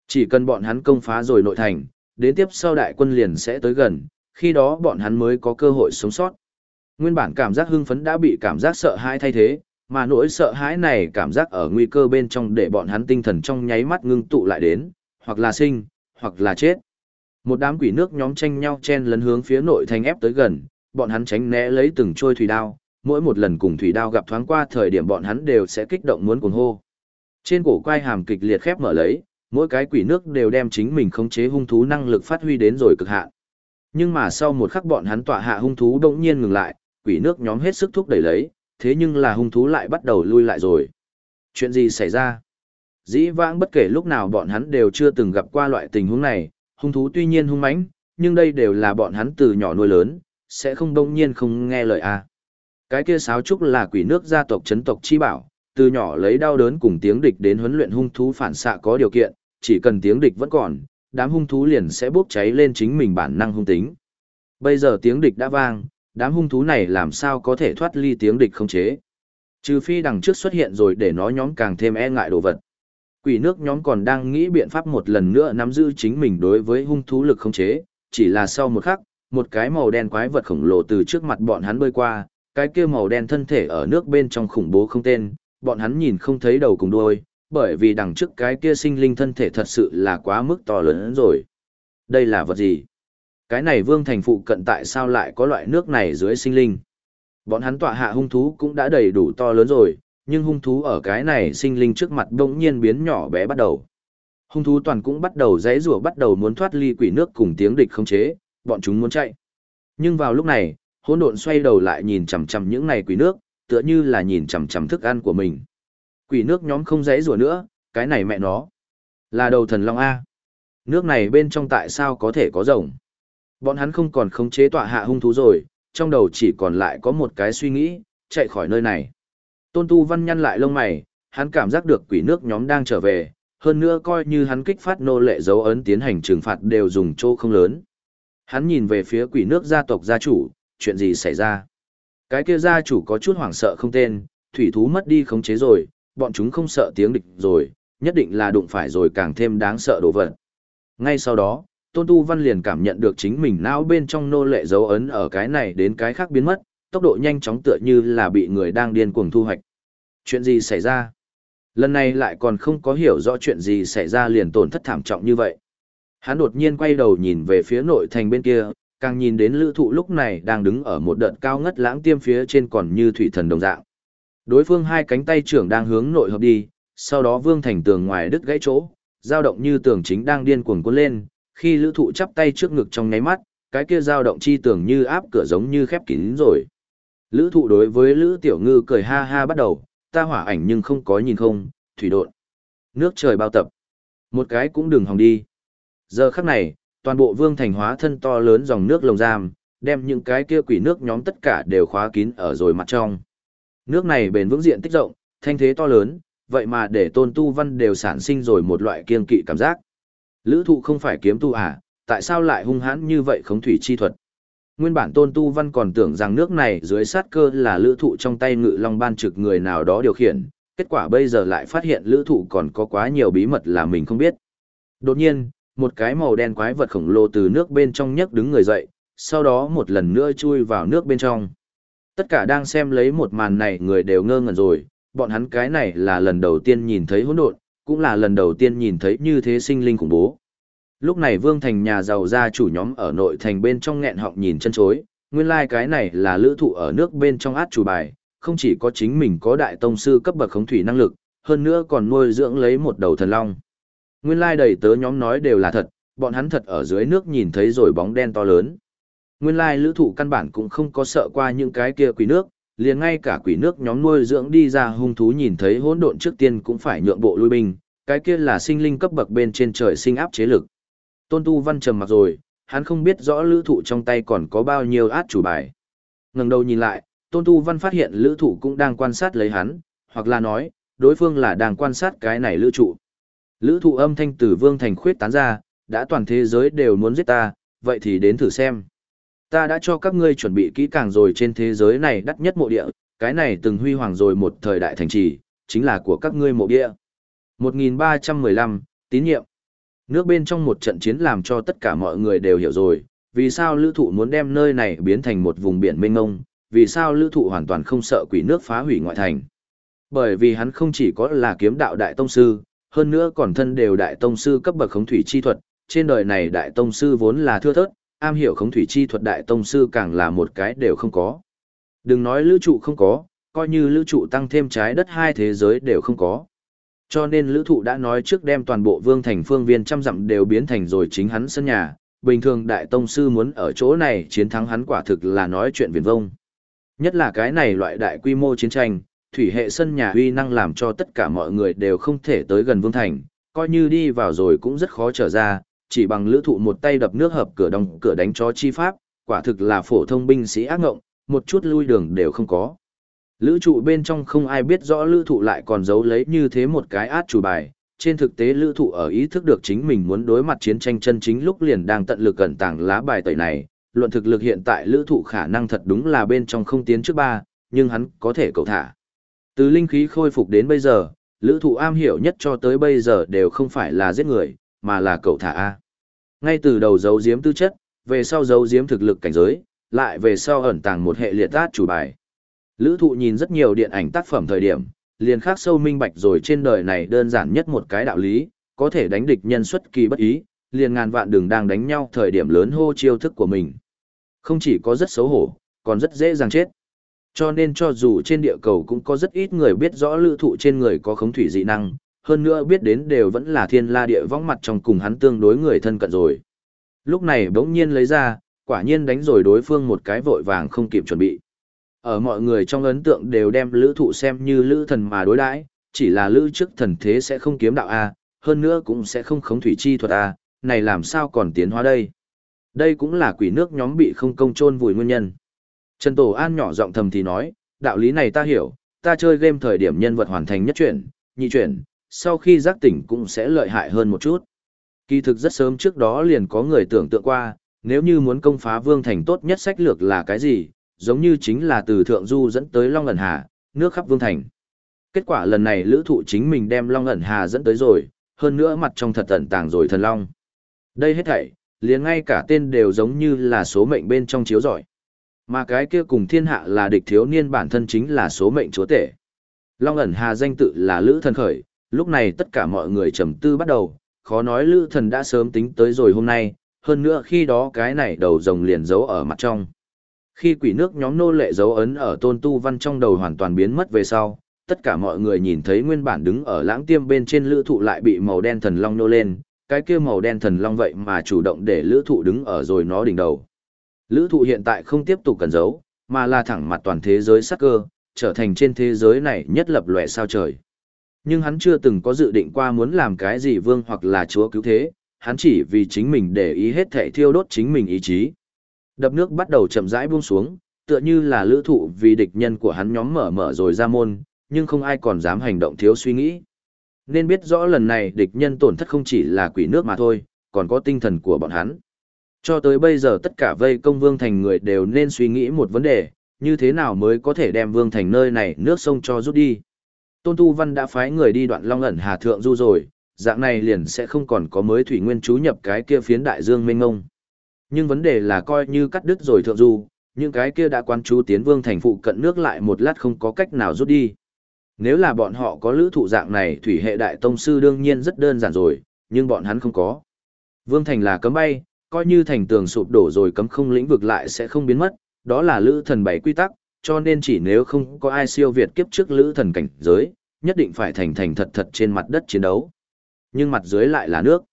Chỉ cần bọn hắn công phá rồi nội thành, đến tiếp sau đại quân liền sẽ tới gần, khi đó bọn hắn mới có cơ hội sống sót. Nguyên bản cảm giác hưng phấn đã bị cảm giác sợ hãi thay thế, mà nỗi sợ hãi này cảm giác ở nguy cơ bên trong để bọn hắn tinh thần trong nháy mắt ngưng tụ lại đến, hoặc là sinh, hoặc là chết. Một đám quỷ nước nhóm tranh nhau chen lấn hướng phía nội thành ép tới gần, bọn hắn tránh né lấy từng trôi thủy đao, mỗi một lần cùng thủy đao gặp thoáng qua thời điểm bọn hắn đều sẽ kích động muốn cuồng hô. Trên cổ quai hàm kịch liệt khép mở lấy, mỗi cái quỷ nước đều đem chính mình khống chế hung thú năng lực phát huy đến rồi cực hạn. Nhưng mà sau một khắc bọn hắn tọa hạ hung thú đột nhiên ngừng lại, quỷ nước nhóm hết sức thúc đẩy lấy, thế nhưng là hung thú lại bắt đầu lui lại rồi. Chuyện gì xảy ra? Dĩ vãng bất kể lúc nào bọn hắn đều chưa từng gặp qua loại tình huống này, hung thú tuy nhiên hung mãnh, nhưng đây đều là bọn hắn từ nhỏ nuôi lớn, sẽ không đông nhiên không nghe lời à. Cái kia sáo trúc là quỷ nước gia tộc chấn tộc chi bảo, từ nhỏ lấy đau đớn cùng tiếng địch đến huấn luyện hung thú phản xạ có điều kiện, chỉ cần tiếng địch vẫn còn, đám hung thú liền sẽ bốc cháy lên chính mình bản năng hung tính. Bây giờ tiếng địch đã vang, đám hung thú này làm sao có thể thoát ly tiếng địch không chế. Trừ phi đằng trước xuất hiện rồi để nó nhóm càng thêm e ngại đồ vật. Quỷ nước nhóm còn đang nghĩ biện pháp một lần nữa nắm giữ chính mình đối với hung thú lực không chế, chỉ là sau một khắc, một cái màu đen quái vật khổng lồ từ trước mặt bọn hắn bơi qua, cái kia màu đen thân thể ở nước bên trong khủng bố không tên, bọn hắn nhìn không thấy đầu cùng đuôi, bởi vì đằng trước cái kia sinh linh thân thể thật sự là quá mức to lớn rồi. Đây là vật gì? Cái này vương thành phụ cận tại sao lại có loại nước này dưới sinh linh? Bọn hắn tọa hạ hung thú cũng đã đầy đủ to lớn rồi, nhưng hung thú ở cái này sinh linh trước mặt bỗng nhiên biến nhỏ bé bắt đầu. Hung thú toàn cũng bắt đầu giãy rủa bắt đầu muốn thoát ly quỷ nước cùng tiếng địch không chế, bọn chúng muốn chạy. Nhưng vào lúc này, hỗn độn xoay đầu lại nhìn chằm chằm những này quỷ nước, tựa như là nhìn chằm chằm thức ăn của mình. Quỷ nước nhóm không giãy rủa nữa, cái này mẹ nó. Là đầu thần long A. Nước này bên trong tại sao có thể có rồng? Bọn hắn không còn khống chế tọa hạ hung thú rồi, trong đầu chỉ còn lại có một cái suy nghĩ, chạy khỏi nơi này. Tôn Tu Văn nhăn lại lông mày, hắn cảm giác được quỷ nước nhóm đang trở về, hơn nữa coi như hắn kích phát nô lệ dấu ấn tiến hành trừng phạt đều dùng chỗ không lớn. Hắn nhìn về phía quỷ nước gia tộc gia chủ, chuyện gì xảy ra? Cái kia gia chủ có chút hoảng sợ không tên, thủy thú mất đi khống chế rồi, bọn chúng không sợ tiếng địch rồi, nhất định là đụng phải rồi càng thêm đáng sợ đồ vật. Ngay sau đó, Tôn Tu Văn liền cảm nhận được chính mình não bên trong nô lệ dấu ấn ở cái này đến cái khác biến mất, tốc độ nhanh chóng tựa như là bị người đang điên cuồng thu hoạch. Chuyện gì xảy ra? Lần này lại còn không có hiểu rõ chuyện gì xảy ra liền tổn thất thảm trọng như vậy. Hắn đột nhiên quay đầu nhìn về phía nội thành bên kia, càng nhìn đến lữ thụ lúc này đang đứng ở một đợt cao ngất lãng tiêm phía trên còn như thủy thần đồng dạng. Đối phương hai cánh tay trưởng đang hướng nội hợp đi, sau đó vương thành tường ngoài đứt gãy chỗ, dao động như tường chính đang điên cuồng cuốn lên, khi lữ thụ chắp tay trước ngực trong nháy mắt, cái kia dao động chi tường như áp cửa giống như khép kín rồi. Lữ thụ đối với lữ tiểu ngư cười ha ha bắt đầu, ta hỏa ảnh nhưng không có nhìn không, thủy độn. Nước trời bao tập. Một cái cũng đừng hòng đi. Giờ khắc này, toàn bộ vương thành hóa thân to lớn dòng nước lồng giam, đem những cái kia quỷ nước nhóm tất cả đều khóa kín ở rồi mặt trong. Nước này bền vững diện tích rộng, thanh thế to lớn, vậy mà để tôn tu văn đều sản sinh rồi một loại kiên kỵ cảm giác. Lữ thụ không phải kiếm tu à, tại sao lại hung hãn như vậy khống thủy chi thuật? Nguyên bản tôn tu văn còn tưởng rằng nước này dưới sát cơ là lữ thụ trong tay ngự long ban trực người nào đó điều khiển, kết quả bây giờ lại phát hiện lữ thụ còn có quá nhiều bí mật là mình không biết. Đột nhiên, một cái màu đen quái vật khổng lồ từ nước bên trong nhấc đứng người dậy, sau đó một lần nữa chui vào nước bên trong. Tất cả đang xem lấy một màn này người đều ngơ ngẩn rồi, bọn hắn cái này là lần đầu tiên nhìn thấy hỗn độn, cũng là lần đầu tiên nhìn thấy như thế sinh linh khủng bố. Lúc này Vương Thành nhà giàu gia chủ nhóm ở nội thành bên trong nghẹn họng nhìn chân chối, nguyên lai like cái này là lữ thụ ở nước bên trong át chủ bài, không chỉ có chính mình có đại tông sư cấp bậc khống thủy năng lực, hơn nữa còn nuôi dưỡng lấy một đầu thần long. Nguyên lai like đầy tớ nhóm nói đều là thật, bọn hắn thật ở dưới nước nhìn thấy rồi bóng đen to lớn. Nguyên lai lữ thụ căn bản cũng không có sợ qua những cái kia quỷ nước, liền ngay cả quỷ nước nhóm nuôi dưỡng đi ra hung thú nhìn thấy hỗn độn trước tiên cũng phải nhượng bộ lui binh, Cái kia là sinh linh cấp bậc bên trên trời sinh áp chế lực. Tôn Tu Văn trầm mặc rồi, hắn không biết rõ lữ thụ trong tay còn có bao nhiêu át chủ bài. Ngừng đầu nhìn lại, Tôn Tu Văn phát hiện lữ thụ cũng đang quan sát lấy hắn, hoặc là nói, đối phương là đang quan sát cái này lữ trụ. Lữ thụ âm thanh từ vương thành khuyết tán ra, đã toàn thế giới đều muốn giết ta, vậy thì đến thử xem. Ta đã cho các ngươi chuẩn bị kỹ càng rồi trên thế giới này đắt nhất mộ địa, cái này từng huy hoàng rồi một thời đại thành trì, chính là của các ngươi mộ địa. 1315, tín nhiệm. Nước bên trong một trận chiến làm cho tất cả mọi người đều hiểu rồi, vì sao lữ thụ muốn đem nơi này biến thành một vùng biển mênh ngông, vì sao lữ thụ hoàn toàn không sợ quỷ nước phá hủy ngoại thành. Bởi vì hắn không chỉ có là kiếm đạo đại tông sư, hơn nữa còn thân đều đại tông sư cấp bậc khống thủy chi thuật, trên đời này đại tông sư vốn là thưa thớt, am hiểu khống thủy chi thuật đại tông sư càng là một cái đều không có. Đừng nói lữ trụ không có, coi như lữ trụ tăng thêm trái đất hai thế giới đều không có. Cho nên lữ thụ đã nói trước đem toàn bộ vương thành phương viên trăm dặm đều biến thành rồi chính hắn sân nhà, bình thường đại tông sư muốn ở chỗ này chiến thắng hắn quả thực là nói chuyện viển vông. Nhất là cái này loại đại quy mô chiến tranh, thủy hệ sân nhà uy năng làm cho tất cả mọi người đều không thể tới gần vương thành, coi như đi vào rồi cũng rất khó trở ra, chỉ bằng lữ thụ một tay đập nước hợp cửa đóng cửa đánh chó chi pháp, quả thực là phổ thông binh sĩ ác ngộng, một chút lui đường đều không có. Lữ trụ bên trong không ai biết rõ lữ thụ lại còn giấu lấy như thế một cái át chủ bài. Trên thực tế lữ thụ ở ý thức được chính mình muốn đối mặt chiến tranh chân chính lúc liền đang tận lực cẩn tàng lá bài tẩy này. Luận thực lực hiện tại lữ thụ khả năng thật đúng là bên trong không tiến trước ba, nhưng hắn có thể cầu thả. Từ linh khí khôi phục đến bây giờ, lữ thụ am hiểu nhất cho tới bây giờ đều không phải là giết người, mà là cầu thả A. Ngay từ đầu giấu giếm tư chất, về sau giấu giếm thực lực cảnh giới, lại về sau ẩn tàng một hệ liệt át chủ bài. Lữ thụ nhìn rất nhiều điện ảnh tác phẩm thời điểm, liền khác sâu minh bạch rồi trên đời này đơn giản nhất một cái đạo lý, có thể đánh địch nhân xuất kỳ bất ý, liền ngàn vạn đường đang đánh nhau thời điểm lớn hô chiêu thức của mình. Không chỉ có rất xấu hổ, còn rất dễ dàng chết. Cho nên cho dù trên địa cầu cũng có rất ít người biết rõ lữ thụ trên người có khống thủy dị năng, hơn nữa biết đến đều vẫn là thiên la địa vong mặt trong cùng hắn tương đối người thân cận rồi. Lúc này bỗng nhiên lấy ra, quả nhiên đánh rồi đối phương một cái vội vàng không kịp chuẩn bị. Ở mọi người trong ấn tượng đều đem lữ thụ xem như lữ thần mà đối đãi chỉ là lữ trước thần thế sẽ không kiếm đạo A, hơn nữa cũng sẽ không khống thủy chi thuật A, này làm sao còn tiến hóa đây. Đây cũng là quỷ nước nhóm bị không công chôn vùi nguyên nhân. Trần Tổ An nhỏ giọng thầm thì nói, đạo lý này ta hiểu, ta chơi game thời điểm nhân vật hoàn thành nhất chuyển, nhị chuyển, sau khi giác tỉnh cũng sẽ lợi hại hơn một chút. Kỳ thực rất sớm trước đó liền có người tưởng tượng qua, nếu như muốn công phá vương thành tốt nhất sách lược là cái gì, giống như chính là từ Thượng Du dẫn tới Long ẩn Hà, nước khắp vương thành. Kết quả lần này lữ thụ chính mình đem Long ẩn Hà dẫn tới rồi, hơn nữa mặt trong thật ẩn tàng rồi thần Long. Đây hết thảy, liền ngay cả tên đều giống như là số mệnh bên trong chiếu giỏi. Mà cái kia cùng thiên hạ là địch thiếu niên bản thân chính là số mệnh chúa tể. Long ẩn Hà danh tự là Lữ Thần Khởi, lúc này tất cả mọi người trầm tư bắt đầu, khó nói Lữ Thần đã sớm tính tới rồi hôm nay, hơn nữa khi đó cái này đầu rồng liền giấu ở mặt trong. Khi quỷ nước nhóm nô lệ dấu ấn ở tôn tu văn trong đầu hoàn toàn biến mất về sau, tất cả mọi người nhìn thấy nguyên bản đứng ở lãng tiêm bên trên lữ thụ lại bị màu đen thần long nô lên, cái kia màu đen thần long vậy mà chủ động để lữ thụ đứng ở rồi nó đỉnh đầu. Lữ thụ hiện tại không tiếp tục cần giấu, mà là thẳng mặt toàn thế giới sắc cơ, trở thành trên thế giới này nhất lập lòe sao trời. Nhưng hắn chưa từng có dự định qua muốn làm cái gì vương hoặc là chúa cứu thế, hắn chỉ vì chính mình để ý hết thể thiêu đốt chính mình ý chí. Đập nước bắt đầu chậm rãi buông xuống, tựa như là lữ thụ vì địch nhân của hắn nhóm mở mở rồi ra môn, nhưng không ai còn dám hành động thiếu suy nghĩ. Nên biết rõ lần này địch nhân tổn thất không chỉ là quỷ nước mà thôi, còn có tinh thần của bọn hắn. Cho tới bây giờ tất cả vây công vương thành người đều nên suy nghĩ một vấn đề, như thế nào mới có thể đem vương thành nơi này nước sông cho rút đi. Tôn Tu Văn đã phái người đi đoạn long ẩn hà thượng du rồi, dạng này liền sẽ không còn có mới thủy nguyên chú nhập cái kia phiến đại dương mênh ngông. Nhưng vấn đề là coi như cắt đứt rồi thượng du, những cái kia đã quan chú tiến vương thành phụ cận nước lại một lát không có cách nào rút đi. Nếu là bọn họ có lữ thụ dạng này thủy hệ đại tông sư đương nhiên rất đơn giản rồi, nhưng bọn hắn không có. Vương thành là cấm bay, coi như thành tường sụp đổ rồi cấm không lĩnh vực lại sẽ không biến mất, đó là lữ thần bảy quy tắc, cho nên chỉ nếu không có ai siêu việt kiếp trước lữ thần cảnh giới, nhất định phải thành thành thật thật trên mặt đất chiến đấu. Nhưng mặt dưới lại là nước.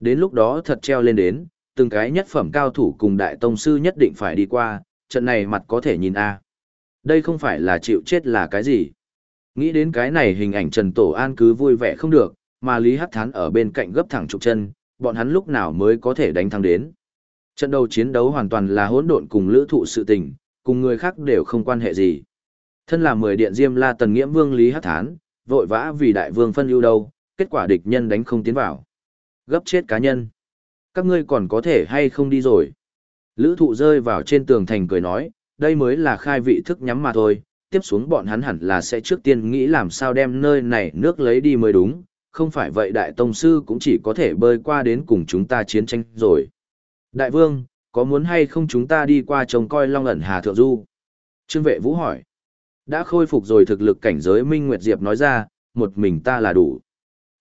Đến lúc đó thật treo lên đến, từng cái nhất phẩm cao thủ cùng đại tông sư nhất định phải đi qua, trận này mặt có thể nhìn a. Đây không phải là chịu chết là cái gì. Nghĩ đến cái này hình ảnh Trần Tổ An cứ vui vẻ không được, mà Lý Hắc Thán ở bên cạnh gấp thẳng trục chân, bọn hắn lúc nào mới có thể đánh thắng đến. Trận đầu chiến đấu hoàn toàn là hỗn độn cùng lữ thụ sự tình, cùng người khác đều không quan hệ gì. Thân là mười điện diêm la tần nghiễm vương Lý Hắc Thán, vội vã vì đại vương phân ưu đâu, kết quả địch nhân đánh không tiến vào. Gấp chết cá nhân. Các ngươi còn có thể hay không đi rồi. Lữ thụ rơi vào trên tường thành cười nói, đây mới là khai vị thức nhắm mà thôi, tiếp xuống bọn hắn hẳn là sẽ trước tiên nghĩ làm sao đem nơi này nước lấy đi mới đúng, không phải vậy đại tông sư cũng chỉ có thể bơi qua đến cùng chúng ta chiến tranh rồi. Đại vương, có muốn hay không chúng ta đi qua trông coi Long ẩn Hà Thượng Du? Trương vệ vũ hỏi. Đã khôi phục rồi thực lực cảnh giới Minh Nguyệt Diệp nói ra, một mình ta là đủ.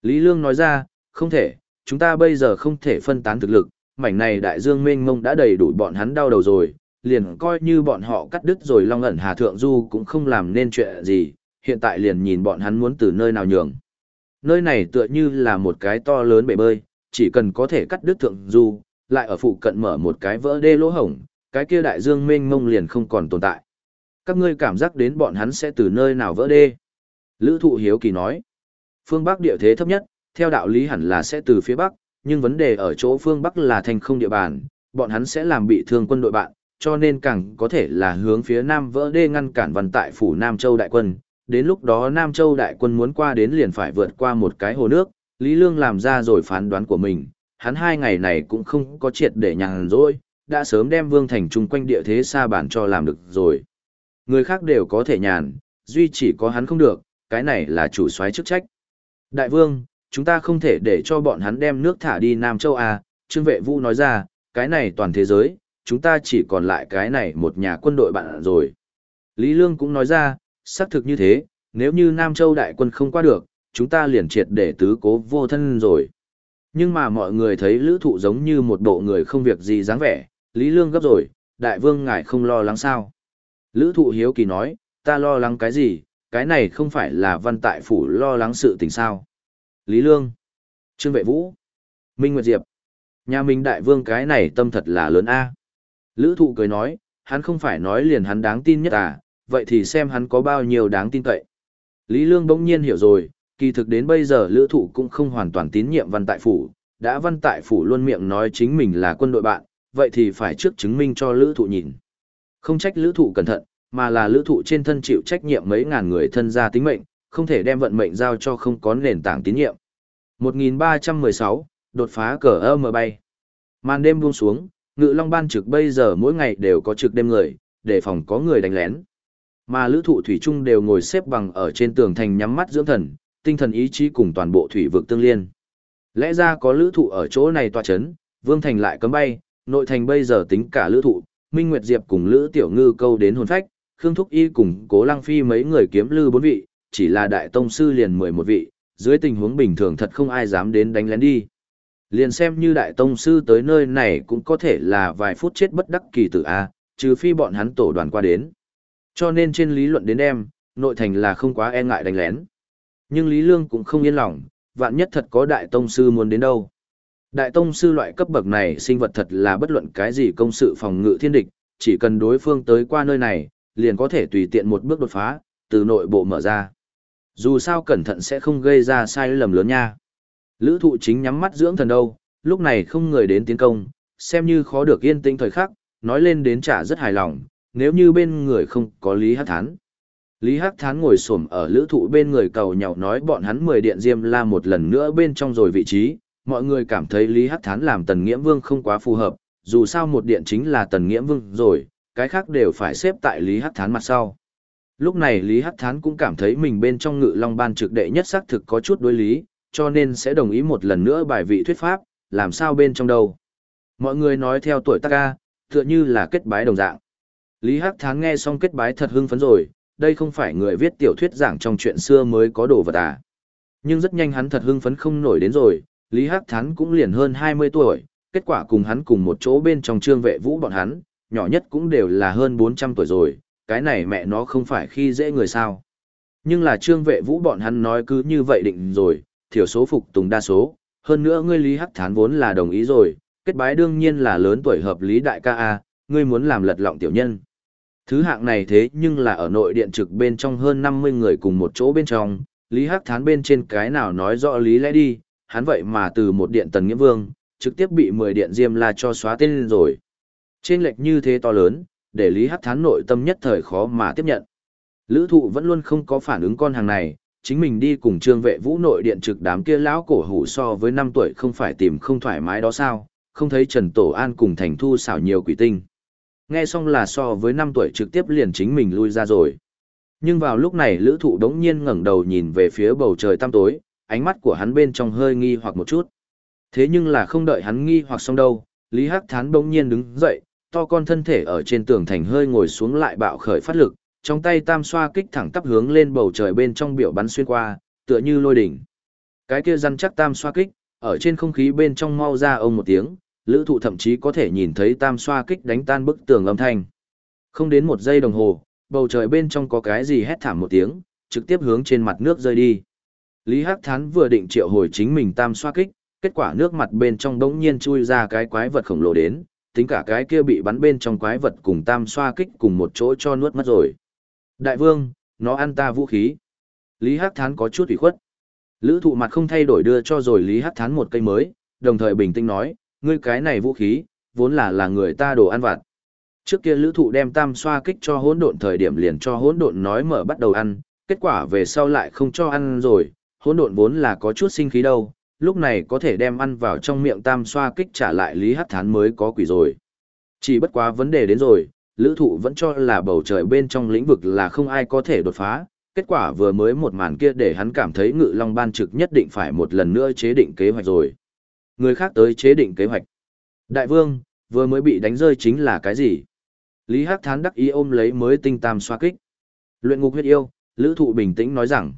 Lý Lương nói ra, không thể, chúng ta bây giờ không thể phân tán thực lực, mảnh này đại dương mênh mông đã đầy đủ bọn hắn đau đầu rồi, liền coi như bọn họ cắt đứt rồi Long ẩn Hà Thượng Du cũng không làm nên chuyện gì, hiện tại liền nhìn bọn hắn muốn từ nơi nào nhường. Nơi này tựa như là một cái to lớn bể bơi, chỉ cần có thể cắt đứt Thượng Du, lại ở phụ cận mở một cái vỡ đê lỗ hổng, cái kia đại dương mênh mông liền không còn tồn tại. Các ngươi cảm giác đến bọn hắn sẽ từ nơi nào vỡ đê? Lữ thụ hiếu kỳ nói. Phương Bắc địa thế thấp nhất, theo đạo lý hẳn là sẽ từ phía Bắc, nhưng vấn đề ở chỗ phương Bắc là thành không địa bàn, bọn hắn sẽ làm bị thương quân đội bạn, cho nên càng có thể là hướng phía Nam vỡ đê ngăn cản văn tại phủ Nam Châu đại quân. Đến lúc đó Nam Châu đại quân muốn qua đến liền phải vượt qua một cái hồ nước, Lý Lương làm ra rồi phán đoán của mình, hắn hai ngày này cũng không có triệt để nhàn rỗi, đã sớm đem Vương Thành chung quanh địa thế xa bản cho làm được rồi. Người khác đều có thể nhàn, duy chỉ có hắn không được, cái này là chủ soái chức trách. Đại vương, chúng ta không thể để cho bọn hắn đem nước thả đi Nam Châu A, Trương Vệ Vũ nói ra, cái này toàn thế giới, chúng ta chỉ còn lại cái này một nhà quân đội bạn rồi. Lý Lương cũng nói ra, xác thực như thế, nếu như Nam Châu đại quân không qua được, chúng ta liền triệt để tứ cố vô thân rồi. Nhưng mà mọi người thấy lữ thụ giống như một bộ người không việc gì dáng vẻ, Lý Lương gấp rồi, đại vương ngài không lo lắng sao. Lữ thụ hiếu kỳ nói, ta lo lắng cái gì, cái này không phải là văn tại phủ lo lắng sự tình sao. Lý Lương, Trương Vệ Vũ, Minh Nguyệt Diệp, nhà mình đại vương cái này tâm thật là lớn a Lữ thụ cười nói, hắn không phải nói liền hắn đáng tin nhất à, vậy thì xem hắn có bao nhiêu đáng tin cậy. Lý Lương bỗng nhiên hiểu rồi, kỳ thực đến bây giờ lữ thụ cũng không hoàn toàn tín nhiệm văn tại phủ, đã văn tại phủ luôn miệng nói chính mình là quân đội bạn, vậy thì phải trước chứng minh cho lữ thụ nhìn. Không trách lữ thụ cẩn thận, mà là lữ thụ trên thân chịu trách nhiệm mấy ngàn người thân gia tính mệnh, không thể đem vận mệnh giao cho không có nền tảng tín nhiệm. 1316, đột phá cờ âm bay. Màn đêm buông xuống, ngự long ban trực bây giờ mỗi ngày đều có trực đêm người, để phòng có người đánh lén. Mà lữ thụ thủy trung đều ngồi xếp bằng ở trên tường thành nhắm mắt dưỡng thần, tinh thần ý chí cùng toàn bộ thủy vực tương liên. Lẽ ra có lữ thụ ở chỗ này tòa chấn, vương thành lại cấm bay, nội thành bây giờ tính cả lữ thụ, Minh Nguyệt Diệp cùng lữ tiểu ngư câu đến hồn phách, Khương Thúc Y cùng cố lăng phi mấy người kiếm lư bốn vị, chỉ là đại tông sư liền 11 vị, dưới tình huống bình thường thật không ai dám đến đánh lén đi. Liền xem như đại tông sư tới nơi này cũng có thể là vài phút chết bất đắc kỳ tử A, trừ phi bọn hắn tổ đoàn qua đến. Cho nên trên lý luận đến em, nội thành là không quá e ngại đánh lén. Nhưng Lý Lương cũng không yên lòng, vạn nhất thật có đại tông sư muốn đến đâu. Đại tông sư loại cấp bậc này sinh vật thật là bất luận cái gì công sự phòng ngự thiên địch, chỉ cần đối phương tới qua nơi này, liền có thể tùy tiện một bước đột phá, từ nội bộ mở ra. Dù sao cẩn thận sẽ không gây ra sai lầm lớn nha. Lữ thụ chính nhắm mắt dưỡng thần đâu, lúc này không người đến tiến công, xem như khó được yên tĩnh thời khắc, nói lên đến trả rất hài lòng, nếu như bên người không có Lý Hắc Thán. Lý Hắc Thán ngồi xổm ở lữ thụ bên người cầu nhậu nói bọn hắn 10 điện diêm la một lần nữa bên trong rồi vị trí, mọi người cảm thấy Lý Hắc Thán làm tần nghiễm vương không quá phù hợp, dù sao một điện chính là tần nghiễm vương rồi, cái khác đều phải xếp tại Lý Hắc Thán mặt sau. Lúc này Lý Hắc Thán cũng cảm thấy mình bên trong ngự long ban trực đệ nhất xác thực có chút đối lý, cho nên sẽ đồng ý một lần nữa bài vị thuyết pháp, làm sao bên trong đâu. Mọi người nói theo tuổi tác ca, tựa như là kết bái đồng dạng. Lý Hắc Thán nghe xong kết bái thật hưng phấn rồi, đây không phải người viết tiểu thuyết giảng trong chuyện xưa mới có đồ vật à. Nhưng rất nhanh hắn thật hưng phấn không nổi đến rồi, Lý Hắc Thán cũng liền hơn 20 tuổi, kết quả cùng hắn cùng một chỗ bên trong trương vệ vũ bọn hắn, nhỏ nhất cũng đều là hơn 400 tuổi rồi, cái này mẹ nó không phải khi dễ người sao. Nhưng là trương vệ vũ bọn hắn nói cứ như vậy định rồi, thiểu số phục tùng đa số, hơn nữa ngươi Lý Hắc Thán vốn là đồng ý rồi, kết bái đương nhiên là lớn tuổi hợp lý đại ca A, ngươi muốn làm lật lọng tiểu nhân. Thứ hạng này thế nhưng là ở nội điện trực bên trong hơn 50 người cùng một chỗ bên trong, Lý Hắc Thán bên trên cái nào nói rõ lý lẽ đi, hắn vậy mà từ một điện tần nghĩa vương, trực tiếp bị 10 điện diêm la cho xóa tên rồi. Trên lệch như thế to lớn, để Lý Hắc Thán nội tâm nhất thời khó mà tiếp nhận. Lữ thụ vẫn luôn không có phản ứng con hàng này, chính mình đi cùng trương vệ vũ nội điện trực đám kia lão cổ hủ so với 5 tuổi không phải tìm không thoải mái đó sao, không thấy Trần Tổ An cùng Thành Thu xảo nhiều quỷ tinh. Nghe xong là so với năm tuổi trực tiếp liền chính mình lui ra rồi. Nhưng vào lúc này lữ thụ đống nhiên ngẩng đầu nhìn về phía bầu trời tăm tối, ánh mắt của hắn bên trong hơi nghi hoặc một chút. Thế nhưng là không đợi hắn nghi hoặc xong đâu, Lý Hắc Thán đống nhiên đứng dậy, to con thân thể ở trên tường thành hơi ngồi xuống lại bạo khởi phát lực, trong tay tam xoa kích thẳng tắp hướng lên bầu trời bên trong biểu bắn xuyên qua, tựa như lôi đỉnh. Cái kia răn chắc tam xoa kích, ở trên không khí bên trong mau ra ông một tiếng, lữ thụ thậm chí có thể nhìn thấy tam xoa kích đánh tan bức tường âm thanh. Không đến một giây đồng hồ, bầu trời bên trong có cái gì hét thảm một tiếng, trực tiếp hướng trên mặt nước rơi đi. Lý Hắc Thán vừa định triệu hồi chính mình tam xoa kích, kết quả nước mặt bên trong đống nhiên chui ra cái quái vật khổng lồ đến, tính cả cái kia bị bắn bên trong quái vật cùng tam xoa kích cùng một chỗ cho nuốt mất rồi. Đại vương, nó ăn ta vũ khí. Lý Hắc Thán có chút ủy khuất. Lữ thụ mặt không thay đổi đưa cho rồi Lý Hắc Thán một cây mới, đồng thời bình tĩnh nói, ngươi cái này vũ khí, vốn là là người ta đồ ăn vặt. Trước kia lữ thụ đem tam xoa kích cho hỗn độn thời điểm liền cho hỗn độn nói mở bắt đầu ăn, kết quả về sau lại không cho ăn rồi, hỗn độn vốn là có chút sinh khí đâu, lúc này có thể đem ăn vào trong miệng tam xoa kích trả lại Lý hát Thán mới có quỷ rồi. Chỉ bất quá vấn đề đến rồi, lữ thụ vẫn cho là bầu trời bên trong lĩnh vực là không ai có thể đột phá, kết quả vừa mới một màn kia để hắn cảm thấy ngự long ban trực nhất định phải một lần nữa chế định kế hoạch rồi. Người khác tới chế định kế hoạch. Đại vương, vừa mới bị đánh rơi chính là cái gì? Lý Hắc Thán đắc ý ôm lấy mới tinh tam xoa kích. Luyện ngục huyết yêu, lữ thụ bình tĩnh nói rằng,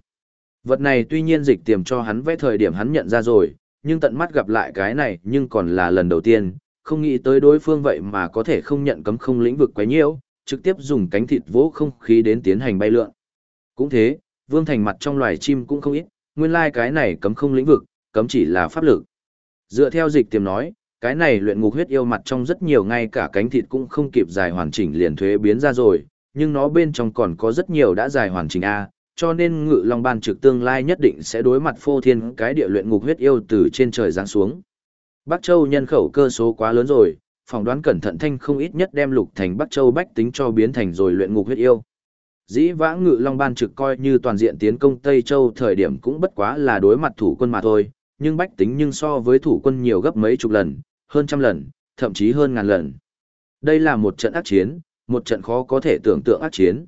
vật này tuy nhiên dịch tiềm cho hắn vẽ thời điểm hắn nhận ra rồi, nhưng tận mắt gặp lại cái này nhưng còn là lần đầu tiên, không nghĩ tới đối phương vậy mà có thể không nhận cấm không lĩnh vực quấy nhiễu, trực tiếp dùng cánh thịt vỗ không khí đến tiến hành bay lượn. Cũng thế, Vương Thành mặt trong loài chim cũng không ít, nguyên lai like cái này cấm không lĩnh vực, cấm chỉ là pháp lực. Dựa theo dịch tiềm nói, cái này luyện ngục huyết yêu mặt trong rất nhiều ngay cả cánh thịt cũng không kịp dài hoàn chỉnh liền thuế biến ra rồi, nhưng nó bên trong còn có rất nhiều đã dài hoàn chỉnh A, cho nên ngự long ban trực tương lai nhất định sẽ đối mặt phô thiên cái địa luyện ngục huyết yêu từ trên trời giáng xuống. Bắc Châu nhân khẩu cơ số quá lớn rồi, phỏng đoán cẩn thận thanh không ít nhất đem lục thành Bắc Châu bách tính cho biến thành rồi luyện ngục huyết yêu. Dĩ vãng ngự long ban trực coi như toàn diện tiến công Tây Châu thời điểm cũng bất quá là đối mặt thủ quân mà thôi, nhưng bách tính nhưng so với thủ quân nhiều gấp mấy chục lần, hơn trăm lần, thậm chí hơn ngàn lần. Đây là một trận ác chiến, một trận khó có thể tưởng tượng ác chiến.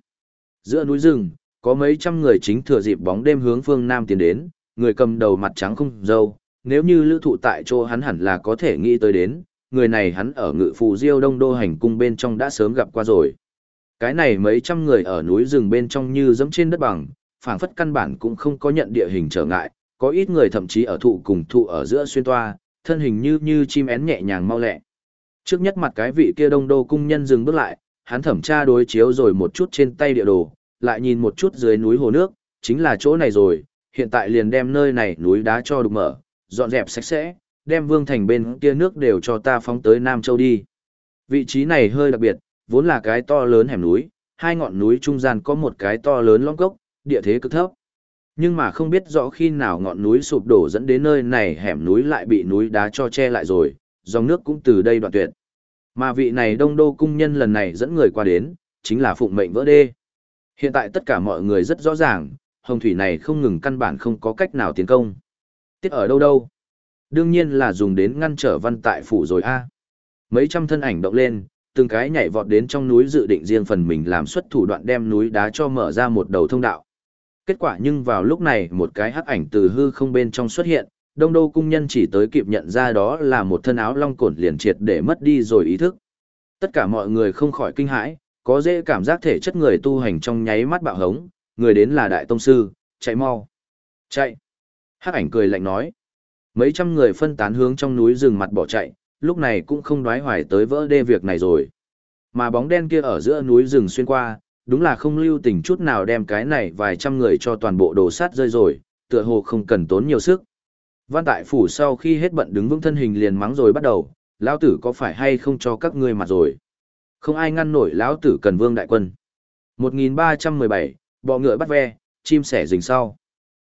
Giữa núi rừng, có mấy trăm người chính thừa dịp bóng đêm hướng phương Nam tiến đến, người cầm đầu mặt trắng không dâu, nếu như lữ thụ tại chỗ hắn hẳn là có thể nghĩ tới đến, người này hắn ở ngự phù diêu đông đô hành cung bên trong đã sớm gặp qua rồi. Cái này mấy trăm người ở núi rừng bên trong như dẫm trên đất bằng, phảng phất căn bản cũng không có nhận địa hình trở ngại, có ít người thậm chí ở thụ cùng thụ ở giữa xuyên toa, thân hình như như chim én nhẹ nhàng mau lẹ. Trước nhất mặt cái vị kia đông đô cung nhân dừng bước lại, hắn thẩm tra đối chiếu rồi một chút trên tay địa đồ, lại nhìn một chút dưới núi hồ nước, chính là chỗ này rồi, hiện tại liền đem nơi này núi đá cho đục mở, dọn dẹp sạch sẽ, đem vương thành bên kia nước đều cho ta phóng tới Nam Châu đi. Vị trí này hơi đặc biệt, vốn là cái to lớn hẻm núi, hai ngọn núi trung gian có một cái to lớn lõm cốc, địa thế cực thấp. Nhưng mà không biết rõ khi nào ngọn núi sụp đổ dẫn đến nơi này hẻm núi lại bị núi đá cho che lại rồi, dòng nước cũng từ đây đoạn tuyệt. Mà vị này đông đô cung nhân lần này dẫn người qua đến, chính là phụng mệnh vỡ đê. Hiện tại tất cả mọi người rất rõ ràng, hồng thủy này không ngừng căn bản không có cách nào tiến công. Tiết ở đâu đâu? Đương nhiên là dùng đến ngăn trở văn tại phủ rồi a. Mấy trăm thân ảnh động lên, từng cái nhảy vọt đến trong núi dự định riêng phần mình làm xuất thủ đoạn đem núi đá cho mở ra một đầu thông đạo. Kết quả nhưng vào lúc này một cái hắc ảnh từ hư không bên trong xuất hiện, đông đô cung nhân chỉ tới kịp nhận ra đó là một thân áo long cổn liền triệt để mất đi rồi ý thức. Tất cả mọi người không khỏi kinh hãi, có dễ cảm giác thể chất người tu hành trong nháy mắt bạo hống, người đến là đại tông sư, chạy mau. Chạy. Hắc ảnh cười lạnh nói. Mấy trăm người phân tán hướng trong núi rừng mặt bỏ chạy, lúc này cũng không đoái hoài tới vỡ đê việc này rồi. Mà bóng đen kia ở giữa núi rừng xuyên qua, đúng là không lưu tình chút nào đem cái này vài trăm người cho toàn bộ đồ sát rơi rồi, tựa hồ không cần tốn nhiều sức. Văn tại phủ sau khi hết bận đứng vững thân hình liền mắng rồi bắt đầu, lão tử có phải hay không cho các ngươi mặt rồi. Không ai ngăn nổi lão tử cần vương đại quân. 1317, bọ ngựa bắt ve, chim sẻ rình sau.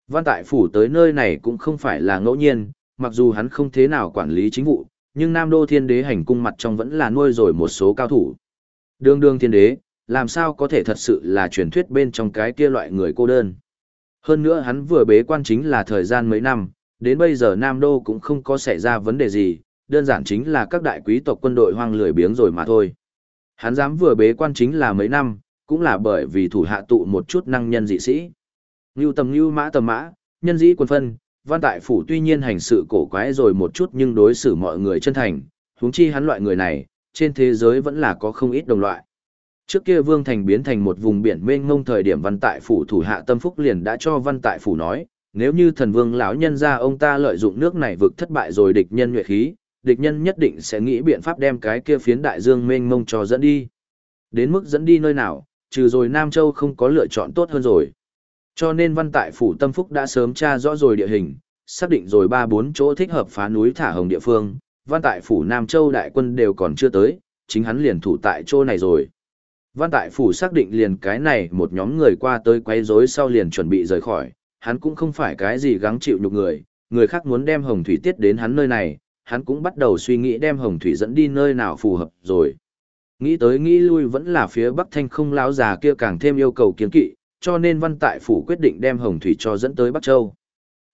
Văn tại phủ tới nơi này cũng không phải là ngẫu nhiên, mặc dù hắn không thế nào quản lý chính vụ, nhưng Nam Đô Thiên Đế hành cung mặt trong vẫn là nuôi rồi một số cao thủ. Đường đương Thiên Đế, làm sao có thể thật sự là truyền thuyết bên trong cái kia loại người cô đơn. Hơn nữa hắn vừa bế quan chính là thời gian mấy năm, đến bây giờ Nam Đô cũng không có xảy ra vấn đề gì, đơn giản chính là các đại quý tộc quân đội hoang lười biếng rồi mà thôi. Hắn dám vừa bế quan chính là mấy năm, cũng là bởi vì thủ hạ tụ một chút năng nhân dị sĩ. Ngưu tầm ngưu mã tầm mã, nhân dĩ quân phân, văn tại phủ tuy nhiên hành sự cổ quái rồi một chút nhưng đối xử mọi người chân thành, huống chi hắn loại người này, trên thế giới vẫn là có không ít đồng loại. Trước kia Vương Thành biến thành một vùng biển mênh mông thời điểm văn tại phủ thủ hạ tâm phúc liền đã cho văn tại phủ nói, nếu như thần vương lão nhân ra ông ta lợi dụng nước này vực thất bại rồi địch nhân nhuệ khí, địch nhân nhất định sẽ nghĩ biện pháp đem cái kia phiến đại dương mênh mông cho dẫn đi. Đến mức dẫn đi nơi nào, trừ rồi Nam Châu không có lựa chọn tốt hơn rồi. Cho nên văn tại phủ tâm phúc đã sớm tra rõ rồi địa hình, xác định rồi ba bốn chỗ thích hợp phá núi thả hồng địa phương, văn tại phủ Nam Châu đại quân đều còn chưa tới, chính hắn liền thủ tại chỗ này rồi. Văn tại phủ xác định liền cái này một nhóm người qua tới quấy rối sau liền chuẩn bị rời khỏi, hắn cũng không phải cái gì gắng chịu nhục người, người khác muốn đem hồng thủy tiết đến hắn nơi này, hắn cũng bắt đầu suy nghĩ đem hồng thủy dẫn đi nơi nào phù hợp rồi. Nghĩ tới nghĩ lui vẫn là phía Bắc Thanh không lão già kia càng thêm yêu cầu kiến kỵ, cho nên văn tại phủ quyết định đem hồng thủy cho dẫn tới Bắc Châu.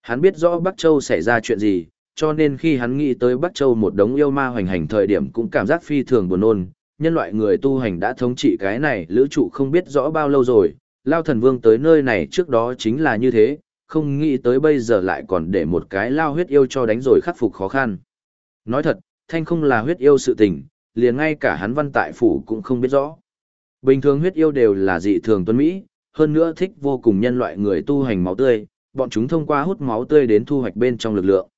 Hắn biết rõ Bắc Châu xảy ra chuyện gì, cho nên khi hắn nghĩ tới Bắc Châu một đống yêu ma hoành hành thời điểm cũng cảm giác phi thường buồn nôn, nhân loại người tu hành đã thống trị cái này lữ trụ không biết rõ bao lâu rồi, Lao thần vương tới nơi này trước đó chính là như thế, không nghĩ tới bây giờ lại còn để một cái lao huyết yêu cho đánh rồi khắc phục khó khăn. Nói thật, thanh không là huyết yêu sự tình, liền ngay cả hắn văn tại phủ cũng không biết rõ. Bình thường huyết yêu đều là dị thường tuân Mỹ, hơn nữa thích vô cùng nhân loại người tu hành máu tươi, bọn chúng thông qua hút máu tươi đến thu hoạch bên trong lực lượng.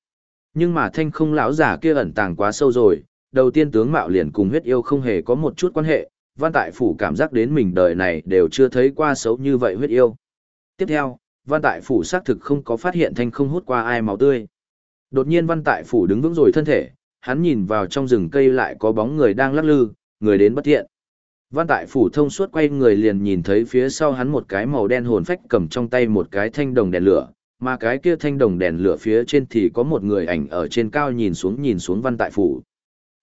Nhưng mà thanh không lão giả kia ẩn tàng quá sâu rồi, đầu tiên tướng mạo liền cùng huyết yêu không hề có một chút quan hệ, văn tại phủ cảm giác đến mình đời này đều chưa thấy qua xấu như vậy huyết yêu. Tiếp theo, văn tại phủ xác thực không có phát hiện thanh không hút qua ai máu tươi. Đột nhiên văn tại phủ đứng vững rồi thân thể, hắn nhìn vào trong rừng cây lại có bóng người đang lắc lư, người đến bất thiện. Văn tại phủ thông suốt quay người liền nhìn thấy phía sau hắn một cái màu đen hồn phách cầm trong tay một cái thanh đồng đèn lửa, mà cái kia thanh đồng đèn lửa phía trên thì có một người ảnh ở trên cao nhìn xuống nhìn xuống văn tại phủ.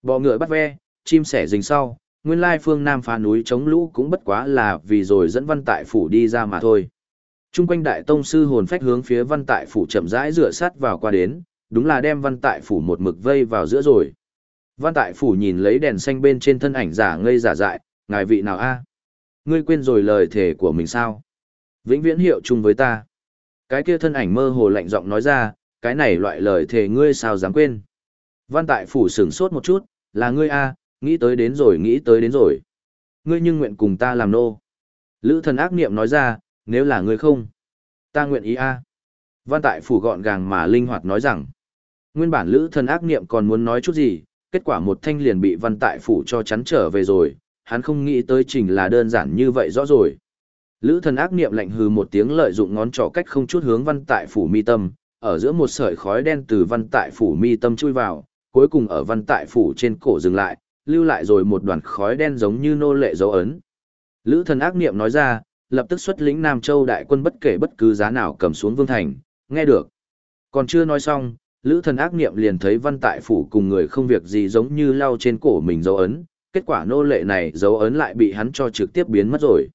Bò ngựa bắt ve, chim sẻ rình sau, nguyên lai phương Nam phá núi chống lũ cũng bất quá là vì rồi dẫn văn tại phủ đi ra mà thôi. Trung quanh đại tông sư hồn phách hướng phía văn tại phủ chậm rãi rửa sát vào qua đến, đúng là đem văn tại phủ một mực vây vào giữa rồi. Văn tại phủ nhìn lấy đèn xanh bên trên thân ảnh giả ngây giả dại, ngài vị nào a? Ngươi quên rồi lời thề của mình sao? Vĩnh viễn hiệu chung với ta. Cái kia thân ảnh mơ hồ lạnh giọng nói ra, cái này loại lời thề ngươi sao dám quên? Văn tại phủ sửng sốt một chút, là ngươi a, nghĩ tới đến rồi nghĩ tới đến rồi. Ngươi nhưng nguyện cùng ta làm nô. Lữ thần ác niệm nói ra, nếu là ngươi không, ta nguyện ý a. Văn tại phủ gọn gàng mà linh hoạt nói rằng, nguyên bản lữ thần ác niệm còn muốn nói chút gì, kết quả một thanh liền bị văn tại phủ cho chắn trở về rồi, hắn không nghĩ tới trình là đơn giản như vậy rõ rồi. Lữ thần ác niệm lạnh hừ một tiếng lợi dụng ngón trỏ cách không chút hướng văn tại phủ mi tâm, ở giữa một sợi khói đen từ văn tại phủ mi tâm chui vào, cuối cùng ở văn tại phủ trên cổ dừng lại, lưu lại rồi một đoàn khói đen giống như nô lệ dấu ấn. Lữ thần ác niệm nói ra, lập tức xuất lĩnh Nam Châu đại quân bất kể bất cứ giá nào cầm xuống vương thành, nghe được. Còn chưa nói xong, lữ thần ác niệm liền thấy văn tại phủ cùng người không việc gì giống như lau trên cổ mình dấu ấn, kết quả nô lệ này dấu ấn lại bị hắn cho trực tiếp biến mất rồi.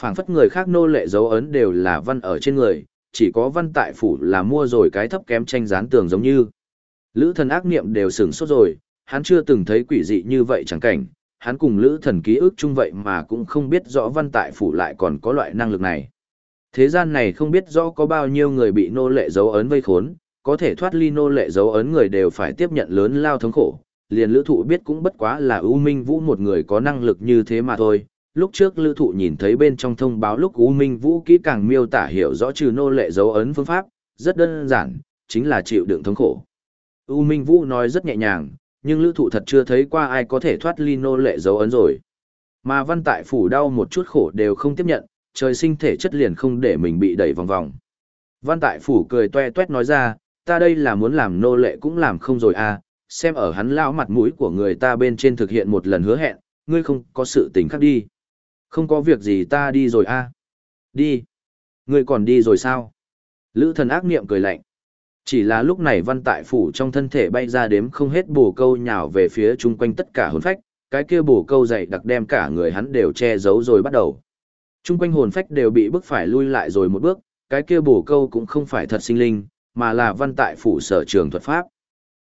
phảng phất người khác nô lệ dấu ấn đều là văn ở trên người, chỉ có văn tại phủ là mua rồi cái thấp kém tranh dán tường giống như. Lữ thần ác niệm đều sửng sốt rồi, hắn chưa từng thấy quỷ dị như vậy chẳng cảnh, hắn cùng lữ thần ký ức chung vậy mà cũng không biết rõ văn tại phủ lại còn có loại năng lực này. Thế gian này không biết rõ có bao nhiêu người bị nô lệ dấu ấn vây khốn, có thể thoát ly nô lệ dấu ấn người đều phải tiếp nhận lớn lao thống khổ. Liền lữ thụ biết cũng bất quá là U Minh Vũ một người có năng lực như thế mà thôi. Lúc trước lữ thụ nhìn thấy bên trong thông báo lúc U Minh Vũ kỹ càng miêu tả hiểu rõ trừ nô lệ dấu ấn phương pháp, rất đơn giản, chính là chịu đựng thống khổ. U Minh Vũ nói rất nhẹ nhàng, nhưng lữ thụ thật chưa thấy qua ai có thể thoát ly nô lệ dấu ấn rồi. Mà văn tại phủ đau một chút khổ đều không tiếp nhận, trời sinh thể chất liền không để mình bị đẩy vòng vòng. Văn tại phủ cười toe toét nói ra, ta đây là muốn làm nô lệ cũng làm không rồi à, xem ở hắn lao mặt mũi của người ta bên trên thực hiện một lần hứa hẹn, ngươi không có sự tình khác đi. Không có việc gì ta đi rồi à. Đi. Ngươi còn đi rồi sao? Lữ thần ác niệm cười lạnh. Chỉ là lúc này văn tại phủ trong thân thể bay ra đếm không hết bổ câu nhào về phía chung quanh tất cả hồn phách, cái kia bổ câu dày đặc đem cả người hắn đều che giấu rồi bắt đầu. Chung quanh hồn phách đều bị bức phải lui lại rồi một bước, cái kia bổ câu cũng không phải thật sinh linh, mà là văn tại phủ sở trường thuật pháp.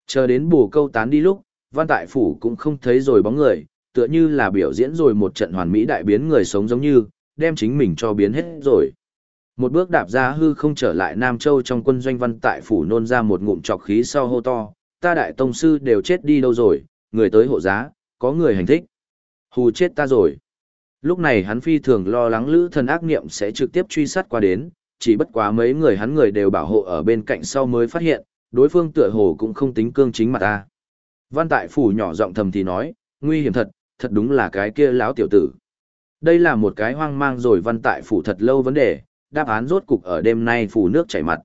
Chờ đến bổ câu tán đi lúc, văn tại phủ cũng không thấy rồi bóng người, tựa như là biểu diễn rồi một trận hoàn mỹ đại biến người sống giống như, đem chính mình cho biến hết rồi. Một bước đạp ra hư không trở lại Nam Châu trong quân doanh văn tại phủ nôn ra một ngụm trọc khí sau hô to, ta đại tông sư đều chết đi đâu rồi, người tới hộ giá, có người hành thích. Hù chết ta rồi. Lúc này hắn phi thường lo lắng lữ thần ác niệm sẽ trực tiếp truy sát qua đến, chỉ bất quá mấy người hắn người đều bảo hộ ở bên cạnh sau mới phát hiện, đối phương tựa hồ cũng không tính cương chính mặt ta. Văn tại phủ nhỏ giọng thầm thì nói, nguy hiểm thật, thật đúng là cái kia lão tiểu tử. Đây là một cái hoang mang rồi văn tại phủ thật lâu vấn đề, đáp án rốt cục ở đêm nay phủ nước chảy mặt.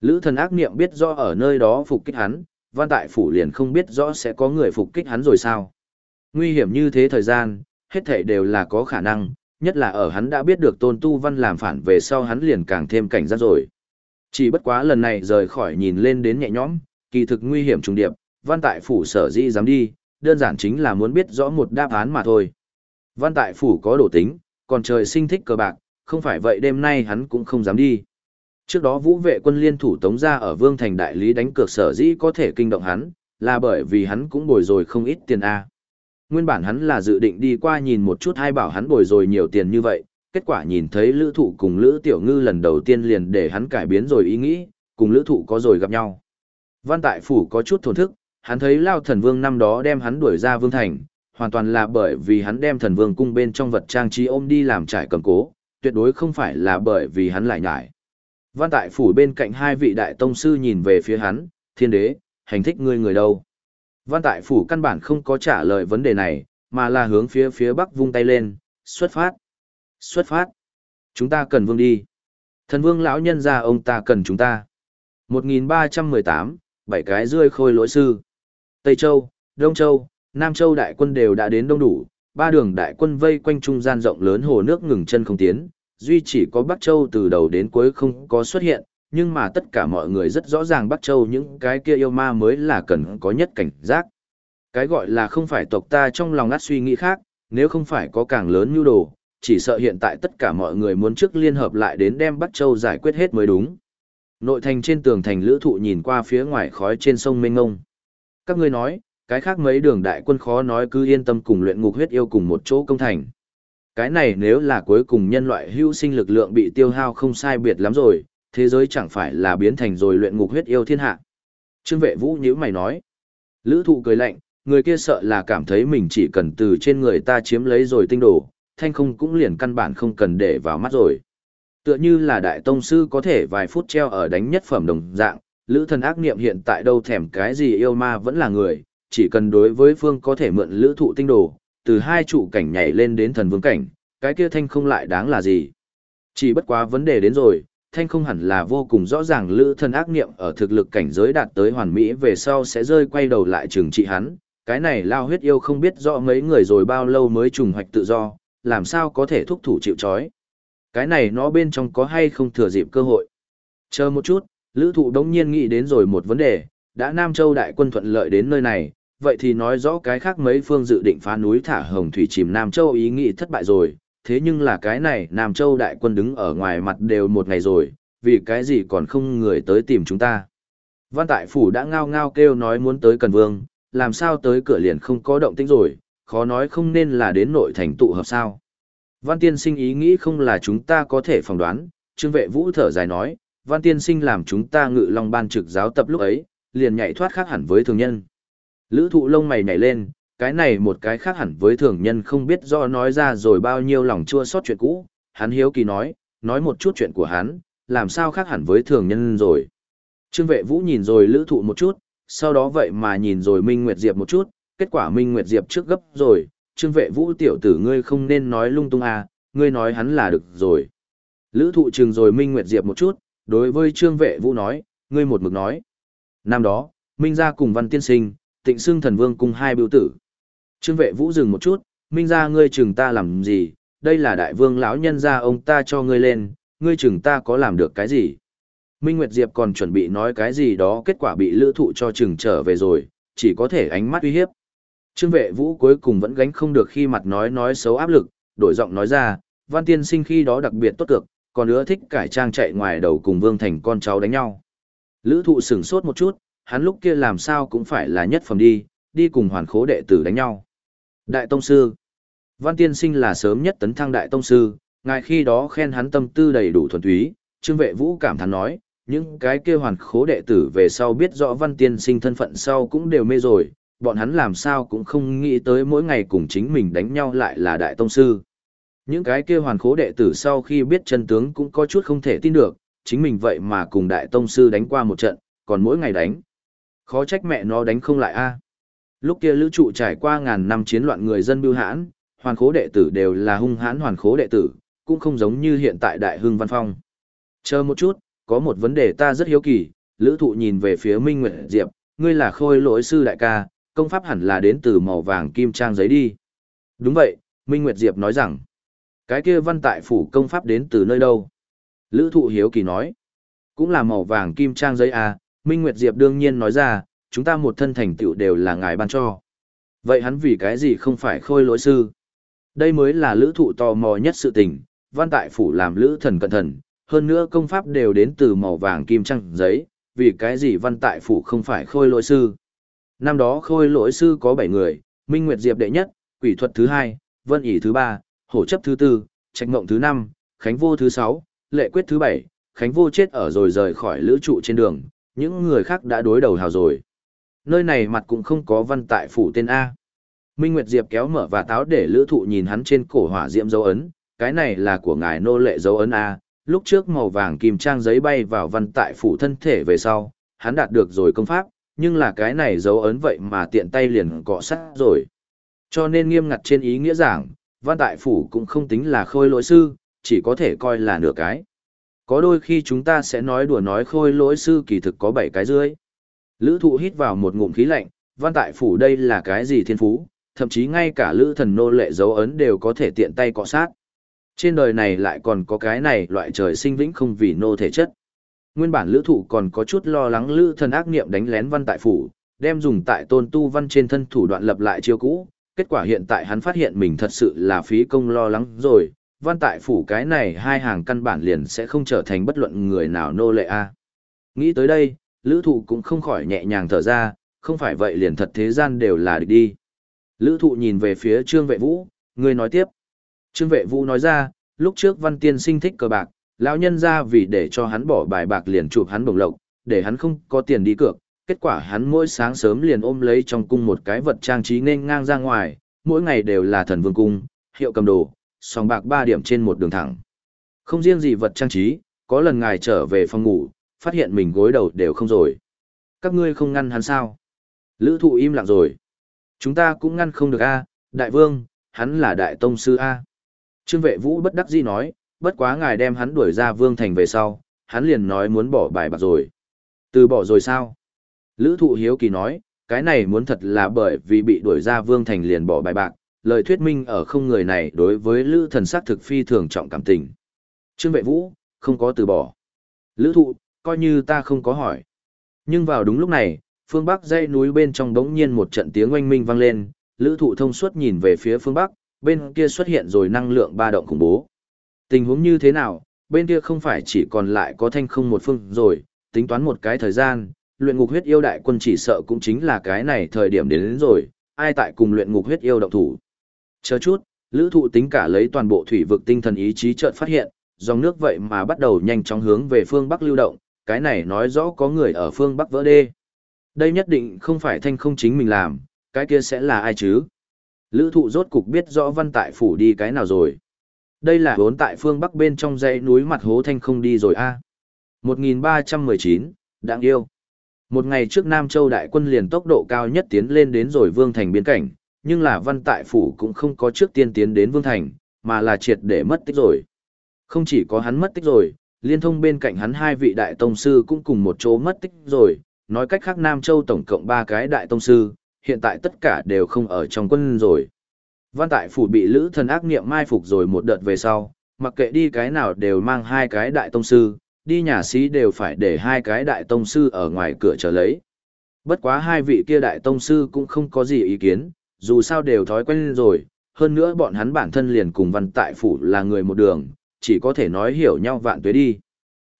Lữ thần ác niệm biết rõ ở nơi đó phục kích hắn, văn tại phủ liền không biết rõ sẽ có người phục kích hắn rồi sao. Nguy hiểm như thế thời gian, hết thảy đều là có khả năng, nhất là ở hắn đã biết được tôn tu văn làm phản về sau hắn liền càng thêm cảnh giác rồi. Chỉ bất quá lần này rời khỏi nhìn lên đến nhẹ nhõm, kỳ thực nguy hiểm trùng điệp, văn tại phủ sở dĩ dám đi, đơn giản chính là muốn biết rõ một đáp án mà thôi. Văn tại phủ có đổ tính, còn trời sinh thích cờ bạc, không phải vậy đêm nay hắn cũng không dám đi. Trước đó vũ vệ quân liên thủ tống ra ở Vương Thành Đại Lý đánh cược sở dĩ có thể kinh động hắn, là bởi vì hắn cũng bồi rồi không ít tiền A. Nguyên bản hắn là dự định đi qua nhìn một chút hay bảo hắn bồi rồi nhiều tiền như vậy, kết quả nhìn thấy lữ thụ cùng lữ tiểu ngư lần đầu tiên liền để hắn cải biến rồi ý nghĩ, cùng lữ thụ có rồi gặp nhau. Văn tại phủ có chút thổn thức, hắn thấy Lao Thần Vương năm đó đem hắn đuổi ra Vương Thành, hoàn toàn là bởi vì hắn đem Thần Vương cung bên trong vật trang trí ôm đi làm trải cầm cố, tuyệt đối không phải là bởi vì hắn lại nhải. Văn tại phủ bên cạnh hai vị đại tông sư nhìn về phía hắn, thiên đế, hành thích ngươi người đâu. Văn tại phủ căn bản không có trả lời vấn đề này, mà là hướng phía phía bắc vung tay lên, xuất phát. Xuất phát. Chúng ta cần vương đi. Thần vương lão nhân ra ông ta cần chúng ta. 1318, bảy cái rươi khôi lỗi sư. Tây Châu, Đông Châu, Nam Châu đại quân đều đã đến đông đủ, ba đường đại quân vây quanh trung gian rộng lớn hồ nước ngừng chân không tiến, duy chỉ có Bắc Châu từ đầu đến cuối không có xuất hiện, nhưng mà tất cả mọi người rất rõ ràng Bắc Châu những cái kia yêu ma mới là cần có nhất cảnh giác. Cái gọi là không phải tộc ta trong lòng ngắt suy nghĩ khác, nếu không phải có càng lớn nhu đồ, chỉ sợ hiện tại tất cả mọi người muốn trước liên hợp lại đến đem Bắc Châu giải quyết hết mới đúng. Nội thành trên tường thành lữ thụ nhìn qua phía ngoài khói trên sông Mênh Ngông. Các ngươi nói, cái khác mấy đường đại quân khó nói cứ yên tâm cùng luyện ngục huyết yêu cùng một chỗ công thành. Cái này nếu là cuối cùng nhân loại hữu sinh lực lượng bị tiêu hao không sai biệt lắm rồi, thế giới chẳng phải là biến thành rồi luyện ngục huyết yêu thiên hạ. Trương vệ vũ nhữ mày nói. Lữ thụ cười lạnh, người kia sợ là cảm thấy mình chỉ cần từ trên người ta chiếm lấy rồi tinh đồ, thanh không cũng liền căn bản không cần để vào mắt rồi. Tựa như là đại tông sư có thể vài phút treo ở đánh nhất phẩm đồng dạng, lữ thần ác niệm hiện tại đâu thèm cái gì yêu ma vẫn là người, chỉ cần đối với phương có thể mượn lữ thụ tinh đồ, từ hai trụ cảnh nhảy lên đến thần vương cảnh, cái kia thanh không lại đáng là gì. Chỉ bất quá vấn đề đến rồi, thanh không hẳn là vô cùng rõ ràng lữ thần ác niệm ở thực lực cảnh giới đạt tới hoàn mỹ về sau sẽ rơi quay đầu lại trừng trị hắn. Cái này lao huyết yêu không biết rõ mấy người rồi bao lâu mới trùng hoạch tự do, làm sao có thể thúc thủ chịu chói. Cái này nó bên trong có hay không thừa dịp cơ hội. Chờ một chút, lữ thụ đống nhiên nghĩ đến rồi một vấn đề, đã Nam Châu đại quân thuận lợi đến nơi này, vậy thì nói rõ cái khác mấy phương dự định phá núi thả hồng thủy chìm Nam Châu ý nghĩ thất bại rồi, thế nhưng là cái này Nam Châu đại quân đứng ở ngoài mặt đều một ngày rồi, vì cái gì còn không người tới tìm chúng ta. Văn Tại Phủ đã ngao ngao kêu nói muốn tới Cần Vương, làm sao tới cửa liền không có động tĩnh rồi, khó nói không nên là đến nội thành tụ hợp sao. Văn Tiên Sinh ý nghĩ không là chúng ta có thể phỏng đoán, Trương Vệ Vũ thở dài nói, Văn Tiên Sinh làm chúng ta ngự long ban trực giáo tập lúc ấy, liền nhảy thoát khác hẳn với thường nhân. Lữ thụ lông mày nhảy lên, cái này một cái khác hẳn với thường nhân không biết do nói ra rồi bao nhiêu lòng chua sót chuyện cũ, hắn hiếu kỳ nói, nói một chút chuyện của hắn, làm sao khác hẳn với thường nhân rồi. Trương vệ vũ nhìn rồi lữ thụ một chút, sau đó vậy mà nhìn rồi Minh Nguyệt Diệp một chút, kết quả Minh Nguyệt Diệp trước gấp rồi, trương vệ vũ tiểu tử ngươi không nên nói lung tung à, ngươi nói hắn là được rồi. Lữ thụ trừng rồi Minh Nguyệt Diệp một chút, đối với trương vệ vũ nói, ngươi một mực nói. Năm đó, Minh ra cùng văn tiên sinh, tịnh xưng thần vương cung hai biểu tử. Trương vệ vũ dừng một chút, Minh ra ngươi chừng ta làm gì, đây là đại vương lão nhân ra ông ta cho ngươi lên, ngươi chừng ta có làm được cái gì. Minh Nguyệt Diệp còn chuẩn bị nói cái gì đó kết quả bị lữ thụ cho chừng trở về rồi, chỉ có thể ánh mắt uy hiếp. Trương vệ vũ cuối cùng vẫn gánh không được khi mặt nói nói xấu áp lực, đổi giọng nói ra, văn tiên sinh khi đó đặc biệt tốt cực, còn nữa thích cải trang chạy ngoài đầu cùng Vương Thành con cháu đánh nhau. Lữ thụ sửng sốt một chút, hắn lúc kia làm sao cũng phải là nhất phẩm đi, đi cùng hoàn khố đệ tử đánh nhau. Đại Tông Sư Văn Tiên Sinh là sớm nhất tấn thăng Đại Tông Sư, ngài khi đó khen hắn tâm tư đầy đủ thuần túy, Trương Vệ Vũ cảm thán nói, những cái kia hoàn khố đệ tử về sau biết rõ Văn Tiên Sinh thân phận sau cũng đều mê rồi, bọn hắn làm sao cũng không nghĩ tới mỗi ngày cùng chính mình đánh nhau lại là Đại Tông Sư. Những cái kia hoàn khố đệ tử sau khi biết chân tướng cũng có chút không thể tin được, chính mình vậy mà cùng Đại Tông Sư đánh qua một trận, còn mỗi ngày đánh. Khó trách mẹ nó đánh không lại a Lúc kia lữ trụ trải qua ngàn năm chiến loạn người dân bưu hãn, hoàn khố đệ tử đều là hung hãn hoàn khố đệ tử, cũng không giống như hiện tại đại hưng văn phong. Chờ một chút, có một vấn đề ta rất hiếu kỳ, lữ thụ nhìn về phía Minh Nguyệt Diệp, ngươi là khôi lỗi sư đại ca, công pháp hẳn là đến từ màu vàng kim trang giấy đi. Đúng vậy, Minh Nguyệt Diệp nói rằng, cái kia văn tại phủ công pháp đến từ nơi đâu? Lữ thụ hiếu kỳ nói, cũng là màu vàng kim trang giấy à, Minh Nguyệt Diệp đương nhiên nói ra, chúng ta một thân thành tựu đều là ngài ban cho. Vậy hắn vì cái gì không phải khôi lỗi sư? Đây mới là lữ thụ tò mò nhất sự tình, văn tại phủ làm lữ thần cẩn thận, hơn nữa công pháp đều đến từ màu vàng kim trăng giấy, vì cái gì văn tại phủ không phải khôi lỗi sư. Năm đó khôi lỗi sư có 7 người, Minh Nguyệt Diệp đệ nhất, quỷ thuật thứ hai, vân ỉ thứ ba, hổ chấp thứ tư, trạch mộng thứ năm, khánh vô thứ sáu, lệ quyết thứ bảy, khánh vô chết ở rồi rời khỏi lữ trụ trên đường, những người khác đã đối đầu hào rồi. Nơi này mặt cũng không có văn tại phủ tên A. Minh Nguyệt Diệp kéo mở và táo để lữ thụ nhìn hắn trên cổ hỏa diễm dấu ấn, cái này là của ngài nô lệ dấu ấn A, lúc trước màu vàng kim trang giấy bay vào văn tại phủ thân thể về sau, hắn đạt được rồi công pháp, nhưng là cái này dấu ấn vậy mà tiện tay liền cọ sắt rồi. Cho nên nghiêm ngặt trên ý nghĩa giảng, văn tại phủ cũng không tính là khôi lỗi sư, chỉ có thể coi là nửa cái. Có đôi khi chúng ta sẽ nói đùa nói khôi lỗi sư kỳ thực có bảy cái dưới. Lữ thụ hít vào một ngụm khí lạnh, văn tại phủ đây là cái gì thiên phú, thậm chí ngay cả lữ thần nô lệ dấu ấn đều có thể tiện tay cọ sát. Trên đời này lại còn có cái này loại trời sinh vĩnh không vì nô thể chất. Nguyên bản lữ thụ còn có chút lo lắng lữ thần ác niệm đánh lén văn tại phủ, đem dùng tại tôn tu văn trên thân thủ đoạn lập lại chiêu cũ. Kết quả hiện tại hắn phát hiện mình thật sự là phí công lo lắng rồi, văn tại phủ cái này hai hàng căn bản liền sẽ không trở thành bất luận người nào nô lệ a Nghĩ tới đây, lữ thụ cũng không khỏi nhẹ nhàng thở ra, không phải vậy liền thật thế gian đều là địch đi. Lữ thụ nhìn về phía trương vệ vũ, người nói tiếp. Trương vệ vũ nói ra, lúc trước văn tiên sinh thích cờ bạc, lão nhân ra vì để cho hắn bỏ bài bạc liền chụp hắn bổng lộc, để hắn không có tiền đi cược. Kết quả hắn mỗi sáng sớm liền ôm lấy trong cung một cái vật trang trí nên ngang ra ngoài, mỗi ngày đều là thần vương cung, hiệu cầm đồ, sòng bạc 3 điểm trên một đường thẳng. Không riêng gì vật trang trí, có lần ngài trở về phòng ngủ, phát hiện mình gối đầu đều không rồi. Các ngươi không ngăn hắn sao? Lữ thụ im lặng rồi. Chúng ta cũng ngăn không được a đại vương, hắn là đại tông sư a Trương vệ vũ bất đắc dĩ nói, bất quá ngài đem hắn đuổi ra vương thành về sau, hắn liền nói muốn bỏ bài bạc rồi. Từ bỏ rồi sao? Lữ thụ hiếu kỳ nói, cái này muốn thật là bởi vì bị đuổi ra vương thành liền bỏ bài bạc, lời thuyết minh ở không người này đối với lữ thần sắc thực phi thường trọng cảm tình. Trương vệ vũ, không có từ bỏ. Lữ thụ, coi như ta không có hỏi. Nhưng vào đúng lúc này, phương Bắc dãy núi bên trong đống nhiên một trận tiếng oanh minh vang lên, lữ thụ thông suốt nhìn về phía phương Bắc, bên kia xuất hiện rồi năng lượng ba động khủng bố. Tình huống như thế nào, bên kia không phải chỉ còn lại có thanh không một phương rồi, tính toán một cái thời gian, luyện ngục huyết yêu đại quân chỉ sợ cũng chính là cái này thời điểm đến, đến rồi, ai tại cùng luyện ngục huyết yêu động thủ. Chờ chút, lữ thụ tính cả lấy toàn bộ thủy vực tinh thần ý chí chợt phát hiện, dòng nước vậy mà bắt đầu nhanh chóng hướng về phương Bắc lưu động, cái này nói rõ có người ở phương Bắc vỡ đê. Đây nhất định không phải thanh không chính mình làm, cái kia sẽ là ai chứ? Lữ thụ rốt cục biết rõ văn tại phủ đi cái nào rồi. Đây là vốn tại phương Bắc bên trong dãy núi mặt hố thanh không đi rồi a 1319, đáng yêu. Một ngày trước Nam Châu đại quân liền tốc độ cao nhất tiến lên đến rồi vương thành biên cảnh, nhưng là văn tại phủ cũng không có trước tiên tiến đến vương thành, mà là triệt để mất tích rồi. Không chỉ có hắn mất tích rồi, liên thông bên cạnh hắn hai vị đại tông sư cũng cùng một chỗ mất tích rồi, nói cách khác Nam Châu tổng cộng ba cái đại tông sư, hiện tại tất cả đều không ở trong quân rồi. Văn tại phủ bị lữ thần ác niệm mai phục rồi một đợt về sau, mặc kệ đi cái nào đều mang hai cái đại tông sư, đi nhà sĩ đều phải để hai cái đại tông sư ở ngoài cửa chờ lấy. Bất quá hai vị kia đại tông sư cũng không có gì ý kiến, dù sao đều thói quen rồi, hơn nữa bọn hắn bản thân liền cùng văn tại phủ là người một đường, chỉ có thể nói hiểu nhau vạn tuế đi.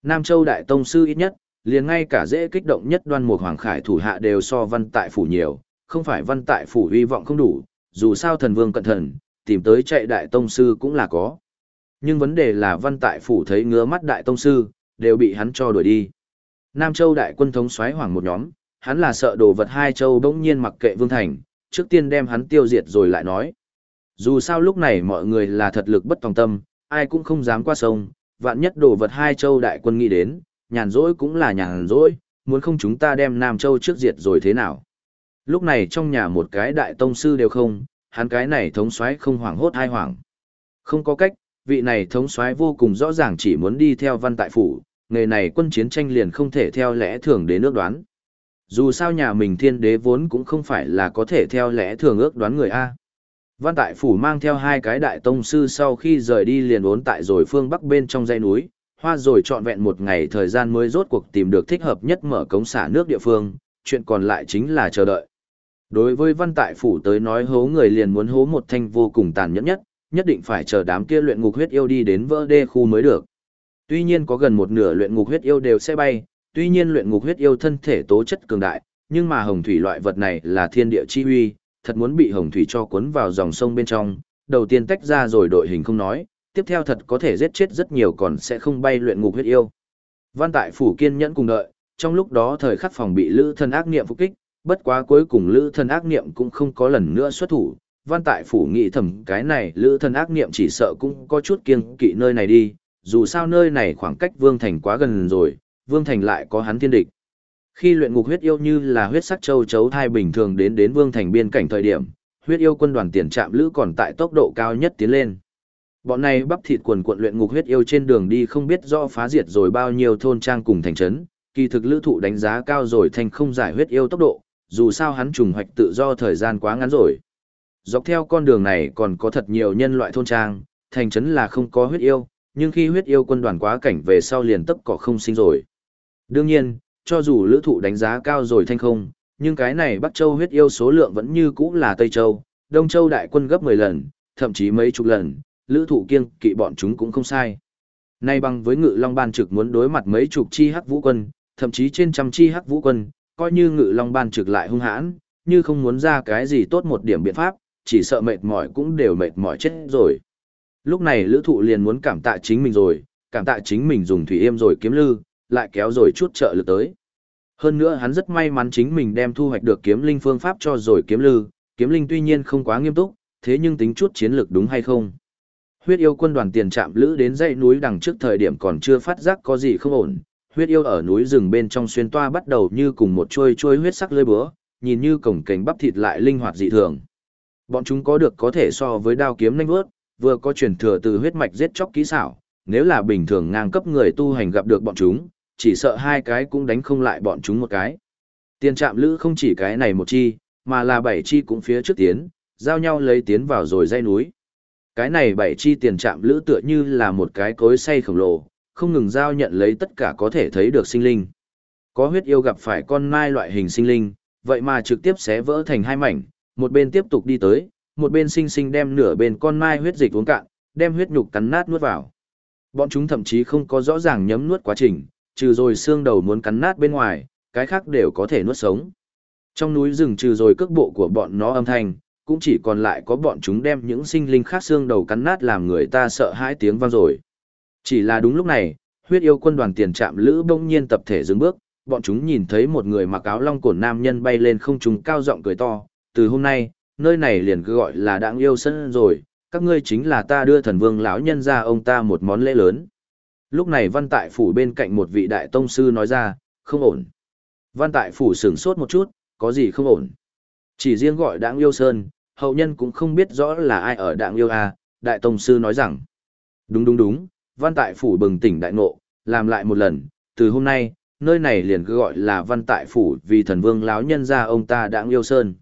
Nam Châu đại tông sư ít nhất, liền ngay cả dễ kích động nhất đoan mục hoàng khải thủ hạ đều so văn tại phủ nhiều, không phải văn tại phủ hy vọng không đủ, dù sao thần vương cẩn thận, tìm tới chạy đại tông sư cũng là có. Nhưng vấn đề là văn tại phủ thấy ngứa mắt đại tông sư, đều bị hắn cho đuổi đi. Nam Châu đại quân thống xoáy hoàng một nhóm, hắn là sợ đồ vật hai châu bỗng nhiên mặc kệ vương thành, trước tiên đem hắn tiêu diệt rồi lại nói. Dù sao lúc này mọi người là thật lực bất tòng tâm, ai cũng không dám qua sông, vạn nhất đổ vật hai châu đại quân nghĩ đến, nhàn rỗi cũng là nhàn rỗi, muốn không chúng ta đem Nam Châu trước diệt rồi thế nào. Lúc này trong nhà một cái đại tông sư đều không, hắn cái này thống soái không hoảng hốt hai hoảng. Không có cách, vị này thống soái vô cùng rõ ràng chỉ muốn đi theo văn tại phủ, nghề này quân chiến tranh liền không thể theo lẽ thường đến nước đoán. Dù sao nhà mình thiên đế vốn cũng không phải là có thể theo lẽ thường ước đoán người A. Văn tại phủ mang theo hai cái đại tông sư sau khi rời đi liền ốn tại rồi phương bắc bên trong dãy núi, hoa rồi trọn vẹn một ngày thời gian mới rốt cuộc tìm được thích hợp nhất mở cống xả nước địa phương, chuyện còn lại chính là chờ đợi. Đối với văn tại phủ tới nói hố người liền muốn hố một thanh vô cùng tàn nhẫn nhất, nhất định phải chờ đám kia luyện ngục huyết yêu đi đến vỡ đê khu mới được. Tuy nhiên có gần một nửa luyện ngục huyết yêu đều sẽ bay, tuy nhiên luyện ngục huyết yêu thân thể tố chất cường đại, nhưng mà hồng thủy loại vật này là thiên địa chi uy, thật muốn bị hồng thủy cho cuốn vào dòng sông bên trong, đầu tiên tách ra rồi đội hình không nói, tiếp theo thật có thể giết chết rất nhiều còn sẽ không bay luyện ngục huyết yêu. Văn tại phủ kiên nhẫn cùng đợi, trong lúc đó thời khắc phòng bị lữ thân ác niệm phục kích, bất quá cuối cùng lữ thân ác niệm cũng không có lần nữa xuất thủ. Văn tại phủ nghĩ thầm cái này lữ thân ác niệm chỉ sợ cũng có chút kiêng kỵ nơi này đi, dù sao nơi này khoảng cách vương thành quá gần rồi, vương thành lại có hắn thiên địch. Khi luyện ngục huyết yêu như là huyết sắc châu chấu thai bình thường đến đến vương thành biên cảnh thời điểm, huyết yêu quân đoàn tiền trạm lữ còn tại tốc độ cao nhất tiến lên. Bọn này bắp thịt quần quận luyện ngục huyết yêu trên đường đi không biết do phá diệt rồi bao nhiêu thôn trang cùng thành trấn, kỳ thực lữ thụ đánh giá cao rồi thành không giải huyết yêu tốc độ, dù sao hắn trùng hoạch tự do thời gian quá ngắn rồi. Dọc theo con đường này còn có thật nhiều nhân loại thôn trang, thành trấn là không có huyết yêu, nhưng khi huyết yêu quân đoàn quá cảnh về sau liền tấp cỏ không sinh rồi. Đương nhiên, cho dù lữ thụ đánh giá cao rồi thanh không, nhưng cái này Bắc Châu huyết yêu số lượng vẫn như cũ là Tây Châu, Đông Châu đại quân gấp 10 lần, thậm chí mấy chục lần, lữ thụ kiêng kỵ bọn chúng cũng không sai. Nay bằng với ngự long ban trực muốn đối mặt mấy chục chi hắc vũ quân, thậm chí trên trăm chi hắc vũ quân, coi như ngự long ban trực lại hung hãn, như không muốn ra cái gì tốt một điểm biện pháp, chỉ sợ mệt mỏi cũng đều mệt mỏi chết rồi. Lúc này lữ thụ liền muốn cảm tạ chính mình rồi, cảm tạ chính mình dùng thủy êm rồi kiếm lư, lại kéo rồi chút trợ lực tới. Hơn nữa hắn rất may mắn chính mình đem thu hoạch được kiếm linh phương pháp cho rồi kiếm lư, kiếm linh tuy nhiên không quá nghiêm túc, thế nhưng tính chút chiến lược đúng hay không. Huyết yêu quân đoàn tiền trạm lữ đến dãy núi đằng trước thời điểm còn chưa phát giác có gì không ổn. Huyết yêu ở núi rừng bên trong xuyên toa bắt đầu như cùng một trôi trôi huyết sắc lưỡi búa, nhìn như cổng cánh bắp thịt lại linh hoạt dị thường. Bọn chúng có được có thể so với đao kiếm nhanh vớt, vừa có truyền thừa từ huyết mạch giết chóc kỹ xảo, nếu là bình thường ngang cấp người tu hành gặp được bọn chúng, chỉ sợ hai cái cũng đánh không lại bọn chúng một cái. Tiền trạm lữ không chỉ cái này một chi, mà là bảy chi cũng phía trước tiến, giao nhau lấy tiến vào rồi dây núi. Cái này bảy chi tiền trạm lữ tựa như là một cái cối xay khổng lồ, không ngừng giao nhận lấy tất cả có thể thấy được sinh linh. Có huyết yêu gặp phải con mai loại hình sinh linh, vậy mà trực tiếp xé vỡ thành hai mảnh, một bên tiếp tục đi tới, một bên sinh sinh đem nửa bên con mai huyết dịch uống cạn, đem huyết nhục cắn nát nuốt vào. Bọn chúng thậm chí không có rõ ràng nhấm nuốt quá trình, trừ rồi xương đầu muốn cắn nát bên ngoài, cái khác đều có thể nuốt sống. Trong núi rừng trừ rồi cước bộ của bọn nó âm thanh, cũng chỉ còn lại có bọn chúng đem những sinh linh khác xương đầu cắn nát làm người ta sợ hãi tiếng vang rồi. Chỉ là đúng lúc này, huyết yêu quân đoàn tiền trạm lữ bỗng nhiên tập thể dừng bước, bọn chúng nhìn thấy một người mặc áo long cổn nam nhân bay lên không trung cao giọng cười to, từ hôm nay, nơi này liền cứ gọi là đặng yêu sân rồi, các ngươi chính là ta đưa thần vương lão nhân ra ông ta một món lễ lớn. Lúc này văn tại phủ bên cạnh một vị đại tông sư nói ra, không ổn. Văn tại phủ sửng sốt một chút, có gì không ổn. Chỉ riêng gọi đặng yêu sơn, hậu nhân cũng không biết rõ là ai ở đặng yêu a đại tông sư nói rằng. Đúng đúng đúng, văn tại phủ bừng tỉnh đại ngộ, làm lại một lần, từ hôm nay, nơi này liền cứ gọi là văn tại phủ vì thần vương láo nhân ra ông ta đặng yêu sơn.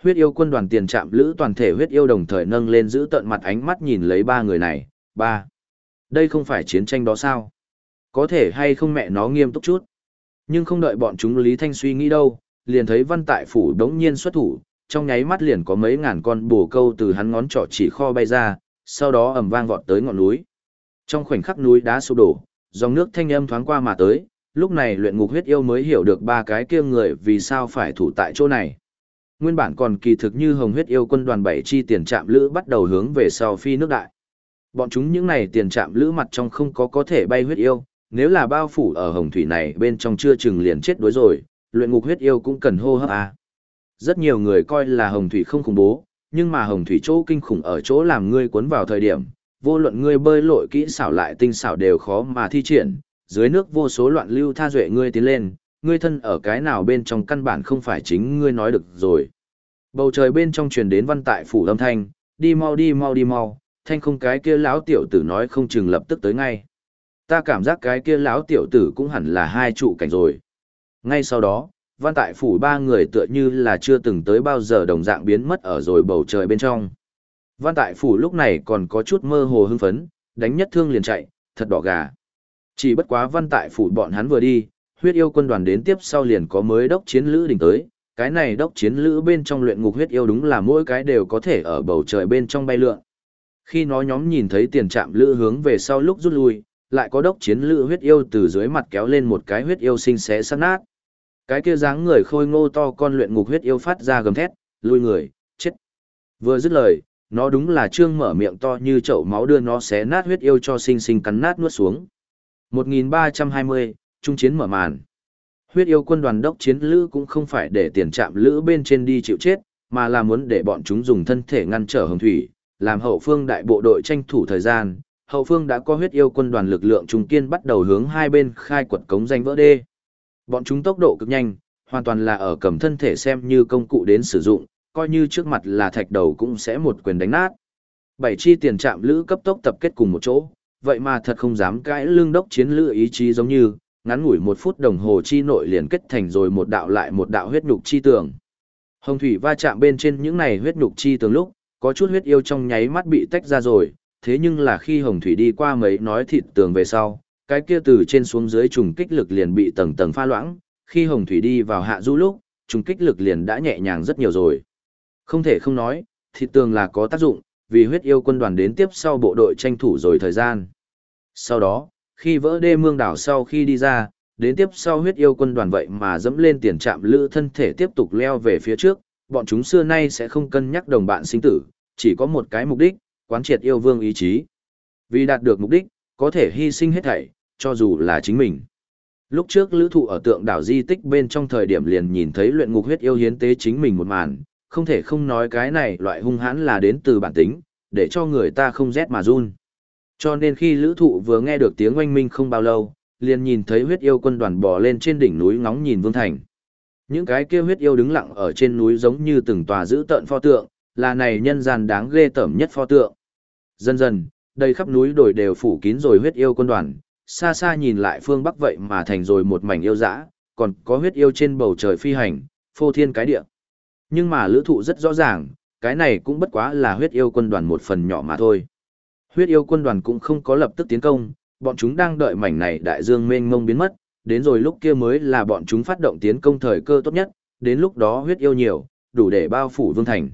Huyết yêu quân đoàn tiền trạm lữ toàn thể huyết yêu đồng thời nâng lên giữ tận mặt ánh mắt nhìn lấy ba người này, ba. Đây không phải chiến tranh đó sao? Có thể hay không mẹ nó nghiêm túc chút. Nhưng không đợi bọn chúng Lý Thanh suy nghĩ đâu, liền thấy văn tại phủ đống nhiên xuất thủ, trong nháy mắt liền có mấy ngàn con bồ câu từ hắn ngón trỏ chỉ kho bay ra, sau đó ầm vang vọt tới ngọn núi. Trong khoảnh khắc núi đá sụp đổ, dòng nước thanh âm thoáng qua mà tới, lúc này luyện ngục huyết yêu mới hiểu được ba cái kia người vì sao phải thủ tại chỗ này. Nguyên bản còn kỳ thực như hồng huyết yêu quân đoàn bảy chi tiền trạm lữ bắt đầu hướng về sau phi nước đại. Bọn chúng những này tiền trạm lữ mặt trong không có có thể bay huyết yêu, nếu là bao phủ ở hồng thủy này bên trong chưa chừng liền chết đuối rồi, luyện ngục huyết yêu cũng cần hô hấp à. Rất nhiều người coi là hồng thủy không khủng bố, nhưng mà hồng thủy chỗ kinh khủng ở chỗ làm ngươi cuốn vào thời điểm, vô luận ngươi bơi lội kỹ xảo lại tinh xảo đều khó mà thi triển, dưới nước vô số loạn lưu tha duệ ngươi tiến lên, ngươi thân ở cái nào bên trong căn bản không phải chính ngươi nói được rồi. Bầu trời bên trong truyền đến văn tại phủ âm thanh, đi mau đi mau đi mau, thanh không cái kia lão tiểu tử nói không chừng lập tức tới ngay. Ta cảm giác cái kia lão tiểu tử cũng hẳn là hai trụ cảnh rồi. Ngay sau đó, văn tại phủ ba người tựa như là chưa từng tới bao giờ đồng dạng biến mất ở rồi bầu trời bên trong. Văn tại phủ lúc này còn có chút mơ hồ hưng phấn, đánh nhất thương liền chạy, thật đỏ gà. Chỉ bất quá văn tại phủ bọn hắn vừa đi, huyết yêu quân đoàn đến tiếp sau liền có mới đốc chiến lữ đỉnh tới. Cái này đốc chiến lữ bên trong luyện ngục huyết yêu đúng là mỗi cái đều có thể ở bầu trời bên trong bay lượn. Khi nó nhóm nhìn thấy tiền trạm lữ hướng về sau lúc rút lui, lại có đốc chiến lữ huyết yêu từ dưới mặt kéo lên một cái huyết yêu sinh xé sát nát. Cái kia dáng người khôi ngô to con luyện ngục huyết yêu phát ra gầm thét, lui người, chết. Vừa dứt lời, nó đúng là trương mở miệng to như chậu máu đưa nó xé nát huyết yêu cho sinh sinh cắn nát nuốt xuống. 1320, trung chiến mở màn. Huyết yêu quân đoàn đốc chiến lữ cũng không phải để tiền trạm lữ bên trên đi chịu chết, mà là muốn để bọn chúng dùng thân thể ngăn trở hồng thủy, làm hậu phương đại bộ đội tranh thủ thời gian. Hậu phương đã có huyết yêu quân đoàn lực lượng trung kiên bắt đầu hướng hai bên khai quật cống danh vỡ đê. Bọn chúng tốc độ cực nhanh, hoàn toàn là ở cầm thân thể xem như công cụ đến sử dụng, coi như trước mặt là thạch đầu cũng sẽ một quyền đánh nát. Bảy chi tiền trạm lữ cấp tốc tập kết cùng một chỗ, vậy mà thật không dám cãi lương đốc chiến lữ ý chí giống như, ngắn ngủi một phút đồng hồ chi nội liền kết thành rồi một đạo lại một đạo huyết nhục chi tường. Hồng thủy va chạm bên trên những này huyết nhục chi tường lúc, có chút huyết yêu trong nháy mắt bị tách ra rồi, thế nhưng là khi hồng thủy đi qua mấy nói thịt tường về sau, cái kia từ trên xuống dưới trùng kích lực liền bị tầng tầng pha loãng, khi hồng thủy đi vào hạ du lúc, trùng kích lực liền đã nhẹ nhàng rất nhiều rồi. Không thể không nói, thịt tường là có tác dụng, vì huyết yêu quân đoàn đến tiếp sau bộ đội tranh thủ rồi thời gian. Sau đó, khi vỡ đê mương đảo sau khi đi ra, đến tiếp sau huyết yêu quân đoàn vậy mà dẫm lên tiền trạm lữ thân thể tiếp tục leo về phía trước, bọn chúng xưa nay sẽ không cân nhắc đồng bạn sinh tử, chỉ có một cái mục đích, quán triệt yêu vương ý chí. Vì đạt được mục đích, có thể hy sinh hết thảy, cho dù là chính mình. Lúc trước lữ thụ ở tượng đảo di tích bên trong thời điểm liền nhìn thấy luyện ngục huyết yêu hiến tế chính mình một màn, không thể không nói cái này loại hung hãn là đến từ bản tính, để cho người ta không rét mà run. Cho nên khi lữ thụ vừa nghe được tiếng oanh minh không bao lâu, liền nhìn thấy huyết yêu quân đoàn bò lên trên đỉnh núi ngóng nhìn Vương Thành. Những cái kia huyết yêu đứng lặng ở trên núi giống như từng tòa giữ tợn pho tượng, là này nhân gian đáng ghê tởm nhất pho tượng. Dần dần, đầy khắp núi đồi đều phủ kín rồi huyết yêu quân đoàn, xa xa nhìn lại phương bắc vậy mà thành rồi một mảnh yêu dã, còn có huyết yêu trên bầu trời phi hành, phô thiên cái địa. Nhưng mà lữ thụ rất rõ ràng, cái này cũng bất quá là huyết yêu quân đoàn một phần nhỏ mà thôi. Huyết yêu quân đoàn cũng không có lập tức tiến công, bọn chúng đang đợi mảnh này đại dương mênh mông biến mất, đến rồi lúc kia mới là bọn chúng phát động tiến công thời cơ tốt nhất, đến lúc đó huyết yêu nhiều, đủ để bao phủ vương thành.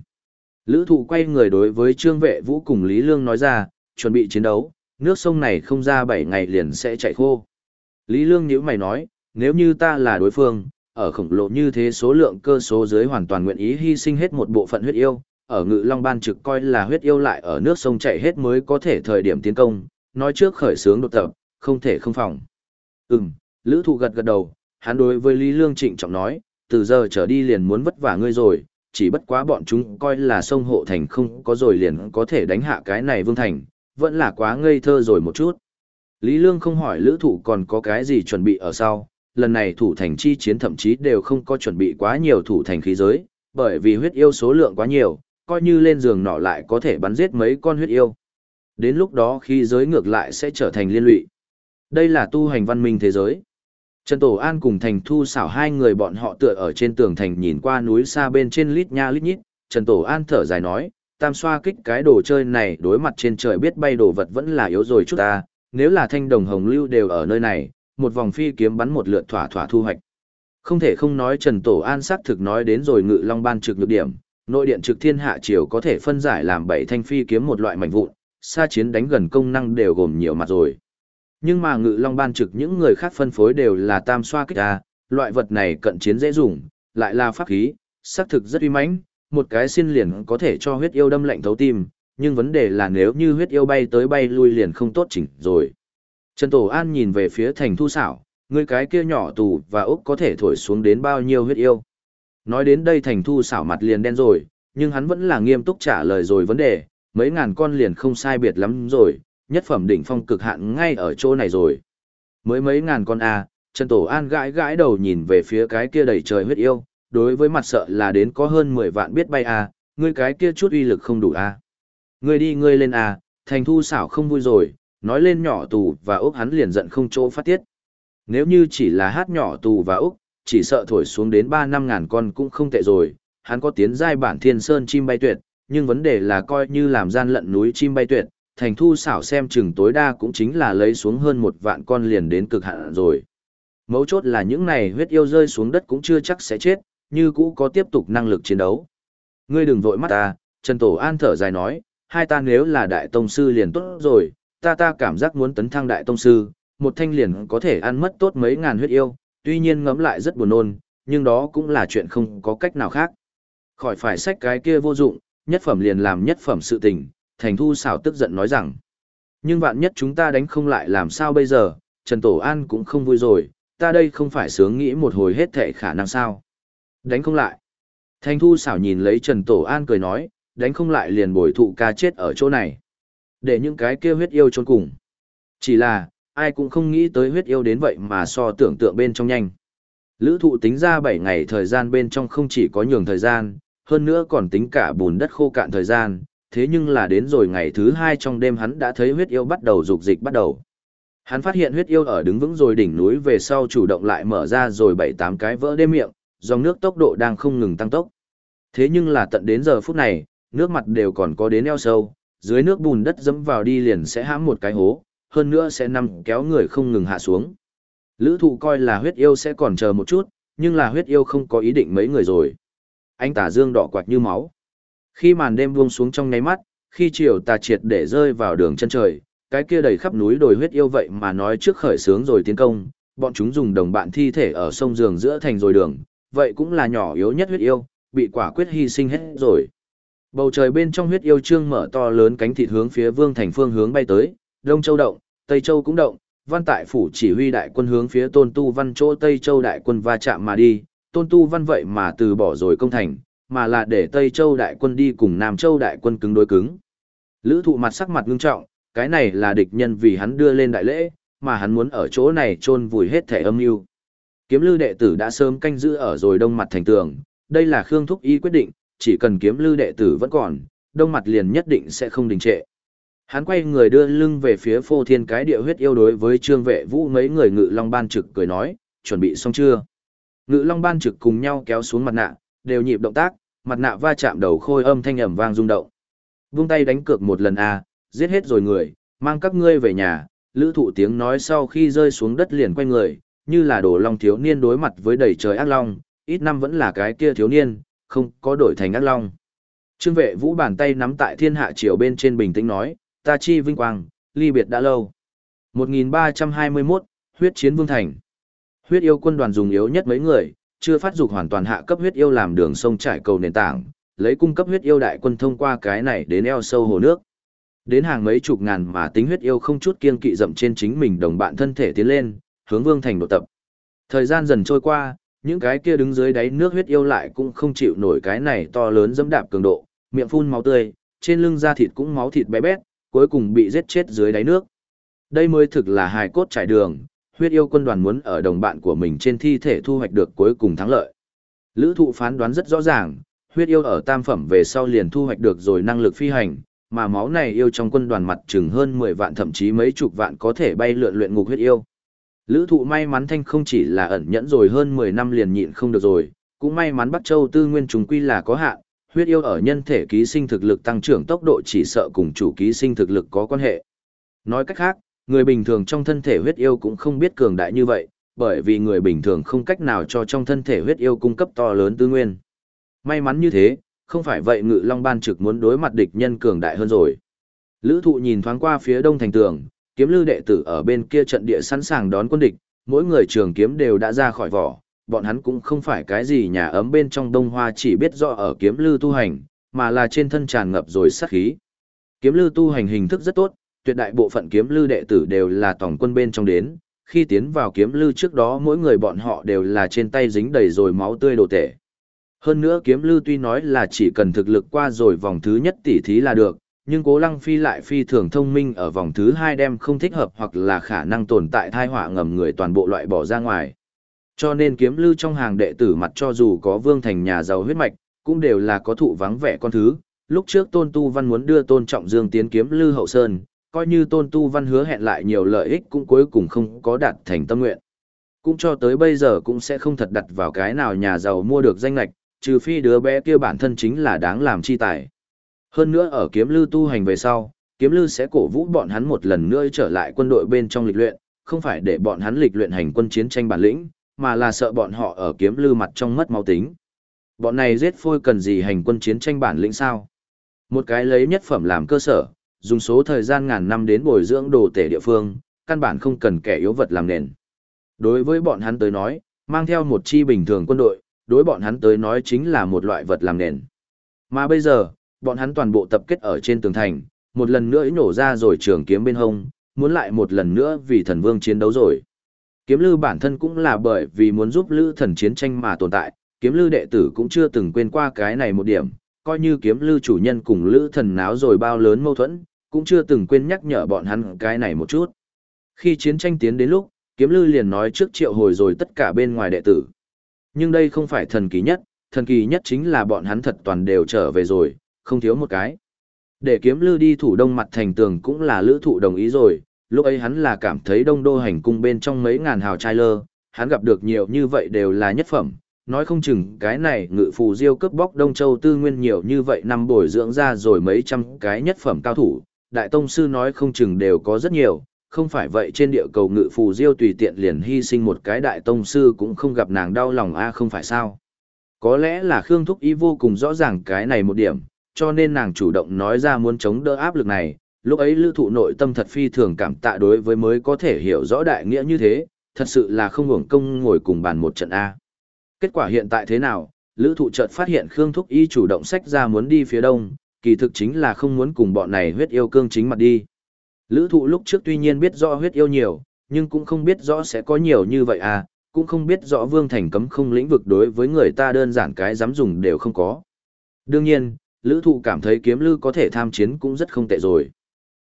Lữ thụ quay người đối với trương vệ vũ cùng Lý Lương nói ra, chuẩn bị chiến đấu, nước sông này không ra 7 ngày liền sẽ chạy khô. Lý Lương nhíu mày nói, nếu như ta là đối phương, ở khổng lồ như thế số lượng cơ số dưới hoàn toàn nguyện ý hy sinh hết một bộ phận huyết yêu, ở ngự long ban trực coi là huyết yêu lại ở nước sông chạy hết mới có thể thời điểm tiến công, nói trước khởi sướng đột tập, không thể không phòng. Ừm, lữ thụ gật gật đầu, hắn đối với Lý Lương trịnh trọng nói, từ giờ trở đi liền muốn vất vả ngươi rồi, chỉ bất quá bọn chúng coi là sông hộ thành không có rồi liền có thể đánh hạ cái này vương thành, vẫn là quá ngây thơ rồi một chút. Lý Lương không hỏi lữ thủ còn có cái gì chuẩn bị ở sau, lần này thủ thành chi chiến thậm chí đều không có chuẩn bị quá nhiều thủ thành khí giới, bởi vì huyết yêu số lượng quá nhiều, coi như lên giường nọ lại có thể bắn giết mấy con huyết yêu. Đến lúc đó khí giới ngược lại sẽ trở thành liên lụy. Đây là tu hành văn minh thế giới. Trần Tổ An cùng Thành Thu xảo hai người bọn họ tựa ở trên tường thành nhìn qua núi xa bên trên lít nha lít nhít. Trần Tổ An thở dài nói, tam xoa kích cái đồ chơi này đối mặt trên trời biết bay đồ vật vẫn là yếu rồi chút ta, nếu là thanh đồng hồng lưu đều ở nơi này, một vòng phi kiếm bắn một lượt thỏa thỏa thu hoạch. Không thể không nói Trần Tổ An xác thực nói đến rồi ngự long ban trực nhược điểm, nội điện trực thiên hạ triều có thể phân giải làm bảy thanh phi kiếm một loại mảnh vụn, xa chiến đánh gần công năng đều gồm nhiều mặt rồi. Nhưng mà ngự long ban trực những người khác phân phối đều là tam xoa kích A, loại vật này cận chiến dễ dùng, lại là pháp khí, xác thực rất uy mãnh, một cái xin liền có thể cho huyết yêu đâm lạnh thấu tim, nhưng vấn đề là nếu như huyết yêu bay tới bay lui liền không tốt chỉnh rồi. Trần Tổ An nhìn về phía thành thu xảo, người cái kia nhỏ tù và ốc có thể thổi xuống đến bao nhiêu huyết yêu. Nói đến đây thành thu xảo mặt liền đen rồi, nhưng hắn vẫn là nghiêm túc trả lời rồi vấn đề, mấy ngàn con liền không sai biệt lắm rồi, nhất phẩm đỉnh phong cực hạn ngay ở chỗ này rồi. Mới mấy ngàn con A, Trần Tổ An gãi gãi đầu nhìn về phía cái kia đầy trời huyết yêu, đối với mặt sợ là đến có hơn 10 vạn biết bay A, ngươi cái kia chút uy lực không đủ A. Ngươi đi ngươi lên A, thành thu xảo không vui rồi, nói lên nhỏ tù và ốc hắn liền giận không chỗ phát tiết. Nếu như chỉ là hát nhỏ tù và ốc, chỉ sợ thổi xuống đến 3 năm ngàn con cũng không tệ rồi, hắn có tiến giai bản thiên sơn chim bay tuyệt, nhưng vấn đề là coi như làm gian lận núi chim bay tuyệt, thành thu xảo xem chừng tối đa cũng chính là lấy xuống hơn một vạn con liền đến cực hạn rồi. Mấu chốt là những này huyết yêu rơi xuống đất cũng chưa chắc sẽ chết, như cũ có tiếp tục năng lực chiến đấu. Ngươi đừng vội mắt ta, Trần Tổ An thở dài nói, hai ta nếu là đại tông sư liền tốt rồi, ta ta cảm giác muốn tấn thăng đại tông sư, một thanh liền có thể ăn mất tốt mấy ngàn huyết yêu, tuy nhiên ngấm lại rất buồn nôn, nhưng đó cũng là chuyện không có cách nào khác. Khỏi phải sách cái kia vô dụng, nhất phẩm liền làm nhất phẩm sự tình, thành thu xảo tức giận nói rằng. Nhưng vạn nhất chúng ta đánh không lại làm sao bây giờ, Trần Tổ An cũng không vui rồi, ta đây không phải sướng nghĩ một hồi hết thệ khả năng sao. Đánh không lại. Thành thu xảo nhìn lấy Trần Tổ An cười nói, đánh không lại liền bồi thụ ca chết ở chỗ này. Để những cái kia huyết yêu trốn cùng. Chỉ là, ai cũng không nghĩ tới huyết yêu đến vậy mà so tưởng tượng bên trong nhanh. Lữ thụ tính ra 7 ngày thời gian bên trong không chỉ có nhường thời gian, hơn nữa còn tính cả bùn đất khô cạn thời gian, thế nhưng là đến rồi ngày thứ hai trong đêm hắn đã thấy huyết yêu bắt đầu dục dịch bắt đầu. Hắn phát hiện huyết yêu ở đứng vững rồi đỉnh núi về sau chủ động lại mở ra rồi bảy tám cái vỡ đêm miệng, dòng nước tốc độ đang không ngừng tăng tốc. Thế nhưng là tận đến giờ phút này, nước mặt đều còn có đến eo sâu, dưới nước bùn đất dẫm vào đi liền sẽ hãm một cái hố, hơn nữa sẽ nằm kéo người không ngừng hạ xuống. Lữ thụ coi là huyết yêu sẽ còn chờ một chút, nhưng là huyết yêu không có ý định mấy người rồi. Anh tả dương đỏ quạt như máu. Khi màn đêm buông xuống trong nháy mắt, khi chiều tà triệt để rơi vào đường chân trời, cái kia đầy khắp núi đồi huyết yêu vậy mà nói trước khởi sướng rồi tiến công, bọn chúng dùng đồng bạn thi thể ở sông giường giữa thành rồi đường, vậy cũng là nhỏ yếu nhất huyết yêu, bị quả quyết hy sinh hết rồi. Bầu trời bên trong huyết yêu trương mở to lớn cánh thịt hướng phía vương thành phương hướng bay tới, Đông Châu động, Tây Châu cũng động, văn tại phủ chỉ huy đại quân hướng phía tôn tu văn chỗ Tây Châu đại quân va chạm mà đi, tôn tu văn vậy mà từ bỏ rồi công thành, mà là để Tây Châu đại quân đi cùng Nam Châu đại quân cứng đối cứng. Lữ thụ mặt sắc mặt ngưng trọng, cái này là địch nhân vì hắn đưa lên đại lễ, mà hắn muốn ở chỗ này chôn vùi hết thể âm mưu. Kiếm lư đệ tử đã sớm canh giữ ở rồi đông mặt thành tường, đây là Khương Thúc Y quyết định, chỉ cần kiếm lư đệ tử vẫn còn, đông mặt liền nhất định sẽ không đình trệ. Hắn quay người đưa lưng về phía phô thiên cái địa huyết yêu đối với trương vệ vũ mấy người ngự long ban trực cười nói, chuẩn bị xong chưa? Ngự long ban trực cùng nhau kéo xuống mặt nạ, đều nhịp động tác, mặt nạ va chạm đầu khôi âm thanh ầm vang rung động. Vung tay đánh cược một lần a, giết hết rồi người, mang các ngươi về nhà, lữ thụ tiếng nói sau khi rơi xuống đất liền quay người, như là đổ long thiếu niên đối mặt với đầy trời ác long, ít năm vẫn là cái kia thiếu niên, không có đổi thành ác long. Trương vệ vũ bàn tay nắm tại thiên hạ triều bên trên bình tĩnh nói, ta chi vinh quang, ly biệt đã lâu. 1321, huyết chiến vương thành. Huyết yêu quân đoàn dùng yếu nhất mấy người, chưa phát dục hoàn toàn hạ cấp huyết yêu làm đường sông trải cầu nền tảng, lấy cung cấp huyết yêu đại quân thông qua cái này đến eo sâu hồ nước. Đến hàng mấy chục ngàn mà tính huyết yêu không chút kiên kỵ dậm trên chính mình đồng bạn thân thể tiến lên, hướng vương thành độ tập. Thời gian dần trôi qua, những cái kia đứng dưới đáy nước huyết yêu lại cũng không chịu nổi cái này to lớn dẫm đạp cường độ, miệng phun máu tươi, trên lưng da thịt cũng máu thịt bé bét, cuối cùng bị giết chết dưới đáy nước. Đây mới thực là hài cốt trải đường, huyết yêu quân đoàn muốn ở đồng bạn của mình trên thi thể thu hoạch được cuối cùng thắng lợi. Lữ thụ phán đoán rất rõ ràng, huyết yêu ở tam phẩm về sau liền thu hoạch được rồi năng lực phi hành, mà máu này yêu trong quân đoàn mặt chừng hơn 10 vạn thậm chí mấy chục vạn có thể bay lượn luyện ngục huyết yêu. Lữ thụ may mắn thanh không chỉ là ẩn nhẫn rồi hơn 10 năm liền nhịn không được rồi, cũng may mắn Bắc Châu tư nguyên trùng quy là có hạn, huyết yêu ở nhân thể ký sinh thực lực tăng trưởng tốc độ chỉ sợ cùng chủ ký sinh thực lực có quan hệ. Nói cách khác, người bình thường trong thân thể huyết yêu cũng không biết cường đại như vậy, bởi vì người bình thường không cách nào cho trong thân thể huyết yêu cung cấp to lớn tư nguyên. May mắn như thế, không phải vậy ngự long ban trực muốn đối mặt địch nhân cường đại hơn rồi. Lữ thụ nhìn thoáng qua phía đông thành tường, kiếm lư đệ tử ở bên kia trận địa sẵn sàng đón quân địch, mỗi người trường kiếm đều đã ra khỏi vỏ, bọn hắn cũng không phải cái gì nhà ấm bên trong đông hoa chỉ biết rõ ở kiếm lư tu hành, mà là trên thân tràn ngập rồi sát khí. Kiếm lư tu hành hình thức rất tốt, tuyệt đại bộ phận kiếm lư đệ tử đều là tổng quân bên trong đến, khi tiến vào kiếm lư trước đó mỗi người bọn họ đều là trên tay dính đầy rồi máu tươi đồ tể. Hơn nữa kiếm lư tuy nói là chỉ cần thực lực qua rồi vòng thứ nhất tỷ thí là được, nhưng cố lăng phi lại phi thường thông minh ở vòng thứ hai đem không thích hợp hoặc là khả năng tồn tại thai họa ngầm người toàn bộ loại bỏ ra ngoài. Cho nên kiếm lư trong hàng đệ tử mặt cho dù có vương thành nhà giàu huyết mạch, cũng đều là có thụ vắng vẻ con thứ. Lúc trước tôn tu văn muốn đưa tôn trọng dương tiến kiếm lư hậu sơn, coi như tôn tu văn hứa hẹn lại nhiều lợi ích cũng cuối cùng không có đạt thành tâm nguyện. Cũng cho tới bây giờ cũng sẽ không thật đặt vào cái nào nhà giàu mua được danh lạch, trừ phi đứa bé kia bản thân chính là đáng làm chi tài. Hơn nữa ở kiếm lưu tu hành về sau, kiếm lưu sẽ cổ vũ bọn hắn một lần nữa trở lại quân đội bên trong lịch luyện, không phải để bọn hắn lịch luyện hành quân chiến tranh bản lĩnh, mà là sợ bọn họ ở kiếm lưu mặt trong mất máu tính. Bọn này giết phôi cần gì hành quân chiến tranh bản lĩnh sao? Một cái lấy nhất phẩm làm cơ sở, dùng số thời gian ngàn năm đến bồi dưỡng đồ tể địa phương, căn bản không cần kẻ yếu vật làm nền. Đối với bọn hắn tới nói, mang theo một chi bình thường quân đội, đối bọn hắn tới nói chính là một loại vật làm nền. Mà bây giờ, bọn hắn toàn bộ tập kết ở trên tường thành, một lần nữa nổ ra rồi trường kiếm bên hông, muốn lại một lần nữa vì thần vương chiến đấu rồi. Kiếm lư bản thân cũng là bởi vì muốn giúp lư thần chiến tranh mà tồn tại, kiếm lư đệ tử cũng chưa từng quên qua cái này một điểm, coi như kiếm lư chủ nhân cùng lư thần náo rồi bao lớn mâu thuẫn, cũng chưa từng quên nhắc nhở bọn hắn cái này một chút. Khi chiến tranh tiến đến lúc, kiếm lư liền nói trước triệu hồi rồi tất cả bên ngoài đệ tử. Nhưng đây không phải thần kỳ nhất, thần kỳ nhất chính là bọn hắn thật toàn đều trở về rồi, không thiếu một cái. Để kiếm lư đi thủ đông mặt thành tường cũng là lữ thụ đồng ý rồi, lúc ấy hắn là cảm thấy đông đô hành cung bên trong mấy ngàn hào trai lơ, hắn gặp được nhiều như vậy đều là nhất phẩm, nói không chừng cái này ngự phù diêu cướp bóc Đông Châu tư nguyên nhiều như vậy năm bồi dưỡng ra rồi mấy trăm cái nhất phẩm cao thủ, đại tông sư nói không chừng đều có rất nhiều, không phải vậy trên địa cầu ngự phù diêu tùy tiện liền hy sinh một cái đại tông sư cũng không gặp nàng đau lòng a không phải sao. Có lẽ là Khương Thúc Ý vô cùng rõ ràng cái này một điểm, cho nên nàng chủ động nói ra muốn chống đỡ áp lực này, lúc ấy lữ thụ nội tâm thật phi thường cảm tạ đối với mới có thể hiểu rõ đại nghĩa như thế, thật sự là không hưởng công ngồi cùng bàn một trận A. Kết quả hiện tại thế nào, lữ thụ chợt phát hiện Khương Thúc Y chủ động sách ra muốn đi phía đông, kỳ thực chính là không muốn cùng bọn này huyết yêu cương chính mặt đi. Lữ thụ lúc trước tuy nhiên biết rõ huyết yêu nhiều, nhưng cũng không biết rõ sẽ có nhiều như vậy à, cũng không biết rõ vương thành cấm không lĩnh vực đối với người ta đơn giản cái dám dùng đều không có. Đương nhiên, lữ thụ cảm thấy kiếm lư có thể tham chiến cũng rất không tệ rồi.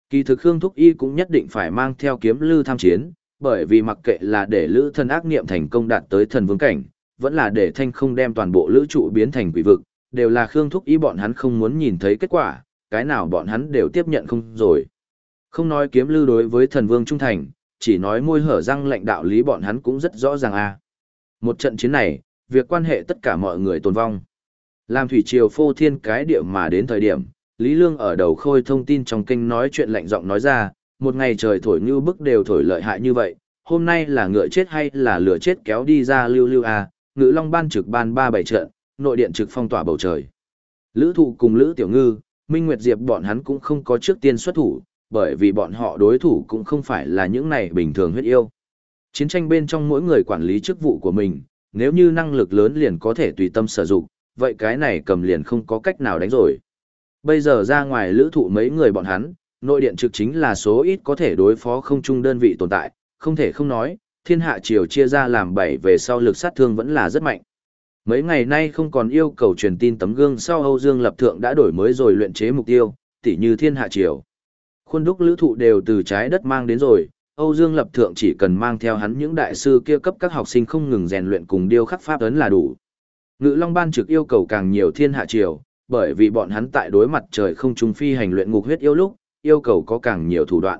Kỳ thực Khương Thúc Y cũng nhất định phải mang theo kiếm lư tham chiến, bởi vì mặc kệ là để lữ thần ác niệm thành công đạt tới thần vương cảnh, vẫn là để thanh không đem toàn bộ lữ trụ biến thành quỷ vực, đều là Khương Thúc Y bọn hắn không muốn nhìn thấy kết quả, cái nào bọn hắn đều tiếp nhận không rồi. Không nói kiếm lưu đối với thần vương trung thành, chỉ nói môi hở răng lệnh đạo lý bọn hắn cũng rất rõ ràng a. À. Một trận chiến này, việc quan hệ tất cả mọi người tồn vong. Làm thủy triều phô thiên cái địa mà đến thời điểm, Lý Lương ở đầu khôi thông tin trong kênh nói chuyện lạnh giọng nói ra, một ngày trời thổi như bức đều thổi lợi hại như vậy, hôm nay là ngựa chết hay là lửa chết kéo đi ra lưu lưu à, ngữ long ban trực ban ba bảy trận, nội điện trực phong tỏa bầu trời. Lữ thụ cùng Lữ Tiểu Ngư, Minh Nguyệt Diệp bọn hắn cũng không có trước tiên xuất thủ, bởi vì bọn họ đối thủ cũng không phải là những này bình thường huyết yêu. Chiến tranh bên trong mỗi người quản lý chức vụ của mình, nếu như năng lực lớn liền có thể tùy tâm sử dụng, vậy cái này cầm liền không có cách nào đánh rồi. Bây giờ ra ngoài lữ thụ mấy người bọn hắn, nội điện trực chính là số ít có thể đối phó không chung đơn vị tồn tại, không thể không nói, thiên hạ triều chia ra làm bảy về sau lực sát thương vẫn là rất mạnh. Mấy ngày nay không còn yêu cầu truyền tin tấm gương sau Âu Dương Lập Thượng đã đổi mới rồi luyện chế mục tiêu, tỉ như thiên hạ triều. Khuôn đúc lữ thụ đều từ trái đất mang đến rồi, Âu Dương Lập Thượng chỉ cần mang theo hắn những đại sư kia cấp các học sinh không ngừng rèn luyện cùng điêu khắc pháp ấn là đủ. Ngự Long Ban trực yêu cầu càng nhiều thiên hạ triều, bởi vì bọn hắn tại đối mặt trời không trung phi hành luyện ngục huyết yêu lúc, yêu cầu có càng nhiều thủ đoạn.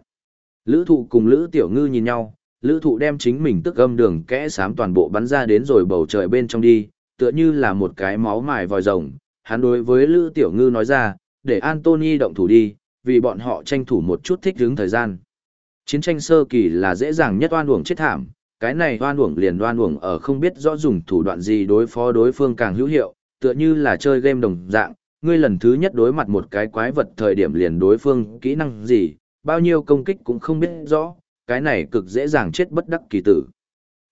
Lữ thụ cùng Lữ Tiểu Ngư nhìn nhau, Lữ thụ đem chính mình tức âm đường kẽ sám toàn bộ bắn ra đến rồi bầu trời bên trong đi, tựa như là một cái máu mài vòi rồng. Hắn đối với Lữ Tiểu Ngư nói ra, để Anthony động thủ đi, vì bọn họ tranh thủ một chút thích ứng thời gian. Chiến tranh sơ kỳ là dễ dàng nhất oan uổng chết thảm, cái này oan uổng liền oan uổng ở không biết rõ dùng thủ đoạn gì đối phó đối phương càng hữu hiệu, tựa như là chơi game đồng dạng, ngươi lần thứ nhất đối mặt một cái quái vật thời điểm liền đối phương kỹ năng gì, bao nhiêu công kích cũng không biết rõ, cái này cực dễ dàng chết bất đắc kỳ tử.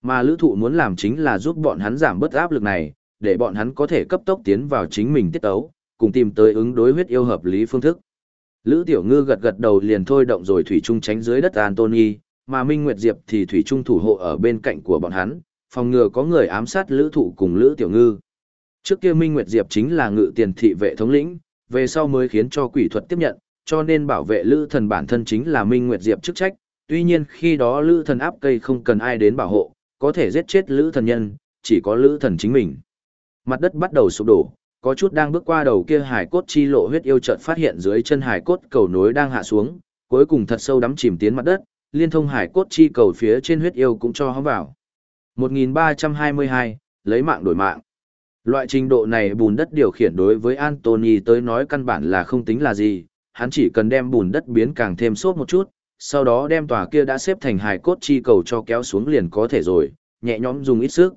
Mà lữ thụ muốn làm chính là giúp bọn hắn giảm bớt áp lực này, để bọn hắn có thể cấp tốc tiến vào chính mình tiết tấu, cùng tìm tới ứng đối huyết yêu hợp lý phương thức. Lữ Tiểu Ngư gật gật đầu liền thôi động rồi thủy trung tránh dưới đất Anthony, mà Minh Nguyệt Diệp thì thủy trung thủ hộ ở bên cạnh của bọn hắn, phòng ngừa có người ám sát Lữ Thụ cùng Lữ Tiểu Ngư. Trước kia Minh Nguyệt Diệp chính là ngự tiền thị vệ thống lĩnh, về sau mới khiến cho quỷ thuật tiếp nhận, cho nên bảo vệ Lữ Thần bản thân chính là Minh Nguyệt Diệp chức trách, tuy nhiên khi đó Lữ Thần áp cây không cần ai đến bảo hộ, có thể giết chết Lữ Thần nhân, chỉ có Lữ Thần chính mình. Mặt đất bắt đầu sụp đổ, có chút đang bước qua đầu kia hải cốt chi lộ huyết yêu chợt phát hiện dưới chân hải cốt cầu nối đang hạ xuống, cuối cùng thật sâu đắm chìm tiến mặt đất, liên thông hải cốt chi cầu phía trên huyết yêu cũng cho hóng vào. 1322, lấy mạng đổi mạng. Loại trình độ này bùn đất điều khiển đối với Anthony tới nói căn bản là không tính là gì, hắn chỉ cần đem bùn đất biến càng thêm sốt một chút, sau đó đem tòa kia đã xếp thành hài cốt chi cầu cho kéo xuống liền có thể rồi, nhẹ nhõm dùng ít sức.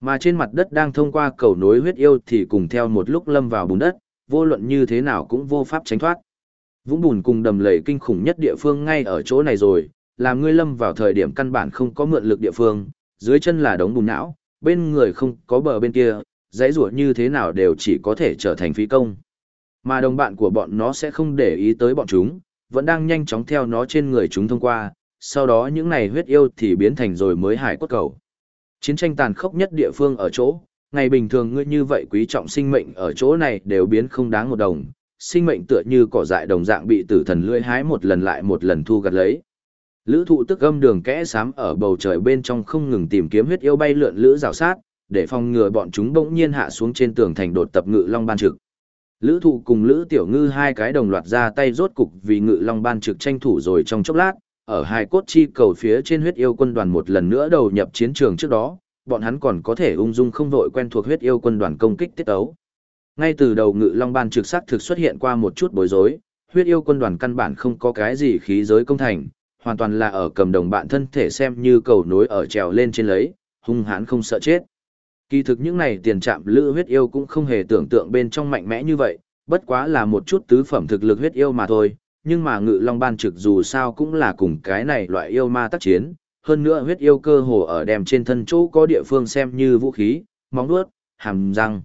Mà trên mặt đất đang thông qua cầu nối huyết yêu thì cùng theo một lúc lâm vào bùn đất, vô luận như thế nào cũng vô pháp tránh thoát. Vũng bùn cùng đầm lầy kinh khủng nhất địa phương ngay ở chỗ này rồi, làm ngươi lâm vào thời điểm căn bản không có mượn lực địa phương, dưới chân là đống bùn não, bên người không có bờ bên kia, dãy rủa như thế nào đều chỉ có thể trở thành phí công. Mà đồng bạn của bọn nó sẽ không để ý tới bọn chúng, vẫn đang nhanh chóng theo nó trên người chúng thông qua, sau đó những này huyết yêu thì biến thành rồi mới hải cốt cầu. Chiến tranh tàn khốc nhất địa phương ở chỗ, ngày bình thường ngươi như vậy quý trọng sinh mệnh ở chỗ này đều biến không đáng một đồng, sinh mệnh tựa như cỏ dại đồng dạng bị tử thần lưỡi hái một lần lại một lần thu gặt lấy. Lữ thụ tức âm đường kẽ xám ở bầu trời bên trong không ngừng tìm kiếm huyết yêu bay lượn lữ rào sát, để phòng ngừa bọn chúng bỗng nhiên hạ xuống trên tường thành đột tập ngự long ban trực. Lữ thụ cùng Lữ Tiểu Ngư hai cái đồng loạt ra tay rốt cục vì ngự long ban trực tranh thủ rồi trong chốc lát, ở hai cốt chi cầu phía trên huyết yêu quân đoàn một lần nữa đầu nhập chiến trường trước đó, bọn hắn còn có thể ung dung không vội quen thuộc huyết yêu quân đoàn công kích tiết ấu. Ngay từ đầu ngự long ban trực sắc thực xuất hiện qua một chút bối rối, huyết yêu quân đoàn căn bản không có cái gì khí giới công thành, hoàn toàn là ở cầm đồng bạn thân thể xem như cầu nối ở trèo lên trên lấy, hung hãn không sợ chết. Kỳ thực những này tiền trạm lữ huyết yêu cũng không hề tưởng tượng bên trong mạnh mẽ như vậy, bất quá là một chút tứ phẩm thực lực huyết yêu mà thôi, nhưng mà ngự long ban trực dù sao cũng là cùng cái này loại yêu ma tác chiến, hơn nữa huyết yêu cơ hồ ở đem trên thân chỗ có địa phương xem như vũ khí, móng vuốt, hàm răng.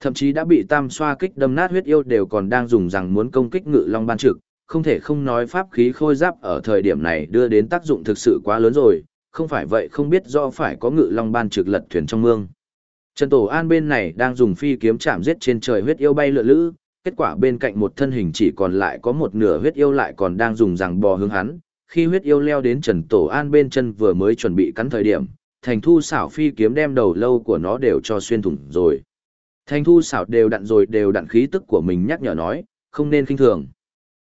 Thậm chí đã bị tam xoa kích đâm nát huyết yêu đều còn đang dùng rằng muốn công kích ngự long ban trực, không thể không nói pháp khí khôi giáp ở thời điểm này đưa đến tác dụng thực sự quá lớn rồi, không phải vậy không biết do phải có ngự long ban trực lật thuyền trong mương. Trần Tổ An bên này đang dùng phi kiếm chạm giết trên trời huyết yêu bay lượn lữ, kết quả bên cạnh một thân hình chỉ còn lại có một nửa huyết yêu lại còn đang dùng rằng bò hướng hắn. Khi huyết yêu leo đến Trần Tổ An bên chân vừa mới chuẩn bị cắn thời điểm, thành thu xảo phi kiếm đem đầu lâu của nó đều cho xuyên thủng rồi. Thành thu xảo đều đặn rồi đều đặn khí tức của mình nhắc nhở nói, không nên kinh thường.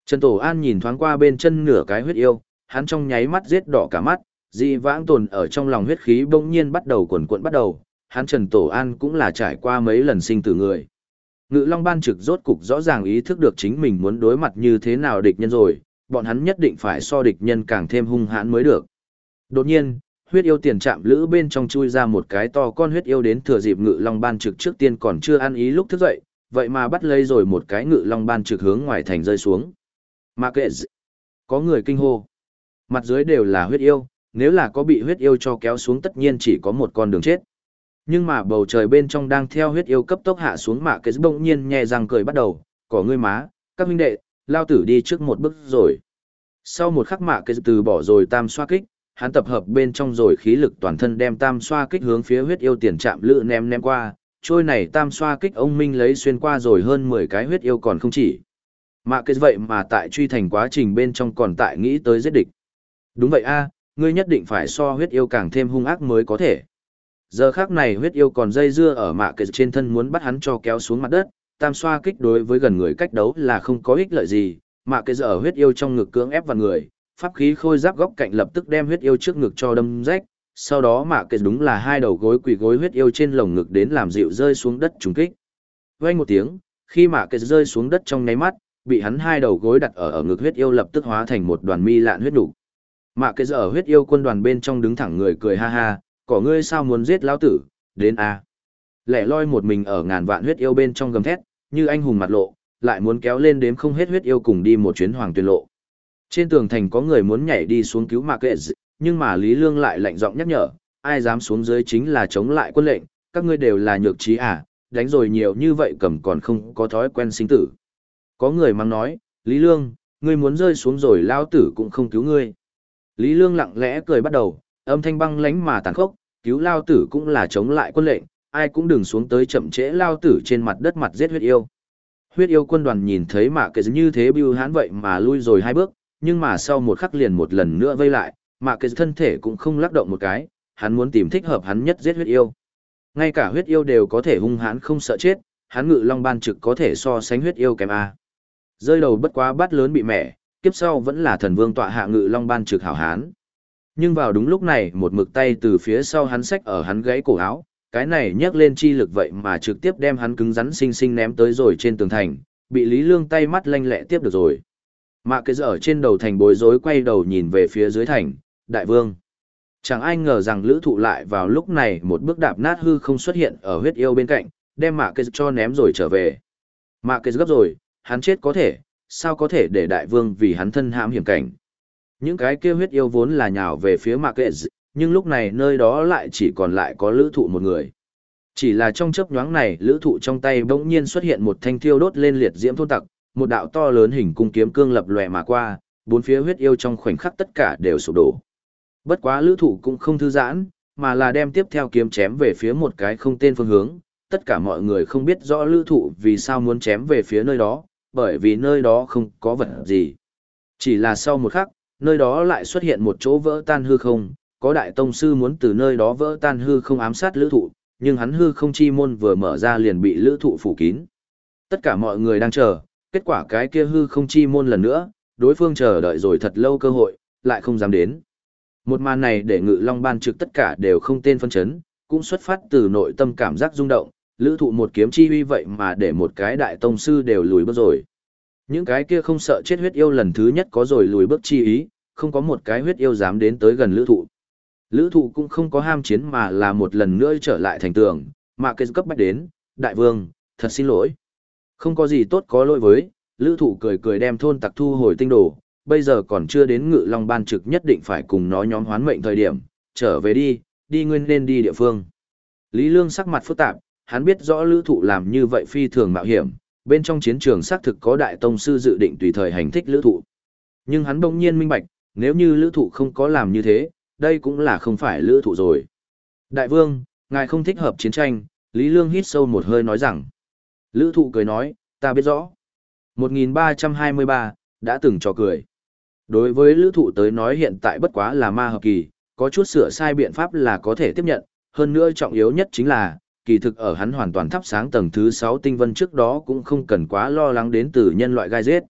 Trần Tổ An nhìn thoáng qua bên chân nửa cái huyết yêu, hắn trong nháy mắt giết đỏ cả mắt, dị vãng tồn ở trong lòng huyết khí bỗng nhiên bắt đầu cuộn cuộn bắt đầu, hắn Trần Tổ An cũng là trải qua mấy lần sinh tử người. Ngự Long Ban trực rốt cục rõ ràng ý thức được chính mình muốn đối mặt như thế nào địch nhân rồi, bọn hắn nhất định phải so địch nhân càng thêm hung hãn mới được. Đột nhiên, huyết yêu tiền chạm lữ bên trong chui ra một cái to con huyết yêu đến thừa dịp Ngự Long Ban trực trước tiên còn chưa ăn ý lúc thức dậy, vậy mà bắt lấy rồi một cái Ngự Long Ban trực hướng ngoài thành rơi xuống. Mà kệ Có người kinh hô. Mặt dưới đều là huyết yêu, nếu là có bị huyết yêu cho kéo xuống tất nhiên chỉ có một con đường chết. Nhưng mà bầu trời bên trong đang theo huyết yêu cấp tốc hạ xuống mạ cái bỗng nhiên nhẹ răng cười bắt đầu, có ngươi má, các huynh đệ, lao tử đi trước một bước rồi. Sau một khắc mạ cái từ bỏ rồi tam xoa kích, hắn tập hợp bên trong rồi khí lực toàn thân đem tam xoa kích hướng phía huyết yêu tiền chạm lự ném ném qua, trôi này tam xoa kích ông Minh lấy xuyên qua rồi hơn 10 cái huyết yêu còn không chỉ. Mạ cái vậy mà tại truy thành quá trình bên trong còn tại nghĩ tới giết địch. Đúng vậy a, ngươi nhất định phải so huyết yêu càng thêm hung ác mới có thể. Giờ khác này huyết yêu còn dây dưa ở mạ kệ trên thân muốn bắt hắn cho kéo xuống mặt đất, tam xoa kích đối với gần người cách đấu là không có ích lợi gì, mạ kệ giờ huyết yêu trong ngực cưỡng ép vào người, pháp khí khôi giáp góc cạnh lập tức đem huyết yêu trước ngực cho đâm rách, sau đó mạ kệ đúng là hai đầu gối quỳ gối huyết yêu trên lồng ngực đến làm dịu rơi xuống đất trùng kích. Vang một tiếng, khi mạ kệ rơi xuống đất trong nháy mắt, bị hắn hai đầu gối đặt ở ở ngực huyết yêu lập tức hóa thành một đoàn mi lạn huyết đủ. Mạ kệ giờ huyết yêu quân đoàn bên trong đứng thẳng người cười ha ha, có ngươi sao muốn giết lão tử, đến a. Lẻ loi một mình ở ngàn vạn huyết yêu bên trong gầm thét, như anh hùng mặt lộ, lại muốn kéo lên đếm không hết huyết yêu cùng đi một chuyến hoàng tuyên lộ. Trên tường thành có người muốn nhảy đi xuống cứu Mạc Kệ, nhưng mà Lý Lương lại lạnh giọng nhắc nhở, ai dám xuống dưới chính là chống lại quân lệnh, các ngươi đều là nhược trí à, đánh rồi nhiều như vậy cầm còn không có thói quen sinh tử. Có người mang nói, Lý Lương, ngươi muốn rơi xuống rồi lao tử cũng không cứu ngươi. Lý Lương lặng lẽ cười bắt đầu, âm thanh băng lánh mà tàn khốc, cứu lao tử cũng là chống lại quân lệnh, ai cũng đừng xuống tới chậm trễ lao tử trên mặt đất mặt giết huyết yêu. Huyết yêu quân đoàn nhìn thấy mạ kệ như thế bưu hán vậy mà lui rồi hai bước, nhưng mà sau một khắc liền một lần nữa vây lại, mạ kệ thân thể cũng không lắc động một cái, hắn muốn tìm thích hợp hắn nhất giết huyết yêu. Ngay cả huyết yêu đều có thể hung hãn không sợ chết, hắn ngự long ban trực có thể so sánh huyết yêu kém A. Rơi đầu bất quá bát lớn bị mẹ, kiếp sau vẫn là thần vương tọa hạ ngự long ban trực hảo hán. Nhưng vào đúng lúc này một mực tay từ phía sau hắn xách ở hắn gãy cổ áo, cái này nhấc lên chi lực vậy mà trực tiếp đem hắn cứng rắn xinh xinh ném tới rồi trên tường thành, bị Lý Lương tay mắt lanh lẹ tiếp được rồi. Mạ cái ở trên đầu thành bối rối quay đầu nhìn về phía dưới thành, đại vương. Chẳng ai ngờ rằng lữ thụ lại vào lúc này một bước đạp nát hư không xuất hiện ở huyết yêu bên cạnh, đem mạ cái cho ném rồi trở về. Mạ cái gấp rồi, hắn chết có thể, sao có thể để đại vương vì hắn thân hãm hiểm cảnh. Những cái kia huyết yêu vốn là nhào về phía mạc kệ nhưng lúc này nơi đó lại chỉ còn lại có lữ thụ một người. Chỉ là trong chớp nhoáng này, lữ thụ trong tay bỗng nhiên xuất hiện một thanh thiêu đốt lên liệt diễm thôn tặc, một đạo to lớn hình cung kiếm cương lập lòe mà qua, bốn phía huyết yêu trong khoảnh khắc tất cả đều sụp đổ. Bất quá lữ thụ cũng không thư giãn, mà là đem tiếp theo kiếm chém về phía một cái không tên phương hướng. Tất cả mọi người không biết rõ lữ thụ vì sao muốn chém về phía nơi đó, bởi vì nơi đó không có vật gì. Chỉ là sau một khắc, nơi đó lại xuất hiện một chỗ vỡ tan hư không, có đại tông sư muốn từ nơi đó vỡ tan hư không ám sát lữ thụ, nhưng hắn hư không chi môn vừa mở ra liền bị lữ thụ phủ kín. Tất cả mọi người đang chờ, kết quả cái kia hư không chi môn lần nữa, đối phương chờ đợi rồi thật lâu cơ hội, lại không dám đến. Một màn này để ngự long ban trực tất cả đều không tên phân chấn, cũng xuất phát từ nội tâm cảm giác rung động, lữ thụ một kiếm chi uy vậy mà để một cái đại tông sư đều lùi bước rồi. Những cái kia không sợ chết huyết yêu lần thứ nhất có rồi lùi bước chi ý, không có một cái huyết yêu dám đến tới gần lữ thụ. Lữ thụ cũng không có ham chiến mà là một lần nữa trở lại thành tường, mà kết cấp bách đến, đại vương, thật xin lỗi. Không có gì tốt có lỗi với, lữ thụ cười cười đem thôn tặc thu hồi tinh đồ, bây giờ còn chưa đến ngự long ban trực nhất định phải cùng nó nhóm hoán mệnh thời điểm, trở về đi, đi nguyên nên đi địa phương. Lý Lương sắc mặt phức tạp, hắn biết rõ lữ thụ làm như vậy phi thường mạo hiểm, bên trong chiến trường xác thực có đại tông sư dự định tùy thời hành thích lữ thụ. Nhưng hắn bỗng nhiên minh bạch, nếu như lữ thụ không có làm như thế, đây cũng là không phải lữ thụ rồi. Đại vương, ngài không thích hợp chiến tranh, Lý Lương hít sâu một hơi nói rằng. Lữ thụ cười nói, ta biết rõ. 1323, đã từng cho cười. Đối với lữ thụ tới nói hiện tại bất quá là ma hợp kỳ, có chút sửa sai biện pháp là có thể tiếp nhận, hơn nữa trọng yếu nhất chính là, kỳ thực ở hắn hoàn toàn thắp sáng tầng thứ 6 tinh vân trước đó cũng không cần quá lo lắng đến từ nhân loại gai giết.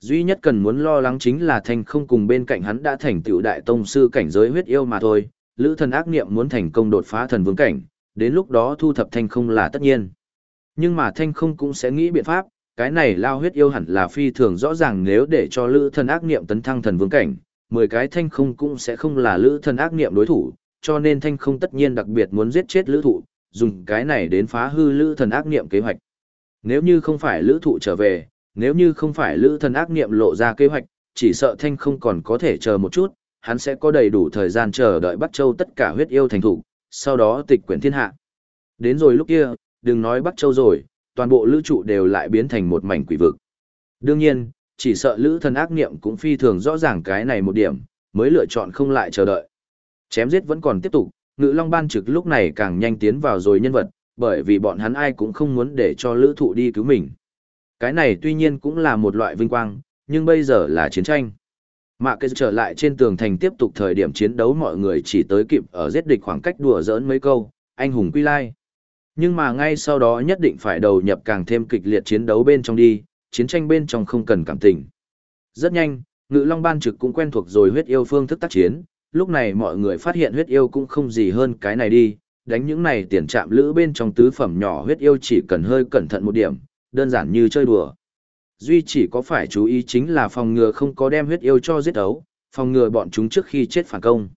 Duy nhất cần muốn lo lắng chính là thanh không cùng bên cạnh hắn đã thành tựu đại tông sư cảnh giới huyết yêu mà thôi, lữ thần ác niệm muốn thành công đột phá thần vương cảnh, đến lúc đó thu thập thanh không là tất nhiên. Nhưng mà thanh không cũng sẽ nghĩ biện pháp, cái này lao huyết yêu hẳn là phi thường rõ ràng nếu để cho lữ thần ác niệm tấn thăng thần vương cảnh, 10 cái thanh không cũng sẽ không là lữ thần ác niệm đối thủ, cho nên thanh không tất nhiên đặc biệt muốn giết chết lữ thụ, dùng cái này đến phá hư lữ thần ác niệm kế hoạch. Nếu như không phải lữ thụ trở về, nếu như không phải lữ thần ác niệm lộ ra kế hoạch, chỉ sợ thanh không còn có thể chờ một chút, hắn sẽ có đầy đủ thời gian chờ đợi Bắc Châu tất cả huyết yêu thành thủ, sau đó tịch quyển thiên hạ. Đến rồi lúc kia, đừng nói Bắc Châu rồi, toàn bộ lữ trụ đều lại biến thành một mảnh quỷ vực. Đương nhiên, chỉ sợ lữ thần ác niệm cũng phi thường rõ ràng cái này một điểm, mới lựa chọn không lại chờ đợi. Chém giết vẫn còn tiếp tục, ngự long ban trực lúc này càng nhanh tiến vào rồi nhân vật, bởi vì bọn hắn ai cũng không muốn để cho lữ thụ đi cứu mình. Cái này tuy nhiên cũng là một loại vinh quang, nhưng bây giờ là chiến tranh. Mạ cây trở lại trên tường thành tiếp tục thời điểm chiến đấu mọi người chỉ tới kịp ở giết địch khoảng cách đùa giỡn mấy câu, anh hùng quy lai. Nhưng mà ngay sau đó nhất định phải đầu nhập càng thêm kịch liệt chiến đấu bên trong đi, chiến tranh bên trong không cần cảm tình. Rất nhanh, ngự long ban trực cũng quen thuộc rồi huyết yêu phương thức tác chiến, lúc này mọi người phát hiện huyết yêu cũng không gì hơn cái này đi, đánh những này tiền chạm lữ bên trong tứ phẩm nhỏ huyết yêu chỉ cần hơi cẩn thận một điểm, đơn giản như chơi đùa. Duy chỉ có phải chú ý chính là phòng ngừa không có đem huyết yêu cho giết ấu, phòng ngừa bọn chúng trước khi chết phản công.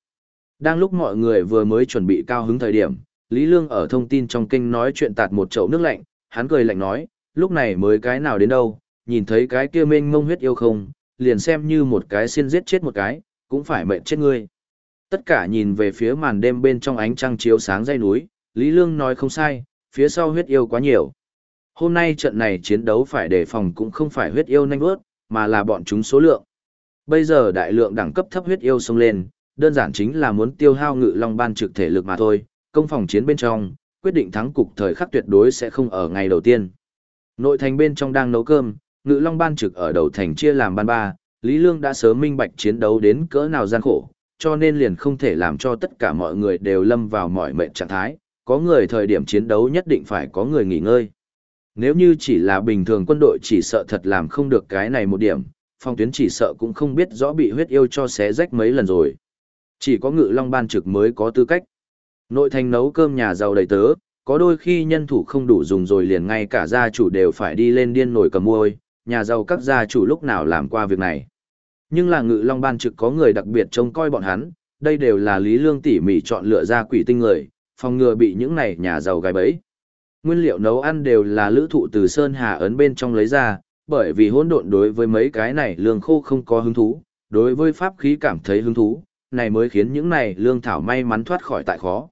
Đang lúc mọi người vừa mới chuẩn bị cao hứng thời điểm, Lý Lương ở thông tin trong kinh nói chuyện tạt một chậu nước lạnh, hắn cười lạnh nói, lúc này mới cái nào đến đâu, nhìn thấy cái kia mênh mông huyết yêu không, liền xem như một cái xin giết chết một cái, cũng phải mệnh chết ngươi. Tất cả nhìn về phía màn đêm bên trong ánh trăng chiếu sáng dây núi, Lý Lương nói không sai, phía sau huyết yêu quá nhiều. Hôm nay trận này chiến đấu phải đề phòng cũng không phải huyết yêu nhanh vớt, mà là bọn chúng số lượng. Bây giờ đại lượng đẳng cấp thấp huyết yêu xông lên, đơn giản chính là muốn tiêu hao ngự long ban trực thể lực mà thôi, công phòng chiến bên trong, quyết định thắng cục thời khắc tuyệt đối sẽ không ở ngày đầu tiên. Nội thành bên trong đang nấu cơm, ngự long ban trực ở đầu thành chia làm ban ba, Lý Lương đã sớm minh bạch chiến đấu đến cỡ nào gian khổ, cho nên liền không thể làm cho tất cả mọi người đều lâm vào mọi mệnh trạng thái, có người thời điểm chiến đấu nhất định phải có người nghỉ ngơi. Nếu như chỉ là bình thường quân đội chỉ sợ thật làm không được cái này một điểm, phong tuyến chỉ sợ cũng không biết rõ bị huyết yêu cho xé rách mấy lần rồi. Chỉ có ngự long ban trực mới có tư cách. Nội thành nấu cơm nhà giàu đầy tớ, có đôi khi nhân thủ không đủ dùng rồi liền ngay cả gia chủ đều phải đi lên điên nổi cầm môi, nhà giàu các gia chủ lúc nào làm qua việc này. Nhưng là ngự long ban trực có người đặc biệt trông coi bọn hắn, đây đều là lý lương tỉ mỉ chọn lựa ra quỷ tinh người, phòng ngừa bị những này nhà giàu gài bẫy. Nguyên liệu nấu ăn đều là lữ thụ từ Sơn Hà ấn bên trong lấy ra, bởi vì hỗn độn đối với mấy cái này lương khô không có hứng thú, đối với pháp khí cảm thấy hứng thú, này mới khiến những này lương thảo may mắn thoát khỏi tại khó.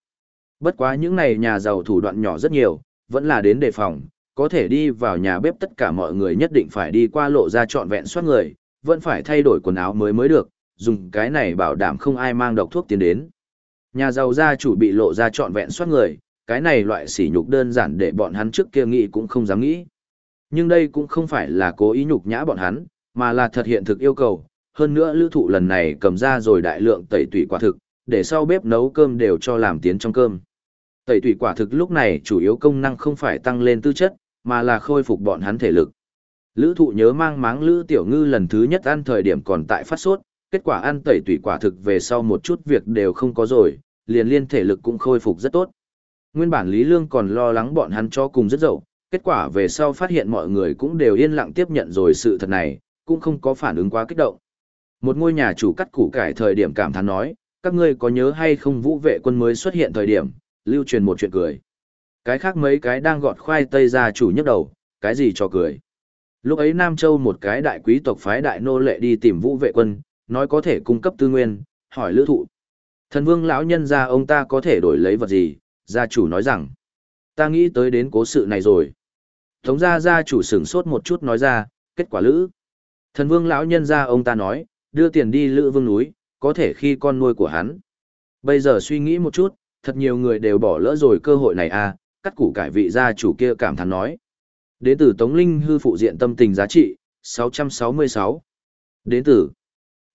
Bất quá những này nhà giàu thủ đoạn nhỏ rất nhiều, vẫn là đến đề phòng, có thể đi vào nhà bếp tất cả mọi người nhất định phải đi qua lộ ra trọn vẹn soát người, vẫn phải thay đổi quần áo mới mới được, dùng cái này bảo đảm không ai mang độc thuốc tiến đến. Nhà giàu gia chủ bị lộ ra trọn vẹn soát người, cái này loại sỉ nhục đơn giản để bọn hắn trước kia nghĩ cũng không dám nghĩ. Nhưng đây cũng không phải là cố ý nhục nhã bọn hắn, mà là thật hiện thực yêu cầu. Hơn nữa lữ thụ lần này cầm ra rồi đại lượng tẩy tủy quả thực, để sau bếp nấu cơm đều cho làm tiến trong cơm. Tẩy tủy quả thực lúc này chủ yếu công năng không phải tăng lên tư chất, mà là khôi phục bọn hắn thể lực. Lữ thụ nhớ mang máng Lữ Tiểu Ngư lần thứ nhất ăn thời điểm còn tại phát sốt, kết quả ăn tẩy tủy quả thực về sau một chút việc đều không có rồi, liền liên thể lực cũng khôi phục rất tốt. Nguyên bản Lý Lương còn lo lắng bọn hắn cho cùng rất dậu, kết quả về sau phát hiện mọi người cũng đều yên lặng tiếp nhận rồi sự thật này, cũng không có phản ứng quá kích động. Một ngôi nhà chủ cắt củ cải thời điểm cảm thán nói, các ngươi có nhớ hay không vũ vệ quân mới xuất hiện thời điểm, lưu truyền một chuyện cười. Cái khác mấy cái đang gọt khoai tây ra chủ nhấc đầu, cái gì cho cười. Lúc ấy Nam Châu một cái đại quý tộc phái đại nô lệ đi tìm vũ vệ quân, nói có thể cung cấp tư nguyên, hỏi lữ thụ. Thần vương lão nhân ra ông ta có thể đổi lấy vật gì, gia chủ nói rằng. Ta nghĩ tới đến cố sự này rồi. Tống gia gia chủ sửng sốt một chút nói ra, kết quả lữ. Thần vương lão nhân ra ông ta nói, đưa tiền đi lữ vương núi, có thể khi con nuôi của hắn. Bây giờ suy nghĩ một chút, thật nhiều người đều bỏ lỡ rồi cơ hội này à, cắt củ cải vị gia chủ kia cảm thán nói. Đến từ Tống Linh hư phụ diện tâm tình giá trị, 666. Đến từ.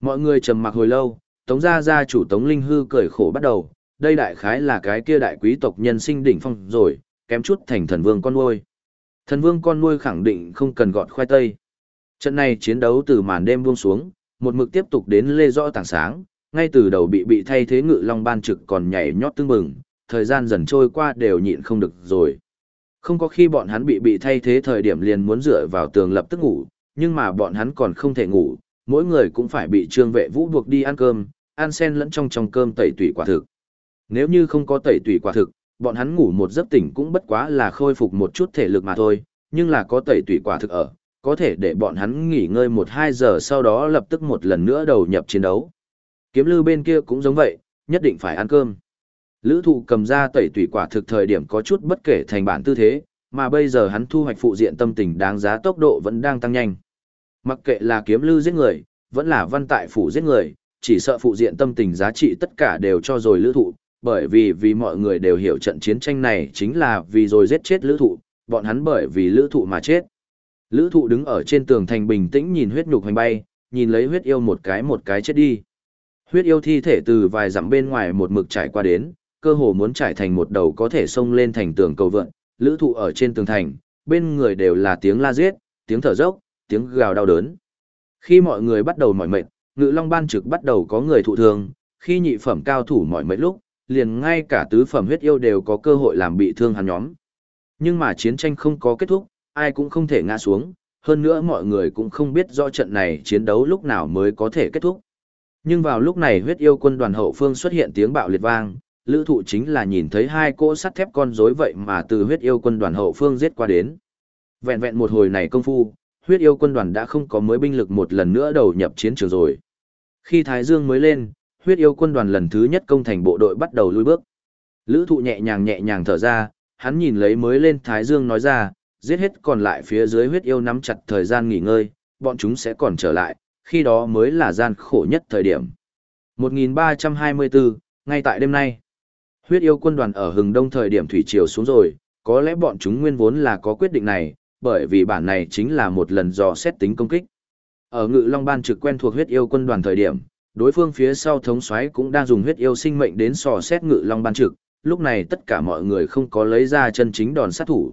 Mọi người trầm mặc hồi lâu, Tống gia gia chủ Tống Linh hư cười khổ bắt đầu, đây đại khái là cái kia đại quý tộc nhân sinh đỉnh phong rồi, kém chút thành thần vương con nuôi. Thần vương con nuôi khẳng định không cần gọt khoai tây. Trận này chiến đấu từ màn đêm buông xuống, một mực tiếp tục đến lê rõ tảng sáng, ngay từ đầu bị bị thay thế ngự long ban trực còn nhảy nhót tương bừng, thời gian dần trôi qua đều nhịn không được rồi. Không có khi bọn hắn bị bị thay thế thời điểm liền muốn dựa vào tường lập tức ngủ, nhưng mà bọn hắn còn không thể ngủ, mỗi người cũng phải bị trương vệ vũ buộc đi ăn cơm, ăn sen lẫn trong trong cơm tẩy tủy quả thực. Nếu như không có tẩy tủy quả thực, bọn hắn ngủ một giấc tỉnh cũng bất quá là khôi phục một chút thể lực mà thôi, nhưng là có tẩy tủy quả thực ở, có thể để bọn hắn nghỉ ngơi một hai giờ sau đó lập tức một lần nữa đầu nhập chiến đấu. Kiếm lư bên kia cũng giống vậy, nhất định phải ăn cơm. Lữ thụ cầm ra tẩy tủy quả thực thời điểm có chút bất kể thành bản tư thế, mà bây giờ hắn thu hoạch phụ diện tâm tình đáng giá tốc độ vẫn đang tăng nhanh. Mặc kệ là kiếm lưu giết người, vẫn là văn tại phủ giết người, chỉ sợ phụ diện tâm tình giá trị tất cả đều cho rồi lữ thụ, bởi vì vì mọi người đều hiểu trận chiến tranh này chính là vì rồi giết chết lữ thụ, bọn hắn bởi vì lữ thụ mà chết. Lữ thụ đứng ở trên tường thành bình tĩnh nhìn huyết nhục hành bay, nhìn lấy huyết yêu một cái một cái chết đi. Huyết yêu thi thể từ vài dặm bên ngoài một mực trải qua đến, cơ hồ muốn trải thành một đầu có thể xông lên thành tường cầu vượn, lữ thụ ở trên tường thành, bên người đều là tiếng la giết, tiếng thở dốc, tiếng gào đau đớn. Khi mọi người bắt đầu mỏi mệt, ngự long ban trực bắt đầu có người thụ thương, khi nhị phẩm cao thủ mỏi mệt lúc, liền ngay cả tứ phẩm huyết yêu đều có cơ hội làm bị thương hắn nhóm. Nhưng mà chiến tranh không có kết thúc, ai cũng không thể ngã xuống, hơn nữa mọi người cũng không biết rõ trận này chiến đấu lúc nào mới có thể kết thúc. Nhưng vào lúc này huyết yêu quân đoàn hậu phương xuất hiện tiếng bạo liệt vang, lữ thụ chính là nhìn thấy hai cỗ sắt thép con rối vậy mà từ huyết yêu quân đoàn hậu phương giết qua đến. Vẹn vẹn một hồi này công phu, huyết yêu quân đoàn đã không có mới binh lực một lần nữa đầu nhập chiến trường rồi. Khi Thái Dương mới lên, huyết yêu quân đoàn lần thứ nhất công thành bộ đội bắt đầu lui bước. Lữ thụ nhẹ nhàng nhẹ nhàng thở ra, hắn nhìn lấy mới lên Thái Dương nói ra, giết hết còn lại phía dưới huyết yêu nắm chặt thời gian nghỉ ngơi, bọn chúng sẽ còn trở lại, khi đó mới là gian khổ nhất thời điểm. 1324, ngay tại đêm nay, huyết yêu quân đoàn ở hừng đông thời điểm thủy triều xuống rồi, có lẽ bọn chúng nguyên vốn là có quyết định này, bởi vì bản này chính là một lần dò xét tính công kích. Ở ngự long ban trực quen thuộc huyết yêu quân đoàn thời điểm, đối phương phía sau thống soái cũng đang dùng huyết yêu sinh mệnh đến dò xét ngự long ban trực, lúc này tất cả mọi người không có lấy ra chân chính đòn sát thủ.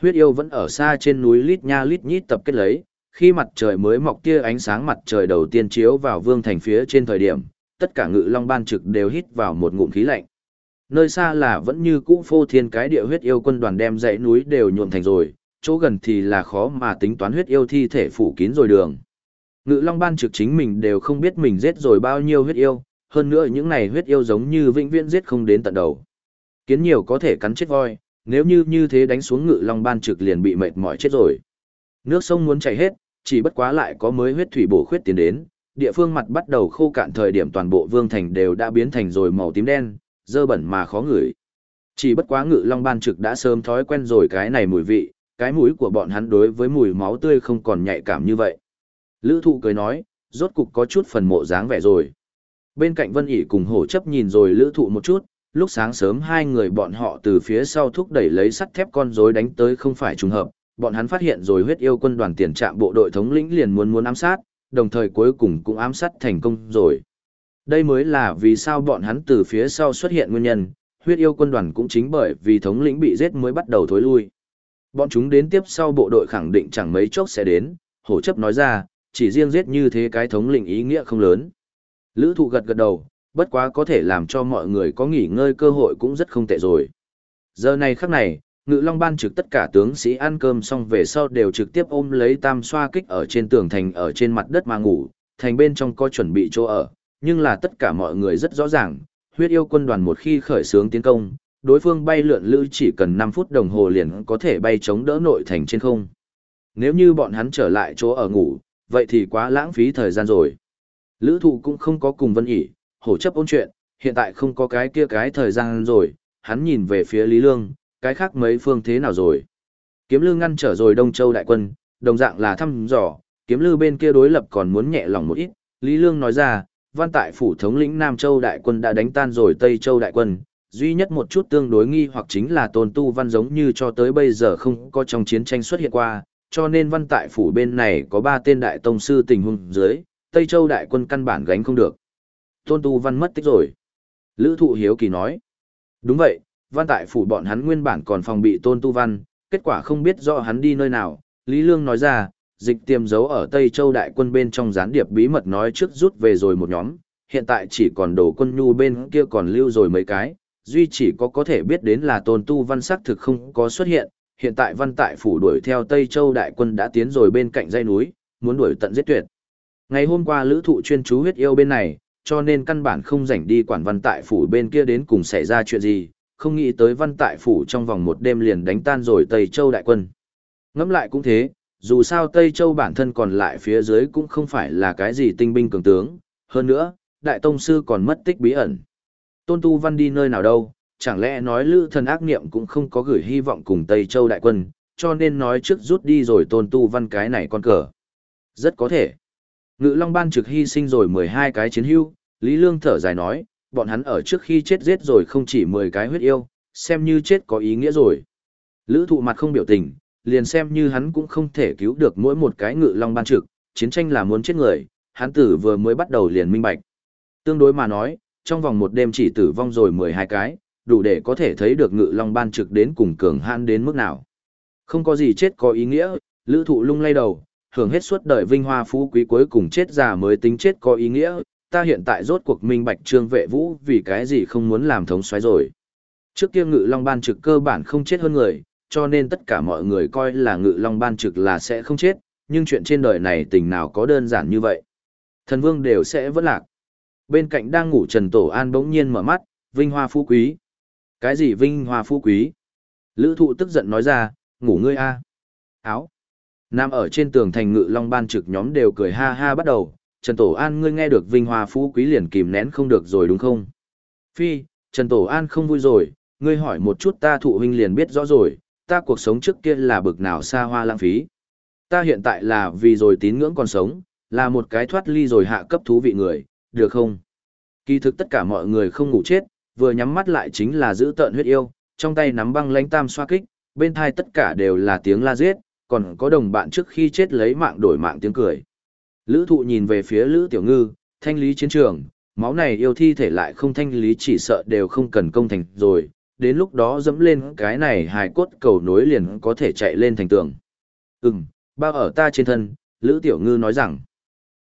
Huyết yêu vẫn ở xa trên núi lít nha lít nhít tập kết lấy, khi mặt trời mới mọc tia ánh sáng mặt trời đầu tiên chiếu vào vương thành phía trên thời điểm, tất cả ngự long ban trực đều hít vào một ngụm khí lạnh. Nơi xa là vẫn như cũ phô thiên cái địa huyết yêu quân đoàn đem dãy núi đều nhuộm thành rồi, chỗ gần thì là khó mà tính toán huyết yêu thi thể phủ kín rồi đường. Ngự long ban trực chính mình đều không biết mình giết rồi bao nhiêu huyết yêu, hơn nữa những này huyết yêu giống như vĩnh viễn giết không đến tận đầu. Kiến nhiều có thể cắn chết voi, nếu như như thế đánh xuống ngự long ban trực liền bị mệt mỏi chết rồi. Nước sông muốn chảy hết, chỉ bất quá lại có mới huyết thủy bổ khuyết tiến đến, địa phương mặt bắt đầu khô cạn thời điểm toàn bộ vương thành đều đã biến thành rồi màu tím đen, dơ bẩn mà khó ngửi. Chỉ bất quá ngự long ban trực đã sớm thói quen rồi cái này mùi vị, cái mũi của bọn hắn đối với mùi máu tươi không còn nhạy cảm như vậy. Lữ thụ cười nói, rốt cục có chút phần mộ dáng vẻ rồi. Bên cạnh Vân ỉ cùng hổ chấp nhìn rồi lữ thụ một chút, lúc sáng sớm hai người bọn họ từ phía sau thúc đẩy lấy sắt thép con rối đánh tới không phải trùng hợp, bọn hắn phát hiện rồi huyết yêu quân đoàn tiền trạm bộ đội thống lĩnh liền muốn muốn ám sát, đồng thời cuối cùng cũng ám sát thành công rồi. Đây mới là vì sao bọn hắn từ phía sau xuất hiện nguyên nhân, huyết yêu quân đoàn cũng chính bởi vì thống lĩnh bị giết mới bắt đầu thối lui. Bọn chúng đến tiếp sau bộ đội khẳng định chẳng mấy chốc sẽ đến, hổ chấp nói ra, chỉ riêng giết như thế cái thống lĩnh ý nghĩa không lớn. Lữ thụ gật gật đầu, bất quá có thể làm cho mọi người có nghỉ ngơi cơ hội cũng rất không tệ rồi. Giờ này khắc này, ngự long ban trực tất cả tướng sĩ ăn cơm xong về sau đều trực tiếp ôm lấy tam xoa kích ở trên tường thành ở trên mặt đất mà ngủ, thành bên trong có chuẩn bị chỗ ở, nhưng là tất cả mọi người rất rõ ràng, huyết yêu quân đoàn một khi khởi xướng tiến công, đối phương bay lượn lữ chỉ cần 5 phút đồng hồ liền có thể bay chống đỡ nội thành trên không. Nếu như bọn hắn trở lại chỗ ở ngủ, vậy thì quá lãng phí thời gian rồi. Lữ thụ cũng không có cùng vân ỉ, hổ chấp ôn chuyện, hiện tại không có cái kia cái thời gian rồi, hắn nhìn về phía Lý Lương, cái khác mấy phương thế nào rồi. Kiếm lương ngăn trở rồi Đông Châu đại quân, đồng dạng là thăm dò, kiếm lư bên kia đối lập còn muốn nhẹ lòng một ít, Lý Lương nói ra, văn tại phủ thống lĩnh Nam Châu đại quân đã đánh tan rồi Tây Châu đại quân, duy nhất một chút tương đối nghi hoặc chính là tôn tu văn giống như cho tới bây giờ không có trong chiến tranh xuất hiện qua, cho nên văn tại phủ bên này có ba tên đại tông sư tình huống dưới, Tây Châu đại quân căn bản gánh không được. Tôn tu văn mất tích rồi. Lữ thụ hiếu kỳ nói. Đúng vậy, văn tại phủ bọn hắn nguyên bản còn phòng bị tôn tu văn, kết quả không biết rõ hắn đi nơi nào. Lý Lương nói ra, dịch tiềm giấu ở Tây Châu đại quân bên trong gián điệp bí mật nói trước rút về rồi một nhóm, hiện tại chỉ còn đồ quân nhu bên kia còn lưu rồi mấy cái, duy chỉ có có thể biết đến là tôn tu văn sắc thực không có xuất hiện, hiện tại văn tại phủ đuổi theo Tây Châu đại quân đã tiến rồi bên cạnh dãy núi, muốn đuổi tận giết tuyệt. Ngày hôm qua lữ thụ chuyên chú huyết yêu bên này, cho nên căn bản không rảnh đi quản văn tại phủ bên kia đến cùng xảy ra chuyện gì, không nghĩ tới văn tại phủ trong vòng một đêm liền đánh tan rồi Tây Châu đại quân. Ngẫm lại cũng thế, dù sao Tây Châu bản thân còn lại phía dưới cũng không phải là cái gì tinh binh cường tướng, hơn nữa, đại tông sư còn mất tích bí ẩn. Tôn Tu Văn đi nơi nào đâu, chẳng lẽ nói lữ thần ác niệm cũng không có gửi hy vọng cùng Tây Châu đại quân, cho nên nói trước rút đi rồi Tôn Tu Văn cái này con cờ. Rất có thể. Ngự Long Ban trực hy sinh rồi 12 cái chiến hưu, Lý Lương thở dài nói, bọn hắn ở trước khi chết giết rồi không chỉ 10 cái huyết yêu, xem như chết có ý nghĩa rồi. Lữ thụ mặt không biểu tình, liền xem như hắn cũng không thể cứu được mỗi một cái ngự long ban trực, chiến tranh là muốn chết người, hắn tử vừa mới bắt đầu liền minh bạch. Tương đối mà nói, trong vòng một đêm chỉ tử vong rồi 12 cái, đủ để có thể thấy được ngự long ban trực đến cùng cường han đến mức nào. Không có gì chết có ý nghĩa, lữ thụ lung lay đầu, hưởng hết suốt đời vinh hoa phú quý cuối cùng chết già mới tính chết có ý nghĩa, ta hiện tại rốt cuộc minh bạch trương vệ vũ vì cái gì không muốn làm thống xoáy rồi. Trước kia ngự long ban trực cơ bản không chết hơn người, cho nên tất cả mọi người coi là ngự long ban trực là sẽ không chết, nhưng chuyện trên đời này tình nào có đơn giản như vậy. Thần vương đều sẽ vẫn lạc. Bên cạnh đang ngủ Trần Tổ An bỗng nhiên mở mắt, vinh hoa phú quý. Cái gì vinh hoa phú quý? Lữ thụ tức giận nói ra, ngủ ngươi a Áo. Nam ở trên tường thành ngự long ban trực nhóm đều cười ha ha bắt đầu, Trần Tổ An ngươi nghe được vinh hoa phú quý liền kìm nén không được rồi đúng không? Phi, Trần Tổ An không vui rồi, ngươi hỏi một chút ta thụ huynh liền biết rõ rồi, ta cuộc sống trước kia là bực nào xa hoa lãng phí. Ta hiện tại là vì rồi tín ngưỡng còn sống, là một cái thoát ly rồi hạ cấp thú vị người, được không? Kỳ thực tất cả mọi người không ngủ chết, vừa nhắm mắt lại chính là giữ tợn huyết yêu, trong tay nắm băng lãnh tam xoa kích, bên thai tất cả đều là tiếng la giết, còn có đồng bạn trước khi chết lấy mạng đổi mạng tiếng cười. Lữ thụ nhìn về phía Lữ Tiểu Ngư, thanh lý chiến trường, máu này yêu thi thể lại không thanh lý chỉ sợ đều không cần công thành rồi, đến lúc đó dẫm lên cái này hài cốt cầu nối liền có thể chạy lên thành tường. Ừm, bao ở ta trên thân, Lữ Tiểu Ngư nói rằng.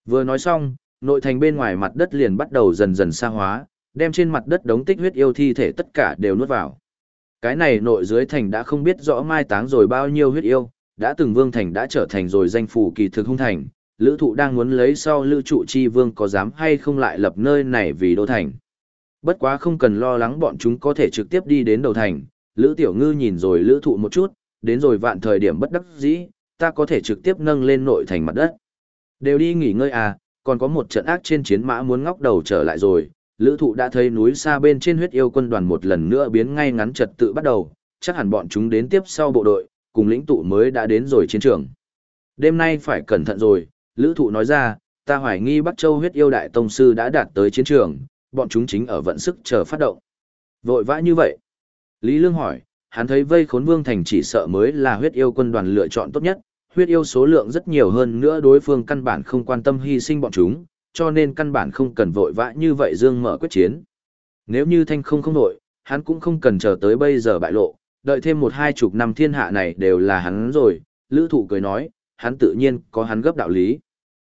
Vừa nói xong, nội thành bên ngoài mặt đất liền bắt đầu dần dần xa hóa, đem trên mặt đất đống tích huyết yêu thi thể tất cả đều nuốt vào. Cái này nội dưới thành đã không biết rõ mai táng rồi bao nhiêu huyết yêu, đã từng vương thành đã trở thành rồi danh phủ kỳ thực hung thành, lữ thụ đang muốn lấy sau lữ trụ chi vương có dám hay không lại lập nơi này vì đô thành. Bất quá không cần lo lắng bọn chúng có thể trực tiếp đi đến đầu thành, lữ tiểu ngư nhìn rồi lữ thụ một chút, đến rồi vạn thời điểm bất đắc dĩ, ta có thể trực tiếp nâng lên nội thành mặt đất. Đều đi nghỉ ngơi à, còn có một trận ác trên chiến mã muốn ngóc đầu trở lại rồi, lữ thụ đã thấy núi xa bên trên huyết yêu quân đoàn một lần nữa biến ngay ngắn trật tự bắt đầu, chắc hẳn bọn chúng đến tiếp sau bộ đội, cùng lĩnh tụ mới đã đến rồi chiến trường. Đêm nay phải cẩn thận rồi, lữ thụ nói ra, ta hoài nghi Bắc Châu huyết yêu đại tông sư đã đạt tới chiến trường, bọn chúng chính ở vận sức chờ phát động. Vội vã như vậy. Lý Lương hỏi, hắn thấy vây khốn vương thành chỉ sợ mới là huyết yêu quân đoàn lựa chọn tốt nhất, huyết yêu số lượng rất nhiều hơn nữa đối phương căn bản không quan tâm hy sinh bọn chúng, cho nên căn bản không cần vội vã như vậy dương mở quyết chiến. Nếu như thanh không không nội, hắn cũng không cần chờ tới bây giờ bại lộ, đợi thêm một hai chục năm thiên hạ này đều là hắn rồi, lữ thụ cười nói, hắn tự nhiên có hắn gấp đạo lý.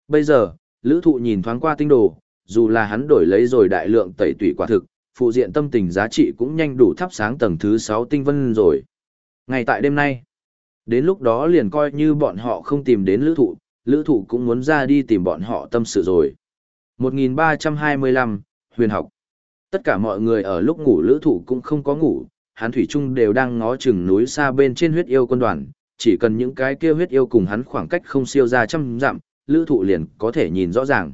Bây giờ, lữ thụ nhìn thoáng qua tinh đồ, dù là hắn đổi lấy rồi đại lượng tẩy tủy quả thực, phụ diện tâm tình giá trị cũng nhanh đủ thắp sáng tầng thứ 6 tinh vân rồi. Ngày tại đêm nay, đến lúc đó liền coi như bọn họ không tìm đến lữ thụ, lữ thụ cũng muốn ra đi tìm bọn họ tâm sự rồi. 1325, huyền học. Tất cả mọi người ở lúc ngủ lữ thụ cũng không có ngủ, hắn thủy chung đều đang ngó chừng núi xa bên trên huyết yêu quân đoàn, chỉ cần những cái kia huyết yêu cùng hắn khoảng cách không siêu ra trăm dặm, lữ thụ liền có thể nhìn rõ ràng.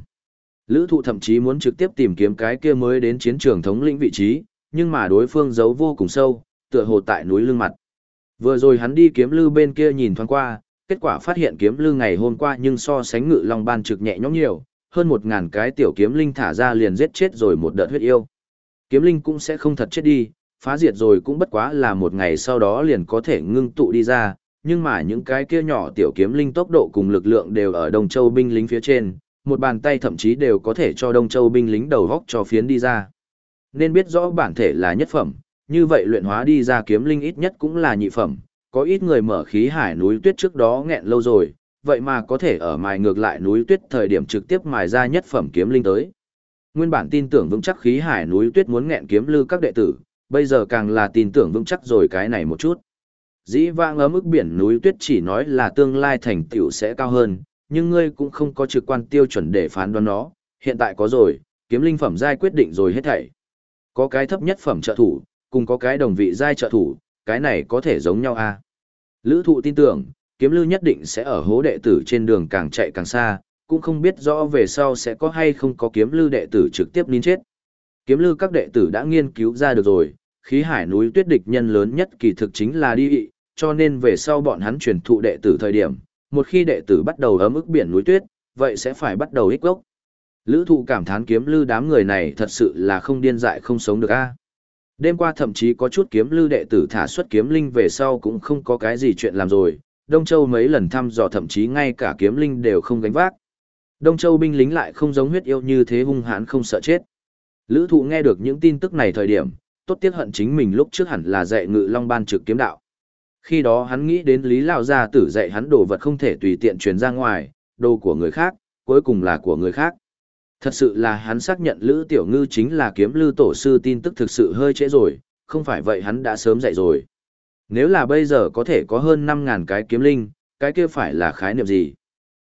Lữ thụ thậm chí muốn trực tiếp tìm kiếm cái kia mới đến chiến trường thống lĩnh vị trí, nhưng mà đối phương giấu vô cùng sâu, tựa hồ tại núi lưng mặt. Vừa rồi hắn đi kiếm lư bên kia nhìn thoáng qua, kết quả phát hiện kiếm lư ngày hôm qua nhưng so sánh ngự long ban trực nhẹ nhõm nhiều, hơn một ngàn cái tiểu kiếm linh thả ra liền giết chết rồi một đợt huyết yêu. Kiếm linh cũng sẽ không thật chết đi, phá diệt rồi cũng bất quá là một ngày sau đó liền có thể ngưng tụ đi ra, nhưng mà những cái kia nhỏ tiểu kiếm linh tốc độ cùng lực lượng đều ở Đông Châu binh lính phía trên, một bàn tay thậm chí đều có thể cho Đông Châu binh lính đầu góc cho phiến đi ra. Nên biết rõ bản thể là nhất phẩm, như vậy luyện hóa đi ra kiếm linh ít nhất cũng là nhị phẩm, có ít người mở khí hải núi tuyết trước đó nghẹn lâu rồi, vậy mà có thể ở mài ngược lại núi tuyết thời điểm trực tiếp mài ra nhất phẩm kiếm linh tới. Nguyên bản tin tưởng vững chắc khí hải núi tuyết muốn nghẹn kiếm lư các đệ tử, bây giờ càng là tin tưởng vững chắc rồi cái này một chút. Dĩ vãng ở mức biển núi tuyết chỉ nói là tương lai thành tựu sẽ cao hơn, nhưng ngươi cũng không có trực quan tiêu chuẩn để phán đoán nó, hiện tại có rồi, kiếm linh phẩm giai quyết định rồi hết thảy. Có cái thấp nhất phẩm trợ thủ, cùng có cái đồng vị giai trợ thủ, cái này có thể giống nhau à? Lữ thụ tin tưởng, kiếm lư nhất định sẽ ở hố đệ tử trên đường càng chạy càng xa, cũng không biết rõ về sau sẽ có hay không có kiếm lư đệ tử trực tiếp nín chết. Kiếm lư các đệ tử đã nghiên cứu ra được rồi, khí hải núi tuyết địch nhân lớn nhất kỳ thực chính là đi ị, cho nên về sau bọn hắn truyền thụ đệ tử thời điểm, một khi đệ tử bắt đầu ấm ức biển núi tuyết, vậy sẽ phải bắt đầu ích gốc. Lữ thụ cảm thán kiếm lư đám người này thật sự là không điên dại không sống được a Đêm qua thậm chí có chút kiếm lư đệ tử thả xuất kiếm linh về sau cũng không có cái gì chuyện làm rồi, Đông Châu mấy lần thăm dò thậm chí ngay cả kiếm linh đều không gánh vác. Đông Châu binh lính lại không giống huyết yêu như thế hung hãn không sợ chết. Lữ thụ nghe được những tin tức này thời điểm, tốt tiếc hận chính mình lúc trước hẳn là dạy ngự long ban trực kiếm đạo. Khi đó hắn nghĩ đến Lý Lao Gia tử dạy hắn đồ vật không thể tùy tiện truyền ra ngoài, đồ của người khác, cuối cùng là của người khác. Thật sự là hắn xác nhận Lữ Tiểu Ngư chính là kiếm lư tổ sư tin tức thực sự hơi trễ rồi, không phải vậy hắn đã sớm dạy rồi. Nếu là bây giờ có thể có hơn năm ngàn cái kiếm linh, cái kia phải là khái niệm gì?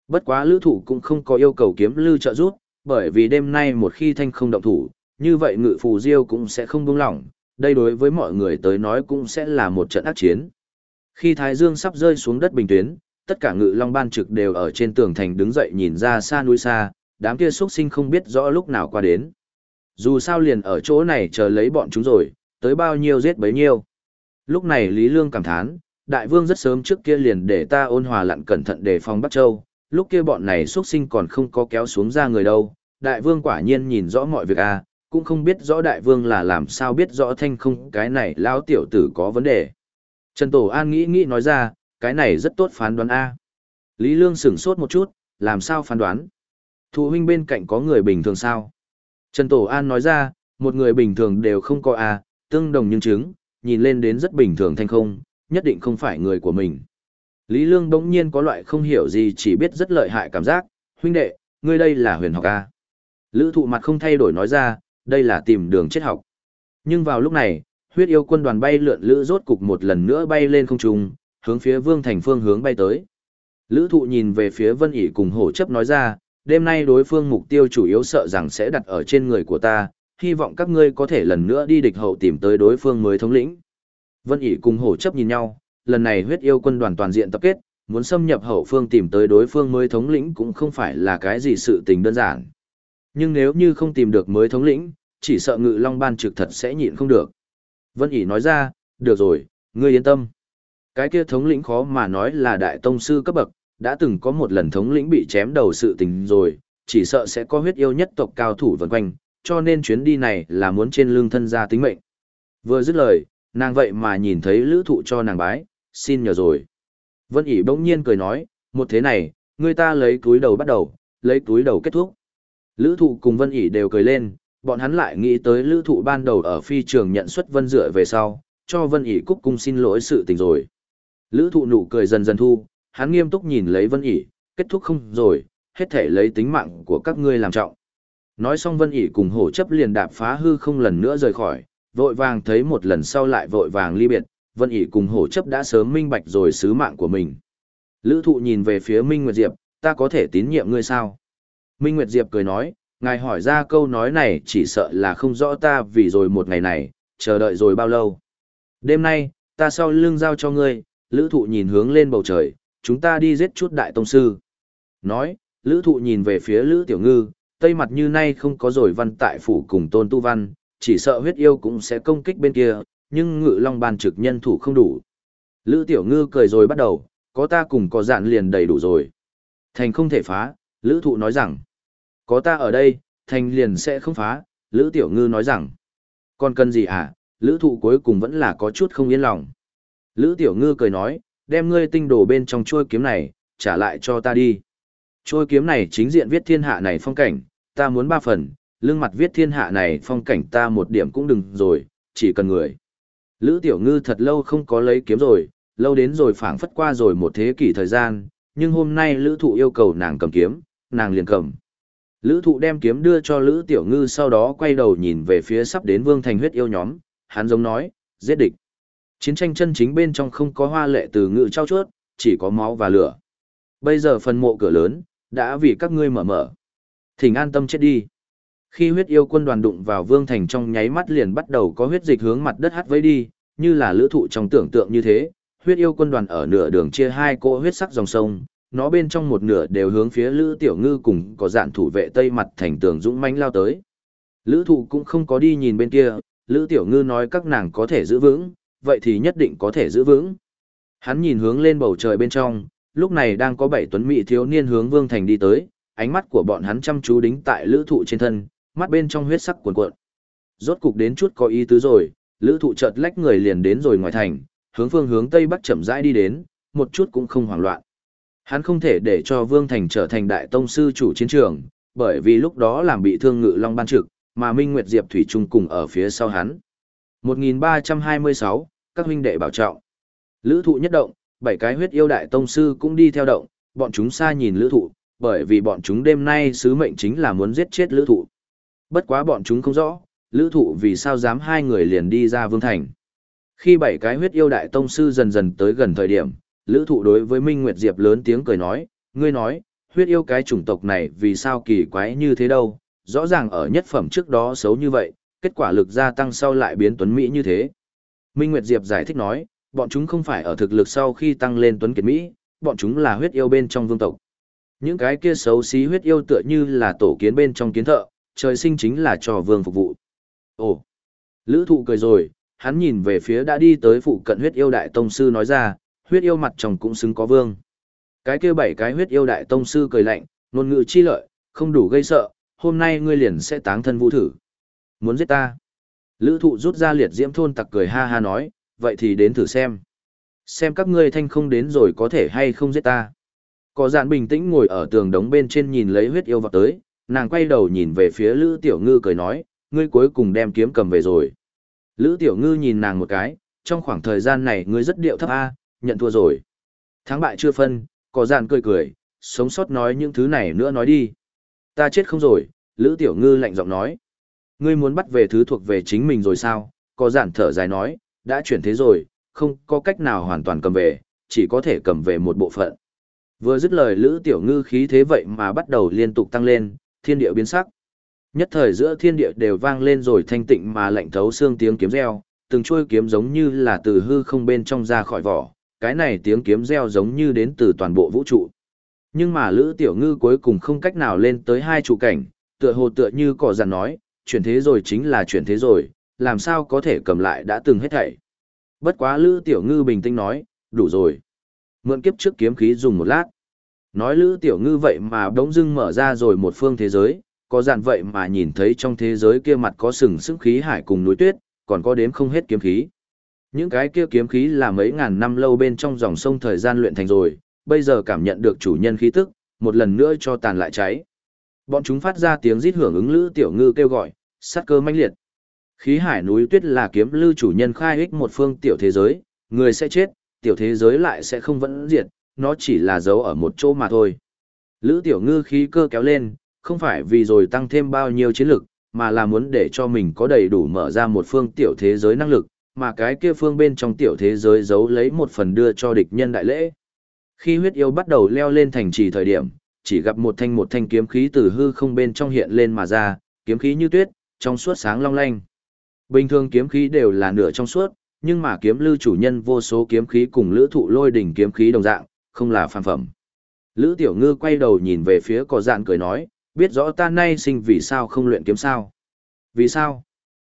Bất quá lữ thụ cũng không có yêu cầu kiếm lư trợ giúp, Bởi vì đêm nay một khi thanh không động thủ, như vậy ngự phù diêu cũng sẽ không buông lỏng, đây đối với mọi người tới nói cũng sẽ là một trận ác chiến. Khi Thái Dương sắp rơi xuống đất bình tuyến, tất cả ngự long ban trực đều ở trên tường thành đứng dậy nhìn ra xa núi xa, đám kia xuất sinh không biết rõ lúc nào qua đến. Dù sao liền ở chỗ này chờ lấy bọn chúng rồi, tới bao nhiêu giết bấy nhiêu. Lúc này Lý Lương cảm thán, đại vương rất sớm trước kia liền để ta ôn hòa lặn cẩn thận đề phòng Bắc Châu, lúc kia bọn này xuất sinh còn không có kéo xuống ra người đâu. Đại vương quả nhiên nhìn rõ mọi việc à, cũng không biết rõ đại vương là làm sao biết rõ thanh không cái này lão tiểu tử có vấn đề. Trần Tổ An nghĩ nghĩ nói ra, cái này rất tốt phán đoán A. Lý Lương sửng sốt một chút, làm sao phán đoán? Thụ huynh bên cạnh có người bình thường sao? Trần Tổ An nói ra, một người bình thường đều không có A, tương đồng nhưng chứng, nhìn lên đến rất bình thường thanh không, nhất định không phải người của mình. Lý Lương bỗng nhiên có loại không hiểu gì chỉ biết rất lợi hại cảm giác, huynh đệ, ngươi đây là huyền học A. Lữ thụ mặt không thay đổi nói ra, đây là tìm đường chết học. Nhưng vào lúc này, huyết yêu quân đoàn bay lượn lữ rốt cục một lần nữa bay lên không trung, hướng phía Vương Thành phương hướng bay tới. Lữ thụ nhìn về phía Vân ỉ cùng hổ chấp nói ra, đêm nay đối phương mục tiêu chủ yếu sợ rằng sẽ đặt ở trên người của ta, hy vọng các ngươi có thể lần nữa đi địch hậu tìm tới đối phương mới thống lĩnh. Vân ỉ cùng hổ chấp nhìn nhau, lần này huyết yêu quân đoàn toàn diện tập kết, muốn xâm nhập hậu phương tìm tới đối phương mới thống lĩnh cũng không phải là cái gì sự tình đơn giản. Nhưng nếu như không tìm được mới thống lĩnh, chỉ sợ ngự long ban trực thật sẽ nhịn không được. Vân ỉ nói ra, được rồi, ngươi yên tâm. Cái kia thống lĩnh khó mà nói là đại tông sư cấp bậc, đã từng có một lần thống lĩnh bị chém đầu sự tình rồi, chỉ sợ sẽ có huyết yêu nhất tộc cao thủ vần quanh, cho nên chuyến đi này là muốn trên lưng thân ra tính mệnh. Vừa dứt lời, nàng vậy mà nhìn thấy lữ thụ cho nàng bái, xin nhờ rồi. Vân ỉ bỗng nhiên cười nói, một thế này, người ta lấy túi đầu bắt đầu, lấy túi đầu kết thúc. Lữ thụ cùng Vân ỉ đều cười lên, bọn hắn lại nghĩ tới lữ thụ ban đầu ở phi trường nhận xuất Vân dựa về sau, cho Vân ỉ cúc cung xin lỗi sự tình rồi. Lữ thụ nụ cười dần dần thu, hắn nghiêm túc nhìn lấy Vân ỉ, kết thúc không rồi, hết thể lấy tính mạng của các ngươi làm trọng. Nói xong Vân ỉ cùng hổ chấp liền đạp phá hư không lần nữa rời khỏi, vội vàng thấy một lần sau lại vội vàng ly biệt, Vân ỉ cùng hổ chấp đã sớm minh bạch rồi sứ mạng của mình. Lữ thụ nhìn về phía Minh Nguyệt Diệp, ta có thể tín nhiệm ngươi sao? Minh Nguyệt Diệp cười nói, ngài hỏi ra câu nói này chỉ sợ là không rõ ta vì rồi một ngày này, chờ đợi rồi bao lâu. Đêm nay, ta sau lưng giao cho ngươi, lữ thụ nhìn hướng lên bầu trời, chúng ta đi giết chút đại tông sư. Nói, lữ thụ nhìn về phía lữ tiểu ngư, tây mặt như nay không có rồi văn tại phủ cùng tôn tu văn, chỉ sợ huyết yêu cũng sẽ công kích bên kia, nhưng ngự long bàn trực nhân thủ không đủ. Lữ tiểu ngư cười rồi bắt đầu, có ta cùng có dạn liền đầy đủ rồi. Thành không thể phá, lữ thụ nói rằng, có ta ở đây, thành liền sẽ không phá, lữ tiểu ngư nói rằng, còn cần gì à? lữ thụ cuối cùng vẫn là có chút không yên lòng. Lữ tiểu ngư cười nói, đem ngươi tinh đồ bên trong trôi kiếm này, trả lại cho ta đi. Trôi kiếm này chính diện viết thiên hạ này phong cảnh, ta muốn ba phần, lưng mặt viết thiên hạ này phong cảnh ta một điểm cũng đừng rồi, chỉ cần người. Lữ tiểu ngư thật lâu không có lấy kiếm rồi, lâu đến rồi phảng phất qua rồi một thế kỷ thời gian, nhưng hôm nay lữ thụ yêu cầu nàng cầm kiếm, nàng liền cầm. Lữ thụ đem kiếm đưa cho lữ tiểu ngư sau đó quay đầu nhìn về phía sắp đến vương thành huyết yêu nhóm, hắn giống nói, giết địch. Chiến tranh chân chính bên trong không có hoa lệ từ ngự trao chuốt, chỉ có máu và lửa. Bây giờ phần mộ cửa lớn, đã vì các ngươi mở mở. Thỉnh an tâm chết đi. Khi huyết yêu quân đoàn đụng vào vương thành trong nháy mắt liền bắt đầu có huyết dịch hướng mặt đất hắt vấy đi, như là lữ thụ trong tưởng tượng như thế. Huyết yêu quân đoàn ở nửa đường chia hai cỗ huyết sắc dòng sông, nó bên trong một nửa đều hướng phía lữ tiểu ngư cùng có dạn thủ vệ tây mặt thành tường dũng mãnh lao tới. Lữ thụ cũng không có đi nhìn bên kia, lữ tiểu ngư nói các nàng có thể giữ vững, vậy thì nhất định có thể giữ vững. Hắn nhìn hướng lên bầu trời bên trong, lúc này đang có bảy tuấn mỹ thiếu niên hướng Vương Thành đi tới, ánh mắt của bọn hắn chăm chú đính tại lữ thụ trên thân, mắt bên trong huyết sắc cuồn cuộn. Rốt cục đến chút có ý tứ rồi, lữ thụ chợt lách người liền đến rồi ngoài thành, hướng phương hướng tây bắc chậm rãi đi đến, một chút cũng không hoảng loạn. Hắn không thể để cho Vương Thành trở thành đại tông sư chủ chiến trường, bởi vì lúc đó làm bị thương ngự long ban trực, mà Minh Nguyệt Diệp Thủy Trung cùng ở phía sau hắn. 1326, các huynh đệ bảo trọng. Lữ thụ nhất động, bảy cái huyết yêu đại tông sư cũng đi theo động, bọn chúng xa nhìn lữ thụ, bởi vì bọn chúng đêm nay sứ mệnh chính là muốn giết chết lữ thụ. Bất quá bọn chúng không rõ, lữ thụ vì sao dám hai người liền đi ra vương thành. Khi bảy cái huyết yêu đại tông sư dần dần tới gần thời điểm, lữ thụ đối với Minh Nguyệt Diệp lớn tiếng cười nói, ngươi nói, huyết yêu cái chủng tộc này vì sao kỳ quái như thế đâu, rõ ràng ở nhất phẩm trước đó xấu như vậy, kết quả lực gia tăng sau lại biến tuấn Mỹ như thế. Minh Nguyệt Diệp giải thích nói, bọn chúng không phải ở thực lực sau khi tăng lên tuấn kiệt Mỹ, bọn chúng là huyết yêu bên trong vương tộc. Những cái kia xấu xí huyết yêu tựa như là tổ kiến bên trong kiến thợ, trời sinh chính là cho vương phục vụ. Ồ, lữ thụ cười rồi, hắn nhìn về phía đã đi tới phụ cận huyết yêu đại tông sư nói ra, huyết yêu mặt chồng cũng xứng có vương. Cái kia bảy cái huyết yêu đại tông sư cười lạnh, ngôn ngữ chi lợi, không đủ gây sợ, hôm nay ngươi liền sẽ táng thân vũ thử. Muốn giết ta. Lữ thụ rút ra liệt diễm thôn tặc cười ha ha nói, vậy thì đến thử xem. Xem các ngươi thanh không đến rồi có thể hay không giết ta. Có dạn bình tĩnh ngồi ở tường đống bên trên nhìn lấy huyết yêu vào tới, nàng quay đầu nhìn về phía Lữ Tiểu Ngư cười nói, ngươi cuối cùng đem kiếm cầm về rồi. Lữ Tiểu Ngư nhìn nàng một cái, trong khoảng thời gian này ngươi rất điệu thấp A, nhận thua rồi. Thắng bại chưa phân, có dạn cười cười, sống sót nói những thứ này nữa nói đi. Ta chết không rồi, Lữ Tiểu Ngư lạnh giọng nói. Ngươi muốn bắt về thứ thuộc về chính mình rồi sao? Có giản thở dài nói, đã chuyển thế rồi, không có cách nào hoàn toàn cầm về, chỉ có thể cầm về một bộ phận. Vừa dứt lời Lữ Tiểu Ngư khí thế vậy mà bắt đầu liên tục tăng lên, thiên địa biến sắc. Nhất thời giữa thiên địa đều vang lên rồi thanh tịnh mà lạnh thấu xương tiếng kiếm reo, từng chuôi kiếm giống như là từ hư không bên trong ra khỏi vỏ, cái này tiếng kiếm reo giống như đến từ toàn bộ vũ trụ. Nhưng mà Lữ Tiểu Ngư cuối cùng không cách nào lên tới hai trụ cảnh, tựa hồ tựa như cỏ giàn nói, chuyển thế rồi chính là chuyển thế rồi, làm sao có thể cầm lại đã từng hết thảy. Bất quá Lữ Tiểu Ngư bình tĩnh nói, đủ rồi. Mượn kiếp trước kiếm khí dùng một lát. Nói Lữ Tiểu Ngư vậy mà đống dưng mở ra rồi một phương thế giới, có dàn vậy mà nhìn thấy trong thế giới kia mặt có sừng sững khí hải cùng núi tuyết, còn có đếm không hết kiếm khí. Những cái kia kiếm khí là mấy ngàn năm lâu bên trong dòng sông thời gian luyện thành rồi, bây giờ cảm nhận được chủ nhân khí tức, một lần nữa cho tàn lại cháy. Bọn chúng phát ra tiếng rít hưởng ứng Lữ Tiểu Ngư kêu gọi, sát cơ mãnh liệt. Khí hải núi tuyết là kiếm lưu chủ nhân khai ích một phương tiểu thế giới, người sẽ chết, tiểu thế giới lại sẽ không vẫn diệt, nó chỉ là dấu ở một chỗ mà thôi. Lữ Tiểu Ngư khí cơ kéo lên, không phải vì rồi tăng thêm bao nhiêu chiến lực, mà là muốn để cho mình có đầy đủ mở ra một phương tiểu thế giới năng lực, mà cái kia phương bên trong tiểu thế giới giấu lấy một phần đưa cho địch nhân đại lễ. Khi huyết yêu bắt đầu leo lên thành trì thời điểm, chỉ gặp một thanh một thanh kiếm khí từ hư không bên trong hiện lên mà ra, kiếm khí như tuyết, trong suốt sáng long lanh. Bình thường kiếm khí đều là nửa trong suốt, nhưng mà kiếm lưu chủ nhân vô số kiếm khí cùng lữ thụ lôi đỉnh kiếm khí đồng dạng, không là phàm phẩm. Lữ tiểu ngư quay đầu nhìn về phía cỏ dạn cười nói, biết rõ ta nay sinh vì sao không luyện kiếm sao. Vì sao?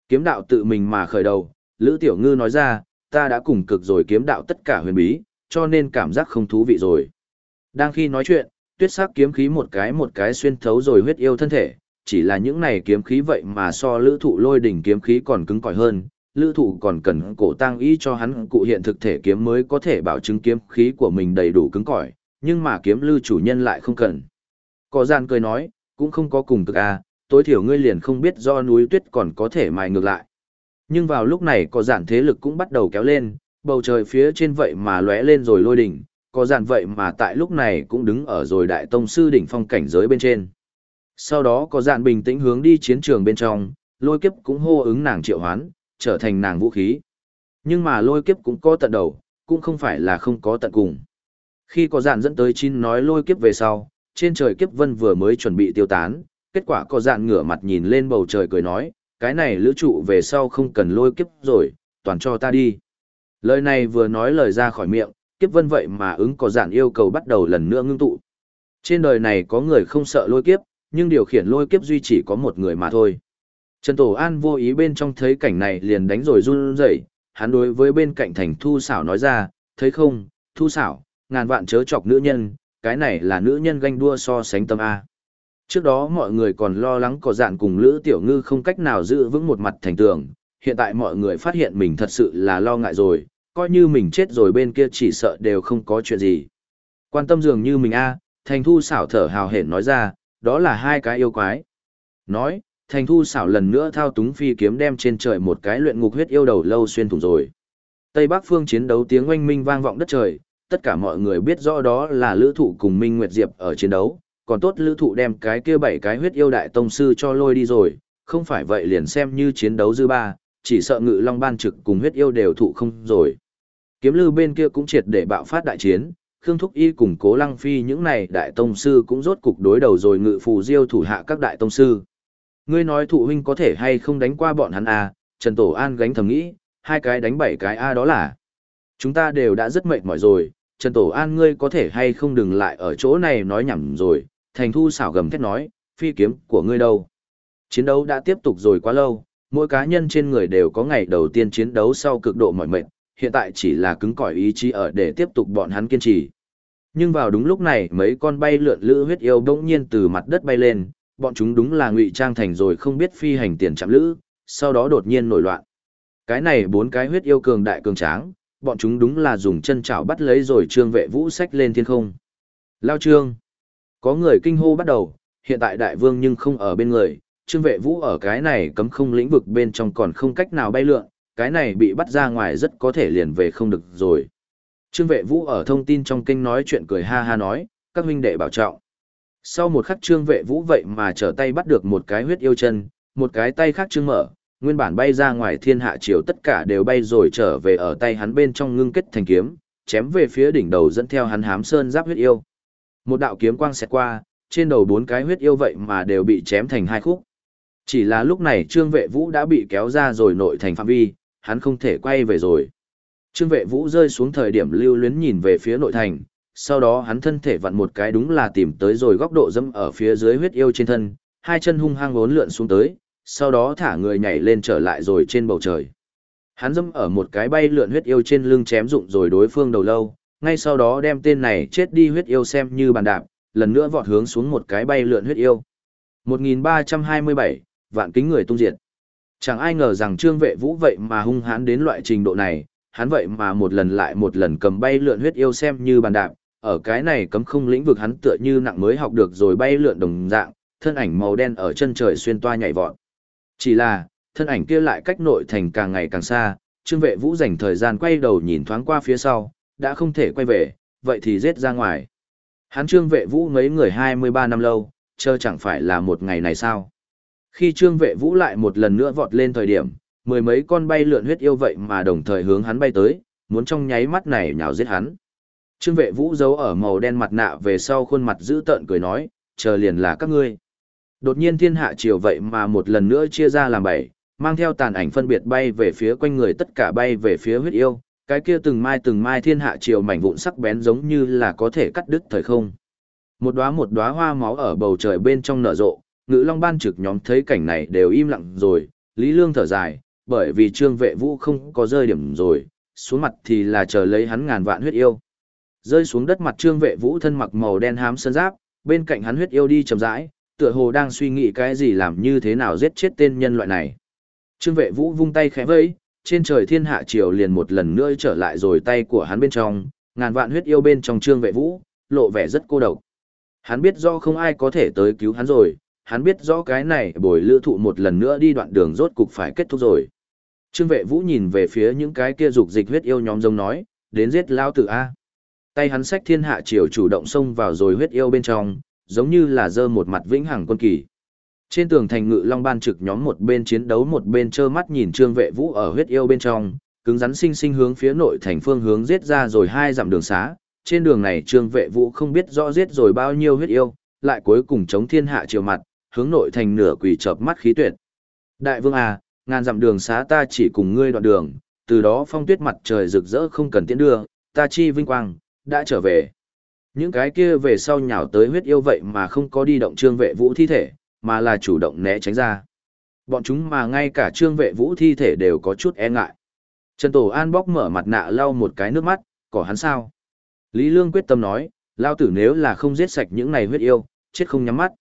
Kiếm đạo tự mình mà khởi đầu, Lữ tiểu ngư nói ra, ta đã cùng cực rồi kiếm đạo tất cả huyền bí, cho nên cảm giác không thú vị rồi. Đang khi nói chuyện, tuyết sắc kiếm khí một cái một cái xuyên thấu rồi huyết yêu thân thể, chỉ là những này kiếm khí vậy mà so lữ thụ lôi đỉnh kiếm khí còn cứng cỏi hơn, lữ thụ còn cần cổ tăng ý cho hắn cụ hiện thực thể kiếm mới có thể bảo chứng kiếm khí của mình đầy đủ cứng cỏi, nhưng mà kiếm lưu chủ nhân lại không cần. Có gian cười nói, cũng không có cùng cực à, tối thiểu ngươi liền không biết do núi tuyết còn có thể mài ngược lại. Nhưng vào lúc này có dạn thế lực cũng bắt đầu kéo lên, bầu trời phía trên vậy mà lóe lên rồi lôi đỉnh, có dạn vậy mà tại lúc này cũng đứng ở rồi đại tông sư đỉnh phong cảnh giới bên trên. Sau đó có dạn bình tĩnh hướng đi chiến trường bên trong, lôi kiếp cũng hô ứng nàng triệu hoán, trở thành nàng vũ khí. Nhưng mà lôi kiếp cũng có tận đầu, cũng không phải là không có tận cùng. Khi có dạn dẫn tới chín nói lôi kiếp về sau, trên trời kiếp vân vừa mới chuẩn bị tiêu tán, kết quả có dạn ngửa mặt nhìn lên bầu trời cười nói, cái này lữ trụ về sau không cần lôi kiếp rồi, toàn cho ta đi. Lời này vừa nói lời ra khỏi miệng, kiếp vân vậy mà ứng có giản yêu cầu bắt đầu lần nữa ngưng tụ. Trên đời này có người không sợ lôi kiếp, nhưng điều khiển lôi kiếp duy chỉ có một người mà thôi. Trần Tổ An vô ý bên trong thấy cảnh này liền đánh rồi run rẩy, hắn đối với bên cạnh thành thu xảo nói ra, thấy không, thu xảo, ngàn vạn chớ chọc nữ nhân, cái này là nữ nhân ganh đua so sánh tâm A. Trước đó mọi người còn lo lắng có dạn cùng Lữ Tiểu Ngư không cách nào giữ vững một mặt thành tường, hiện tại mọi người phát hiện mình thật sự là lo ngại rồi, coi như mình chết rồi bên kia chỉ sợ đều không có chuyện gì. Quan tâm dường như mình A, thành thu xảo thở hào hển nói ra, đó là hai cái yêu quái. Nói, thành thu xảo lần nữa thao túng phi kiếm đem trên trời một cái luyện ngục huyết yêu đầu lâu xuyên thủng rồi. Tây Bắc phương chiến đấu tiếng oanh minh vang vọng đất trời, tất cả mọi người biết rõ đó là lữ thụ cùng Minh Nguyệt Diệp ở chiến đấu, còn tốt lữ thụ đem cái kia bảy cái huyết yêu đại tông sư cho lôi đi rồi, không phải vậy liền xem như chiến đấu dư ba, chỉ sợ ngự long ban trực cùng huyết yêu đều thụ không rồi. Kiếm lư bên kia cũng triệt để bạo phát đại chiến, Khương Thúc Y cùng Cố Lăng Phi những này đại tông sư cũng rốt cục đối đầu rồi ngự phù diêu thủ hạ các đại tông sư. Ngươi nói thụ huynh có thể hay không đánh qua bọn hắn à, Trần Tổ An gánh thầm nghĩ, hai cái đánh bảy cái a đó là. Chúng ta đều đã rất mệt mỏi rồi, Trần Tổ An ngươi có thể hay không đừng lại ở chỗ này nói nhảm rồi, thành thu xảo gầm thét nói, phi kiếm của ngươi đâu. Chiến đấu đã tiếp tục rồi quá lâu, mỗi cá nhân trên người đều có ngày đầu tiên chiến đấu sau cực độ mỏi mệt, hiện tại chỉ là cứng cỏi ý chí ở để tiếp tục bọn hắn kiên trì. Nhưng vào đúng lúc này mấy con bay lượn lữ huyết yêu bỗng nhiên từ mặt đất bay lên, bọn chúng đúng là ngụy trang thành rồi không biết phi hành tiền chạm lữ, sau đó đột nhiên nổi loạn. Cái này bốn cái huyết yêu cường đại cường tráng, bọn chúng đúng là dùng chân chảo bắt lấy rồi trương vệ vũ sách lên thiên không. Lao trương. Có người kinh hô bắt đầu, hiện tại đại vương nhưng không ở bên người, trương vệ vũ ở cái này cấm không lĩnh vực bên trong còn không cách nào bay lượn, cái này bị bắt ra ngoài rất có thể liền về không được rồi. Trương vệ vũ ở thông tin trong kênh nói chuyện cười ha ha nói, các huynh đệ bảo trọng. Sau một khắc trương vệ vũ vậy mà trở tay bắt được một cái huyết yêu chân, một cái tay khác trương mở, nguyên bản bay ra ngoài thiên hạ triều tất cả đều bay rồi trở về ở tay hắn bên trong ngưng kết thành kiếm, chém về phía đỉnh đầu dẫn theo hắn hám sơn giáp huyết yêu. Một đạo kiếm quang xẹt qua, trên đầu bốn cái huyết yêu vậy mà đều bị chém thành hai khúc. Chỉ là lúc này trương vệ vũ đã bị kéo ra rồi nội thành phạm vi, hắn không thể quay về rồi. Trương vệ vũ rơi xuống thời điểm lưu luyến nhìn về phía nội thành, sau đó hắn thân thể vặn một cái đúng là tìm tới rồi góc độ dẫm ở phía dưới huyết yêu trên thân, hai chân hung hăng ốn lượn xuống tới, sau đó thả người nhảy lên trở lại rồi trên bầu trời. Hắn dẫm ở một cái bay lượn huyết yêu trên lưng chém dụng rồi đối phương đầu lâu, ngay sau đó đem tên này chết đi huyết yêu xem như bàn đạp, lần nữa vọt hướng xuống một cái bay lượn huyết yêu. 1327, vạn kính người tung diệt. Chẳng ai ngờ rằng trương vệ vũ vậy mà hung hãn đến loại trình độ này, hắn vậy mà một lần lại một lần cầm bay lượn huyết yêu xem như bàn đạp, ở cái này cấm không lĩnh vực hắn tựa như nặng mới học được rồi bay lượn đồng dạng, thân ảnh màu đen ở chân trời xuyên toa nhảy vọt. Chỉ là, thân ảnh kia lại cách nội thành càng ngày càng xa, trương vệ vũ dành thời gian quay đầu nhìn thoáng qua phía sau, đã không thể quay về, vậy thì giết ra ngoài. Hắn trương vệ vũ mấy người 23 năm lâu, chờ chẳng phải là một ngày này sao. Khi trương vệ vũ lại một lần nữa vọt lên thời điểm, mười mấy con bay lượn huyết yêu vậy mà đồng thời hướng hắn bay tới, muốn trong nháy mắt này nhào giết hắn. Trương vệ vũ giấu ở màu đen mặt nạ về sau khuôn mặt giữ tợn cười nói, chờ liền là các ngươi. Đột nhiên thiên hạ chiều vậy mà một lần nữa chia ra làm bảy, mang theo tàn ảnh phân biệt bay về phía quanh người tất cả bay về phía huyết yêu, cái kia từng mai từng mai thiên hạ triều mảnh vụn sắc bén giống như là có thể cắt đứt thời không. Một đóa một đóa hoa máu ở bầu trời bên trong nở rộ, ngữ long ban trực nhóm thấy cảnh này đều im lặng rồi, Lý Lương thở dài, bởi vì trương vệ vũ không có rơi điểm rồi, xuống mặt thì là chờ lấy hắn ngàn vạn huyết yêu. Rơi xuống đất mặt trương vệ vũ thân mặc màu đen hám sơn giáp, bên cạnh hắn huyết yêu đi chậm rãi, tựa hồ đang suy nghĩ cái gì làm như thế nào giết chết tên nhân loại này. Trương vệ vũ vung tay khẽ vẫy, trên trời thiên hạ triều liền một lần nữa trở lại rồi tay của hắn bên trong, ngàn vạn huyết yêu bên trong trương vệ vũ, lộ vẻ rất cô độc. Hắn biết do không ai có thể tới cứu hắn rồi, hắn biết rõ cái này bồi lữ thụ một lần nữa đi đoạn đường rốt cục phải kết thúc rồi. Trương vệ vũ nhìn về phía những cái kia dục dịch huyết yêu nhóm giống nói, đến giết lao tử A. Tay hắn sách thiên hạ triều chủ động xông vào rồi huyết yêu bên trong, giống như là dơ một mặt vĩnh hằng quân kỳ. Trên tường thành ngự long ban trực nhóm một bên chiến đấu một bên trơ mắt nhìn trương vệ vũ ở huyết yêu bên trong, cứng rắn sinh sinh hướng phía nội thành phương hướng giết ra rồi hai dặm đường xá. Trên đường này trương vệ vũ không biết rõ giết rồi bao nhiêu huyết yêu, lại cuối cùng chống thiên hạ triều mặt, hướng nội thành nửa quỳ chợp mắt khí tuyệt. Đại vương à, ngàn dặm đường xá ta chỉ cùng ngươi đoạn đường, từ đó phong tuyết mặt trời rực rỡ không cần tiễn đưa, ta chi vinh quang, đã trở về. Những cái kia về sau nhào tới huyết yêu vậy mà không có đi động trương vệ vũ thi thể, mà là chủ động né tránh ra. Bọn chúng mà ngay cả trương vệ vũ thi thể đều có chút e ngại. Trần Tổ An bóc mở mặt nạ lau một cái nước mắt, có hắn sao? Lý Lương quyết tâm nói, lao tử nếu là không giết sạch những này huyết yêu, chết không nhắm mắt.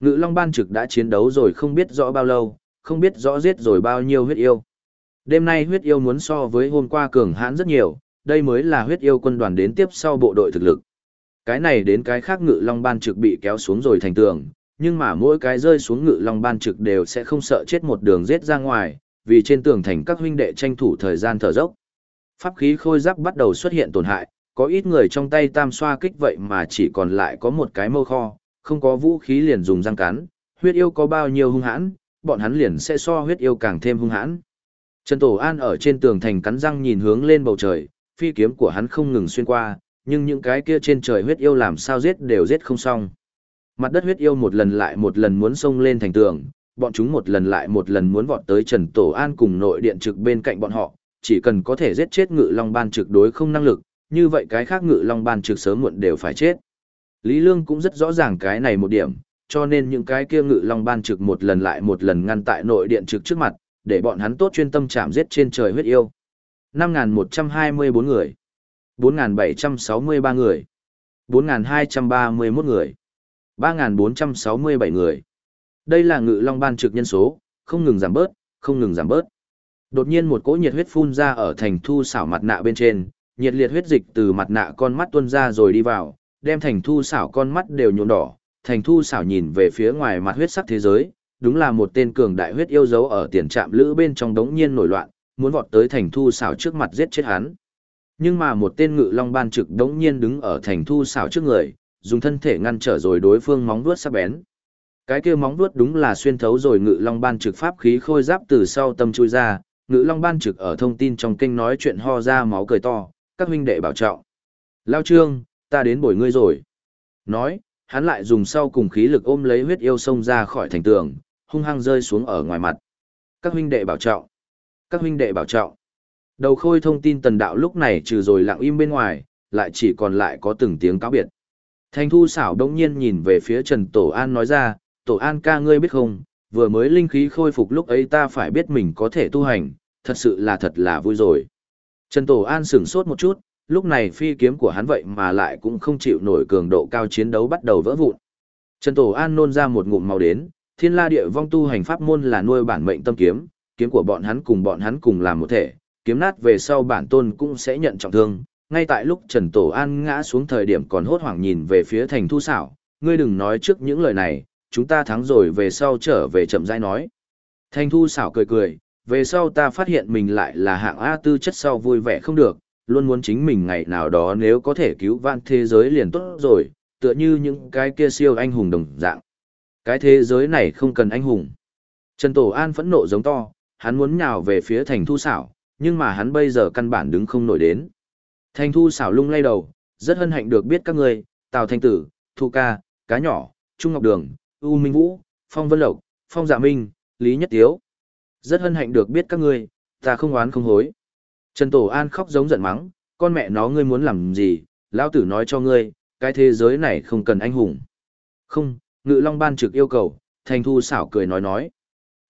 Ngự Long Ban trực đã chiến đấu rồi không biết rõ bao lâu, không biết rõ giết rồi bao nhiêu huyết yêu. Đêm nay huyết yêu muốn so với hôm qua cường hãn rất nhiều, đây mới là huyết yêu quân đoàn đến tiếp sau bộ đội thực lực. Cái này đến cái khác ngự long ban trực bị kéo xuống rồi thành tường, nhưng mà mỗi cái rơi xuống ngự long ban trực đều sẽ không sợ chết một đường giết ra ngoài, vì trên tường thành các huynh đệ tranh thủ thời gian thở dốc. Pháp khí khôi giáp bắt đầu xuất hiện tổn hại, có ít người trong tay tam xoa kích vậy mà chỉ còn lại có một cái mâu kho, không có vũ khí liền dùng răng cắn, huyết yêu có bao nhiêu hung hãn, bọn hắn liền sẽ so huyết yêu càng thêm hung hãn. Trần Tổ An ở trên tường thành cắn răng nhìn hướng lên bầu trời, phi kiếm của hắn không ngừng xuyên qua, nhưng những cái kia trên trời huyết yêu làm sao giết đều giết không xong. Mặt đất huyết yêu một lần lại một lần muốn xông lên thành tường, bọn chúng một lần lại một lần muốn vọt tới Trần Tổ An cùng nội điện trực bên cạnh bọn họ, chỉ cần có thể giết chết ngự long ban trực đối không năng lực, như vậy cái khác ngự long ban trực sớm muộn đều phải chết. Lý Lương cũng rất rõ ràng cái này một điểm, cho nên những cái kia ngự long ban trực một lần lại một lần ngăn tại nội điện trực trước mặt, để bọn hắn tốt chuyên tâm chạm giết trên trời huyết yêu. 5.124 người, 4.763 người, 4.231 người, 3.467 người. Đây là ngự long ban trực nhân số, không ngừng giảm bớt, không ngừng giảm bớt. Đột nhiên một cỗ nhiệt huyết phun ra ở thành thu xảo mặt nạ bên trên, nhiệt liệt huyết dịch từ mặt nạ con mắt tuôn ra rồi đi vào, đem thành thu xảo con mắt đều nhuộm đỏ. Thành thu xảo nhìn về phía ngoài mặt huyết sắc thế giới, đúng là một tên cường đại huyết yêu dấu ở tiền trạm lữ bên trong đống nhiên nổi loạn, muốn vọt tới thành thu xảo trước mặt giết chết hắn. Nhưng mà một tên ngự long ban trực đống nhiên đứng ở thành thu xảo trước người, dùng thân thể ngăn trở rồi đối phương móng vuốt sắc bén. Cái kia móng vuốt đúng là xuyên thấu rồi ngự long ban trực pháp khí khôi giáp từ sau tâm chui ra, ngự long ban trực ở thông tin trong kênh nói chuyện ho ra máu cười to, các huynh đệ bảo trọng. Lao trương, ta đến bồi ngươi rồi. Nói, hắn lại dùng sau cùng khí lực ôm lấy huyết yêu sông ra khỏi thành tường, hung hăng rơi xuống ở ngoài mặt. Các huynh đệ bảo trọng. Các huynh đệ bảo trọng. Đầu khôi thông tin tần đạo lúc này trừ rồi lặng im bên ngoài, lại chỉ còn lại có từng tiếng cáo biệt. Thành thu xảo đông nhiên nhìn về phía Trần Tổ An nói ra, Tổ An ca ngươi biết không, vừa mới linh khí khôi phục lúc ấy ta phải biết mình có thể tu hành, thật sự là thật là vui rồi. Trần Tổ An sửng sốt một chút, lúc này phi kiếm của hắn vậy mà lại cũng không chịu nổi cường độ cao chiến đấu bắt đầu vỡ vụn. Trần Tổ An nôn ra một ngụm màu đến, thiên la địa vong tu hành pháp môn là nuôi bản mệnh tâm kiếm, kiếm của bọn hắn cùng bọn hắn cùng làm một thể, kiếm nát về sau bản tôn cũng sẽ nhận trọng thương. Ngay tại lúc Trần Tổ An ngã xuống thời điểm còn hốt hoảng nhìn về phía thành thu xảo, ngươi đừng nói trước những lời này, chúng ta thắng rồi về sau trở về chậm rãi nói. Thành thu xảo cười cười, về sau ta phát hiện mình lại là hạng A tư chất sau vui vẻ không được, luôn muốn chính mình ngày nào đó nếu có thể cứu vãn thế giới liền tốt rồi, tựa như những cái kia siêu anh hùng đồng dạng. Cái thế giới này không cần anh hùng. Trần Tổ An phẫn nộ giống to, hắn muốn nhào về phía thành thu xảo, nhưng mà hắn bây giờ căn bản đứng không nổi đến. Thành thu xảo lung lay đầu, rất hân hạnh được biết các người, Tào Thanh Tử, Thu Ca, Cá Nhỏ, Trung Ngọc Đường, U Minh Vũ, Phong Vân Lộc, Phong Dạ Minh, Lý Nhất Tiếu. Rất hân hạnh được biết các người, ta không oán không hối. Trần Tổ An khóc giống giận mắng, con mẹ nó ngươi muốn làm gì, lão tử nói cho ngươi, cái thế giới này không cần anh hùng. Không, ngự long ban trực yêu cầu, thành thu xảo cười nói nói.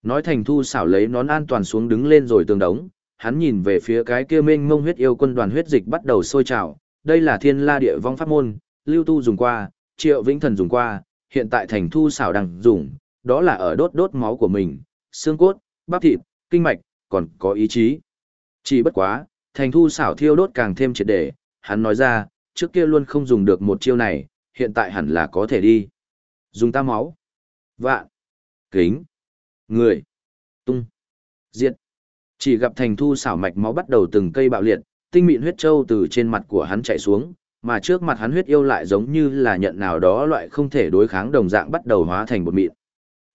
Nói thành thu xảo lấy nón an toàn xuống đứng lên rồi tường đống, hắn nhìn về phía cái kia mênh mông huyết yêu quân đoàn huyết dịch bắt đầu sôi trào, đây là thiên la địa vong pháp môn, lưu tu dùng qua, triệu vĩnh thần dùng qua, hiện tại thành thu xảo đang dùng, đó là ở đốt đốt máu của mình, xương cốt, bắp thịt, kinh mạch, còn có ý chí. Chỉ bất quá, thành thu xảo thiêu đốt càng thêm triệt để, hắn nói ra, trước kia luôn không dùng được một chiêu này, hiện tại hẳn là có thể đi. Dùng ta máu. Vạn. Kính. Người. Tung. Diệt. Chỉ gặp thành thu xảo mạch máu bắt đầu từng cây bạo liệt, tinh mịn huyết châu từ trên mặt của hắn chạy xuống, mà trước mặt hắn huyết yêu lại giống như là nhận nào đó loại không thể đối kháng đồng dạng bắt đầu hóa thành bột mịn.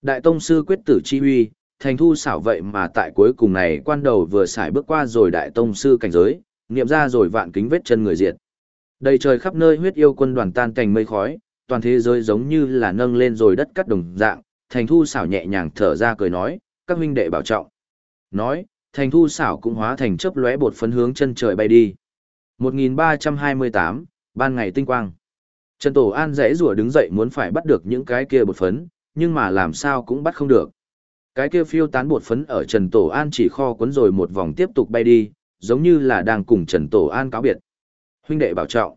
Đại tông sư quyết tử chi huy, thành thu xảo vậy mà tại cuối cùng này quan đầu vừa xài bước qua rồi đại tông sư cảnh giới, niệm ra rồi vạn kính vết chân người diệt. Đầy trời khắp nơi huyết yêu quân đoàn tan cành mây khói, toàn thế giới giống như là nâng lên rồi đất cắt đồng dạng, thành thu xảo nhẹ nhàng thở ra cười nói, các huynh đệ bảo trọng. Nói, thành thu xảo cũng hóa thành chớp lóe bột phấn hướng chân trời bay đi. 1328, ban ngày tinh quang. Trần Tổ An rẽ rùa đứng dậy muốn phải bắt được những cái kia bột phấn, nhưng mà làm sao cũng bắt không được. Cái kia phiêu tán bột phấn ở Trần Tổ An chỉ kho cuốn rồi một vòng tiếp tục bay đi, giống như là đang cùng Trần Tổ An cáo biệt. Huynh đệ bảo trọng.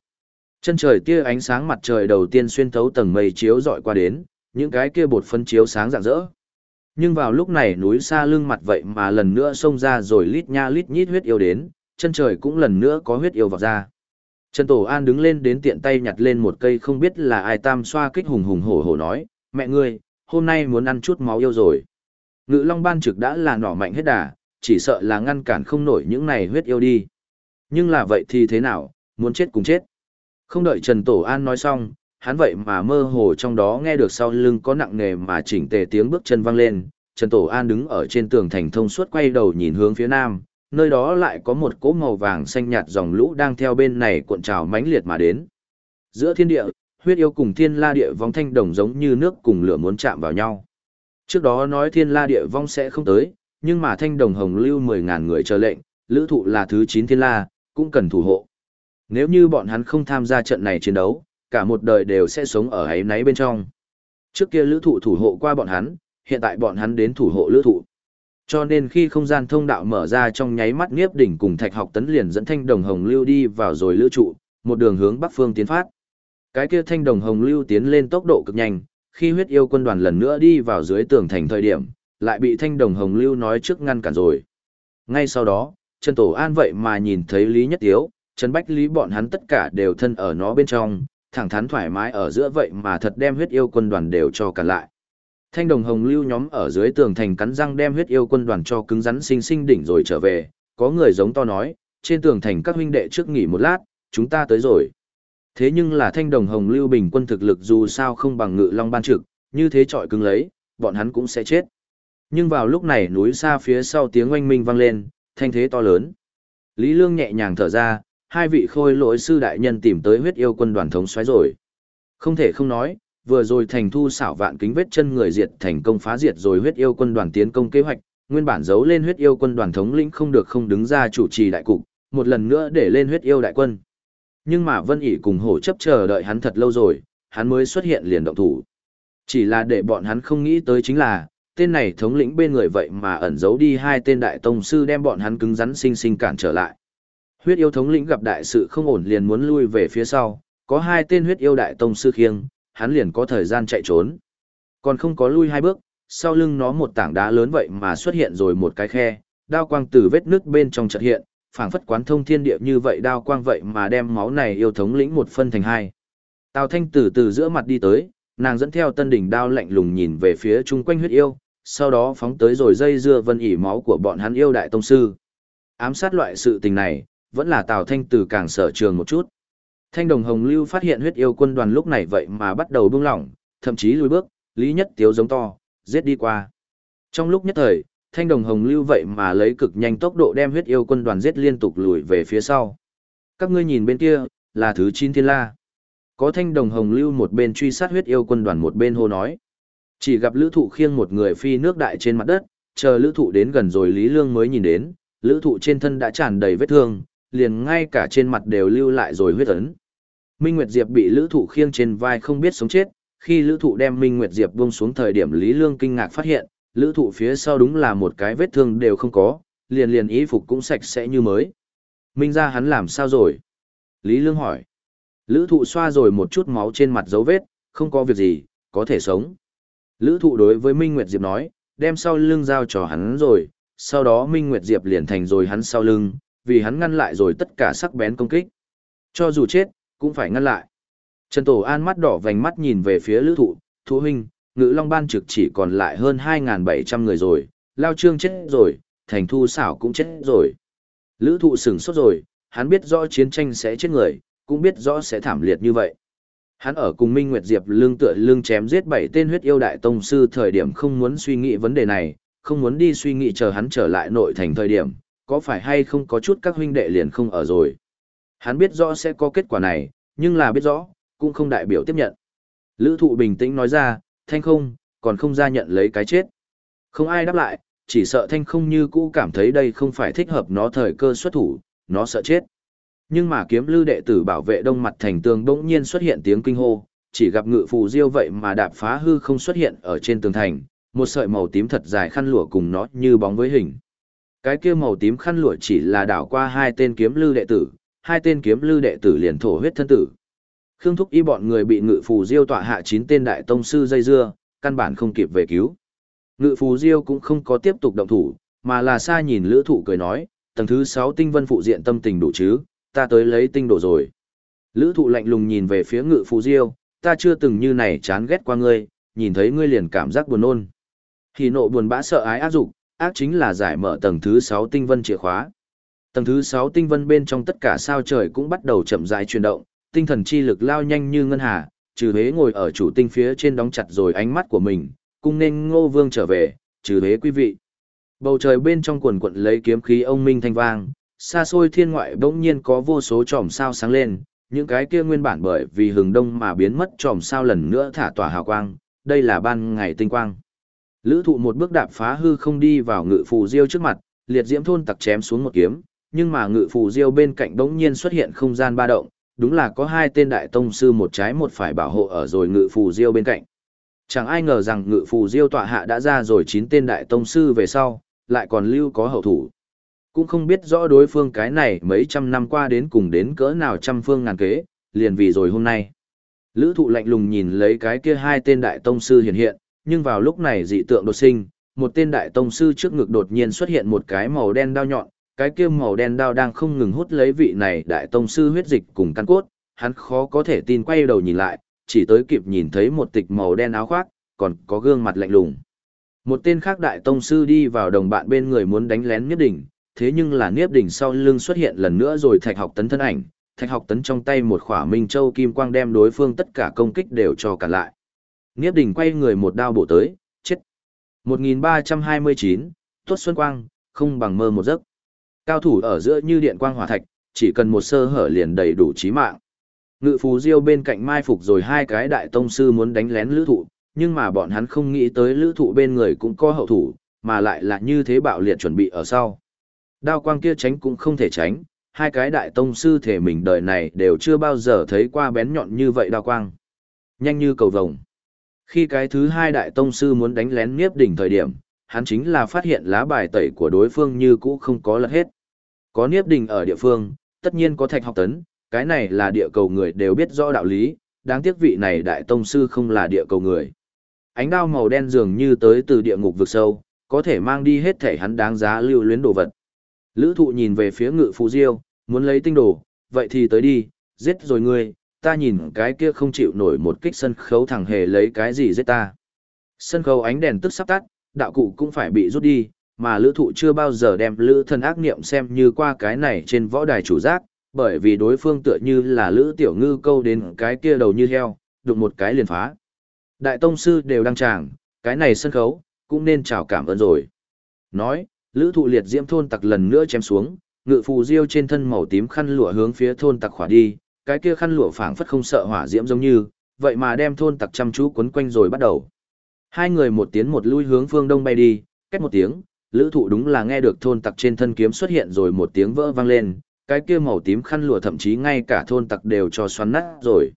Chân trời tia ánh sáng mặt trời đầu tiên xuyên thấu tầng mây chiếu dọi qua đến, những cái kia bột phấn chiếu sáng rạng rỡ. Nhưng vào lúc này núi xa lưng mặt vậy mà lần nữa xông ra rồi lít nha lít nhít huyết yêu đến, chân trời cũng lần nữa có huyết yêu vào ra. Trần Tổ An đứng lên đến tiện tay nhặt lên một cây không biết là ai tam xoa kích hùng hùng hổ hổ nói, mẹ ngươi, hôm nay muốn ăn chút máu yêu rồi. Ngự Long ban trực đã là nỏ mạnh hết đà, chỉ sợ là ngăn cản không nổi những này huyết yêu đi. Nhưng là vậy thì thế nào, muốn chết cùng chết. Không đợi Trần Tổ An nói xong, hắn vậy mà mơ hồ trong đó nghe được sau lưng có nặng nề mà chỉnh tề tiếng bước chân vang lên. Trần Tổ An đứng ở trên tường thành thông suốt quay đầu nhìn hướng phía nam, nơi đó lại có một cỗ màu vàng xanh nhạt dòng lũ đang theo bên này cuộn trào mãnh liệt mà đến. Giữa thiên địa, huyết yêu cùng thiên la địa vong thanh đồng giống như nước cùng lửa muốn chạm vào nhau. Trước đó nói thiên la địa vong sẽ không tới, nhưng mà thanh đồng hồng lưu 10.000 người chờ lệnh, lữ thụ là thứ 9 thiên la, cũng cần thủ hộ. Nếu như bọn hắn không tham gia trận này chiến đấu, cả một đời đều sẽ sống ở ấy náy bên trong. Trước kia lữ thụ thủ hộ qua bọn hắn, hiện tại bọn hắn đến thủ hộ lữ thụ. Cho nên khi không gian thông đạo mở ra trong nháy mắt nghiếp đỉnh cùng thạch học tấn liền dẫn thanh đồng hồng lưu đi vào rồi lữ trụ, một đường hướng bắc phương tiến phát. Cái kia thanh đồng hồng lưu tiến lên tốc độ cực nhanh, khi huyết yêu quân đoàn lần nữa đi vào dưới tường thành thời điểm, lại bị thanh đồng hồng lưu nói trước ngăn cản rồi. Ngay sau đó, Trần Tổ An vậy mà nhìn thấy Lý Nhất Tiếu, Trần Bách Lý bọn hắn tất cả đều thân ở nó bên trong, thẳng thắn thoải mái ở giữa vậy mà thật đem huyết yêu quân đoàn đều cho cả lại. Thanh đồng hồng lưu nhóm ở dưới tường thành cắn răng đem huyết yêu quân đoàn cho cứng rắn sinh sinh đỉnh rồi trở về, có người giống to nói, trên tường thành các huynh đệ trước nghỉ một lát, chúng ta tới rồi. Thế nhưng là thanh đồng hồng lưu bình quân thực lực dù sao không bằng ngự long ban trực, như thế trọi cứng lấy, bọn hắn cũng sẽ chết. Nhưng vào lúc này núi xa phía sau tiếng oanh minh vang lên, thanh thế to lớn. Lý Lương nhẹ nhàng thở ra, hai vị khôi lỗi sư đại nhân tìm tới huyết yêu quân đoàn thống xoáy rồi. Không thể không nói, vừa rồi thành thu xảo vạn kính vết chân người diệt thành công phá diệt rồi huyết yêu quân đoàn tiến công kế hoạch, nguyên bản giấu lên huyết yêu quân đoàn thống lĩnh không được không đứng ra chủ trì đại cục, một lần nữa để lên huyết yêu đại quân. Nhưng mà Vân ỉ cùng hổ chấp chờ đợi hắn thật lâu rồi, hắn mới xuất hiện liền động thủ. Chỉ là để bọn hắn không nghĩ tới chính là, tên này thống lĩnh bên người vậy mà ẩn giấu đi hai tên đại tông sư đem bọn hắn cứng rắn sinh sinh cản trở lại. Huyết yêu thống lĩnh gặp đại sự không ổn liền muốn lui về phía sau, có hai tên huyết yêu đại tông sư khiêng, hắn liền có thời gian chạy trốn. Còn không có lui hai bước, sau lưng nó một tảng đá lớn vậy mà xuất hiện rồi một cái khe, đao quang từ vết nước bên trong chợt hiện, phảng phất quán thông thiên địa như vậy đao quang vậy mà đem máu này yêu thống lĩnh một phân thành hai. Tào Thanh từ từ giữa mặt đi tới, nàng dẫn theo tân đỉnh đao lạnh lùng nhìn về phía chung quanh huyết yêu, sau đó phóng tới rồi dây dưa vân ỉ máu của bọn hắn yêu đại tông sư. Ám sát loại sự tình này, vẫn là Tào Thanh từ càng sở trường một chút. Thanh đồng hồng lưu phát hiện huyết yêu quân đoàn lúc này vậy mà bắt đầu buông lỏng, thậm chí lùi bước, lý nhất tiếu giống to, giết đi qua. Trong lúc nhất thời, thanh đồng hồng lưu vậy mà lấy cực nhanh tốc độ đem huyết yêu quân đoàn giết liên tục lùi về phía sau. Các ngươi nhìn bên kia, là thứ chín thiên la. Có thanh đồng hồng lưu một bên truy sát huyết yêu quân đoàn một bên hô nói. Chỉ gặp lữ thụ khiêng một người phi nước đại trên mặt đất, chờ lữ thụ đến gần rồi Lý Lương mới nhìn đến, lữ thụ trên thân đã tràn đầy vết thương, liền ngay cả trên mặt đều lưu lại rồi huyết ấn. Minh Nguyệt Diệp bị lữ thụ khiêng trên vai không biết sống chết, khi lữ thụ đem Minh Nguyệt Diệp buông xuống thời điểm Lý Lương kinh ngạc phát hiện, lữ thụ phía sau đúng là một cái vết thương đều không có, liền liền y phục cũng sạch sẽ như mới. Minh ra hắn làm sao rồi? Lý Lương hỏi. Lữ thụ xoa rồi một chút máu trên mặt dấu vết, không có việc gì, có thể sống. Lữ thụ đối với Minh Nguyệt Diệp nói, đem sau lưng giao cho hắn rồi, sau đó Minh Nguyệt Diệp liền thành rồi hắn sau lưng, vì hắn ngăn lại rồi tất cả sắc bén công kích. Cho dù chết, cũng phải ngăn lại. Trần Tổ An mắt đỏ vành mắt nhìn về phía lữ thụ, thú huynh, ngự long ban trực chỉ còn lại hơn 2.700 người rồi, lao trương chết rồi, thành thu xảo cũng chết rồi. Lữ thụ sửng sốt rồi, hắn biết rõ chiến tranh sẽ chết người, cũng biết rõ sẽ thảm liệt như vậy. Hắn ở cùng Minh Nguyệt Diệp lương tựa lương chém giết bảy tên huyết yêu đại tông sư thời điểm không muốn suy nghĩ vấn đề này, không muốn đi suy nghĩ chờ hắn trở lại nội thành thời điểm, có phải hay không có chút các huynh đệ liền không ở rồi. Hắn biết rõ sẽ có kết quả này, nhưng là biết rõ, cũng không đại biểu tiếp nhận. Lữ thụ bình tĩnh nói ra, thanh không, còn không ra nhận lấy cái chết. Không ai đáp lại, chỉ sợ thanh không như cũ cảm thấy đây không phải thích hợp nó thời cơ xuất thủ, nó sợ chết. Nhưng mà kiếm lưu đệ tử bảo vệ đông mặt thành tường đỗng nhiên xuất hiện tiếng kinh hô, chỉ gặp ngự phù diêu vậy mà đạp phá hư không xuất hiện ở trên tường thành, một sợi màu tím thật dài khăn lụa cùng nó như bóng với hình. Cái kia màu tím khăn lụa chỉ là đảo qua hai tên kiếm lưu đệ tử, hai tên kiếm lưu đệ tử liền thổ huyết thân tử. Khương Thúc Y bọn người bị ngự phù diêu tọa hạ chín tên đại tông sư dây dưa, căn bản không kịp về cứu. Ngự phù diêu cũng không có tiếp tục động thủ, mà là xa nhìn lữ thụ cười nói, tầng thứ 6 tinh vân phụ diện tâm tình đủ chứ, ta tới lấy tinh đồ rồi. Lữ thụ lạnh lùng nhìn về phía ngự phù diêu, ta chưa từng như này chán ghét qua ngươi, nhìn thấy ngươi liền cảm giác buồn nôn. Thì nộ buồn bã sợ ái áp dụng, ác chính là giải mở tầng thứ 6 tinh vân chìa khóa. Tầng thứ 6 tinh vân bên trong tất cả sao trời cũng bắt đầu chậm rãi chuyển động, tinh thần chi lực lao nhanh như ngân hà, trừ hế ngồi ở chủ tinh phía trên đóng chặt rồi ánh mắt của mình, cung nên ngô vương trở về, trừ hế quý vị. Bầu trời bên trong quần quận lấy kiếm khí ông minh thanh vang, xa xôi thiên ngoại bỗng nhiên có vô số tròm sao sáng lên, những cái kia nguyên bản bởi vì hừng đông mà biến mất tròm sao lần nữa thả tỏa hào quang, đây là ban ngày tinh quang. Lữ thụ một bước đạp phá hư không đi vào ngự phù diêu trước mặt, liệt diễm thôn tặc chém xuống một kiếm, nhưng mà ngự phù diêu bên cạnh đống nhiên xuất hiện không gian ba động, đúng là có hai tên đại tông sư một trái một phải bảo hộ ở rồi ngự phù diêu bên cạnh. Chẳng ai ngờ rằng ngự phù diêu tọa hạ đã ra rồi chín tên đại tông sư về sau, lại còn lưu có hậu thủ. Cũng không biết rõ đối phương cái này mấy trăm năm qua đến cùng đến cỡ nào trăm phương ngàn kế, liền vì rồi hôm nay. Lữ thụ lạnh lùng nhìn lấy cái kia hai tên đại tông sư hiện hiện, nhưng vào lúc này dị tượng đột sinh, một tên đại tông sư trước ngực đột nhiên xuất hiện một cái màu đen đao nhọn, cái kia màu đen đao đang không ngừng hút lấy vị này đại tông sư huyết dịch cùng căn cốt, hắn khó có thể tin quay đầu nhìn lại, chỉ tới kịp nhìn thấy một tịch màu đen áo khoác, còn có gương mặt lạnh lùng. Một tên khác đại tông sư đi vào đồng bạn bên người muốn đánh lén Niếp Đỉnh, thế nhưng là Niếp Đỉnh sau lưng xuất hiện lần nữa rồi Thạch Học Tấn thân ảnh, Thạch Học Tấn trong tay một khỏa Minh Châu kim quang đem đối phương tất cả công kích đều cho cả lại. Nghiếp Đỉnh quay người một đao bổ tới, chết. 1329, Tuất Xuân Quang, không bằng mơ một giấc. Cao thủ ở giữa như điện quang hỏa thạch, chỉ cần một sơ hở liền đầy đủ chí mạng. Ngự phù diêu bên cạnh mai phục rồi hai cái đại tông sư muốn đánh lén lữ thụ, nhưng mà bọn hắn không nghĩ tới lữ thụ bên người cũng có hậu thủ, mà lại là như thế bạo liệt chuẩn bị ở sau. Đao quang kia tránh cũng không thể tránh, hai cái đại tông sư thể mình đời này đều chưa bao giờ thấy qua bén nhọn như vậy đao quang. Nhanh như cầu vồng. Khi cái thứ hai đại tông sư muốn đánh lén Niếp đỉnh thời điểm, hắn chính là phát hiện lá bài tẩy của đối phương như cũ không có lật hết. Có Niếp đỉnh ở địa phương, tất nhiên có thạch học tấn, cái này là địa cầu người đều biết rõ đạo lý, đáng tiếc vị này đại tông sư không là địa cầu người. Ánh đao màu đen dường như tới từ địa ngục vực sâu, có thể mang đi hết thể hắn đáng giá lưu luyến đồ vật. Lữ thụ nhìn về phía ngự phú diêu, muốn lấy tinh đồ, vậy thì tới đi, giết rồi ngươi, ta nhìn cái kia không chịu nổi một kích sân khấu thẳng hề lấy cái gì giết ta. Sân khấu ánh đèn tức sắp tắt, đạo cụ cũng phải bị rút đi, mà lữ thụ chưa bao giờ đem lữ thân ác niệm xem như qua cái này trên võ đài chủ giác, bởi vì đối phương tựa như là lữ tiểu ngư câu đến cái kia đầu như heo, đụng một cái liền phá. Đại tông sư đều đang tràng, cái này sân khấu, cũng nên chào cảm ơn rồi. Nói, lữ thụ liệt diễm thôn tặc lần nữa chém xuống, ngự phù diêu trên thân màu tím khăn lụa hướng phía thôn tặc khỏa đi, cái kia khăn lụa phảng phất không sợ hỏa diễm giống như, vậy mà đem thôn tặc chăm chú quấn quanh rồi bắt đầu. Hai người một tiến một lui hướng phương đông bay đi, cách một tiếng, lữ thụ đúng là nghe được thôn tặc trên thân kiếm xuất hiện rồi một tiếng vỡ vang lên, cái kia màu tím khăn lụa thậm chí ngay cả thôn tặc đều cho xoắn nát rồi.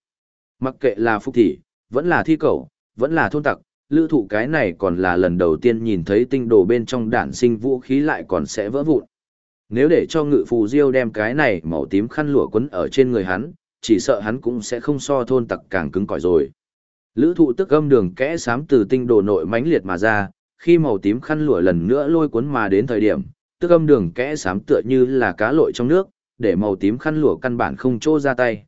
Mặc kệ là phúc thị, vẫn là thi cầu, vẫn là thôn tặc, lữ thụ cái này còn là lần đầu tiên nhìn thấy tinh đồ bên trong đạn sinh vũ khí lại còn sẽ vỡ vụn. Nếu để cho ngự phù diêu đem cái này màu tím khăn lụa quấn ở trên người hắn, chỉ sợ hắn cũng sẽ không so thôn tặc càng cứng cỏi rồi. Lữ thụ tức âm đường kẽ sám từ tinh đồ nội mãnh liệt mà ra, khi màu tím khăn lụa lần nữa lôi cuốn mà đến thời điểm, tức âm đường kẽ sám tựa như là cá lội trong nước, để màu tím khăn lụa căn bản không trô ra tay.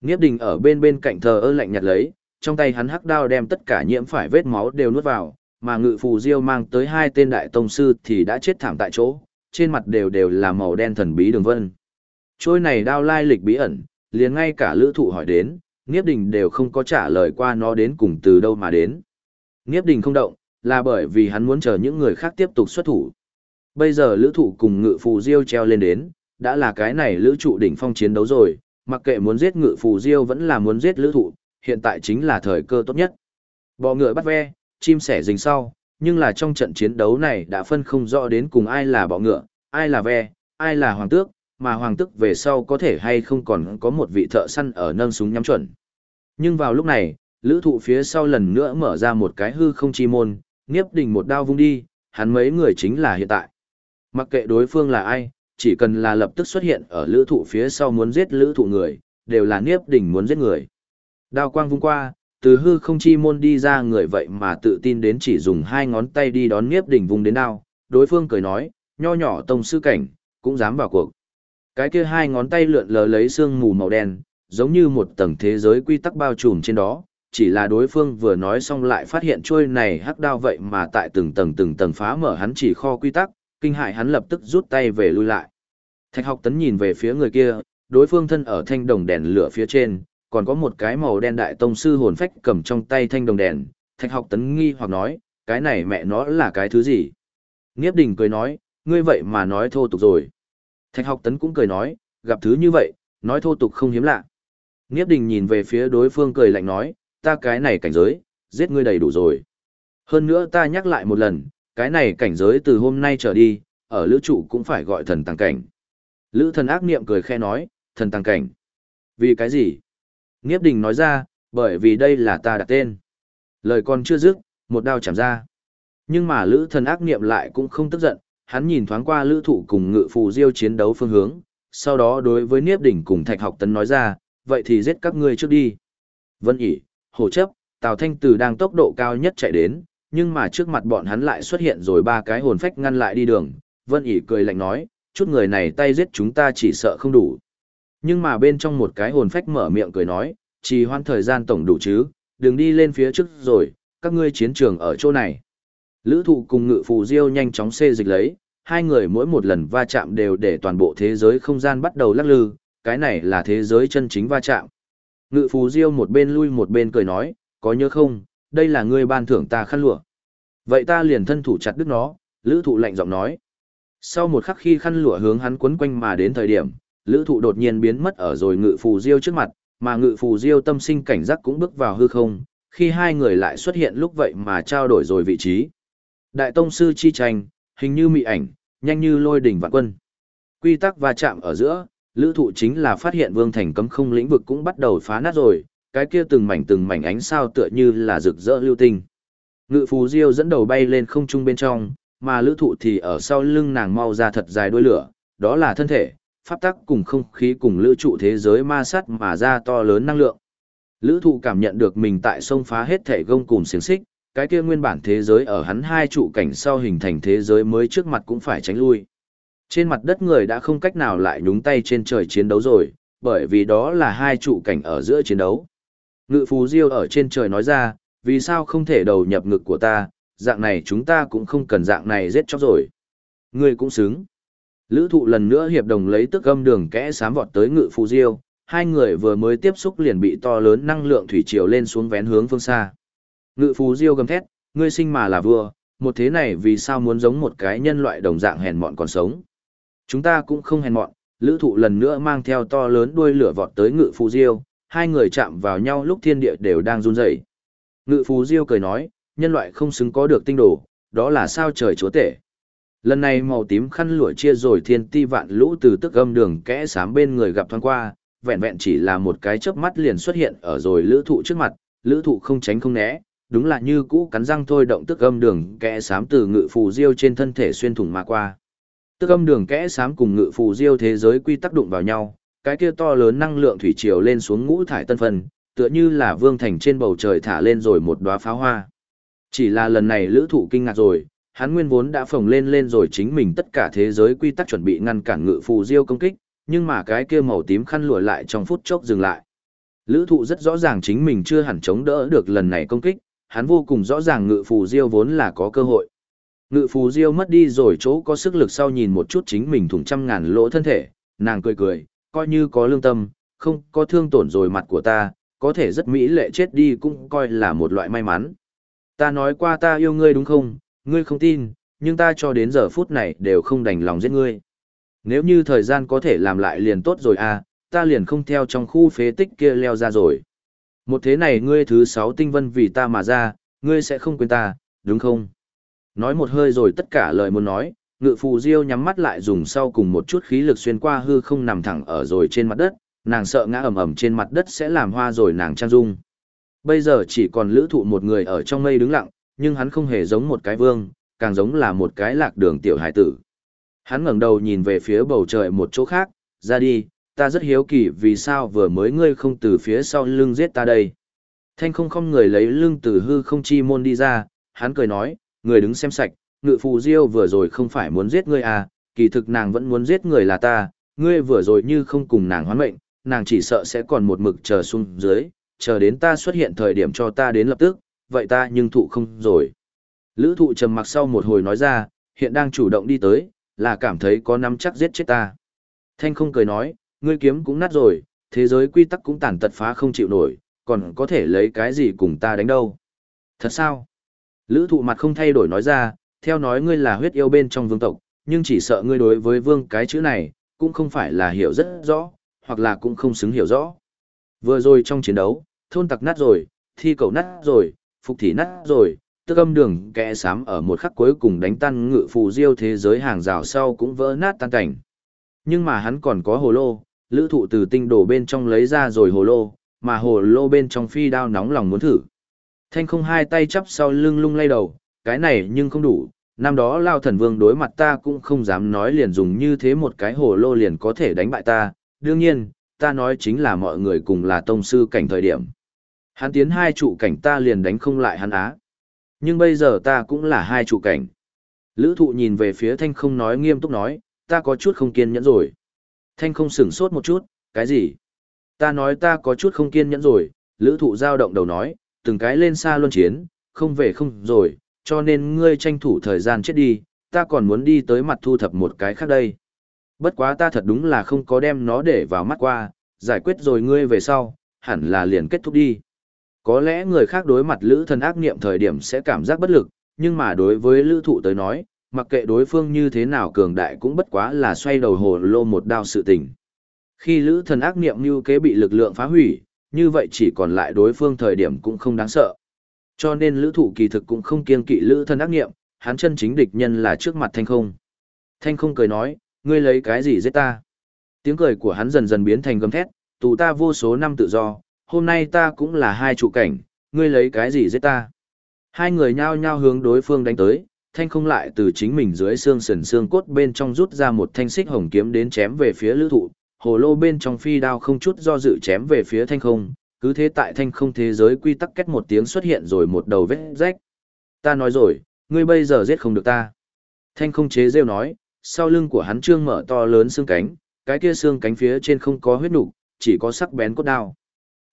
Nghiếp đình ở bên bên cạnh thờ ơ lạnh nhạt lấy, trong tay hắn hắc đao đem tất cả nhiễm phải vết máu đều nuốt vào, mà ngự phù diêu mang tới hai tên đại tông sư thì đã chết thảm tại chỗ, trên mặt đều đều là màu đen thần bí đường vân. Trôi này đao lai lịch bí ẩn, liền ngay cả lữ thụ hỏi đến, Niếp Đình đều không có trả lời qua nó đến cùng từ đâu mà đến. Niếp Đình không động, là bởi vì hắn muốn chờ những người khác tiếp tục xuất thủ. Bây giờ lữ thụ cùng ngự phù diêu treo lên đến, đã là cái này lữ trụ đỉnh phong chiến đấu rồi, mặc kệ muốn giết ngự phù diêu vẫn là muốn giết lữ thụ, hiện tại chính là thời cơ tốt nhất. Bò ngựa bắt ve, chim sẻ rình sau, nhưng là trong trận chiến đấu này đã phân không rõ đến cùng ai là bọ ngựa, ai là ve, ai là hoàng tước, mà hoàng tước về sau có thể hay không còn có một vị thợ săn ở nâng súng nhắm chuẩn. Nhưng vào lúc này, lữ thụ phía sau lần nữa mở ra một cái hư không chi môn, nghiếp đình một đao vung đi, hắn mấy người chính là hiện tại. Mặc kệ đối phương là ai, chỉ cần là lập tức xuất hiện ở lữ thụ phía sau muốn giết lữ thụ người, đều là nghiếp đình muốn giết người. Đao quang vung qua, từ hư không chi môn đi ra người vậy mà tự tin đến chỉ dùng hai ngón tay đi đón nghiếp đỉnh vùng đến đao, đối phương cười nói, nho nhỏ tông sư cảnh, cũng dám vào cuộc. Cái kia hai ngón tay lượn lờ lấy sương mù màu đen, giống như một tầng thế giới quy tắc bao trùm trên đó, chỉ là đối phương vừa nói xong lại phát hiện trôi này hắc đao vậy mà tại từng tầng từng tầng phá mở hắn chỉ kho quy tắc, kinh hại hắn lập tức rút tay về lui lại. Thạch học tấn nhìn về phía người kia, đối phương thân ở thanh đồng đèn lửa phía trên, còn có một cái màu đen đại tông sư hồn phách cầm trong tay thanh đồng đèn, thạch học tấn nghi hoặc nói, cái này mẹ nó là cái thứ gì? Nghiếp đình cười nói, ngươi vậy mà nói thô tục rồi. Thạch học tấn cũng cười nói, gặp thứ như vậy, nói thô tục không hiếm lạ. Nghiếp đình nhìn về phía đối phương cười lạnh nói, ta cái này cảnh giới, giết ngươi đầy đủ rồi. Hơn nữa ta nhắc lại một lần, cái này cảnh giới từ hôm nay trở đi, ở lữ trụ cũng phải gọi thần tăng cảnh. Lữ thần ác niệm cười khe nói, thần tăng cảnh. Vì cái gì? Nghiếp đình nói ra, bởi vì đây là ta đặt tên. Lời còn chưa dứt, một đao chạm ra. Nhưng mà lữ thần ác niệm lại cũng không tức giận, hắn nhìn thoáng qua lữ thụ cùng ngự phù diêu chiến đấu phương hướng, sau đó đối với Niếp Đỉnh cùng Thạch Học Tấn nói ra, vậy thì giết các ngươi trước đi. Vân ỉ, hồ chấp, Tào Thanh Từ đang tốc độ cao nhất chạy đến, nhưng mà trước mặt bọn hắn lại xuất hiện rồi ba cái hồn phách ngăn lại đi đường. Vân ỉ cười lạnh nói, chút người này tay giết chúng ta chỉ sợ không đủ. Nhưng mà bên trong một cái hồn phách mở miệng cười nói, chỉ hoan thời gian tổng đủ chứ, đừng đi lên phía trước rồi, các ngươi chiến trường ở chỗ này. Lữ thụ cùng ngự phù diêu nhanh chóng xê dịch lấy, hai người mỗi một lần va chạm đều để toàn bộ thế giới không gian bắt đầu lắc lư, cái này là thế giới chân chính va chạm. Ngự phù diêu một bên lui một bên cười nói, có nhớ không, đây là ngươi ban thưởng ta khăn lụa. Vậy ta liền thân thủ chặt đứt nó, lữ thụ lạnh giọng nói. Sau một khắc khi khăn lụa hướng hắn quấn quanh mà đến thời điểm, lữ thụ đột nhiên biến mất ở rồi ngự phù diêu trước mặt, mà ngự phù diêu tâm sinh cảnh giác cũng bước vào hư không, khi hai người lại xuất hiện lúc vậy mà trao đổi rồi vị trí. Đại tông sư chi tranh, hình như mị ảnh, nhanh như lôi đỉnh vạn quân. Quy tắc va chạm ở giữa, lữ thụ chính là phát hiện vương thành cấm không lĩnh vực cũng bắt đầu phá nát rồi, cái kia từng mảnh từng mảnh ánh sao tựa như là rực rỡ lưu tinh. Ngự phù diêu dẫn đầu bay lên không trung bên trong, mà lữ thụ thì ở sau lưng nàng mau ra thật dài đuôi lửa, đó là thân thể, pháp tắc cùng không khí cùng lữ trụ thế giới ma sát mà ra to lớn năng lượng. Lữ thụ cảm nhận được mình tại sông phá hết thể gông cùng xiềng xích, cái kia nguyên bản thế giới ở hắn hai trụ cảnh sau hình thành thế giới mới trước mặt cũng phải tránh lui. Trên mặt đất người đã không cách nào lại nhúng tay trên trời chiến đấu rồi, bởi vì đó là hai trụ cảnh ở giữa chiến đấu. Ngự phù diêu ở trên trời nói ra, vì sao không thể đầu nhập ngực của ta, dạng này chúng ta cũng không cần dạng này giết chóc rồi. Người cũng xứng. Lữ thụ lần nữa hiệp đồng lấy tức âm đường kẽ sám vọt tới ngự phù diêu, hai người vừa mới tiếp xúc liền bị to lớn năng lượng thủy triều lên xuống vén hướng phương xa. Ngự phù diêu gầm thét, ngươi sinh mà là vua, một thế này vì sao muốn giống một cái nhân loại đồng dạng hèn mọn còn sống. Chúng ta cũng không hèn mọn, lữ thụ lần nữa mang theo to lớn đuôi lửa vọt tới ngự phù diêu, hai người chạm vào nhau lúc thiên địa đều đang run rẩy. Ngự phù diêu cười nói, nhân loại không xứng có được tinh đồ, đó là sao trời chúa tể. Lần này màu tím khăn lụa chia rồi thiên ti vạn lũ từ tức âm đường kẽ sám bên người gặp thoáng qua, vẹn vẹn chỉ là một cái chớp mắt liền xuất hiện ở rồi lữ thụ trước mặt, lữ thụ không tránh không né, đúng là như cũ cắn răng thôi động tức âm đường kẽ sám từ ngự phù diêu trên thân thể xuyên thủng mà qua. Tức âm đường kẽ sám cùng ngự phù diêu thế giới quy tắc đụng vào nhau, cái kia to lớn năng lượng thủy triều lên xuống ngũ thải tân phân, tựa như là vương thành trên bầu trời thả lên rồi một đóa pháo hoa. Chỉ là lần này lữ thụ kinh ngạc rồi, hắn nguyên vốn đã phồng lên lên rồi chính mình tất cả thế giới quy tắc chuẩn bị ngăn cản ngự phù diêu công kích, nhưng mà cái kia màu tím khăn lụa lại trong phút chốc dừng lại. Lữ thụ rất rõ ràng chính mình chưa hẳn chống đỡ được lần này công kích, hắn vô cùng rõ ràng ngự phù diêu vốn là có cơ hội. Ngự phù diêu mất đi rồi chỗ có sức lực sau nhìn một chút chính mình thủng trăm ngàn lỗ thân thể, nàng cười cười, coi như có lương tâm, không có thương tổn rồi mặt của ta, có thể rất mỹ lệ chết đi cũng coi là một loại may mắn. Ta nói qua ta yêu ngươi đúng không, ngươi không tin, nhưng ta cho đến giờ phút này đều không đành lòng giết ngươi. Nếu như thời gian có thể làm lại liền tốt rồi à, ta liền không theo trong khu phế tích kia leo ra rồi. Một thế này ngươi thứ sáu tinh vân vì ta mà ra, ngươi sẽ không quên ta, đúng không? Nói một hơi rồi tất cả lời muốn nói, ngự phù diêu nhắm mắt lại dùng sau cùng một chút khí lực xuyên qua hư không nằm thẳng ở rồi trên mặt đất, nàng sợ ngã ầm ầm trên mặt đất sẽ làm hoa rồi nàng trang dung. Bây giờ chỉ còn lữ thụ một người ở trong mây đứng lặng, nhưng hắn không hề giống một cái vương, càng giống là một cái lạc đường tiểu hải tử. Hắn ngẩng đầu nhìn về phía bầu trời một chỗ khác, ra đi, ta rất hiếu kỳ vì sao vừa mới ngươi không từ phía sau lưng giết ta đây. Thanh không không người lấy lưng từ hư không chi môn đi ra, hắn cười nói, người đứng xem sạch, ngự phù diêu vừa rồi không phải muốn giết ngươi à, kỳ thực nàng vẫn muốn giết người là ta, ngươi vừa rồi như không cùng nàng hoán mệnh, nàng chỉ sợ sẽ còn một mực chờ xuống dưới, chờ đến ta xuất hiện thời điểm cho ta đến lập tức, vậy ta nhưng thụ không rồi. Lữ thụ trầm mặc sau một hồi nói ra, hiện đang chủ động đi tới, là cảm thấy có nắm chắc giết chết ta. Thanh không cười nói, ngươi kiếm cũng nát rồi, thế giới quy tắc cũng tàn tật phá không chịu nổi, còn có thể lấy cái gì cùng ta đánh đâu. Thật sao? Lữ thụ mặt không thay đổi nói ra, theo nói ngươi là huyết yêu bên trong vương tộc, nhưng chỉ sợ ngươi đối với vương cái chữ này, cũng không phải là hiểu rất rõ, hoặc là cũng không xứng hiểu rõ. Vừa rồi trong chiến đấu, thôn tặc nát rồi, thi cầu nát rồi, phục thì nát rồi, tức âm đường kẽ sám ở một khắc cuối cùng đánh tan ngự phù diêu thế giới hàng rào sau cũng vỡ nát tan cảnh. Nhưng mà hắn còn có hồ lô, lữ thụ từ tinh đổ bên trong lấy ra rồi hồ lô, mà hồ lô bên trong phi đao nóng lòng muốn thử. Thanh không hai tay chắp sau lưng lung lay đầu, cái này nhưng không đủ, năm đó lao thần vương đối mặt ta cũng không dám nói liền dùng như thế một cái hồ lô liền có thể đánh bại ta, đương nhiên, ta nói chính là mọi người cùng là tông sư cảnh thời điểm. Hắn tiến hai trụ cảnh ta liền đánh không lại hắn á. Nhưng bây giờ ta cũng là hai trụ cảnh. Lữ thụ nhìn về phía thanh không nói nghiêm túc nói, ta có chút không kiên nhẫn rồi. Thanh không sửng sốt một chút, cái gì? Ta nói ta có chút không kiên nhẫn rồi, lữ thụ giao động đầu nói, từng cái lên xa luân chiến, không về không rồi, cho nên ngươi tranh thủ thời gian chết đi, ta còn muốn đi tới mặt thu thập một cái khác đây. Bất quá ta thật đúng là không có đem nó để vào mắt qua, giải quyết rồi ngươi về sau, hẳn là liền kết thúc đi. Có lẽ người khác đối mặt lữ thần ác niệm thời điểm sẽ cảm giác bất lực, nhưng mà đối với lữ thụ tới nói, mặc kệ đối phương như thế nào cường đại cũng bất quá là xoay đầu hồ lô một đao sự tình. Khi lữ thần ác niệm như kế bị lực lượng phá hủy, như vậy chỉ còn lại đối phương thời điểm cũng không đáng sợ. Cho nên lữ thụ kỳ thực cũng không kiên kỵ lữ thần ác niệm, hắn chân chính địch nhân là trước mặt thanh không. Thanh không cười nói, ngươi lấy cái gì giết ta? Tiếng cười của hắn dần dần biến thành gầm thét, tù ta vô số năm tự do, hôm nay ta cũng là hai trụ cảnh, ngươi lấy cái gì giết ta? Hai người nhao nhao hướng đối phương đánh tới, thanh không lại từ chính mình dưới xương sườn xương cốt bên trong rút ra một thanh xích hồng kiếm đến chém về phía lữ thụ, hồ lô bên trong phi đao không chút do dự chém về phía thanh không, cứ thế tại thanh không thế giới quy tắc kết một tiếng xuất hiện rồi một đầu vết rách. Ta nói rồi, ngươi bây giờ giết không được ta. Thanh không chế rêu nói, sau lưng của hắn trương mở to lớn xương cánh, cái kia xương cánh phía trên không có huyết nục, chỉ có sắc bén cốt đao.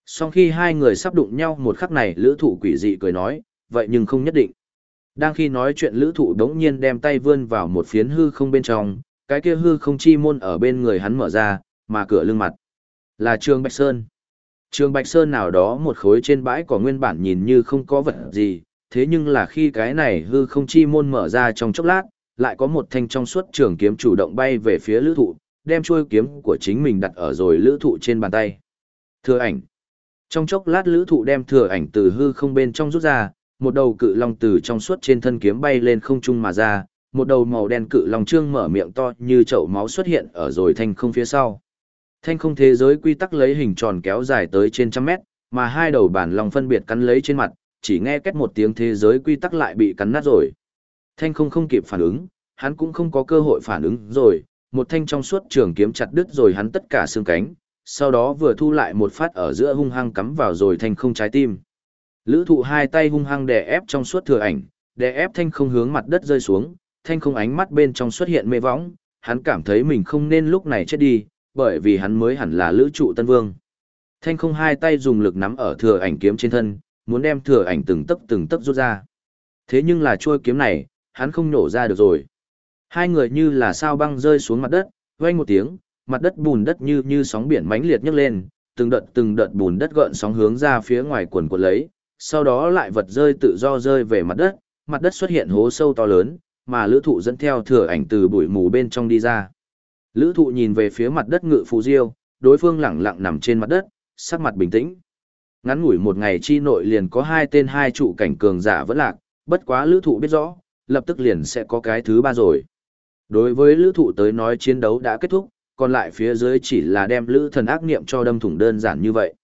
Sau khi hai người sắp đụng nhau một khắc này lữ thụ quỷ dị cười nói, vậy nhưng không nhất định. Đang khi nói chuyện lữ thụ đống nhiên đem tay vươn vào một phiến hư không bên trong, cái kia hư không chi môn ở bên người hắn mở ra, mà cửa lưng mặt. Là Trường Bạch Sơn. Trường Bạch Sơn nào đó một khối trên bãi có nguyên bản nhìn như không có vật gì, thế nhưng là khi cái này hư không chi môn mở ra trong chốc lát, lại có một thanh trong suốt trường kiếm chủ động bay về phía lữ thụ, đem chuôi kiếm của chính mình đặt ở rồi lữ thụ trên bàn tay. thưa ảnh. Trong chốc lát lữ thụ đem thừa ảnh từ hư không bên trong rút ra, một đầu cự long từ trong suốt trên thân kiếm bay lên không trung mà ra, một đầu màu đen cự long trương mở miệng to như chậu máu xuất hiện ở rồi thanh không phía sau. Thanh không thế giới quy tắc lấy hình tròn kéo dài tới trên trăm mét, mà hai đầu bản long phân biệt cắn lấy trên mặt, chỉ nghe két một tiếng thế giới quy tắc lại bị cắn nát rồi. Thanh không không kịp phản ứng, hắn cũng không có cơ hội phản ứng rồi, một thanh trong suốt trường kiếm chặt đứt rồi hắn tất cả xương cánh, sau đó vừa thu lại một phát ở giữa hung hăng cắm vào rồi thanh không trái tim. Lữ thụ hai tay hung hăng đè ép trong suốt thừa ảnh, đè ép thanh không hướng mặt đất rơi xuống, thanh không ánh mắt bên trong xuất hiện mê võng, hắn cảm thấy mình không nên lúc này chết đi, bởi vì hắn mới hẳn là lữ trụ tân vương. Thanh không hai tay dùng lực nắm ở thừa ảnh kiếm trên thân, muốn đem thừa ảnh từng tấc từng tấc rút ra. Thế nhưng là chuôi kiếm này, hắn không nổ ra được rồi. Hai người như là sao băng rơi xuống mặt đất, vang một tiếng, mặt đất bùn đất như như sóng biển mãnh liệt nhấc lên, từng đợt từng đợt bùn đất gợn sóng hướng ra phía ngoài quần của lấy, sau đó lại vật rơi tự do rơi về mặt đất, mặt đất xuất hiện hố sâu to lớn, mà lữ thụ dẫn theo thừa ảnh từ bụi mù bên trong đi ra. Lữ thụ nhìn về phía mặt đất ngự phù diêu, đối phương lẳng lặng nằm trên mặt đất, sắc mặt bình tĩnh. Ngắn ngủi một ngày chi nội liền có hai tên hai trụ cảnh cường giả vẫn lạc, bất quá lữ thụ biết rõ, lập tức liền sẽ có cái thứ ba rồi. Đối với lữ thụ tới nói chiến đấu đã kết thúc, còn lại phía dưới chỉ là đem lữ thần ác niệm cho đâm thủng đơn giản như vậy.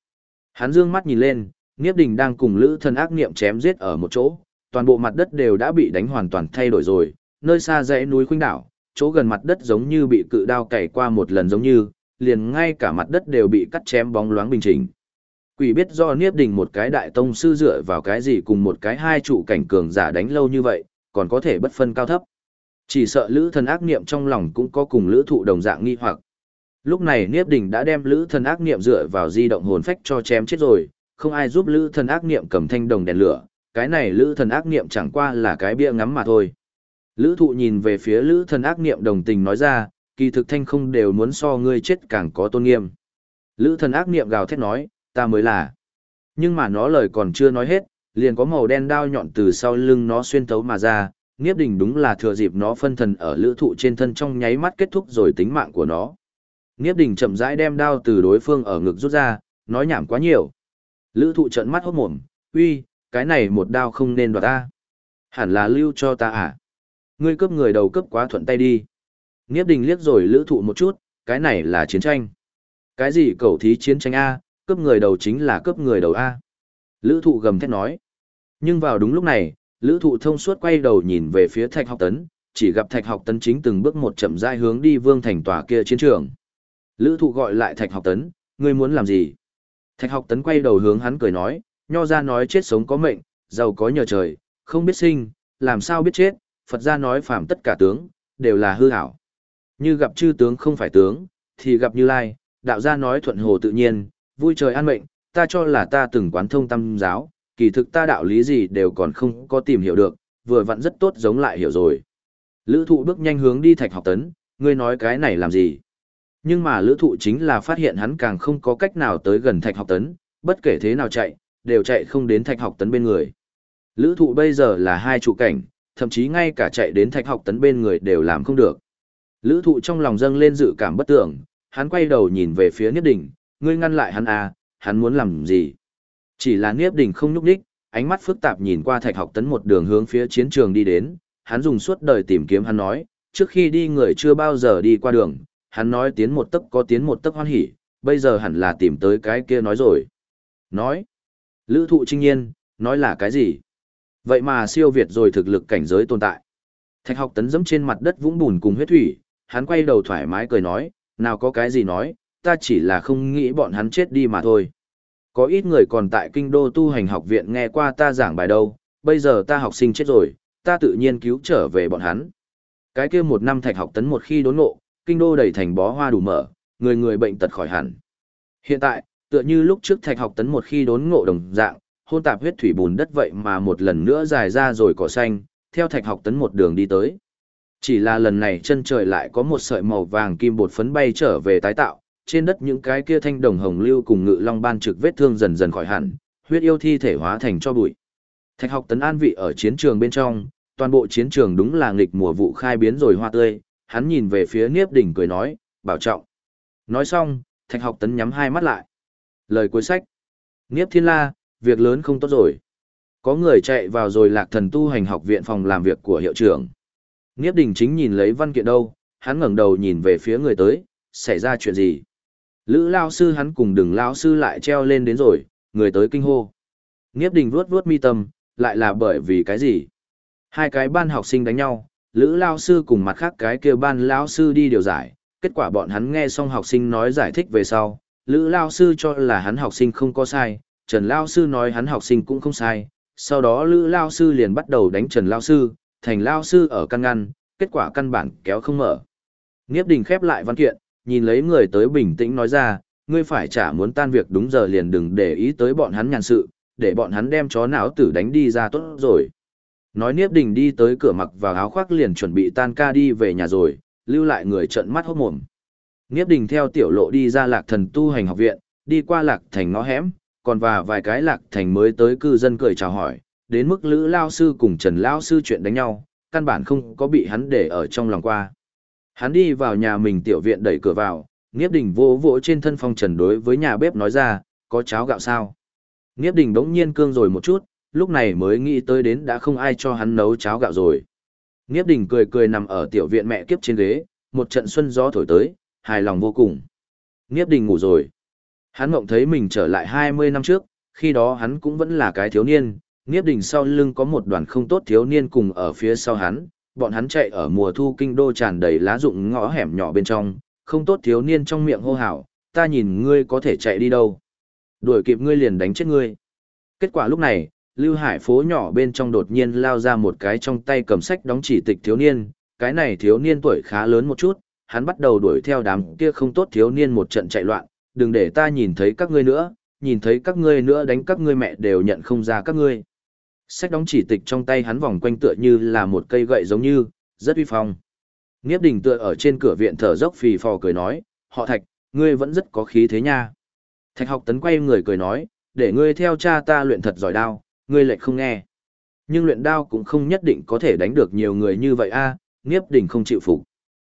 Hắn dương mắt nhìn lên, Niếp Đình đang cùng lữ thần ác niệm chém giết ở một chỗ, toàn bộ mặt đất đều đã bị đánh hoàn toàn thay đổi rồi, nơi xa dãy núi khuynh đảo, chỗ gần mặt đất giống như bị cự đao cày qua một lần giống như, liền ngay cả mặt đất đều bị cắt chém bóng loáng bình chỉnh. Quỷ biết do Niếp Đình một cái đại tông sư dựa vào cái gì cùng một cái hai trụ cảnh cường giả đánh lâu như vậy, còn có thể bất phân cao thấp. Chỉ sợ lữ thần ác niệm trong lòng cũng có cùng lữ thụ đồng dạng nghi hoặc. Lúc này Niếp Đình đã đem lữ thần ác niệm dựa vào di động hồn phách cho chém chết rồi, không ai giúp lữ thần ác niệm cầm thanh đồng đèn lửa, cái này lữ thần ác niệm chẳng qua là cái bia ngắm mà thôi. Lữ thụ nhìn về phía lữ thần ác niệm đồng tình nói ra, kỳ thực thanh không đều muốn so ngươi chết càng có tôn nghiêm. Lữ thần ác niệm gào thét nói, ta mới là. Nhưng mà nó lời còn chưa nói hết, liền có màu đen đao nhọn từ sau lưng nó xuyên thấu mà ra, Nghiếp đình đúng là thừa dịp nó phân thần ở lữ thụ trên thân trong nháy mắt kết thúc rồi tính mạng của nó. Nghiếp đình chậm rãi đem đao từ đối phương ở ngực rút ra, nói nhảm quá nhiều. Lữ thụ trận mắt hốt mồm, uy, cái này một đao không nên đoạt ta. Hẳn là lưu cho ta à? Ngươi cướp người đầu cướp quá thuận tay đi. Nghiếp đình liếc rồi lữ thụ một chút, cái này là chiến tranh. Cái gì cầu thí chiến tranh A, cướp người đầu chính là cướp người đầu A. Lữ thụ gầm thét nói. Nhưng vào đúng lúc này, lữ thụ thông suốt quay đầu nhìn về phía thạch học tấn, chỉ gặp thạch học tấn chính từng bước một chậm rãi hướng đi vương thành tòa kia chiến trường. Lữ thụ gọi lại thạch học tấn, ngươi muốn làm gì? Thạch học tấn quay đầu hướng hắn cười nói, nho ra nói chết sống có mệnh, giàu có nhờ trời, không biết sinh, làm sao biết chết, Phật ra nói phạm tất cả tướng, đều là hư hảo. Như gặp chư tướng không phải tướng, thì gặp như lai, đạo gia nói thuận hồ tự nhiên, vui trời an mệnh, ta cho là ta từng quán thông tâm giáo, kỳ thực ta đạo lý gì đều còn không có tìm hiểu được, vừa vặn rất tốt giống lại hiểu rồi. Lữ thụ bước nhanh hướng đi thạch học tấn, ngươi nói cái này làm gì? Nhưng mà lữ thụ chính là phát hiện hắn càng không có cách nào tới gần thạch học tấn, bất kể thế nào chạy, đều chạy không đến thạch học tấn bên người. Lữ thụ bây giờ là hai trụ cảnh, thậm chí ngay cả chạy đến thạch học tấn bên người đều làm không được. Lữ thụ trong lòng dâng lên dự cảm bất tưởng, hắn quay đầu nhìn về phía Niếp Đình, ngươi ngăn lại hắn à, hắn muốn làm gì? Chỉ là Niếp Đình không nhúc đích, ánh mắt phức tạp nhìn qua thạch học tấn một đường hướng phía chiến trường đi đến, hắn dùng suốt đời tìm kiếm hắn nói, trước khi đi người chưa bao giờ đi qua đường, hắn nói tiến một tấc có tiến một tấc hoan hỉ, bây giờ hẳn là tìm tới cái kia nói rồi. Nói, lữ thụ trinh nhiên, nói là cái gì? Vậy mà siêu việt rồi thực lực cảnh giới tồn tại. Thạch học tấn dẫm trên mặt đất vũng bùn cùng huyết thủy, hắn quay đầu thoải mái cười nói, nào có cái gì nói, ta chỉ là không nghĩ bọn hắn chết đi mà thôi. Có ít người còn tại kinh đô tu hành học viện nghe qua ta giảng bài đâu, bây giờ ta học sinh chết rồi, ta tự nhiên cứu trở về bọn hắn. Cái kia một năm thạch học tấn một khi đốn ngộ, kinh đô đầy thành bó hoa đủ mở, người người bệnh tật khỏi hẳn. Hiện tại, tựa như lúc trước thạch học tấn một khi đốn ngộ đồng dạng, hôn tạp huyết thủy bùn đất vậy mà một lần nữa dài ra rồi cỏ xanh, theo thạch học tấn một đường đi tới. Chỉ là lần này chân trời lại có một sợi màu vàng kim bột phấn bay trở về tái tạo, trên đất những cái kia thanh đồng hồng lưu cùng ngự long ban trực vết thương dần dần khỏi hẳn, huyết yêu thi thể hóa thành cho bụi. Thạch học tấn an vị ở chiến trường bên trong, toàn bộ chiến trường đúng là nghịch mùa vụ khai biến rồi hoa tươi, hắn nhìn về phía Niếp Đỉnh cười nói, bảo trọng. Nói xong, Thạch học tấn nhắm hai mắt lại. Lời cuối sách. Niếp Thiên La, việc lớn không tốt rồi. Có người chạy vào rồi lạc thần tu hành học viện phòng làm việc của hiệu trưởng. Niếp đỉnh chính nhìn lấy văn kiện đâu, hắn ngẩng đầu nhìn về phía người tới, xảy ra chuyện gì. Lữ lao sư hắn cùng đừng lao sư lại treo lên đến rồi, người tới kinh hô. Niếp đình vuốt vuốt mi tâm, lại là bởi vì cái gì? Hai cái ban học sinh đánh nhau, lữ lao sư cùng mặt khác cái kia ban lao sư đi điều giải, kết quả bọn hắn nghe xong học sinh nói giải thích về sau, lữ lao sư cho là hắn học sinh không có sai, trần lao sư nói hắn học sinh cũng không sai, sau đó lữ lao sư liền bắt đầu đánh trần lao sư, thành lao sư ở căn ngăn, kết quả căn bản kéo không mở. Nghiếp đình khép lại văn kiện, nhìn lấy người tới bình tĩnh nói ra, ngươi phải trả muốn tan việc đúng giờ liền đừng để ý tới bọn hắn nhàn sự, để bọn hắn đem chó não tử đánh đi ra tốt rồi. Nói Niếp Đình đi tới cửa mặc vào áo khoác liền chuẩn bị tan ca đi về nhà rồi, lưu lại người trợn mắt hốt mồm. Niếp Đình theo tiểu lộ đi ra lạc thần tu hành học viện, đi qua lạc thành ngõ hẻm, còn và vài cái lạc thành mới tới cư dân cười chào hỏi, đến mức Lữ Lao Sư cùng Trần Lao Sư chuyện đánh nhau, căn bản không có bị hắn để ở trong lòng qua. Hắn đi vào nhà mình tiểu viện đẩy cửa vào, Niếp Đình vỗ vỗ trên thân phong trần đối với nhà bếp nói ra, có cháo gạo sao? Niếp Đình đống nhiên cương rồi một chút, lúc này mới nghĩ tới đến đã không ai cho hắn nấu cháo gạo rồi. Niếp Đình cười cười nằm ở tiểu viện mẹ kiếp trên ghế, một trận xuân gió thổi tới, hài lòng vô cùng. Niếp Đình ngủ rồi. Hắn mộng thấy mình trở lại 20 năm trước, khi đó hắn cũng vẫn là cái thiếu niên, Niếp Đình sau lưng có một đoàn không tốt thiếu niên cùng ở phía sau hắn, bọn hắn chạy ở mùa thu kinh đô tràn đầy lá rụng ngõ hẻm nhỏ bên trong, không tốt thiếu niên trong miệng hô hào, ta nhìn ngươi có thể chạy đi đâu. Đuổi kịp ngươi liền đánh chết ngươi. Kết quả lúc này, Lưu Hải phố nhỏ bên trong đột nhiên lao ra một cái trong tay cầm sách đóng chỉ tịch thiếu niên, cái này thiếu niên tuổi khá lớn một chút, hắn bắt đầu đuổi theo đám kia không tốt thiếu niên một trận chạy loạn, đừng để ta nhìn thấy các ngươi nữa, nhìn thấy các ngươi nữa đánh các ngươi mẹ đều nhận không ra các ngươi. Sách đóng chỉ tịch trong tay hắn vòng quanh tựa như là một cây gậy giống như, rất uy phong. Nghiếp đình tựa ở trên cửa viện thở dốc phì phò cười nói, họ thạch, ngươi vẫn rất có khí thế nha. Thạch học tấn quay người cười nói, để ngươi theo cha ta luyện thật giỏi đao, ngươi lại không nghe. Nhưng luyện đao cũng không nhất định có thể đánh được nhiều người như vậy a, Niếp Đình không chịu phục.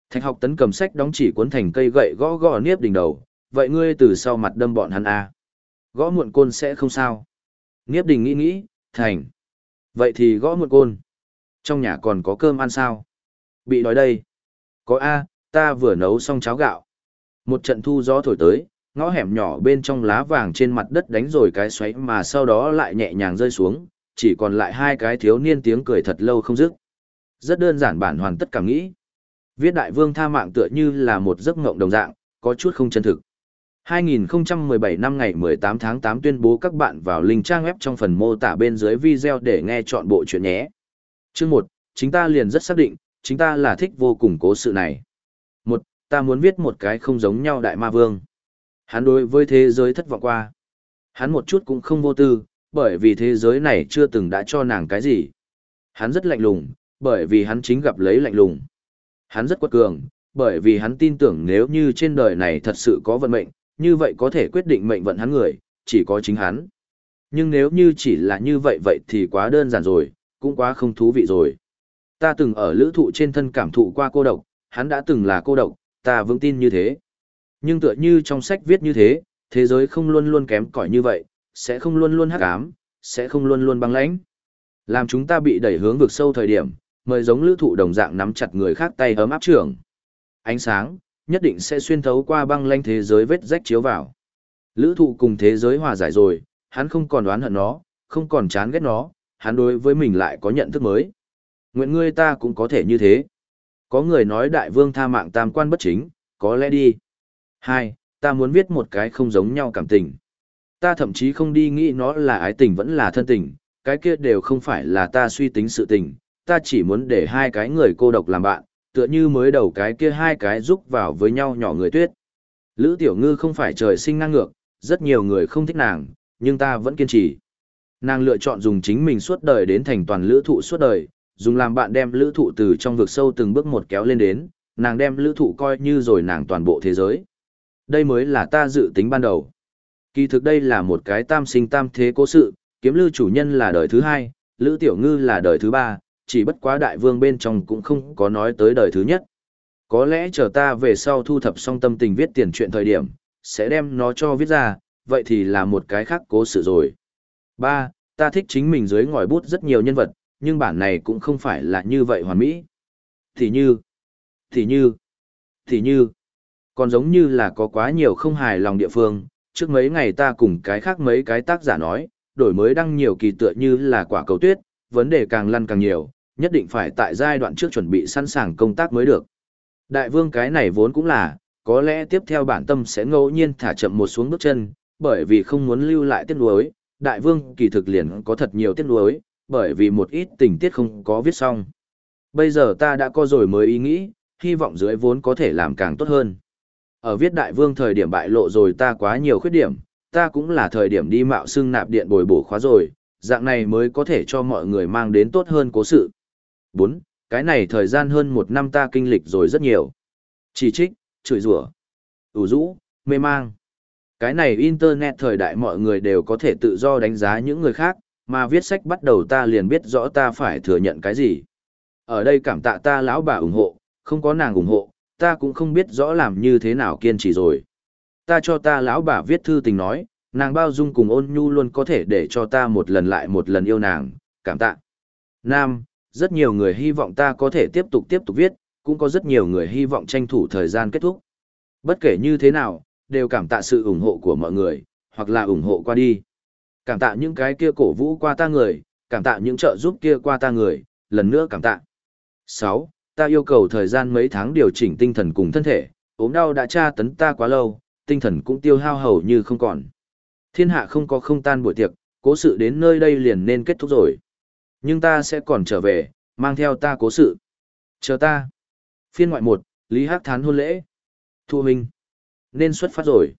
Thạch học tấn cầm sách đóng chỉ cuốn thành cây gậy gõ gõ Niếp Đình đầu, vậy ngươi từ sau mặt đâm bọn hắn a. Gõ muộn côn sẽ không sao. Niếp Đình nghĩ nghĩ, thành. Vậy thì gõ một côn. Trong nhà còn có cơm ăn sao? Bị đói đây. Có a, ta vừa nấu xong cháo gạo. Một trận thu gió thổi tới, ngõ hẻm nhỏ bên trong lá vàng trên mặt đất đánh rồi cái xoáy mà sau đó lại nhẹ nhàng rơi xuống, chỉ còn lại hai cái thiếu niên tiếng cười thật lâu không dứt. Rất đơn giản bản hoàn tất cả nghĩ. Viết đại vương tha mạng tựa như là một giấc mộng đồng dạng, có chút không chân thực. 2017 năm ngày 18 tháng 8 tuyên bố các bạn vào link trang web trong phần mô tả bên dưới video để nghe chọn bộ chuyện nhé. Chương 1, chính ta liền rất xác định, chính ta là thích vô cùng cố sự này. Một, ta muốn viết một cái không giống nhau đại ma vương. Hắn đối với thế giới thất vọng qua. Hắn một chút cũng không vô tư, bởi vì thế giới này chưa từng đã cho nàng cái gì. Hắn rất lạnh lùng, bởi vì hắn chính gặp lấy lạnh lùng. Hắn rất quật cường, bởi vì hắn tin tưởng nếu như trên đời này thật sự có vận mệnh, như vậy có thể quyết định mệnh vận hắn người, chỉ có chính hắn. Nhưng nếu như chỉ là như vậy vậy thì quá đơn giản rồi, cũng quá không thú vị rồi. Ta từng ở lữ thụ trên thân cảm thụ qua cô độc, hắn đã từng là cô độc, ta vững tin như thế. Nhưng tựa như trong sách viết như thế, thế giới không luôn luôn kém cỏi như vậy, sẽ không luôn luôn hắc ám, sẽ không luôn luôn băng lãnh. Làm chúng ta bị đẩy hướng vực sâu thời điểm, mời giống lữ thụ đồng dạng nắm chặt người khác tay ấm áp trưởng. Ánh sáng, nhất định sẽ xuyên thấu qua băng lanh thế giới vết rách chiếu vào. Lữ thụ cùng thế giới hòa giải rồi, hắn không còn đoán hận nó, không còn chán ghét nó, hắn đối với mình lại có nhận thức mới. Nguyện ngươi ta cũng có thể như thế. Có người nói đại vương tha mạng tam quan bất chính, có lẽ đi. Hai, ta muốn viết một cái không giống nhau cảm tình. Ta thậm chí không đi nghĩ nó là ái tình vẫn là thân tình, cái kia đều không phải là ta suy tính sự tình, ta chỉ muốn để hai cái người cô độc làm bạn, tựa như mới đầu cái kia hai cái giúp vào với nhau nhỏ người tuyết. Lữ Tiểu Ngư không phải trời sinh năng ngược, rất nhiều người không thích nàng, nhưng ta vẫn kiên trì. Nàng lựa chọn dùng chính mình suốt đời đến thành toàn lữ thụ suốt đời, dùng làm bạn đem lữ thụ từ trong vực sâu từng bước một kéo lên đến, nàng đem lữ thụ coi như rồi nàng toàn bộ thế giới. Đây mới là ta dự tính ban đầu. Kỳ thực đây là một cái tam sinh tam thế cố sự, kiếm lưu chủ nhân là đời thứ hai, lữ tiểu ngư là đời thứ ba, chỉ bất quá đại vương bên trong cũng không có nói tới đời thứ nhất. Có lẽ chờ ta về sau thu thập xong tâm tình viết tiền chuyện thời điểm, sẽ đem nó cho viết ra, vậy thì là một cái khác cố sự rồi. Ba, Ta thích chính mình dưới ngòi bút rất nhiều nhân vật, nhưng bản này cũng không phải là như vậy hoàn mỹ. Thì như, thì như, thì như, còn giống như là có quá nhiều không hài lòng địa phương, trước mấy ngày ta cùng cái khác mấy cái tác giả nói, đổi mới đăng nhiều kỳ tựa như là quả cầu tuyết, vấn đề càng lăn càng nhiều, nhất định phải tại giai đoạn trước chuẩn bị sẵn sàng công tác mới được. Đại vương cái này vốn cũng là, có lẽ tiếp theo bản tâm sẽ ngẫu nhiên thả chậm một xuống bước chân, bởi vì không muốn lưu lại tiết nuối, đại vương kỳ thực liền có thật nhiều tiết nuối, bởi vì một ít tình tiết không có viết xong. Bây giờ ta đã có rồi mới ý nghĩ, hy vọng dưới vốn có thể làm càng tốt hơn. Ở viết đại vương thời điểm bại lộ rồi ta quá nhiều khuyết điểm, ta cũng là thời điểm đi mạo xưng nạp điện bồi bổ khóa rồi, dạng này mới có thể cho mọi người mang đến tốt hơn cố sự. 4. Cái này thời gian hơn một năm ta kinh lịch rồi rất nhiều. Chỉ trích, chửi rủa, ủ rũ, mê mang. Cái này internet thời đại mọi người đều có thể tự do đánh giá những người khác, mà viết sách bắt đầu ta liền biết rõ ta phải thừa nhận cái gì. Ở đây cảm tạ ta lão bà ủng hộ, không có nàng ủng hộ, ta cũng không biết rõ làm như thế nào kiên trì rồi. Ta cho ta lão bà viết thư tình nói, nàng bao dung cùng ôn nhu luôn có thể để cho ta một lần lại một lần yêu nàng, cảm tạ. Nam, rất nhiều người hy vọng ta có thể tiếp tục tiếp tục viết, cũng có rất nhiều người hy vọng tranh thủ thời gian kết thúc. Bất kể như thế nào, đều cảm tạ sự ủng hộ của mọi người, hoặc là ủng hộ qua đi. Cảm tạ những cái kia cổ vũ qua ta người, cảm tạ những trợ giúp kia qua ta người, lần nữa cảm tạ. 6. Ta yêu cầu thời gian mấy tháng điều chỉnh tinh thần cùng thân thể, ốm đau đã tra tấn ta quá lâu, tinh thần cũng tiêu hao hầu như không còn. Thiên hạ không có không tan buổi tiệc, cố sự đến nơi đây liền nên kết thúc rồi. Nhưng ta sẽ còn trở về, mang theo ta cố sự. Chờ ta. Phiên ngoại một, Lý Hắc Thán hôn lễ. Thu Minh. Nên xuất phát rồi.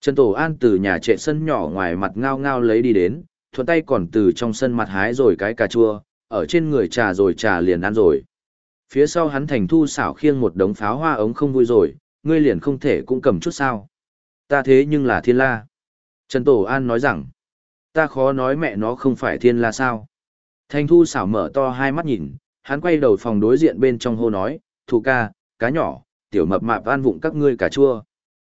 Trần Tổ An từ nhà trệ sân nhỏ ngoài mặt ngao ngao lấy đi đến, thuận tay còn từ trong sân mặt hái rồi cái cà chua, ở trên người trà rồi trà liền ăn rồi. Phía sau hắn thành thu xảo khiêng một đống pháo hoa ống không vui rồi, ngươi liền không thể cũng cầm chút sao. Ta thế nhưng là thiên la. Trần Tổ An nói rằng, ta khó nói mẹ nó không phải thiên la sao. Thanh thu xảo mở to hai mắt nhìn, hắn quay đầu phòng đối diện bên trong hô nói, thủ ca, cá nhỏ, tiểu mập mạp an vụng các ngươi cà chua.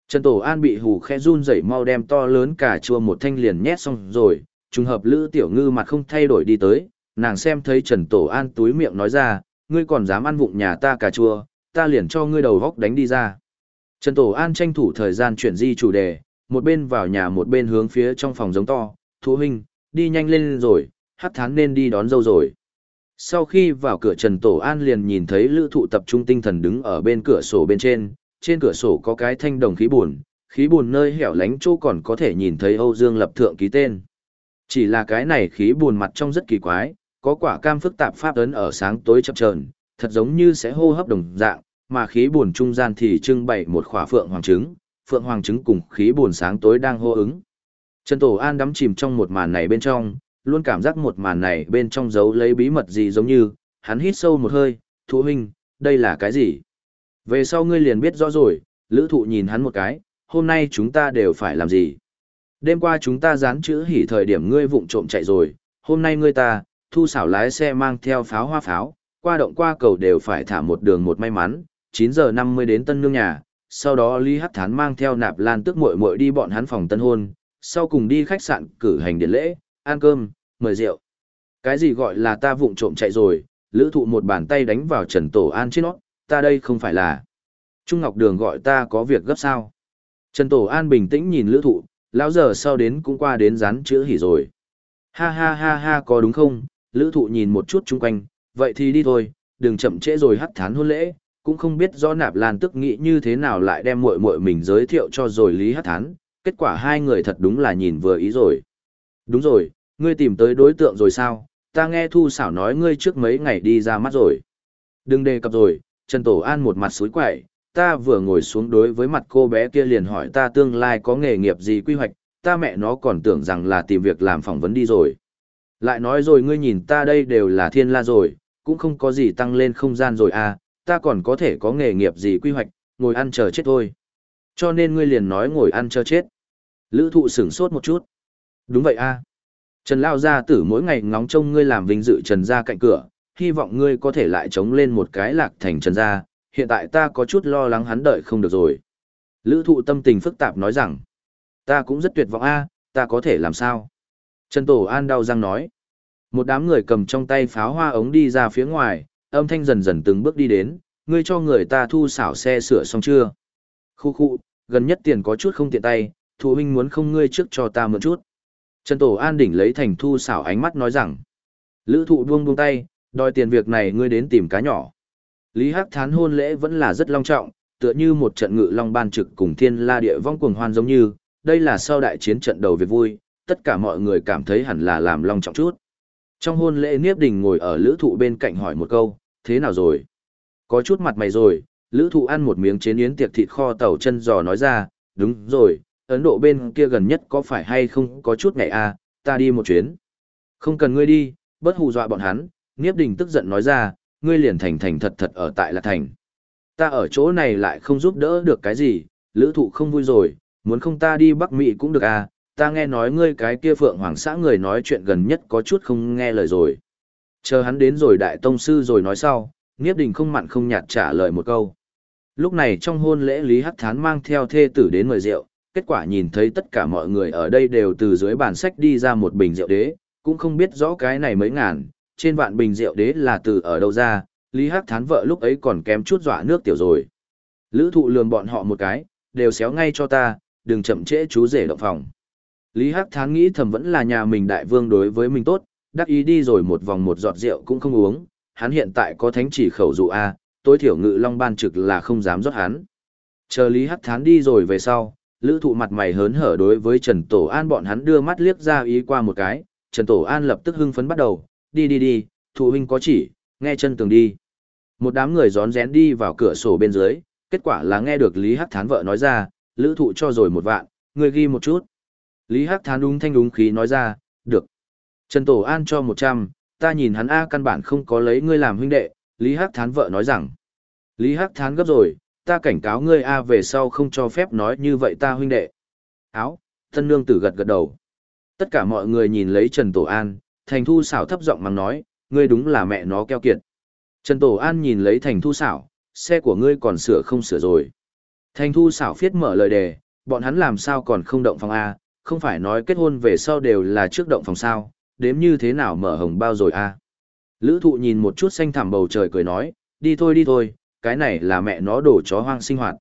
Trần Tổ An bị hù khe run rẩy mau đem to lớn cà chua một thanh liền nhét xong rồi, trùng hợp Lữ Tiểu Ngư mặt không thay đổi đi tới, nàng xem thấy Trần Tổ An túi miệng nói ra, ngươi còn dám ăn vụng nhà ta cà chua, ta liền cho ngươi đầu góc đánh đi ra. Trần Tổ An tranh thủ thời gian chuyển di chủ đề, một bên vào nhà một bên hướng phía trong phòng giống to, thú huynh, đi nhanh lên rồi, hát thán nên đi đón dâu rồi. Sau khi vào cửa Trần Tổ An liền nhìn thấy lữ thụ tập trung tinh thần đứng ở bên cửa sổ bên trên, trên cửa sổ có cái thanh đồng khí buồn, khí buồn nơi hẻo lánh chỗ còn có thể nhìn thấy Âu Dương lập thượng ký tên. Chỉ là cái này khí buồn mặt trong rất kỳ quái, có quả cam phức tạp pháp ấn ở sáng tối chập chờn, thật giống như sẽ hô hấp đồng dạng, mà khí buồn trung gian thì trưng bày một khỏa phượng hoàng trứng, phượng hoàng trứng cùng khí buồn sáng tối đang hô ứng. Trần Tổ An đắm chìm trong một màn này bên trong, luôn cảm giác một màn này bên trong giấu lấy bí mật gì giống như, hắn hít sâu một hơi, thú huynh, đây là cái gì? Về sau ngươi liền biết rõ rồi, lữ thụ nhìn hắn một cái, hôm nay chúng ta đều phải làm gì? Đêm qua chúng ta dán chữ hỉ thời điểm ngươi vụng trộm chạy rồi, hôm nay ngươi ta, thu xảo lái xe mang theo pháo hoa pháo, qua động qua cầu đều phải thả một đường một may mắn, 9 giờ 50 đến tân nương nhà, sau đó Lý Hắc Thán mang theo nạp lan tức muội muội đi bọn hắn phòng tân hôn, sau cùng đi khách sạn cử hành điện lễ, ăn cơm, mời rượu. Cái gì gọi là ta vụng trộm chạy rồi, lữ thụ một bàn tay đánh vào Trần Tổ An trên nó, ta đây không phải là. Trung Ngọc Đường gọi ta có việc gấp sao. Trần Tổ An bình tĩnh nhìn lữ thụ, lão giờ sau đến cũng qua đến rán chữ hỉ rồi. Ha ha ha ha có đúng không, lữ thụ nhìn một chút chung quanh, vậy thì đi thôi, đừng chậm trễ rồi hắt thán hôn lễ, cũng không biết rõ nạp lan tức nghĩ như thế nào lại đem muội muội mình giới thiệu cho rồi lý hát thán, kết quả hai người thật đúng là nhìn vừa ý rồi. Đúng rồi, ngươi tìm tới đối tượng rồi sao, ta nghe thu xảo nói ngươi trước mấy ngày đi ra mắt rồi. Đừng đề cập rồi, Trần Tổ An một mặt xối quậy, ta vừa ngồi xuống đối với mặt cô bé kia liền hỏi ta tương lai có nghề nghiệp gì quy hoạch, ta mẹ nó còn tưởng rằng là tìm việc làm phỏng vấn đi rồi. Lại nói rồi ngươi nhìn ta đây đều là thiên la rồi, cũng không có gì tăng lên không gian rồi à, ta còn có thể có nghề nghiệp gì quy hoạch, ngồi ăn chờ chết thôi. Cho nên ngươi liền nói ngồi ăn chờ chết. Lữ thụ sửng sốt một chút. Đúng vậy a à. Trần Lao Gia tử mỗi ngày ngóng trông ngươi làm vinh dự Trần Gia cạnh cửa, hy vọng ngươi có thể lại chống lên một cái lạc thành Trần Gia, hiện tại ta có chút lo lắng hắn đợi không được rồi. Lữ thụ tâm tình phức tạp nói rằng, ta cũng rất tuyệt vọng a ta có thể làm sao? Trần Tổ An đau răng nói, một đám người cầm trong tay pháo hoa ống đi ra phía ngoài, âm thanh dần dần từng bước đi đến, ngươi cho người ta thu xảo xe sửa xong chưa? Khu khu, gần nhất tiền có chút không tiện tay, thủ huynh muốn không ngươi trước cho ta mượn chút. Trần Tổ An đỉnh lấy thành thu xảo ánh mắt nói rằng, lữ thụ buông buông tay, đòi tiền việc này ngươi đến tìm cá nhỏ. Lý Hắc Thán hôn lễ vẫn là rất long trọng, tựa như một trận ngự long ban trực cùng thiên la địa vong cuồng hoan giống như, đây là sau đại chiến trận đầu việc vui, tất cả mọi người cảm thấy hẳn là làm long trọng chút. Trong hôn lễ Niếp Đình ngồi ở lữ thụ bên cạnh hỏi một câu, thế nào rồi? Có chút mặt mày rồi, lữ thụ ăn một miếng chế yến tiệc thịt kho tàu chân giò nói ra, đúng rồi, Ấn Độ bên kia gần nhất có phải hay không có chút ngày à, ta đi một chuyến. Không cần ngươi đi, bất hù dọa bọn hắn, Niếp Đình tức giận nói ra, ngươi liền thành thành thật thật ở tại là thành. Ta ở chỗ này lại không giúp đỡ được cái gì, lữ thụ không vui rồi, muốn không ta đi Bắc Mỹ cũng được à, ta nghe nói ngươi cái kia phượng hoàng xã người nói chuyện gần nhất có chút không nghe lời rồi. Chờ hắn đến rồi đại tông sư rồi nói sau, Niếp Đình không mặn không nhạt trả lời một câu. Lúc này trong hôn lễ Lý Hắc Thán mang theo thê tử đến mời rượu, kết quả nhìn thấy tất cả mọi người ở đây đều từ dưới bàn sách đi ra một bình rượu đế, cũng không biết rõ cái này mấy ngàn, trên vạn bình rượu đế là từ ở đâu ra, Lý Hắc Thán vợ lúc ấy còn kém chút dọa nước tiểu rồi. Lữ thụ lườm bọn họ một cái, đều xéo ngay cho ta, đừng chậm trễ chú rể động phòng. Lý Hắc Thán nghĩ thầm vẫn là nhà mình đại vương đối với mình tốt, đắc ý đi rồi một vòng một giọt rượu cũng không uống, hắn hiện tại có thánh chỉ khẩu dụ A, tối thiểu ngự long ban trực là không dám rót hắn. Chờ Lý Hắc Thán đi rồi về sau, lữ thụ mặt mày hớn hở đối với Trần Tổ An bọn hắn đưa mắt liếc ra ý qua một cái, Trần Tổ An lập tức hưng phấn bắt đầu, đi đi đi, thụ huynh có chỉ, nghe chân tường đi. Một đám người gión rén đi vào cửa sổ bên dưới, kết quả là nghe được Lý Hắc Thán vợ nói ra, lữ thụ cho rồi một vạn, người ghi một chút. Lý Hắc Thán đúng thanh đúng khí nói ra, được. Trần Tổ An cho 100, ta nhìn hắn A căn bản không có lấy ngươi làm huynh đệ, Lý Hắc Thán vợ nói rằng. Lý Hắc Thán gấp rồi, ta cảnh cáo ngươi A về sau không cho phép nói như vậy ta huynh đệ. Áo, thân nương tử gật gật đầu. Tất cả mọi người nhìn lấy Trần Tổ An, Thành Thu xảo thấp giọng mắng nói, ngươi đúng là mẹ nó keo kiệt. Trần Tổ An nhìn lấy Thành Thu xảo, xe của ngươi còn sửa không sửa rồi. Thành Thu xảo phiết mở lời đề, bọn hắn làm sao còn không động phòng A, không phải nói kết hôn về sau đều là trước động phòng sao, đếm như thế nào mở hồng bao rồi A. Lữ thụ nhìn một chút xanh thẳm bầu trời cười nói, đi thôi đi thôi, cái này là mẹ nó đổ chó hoang sinh hoạt.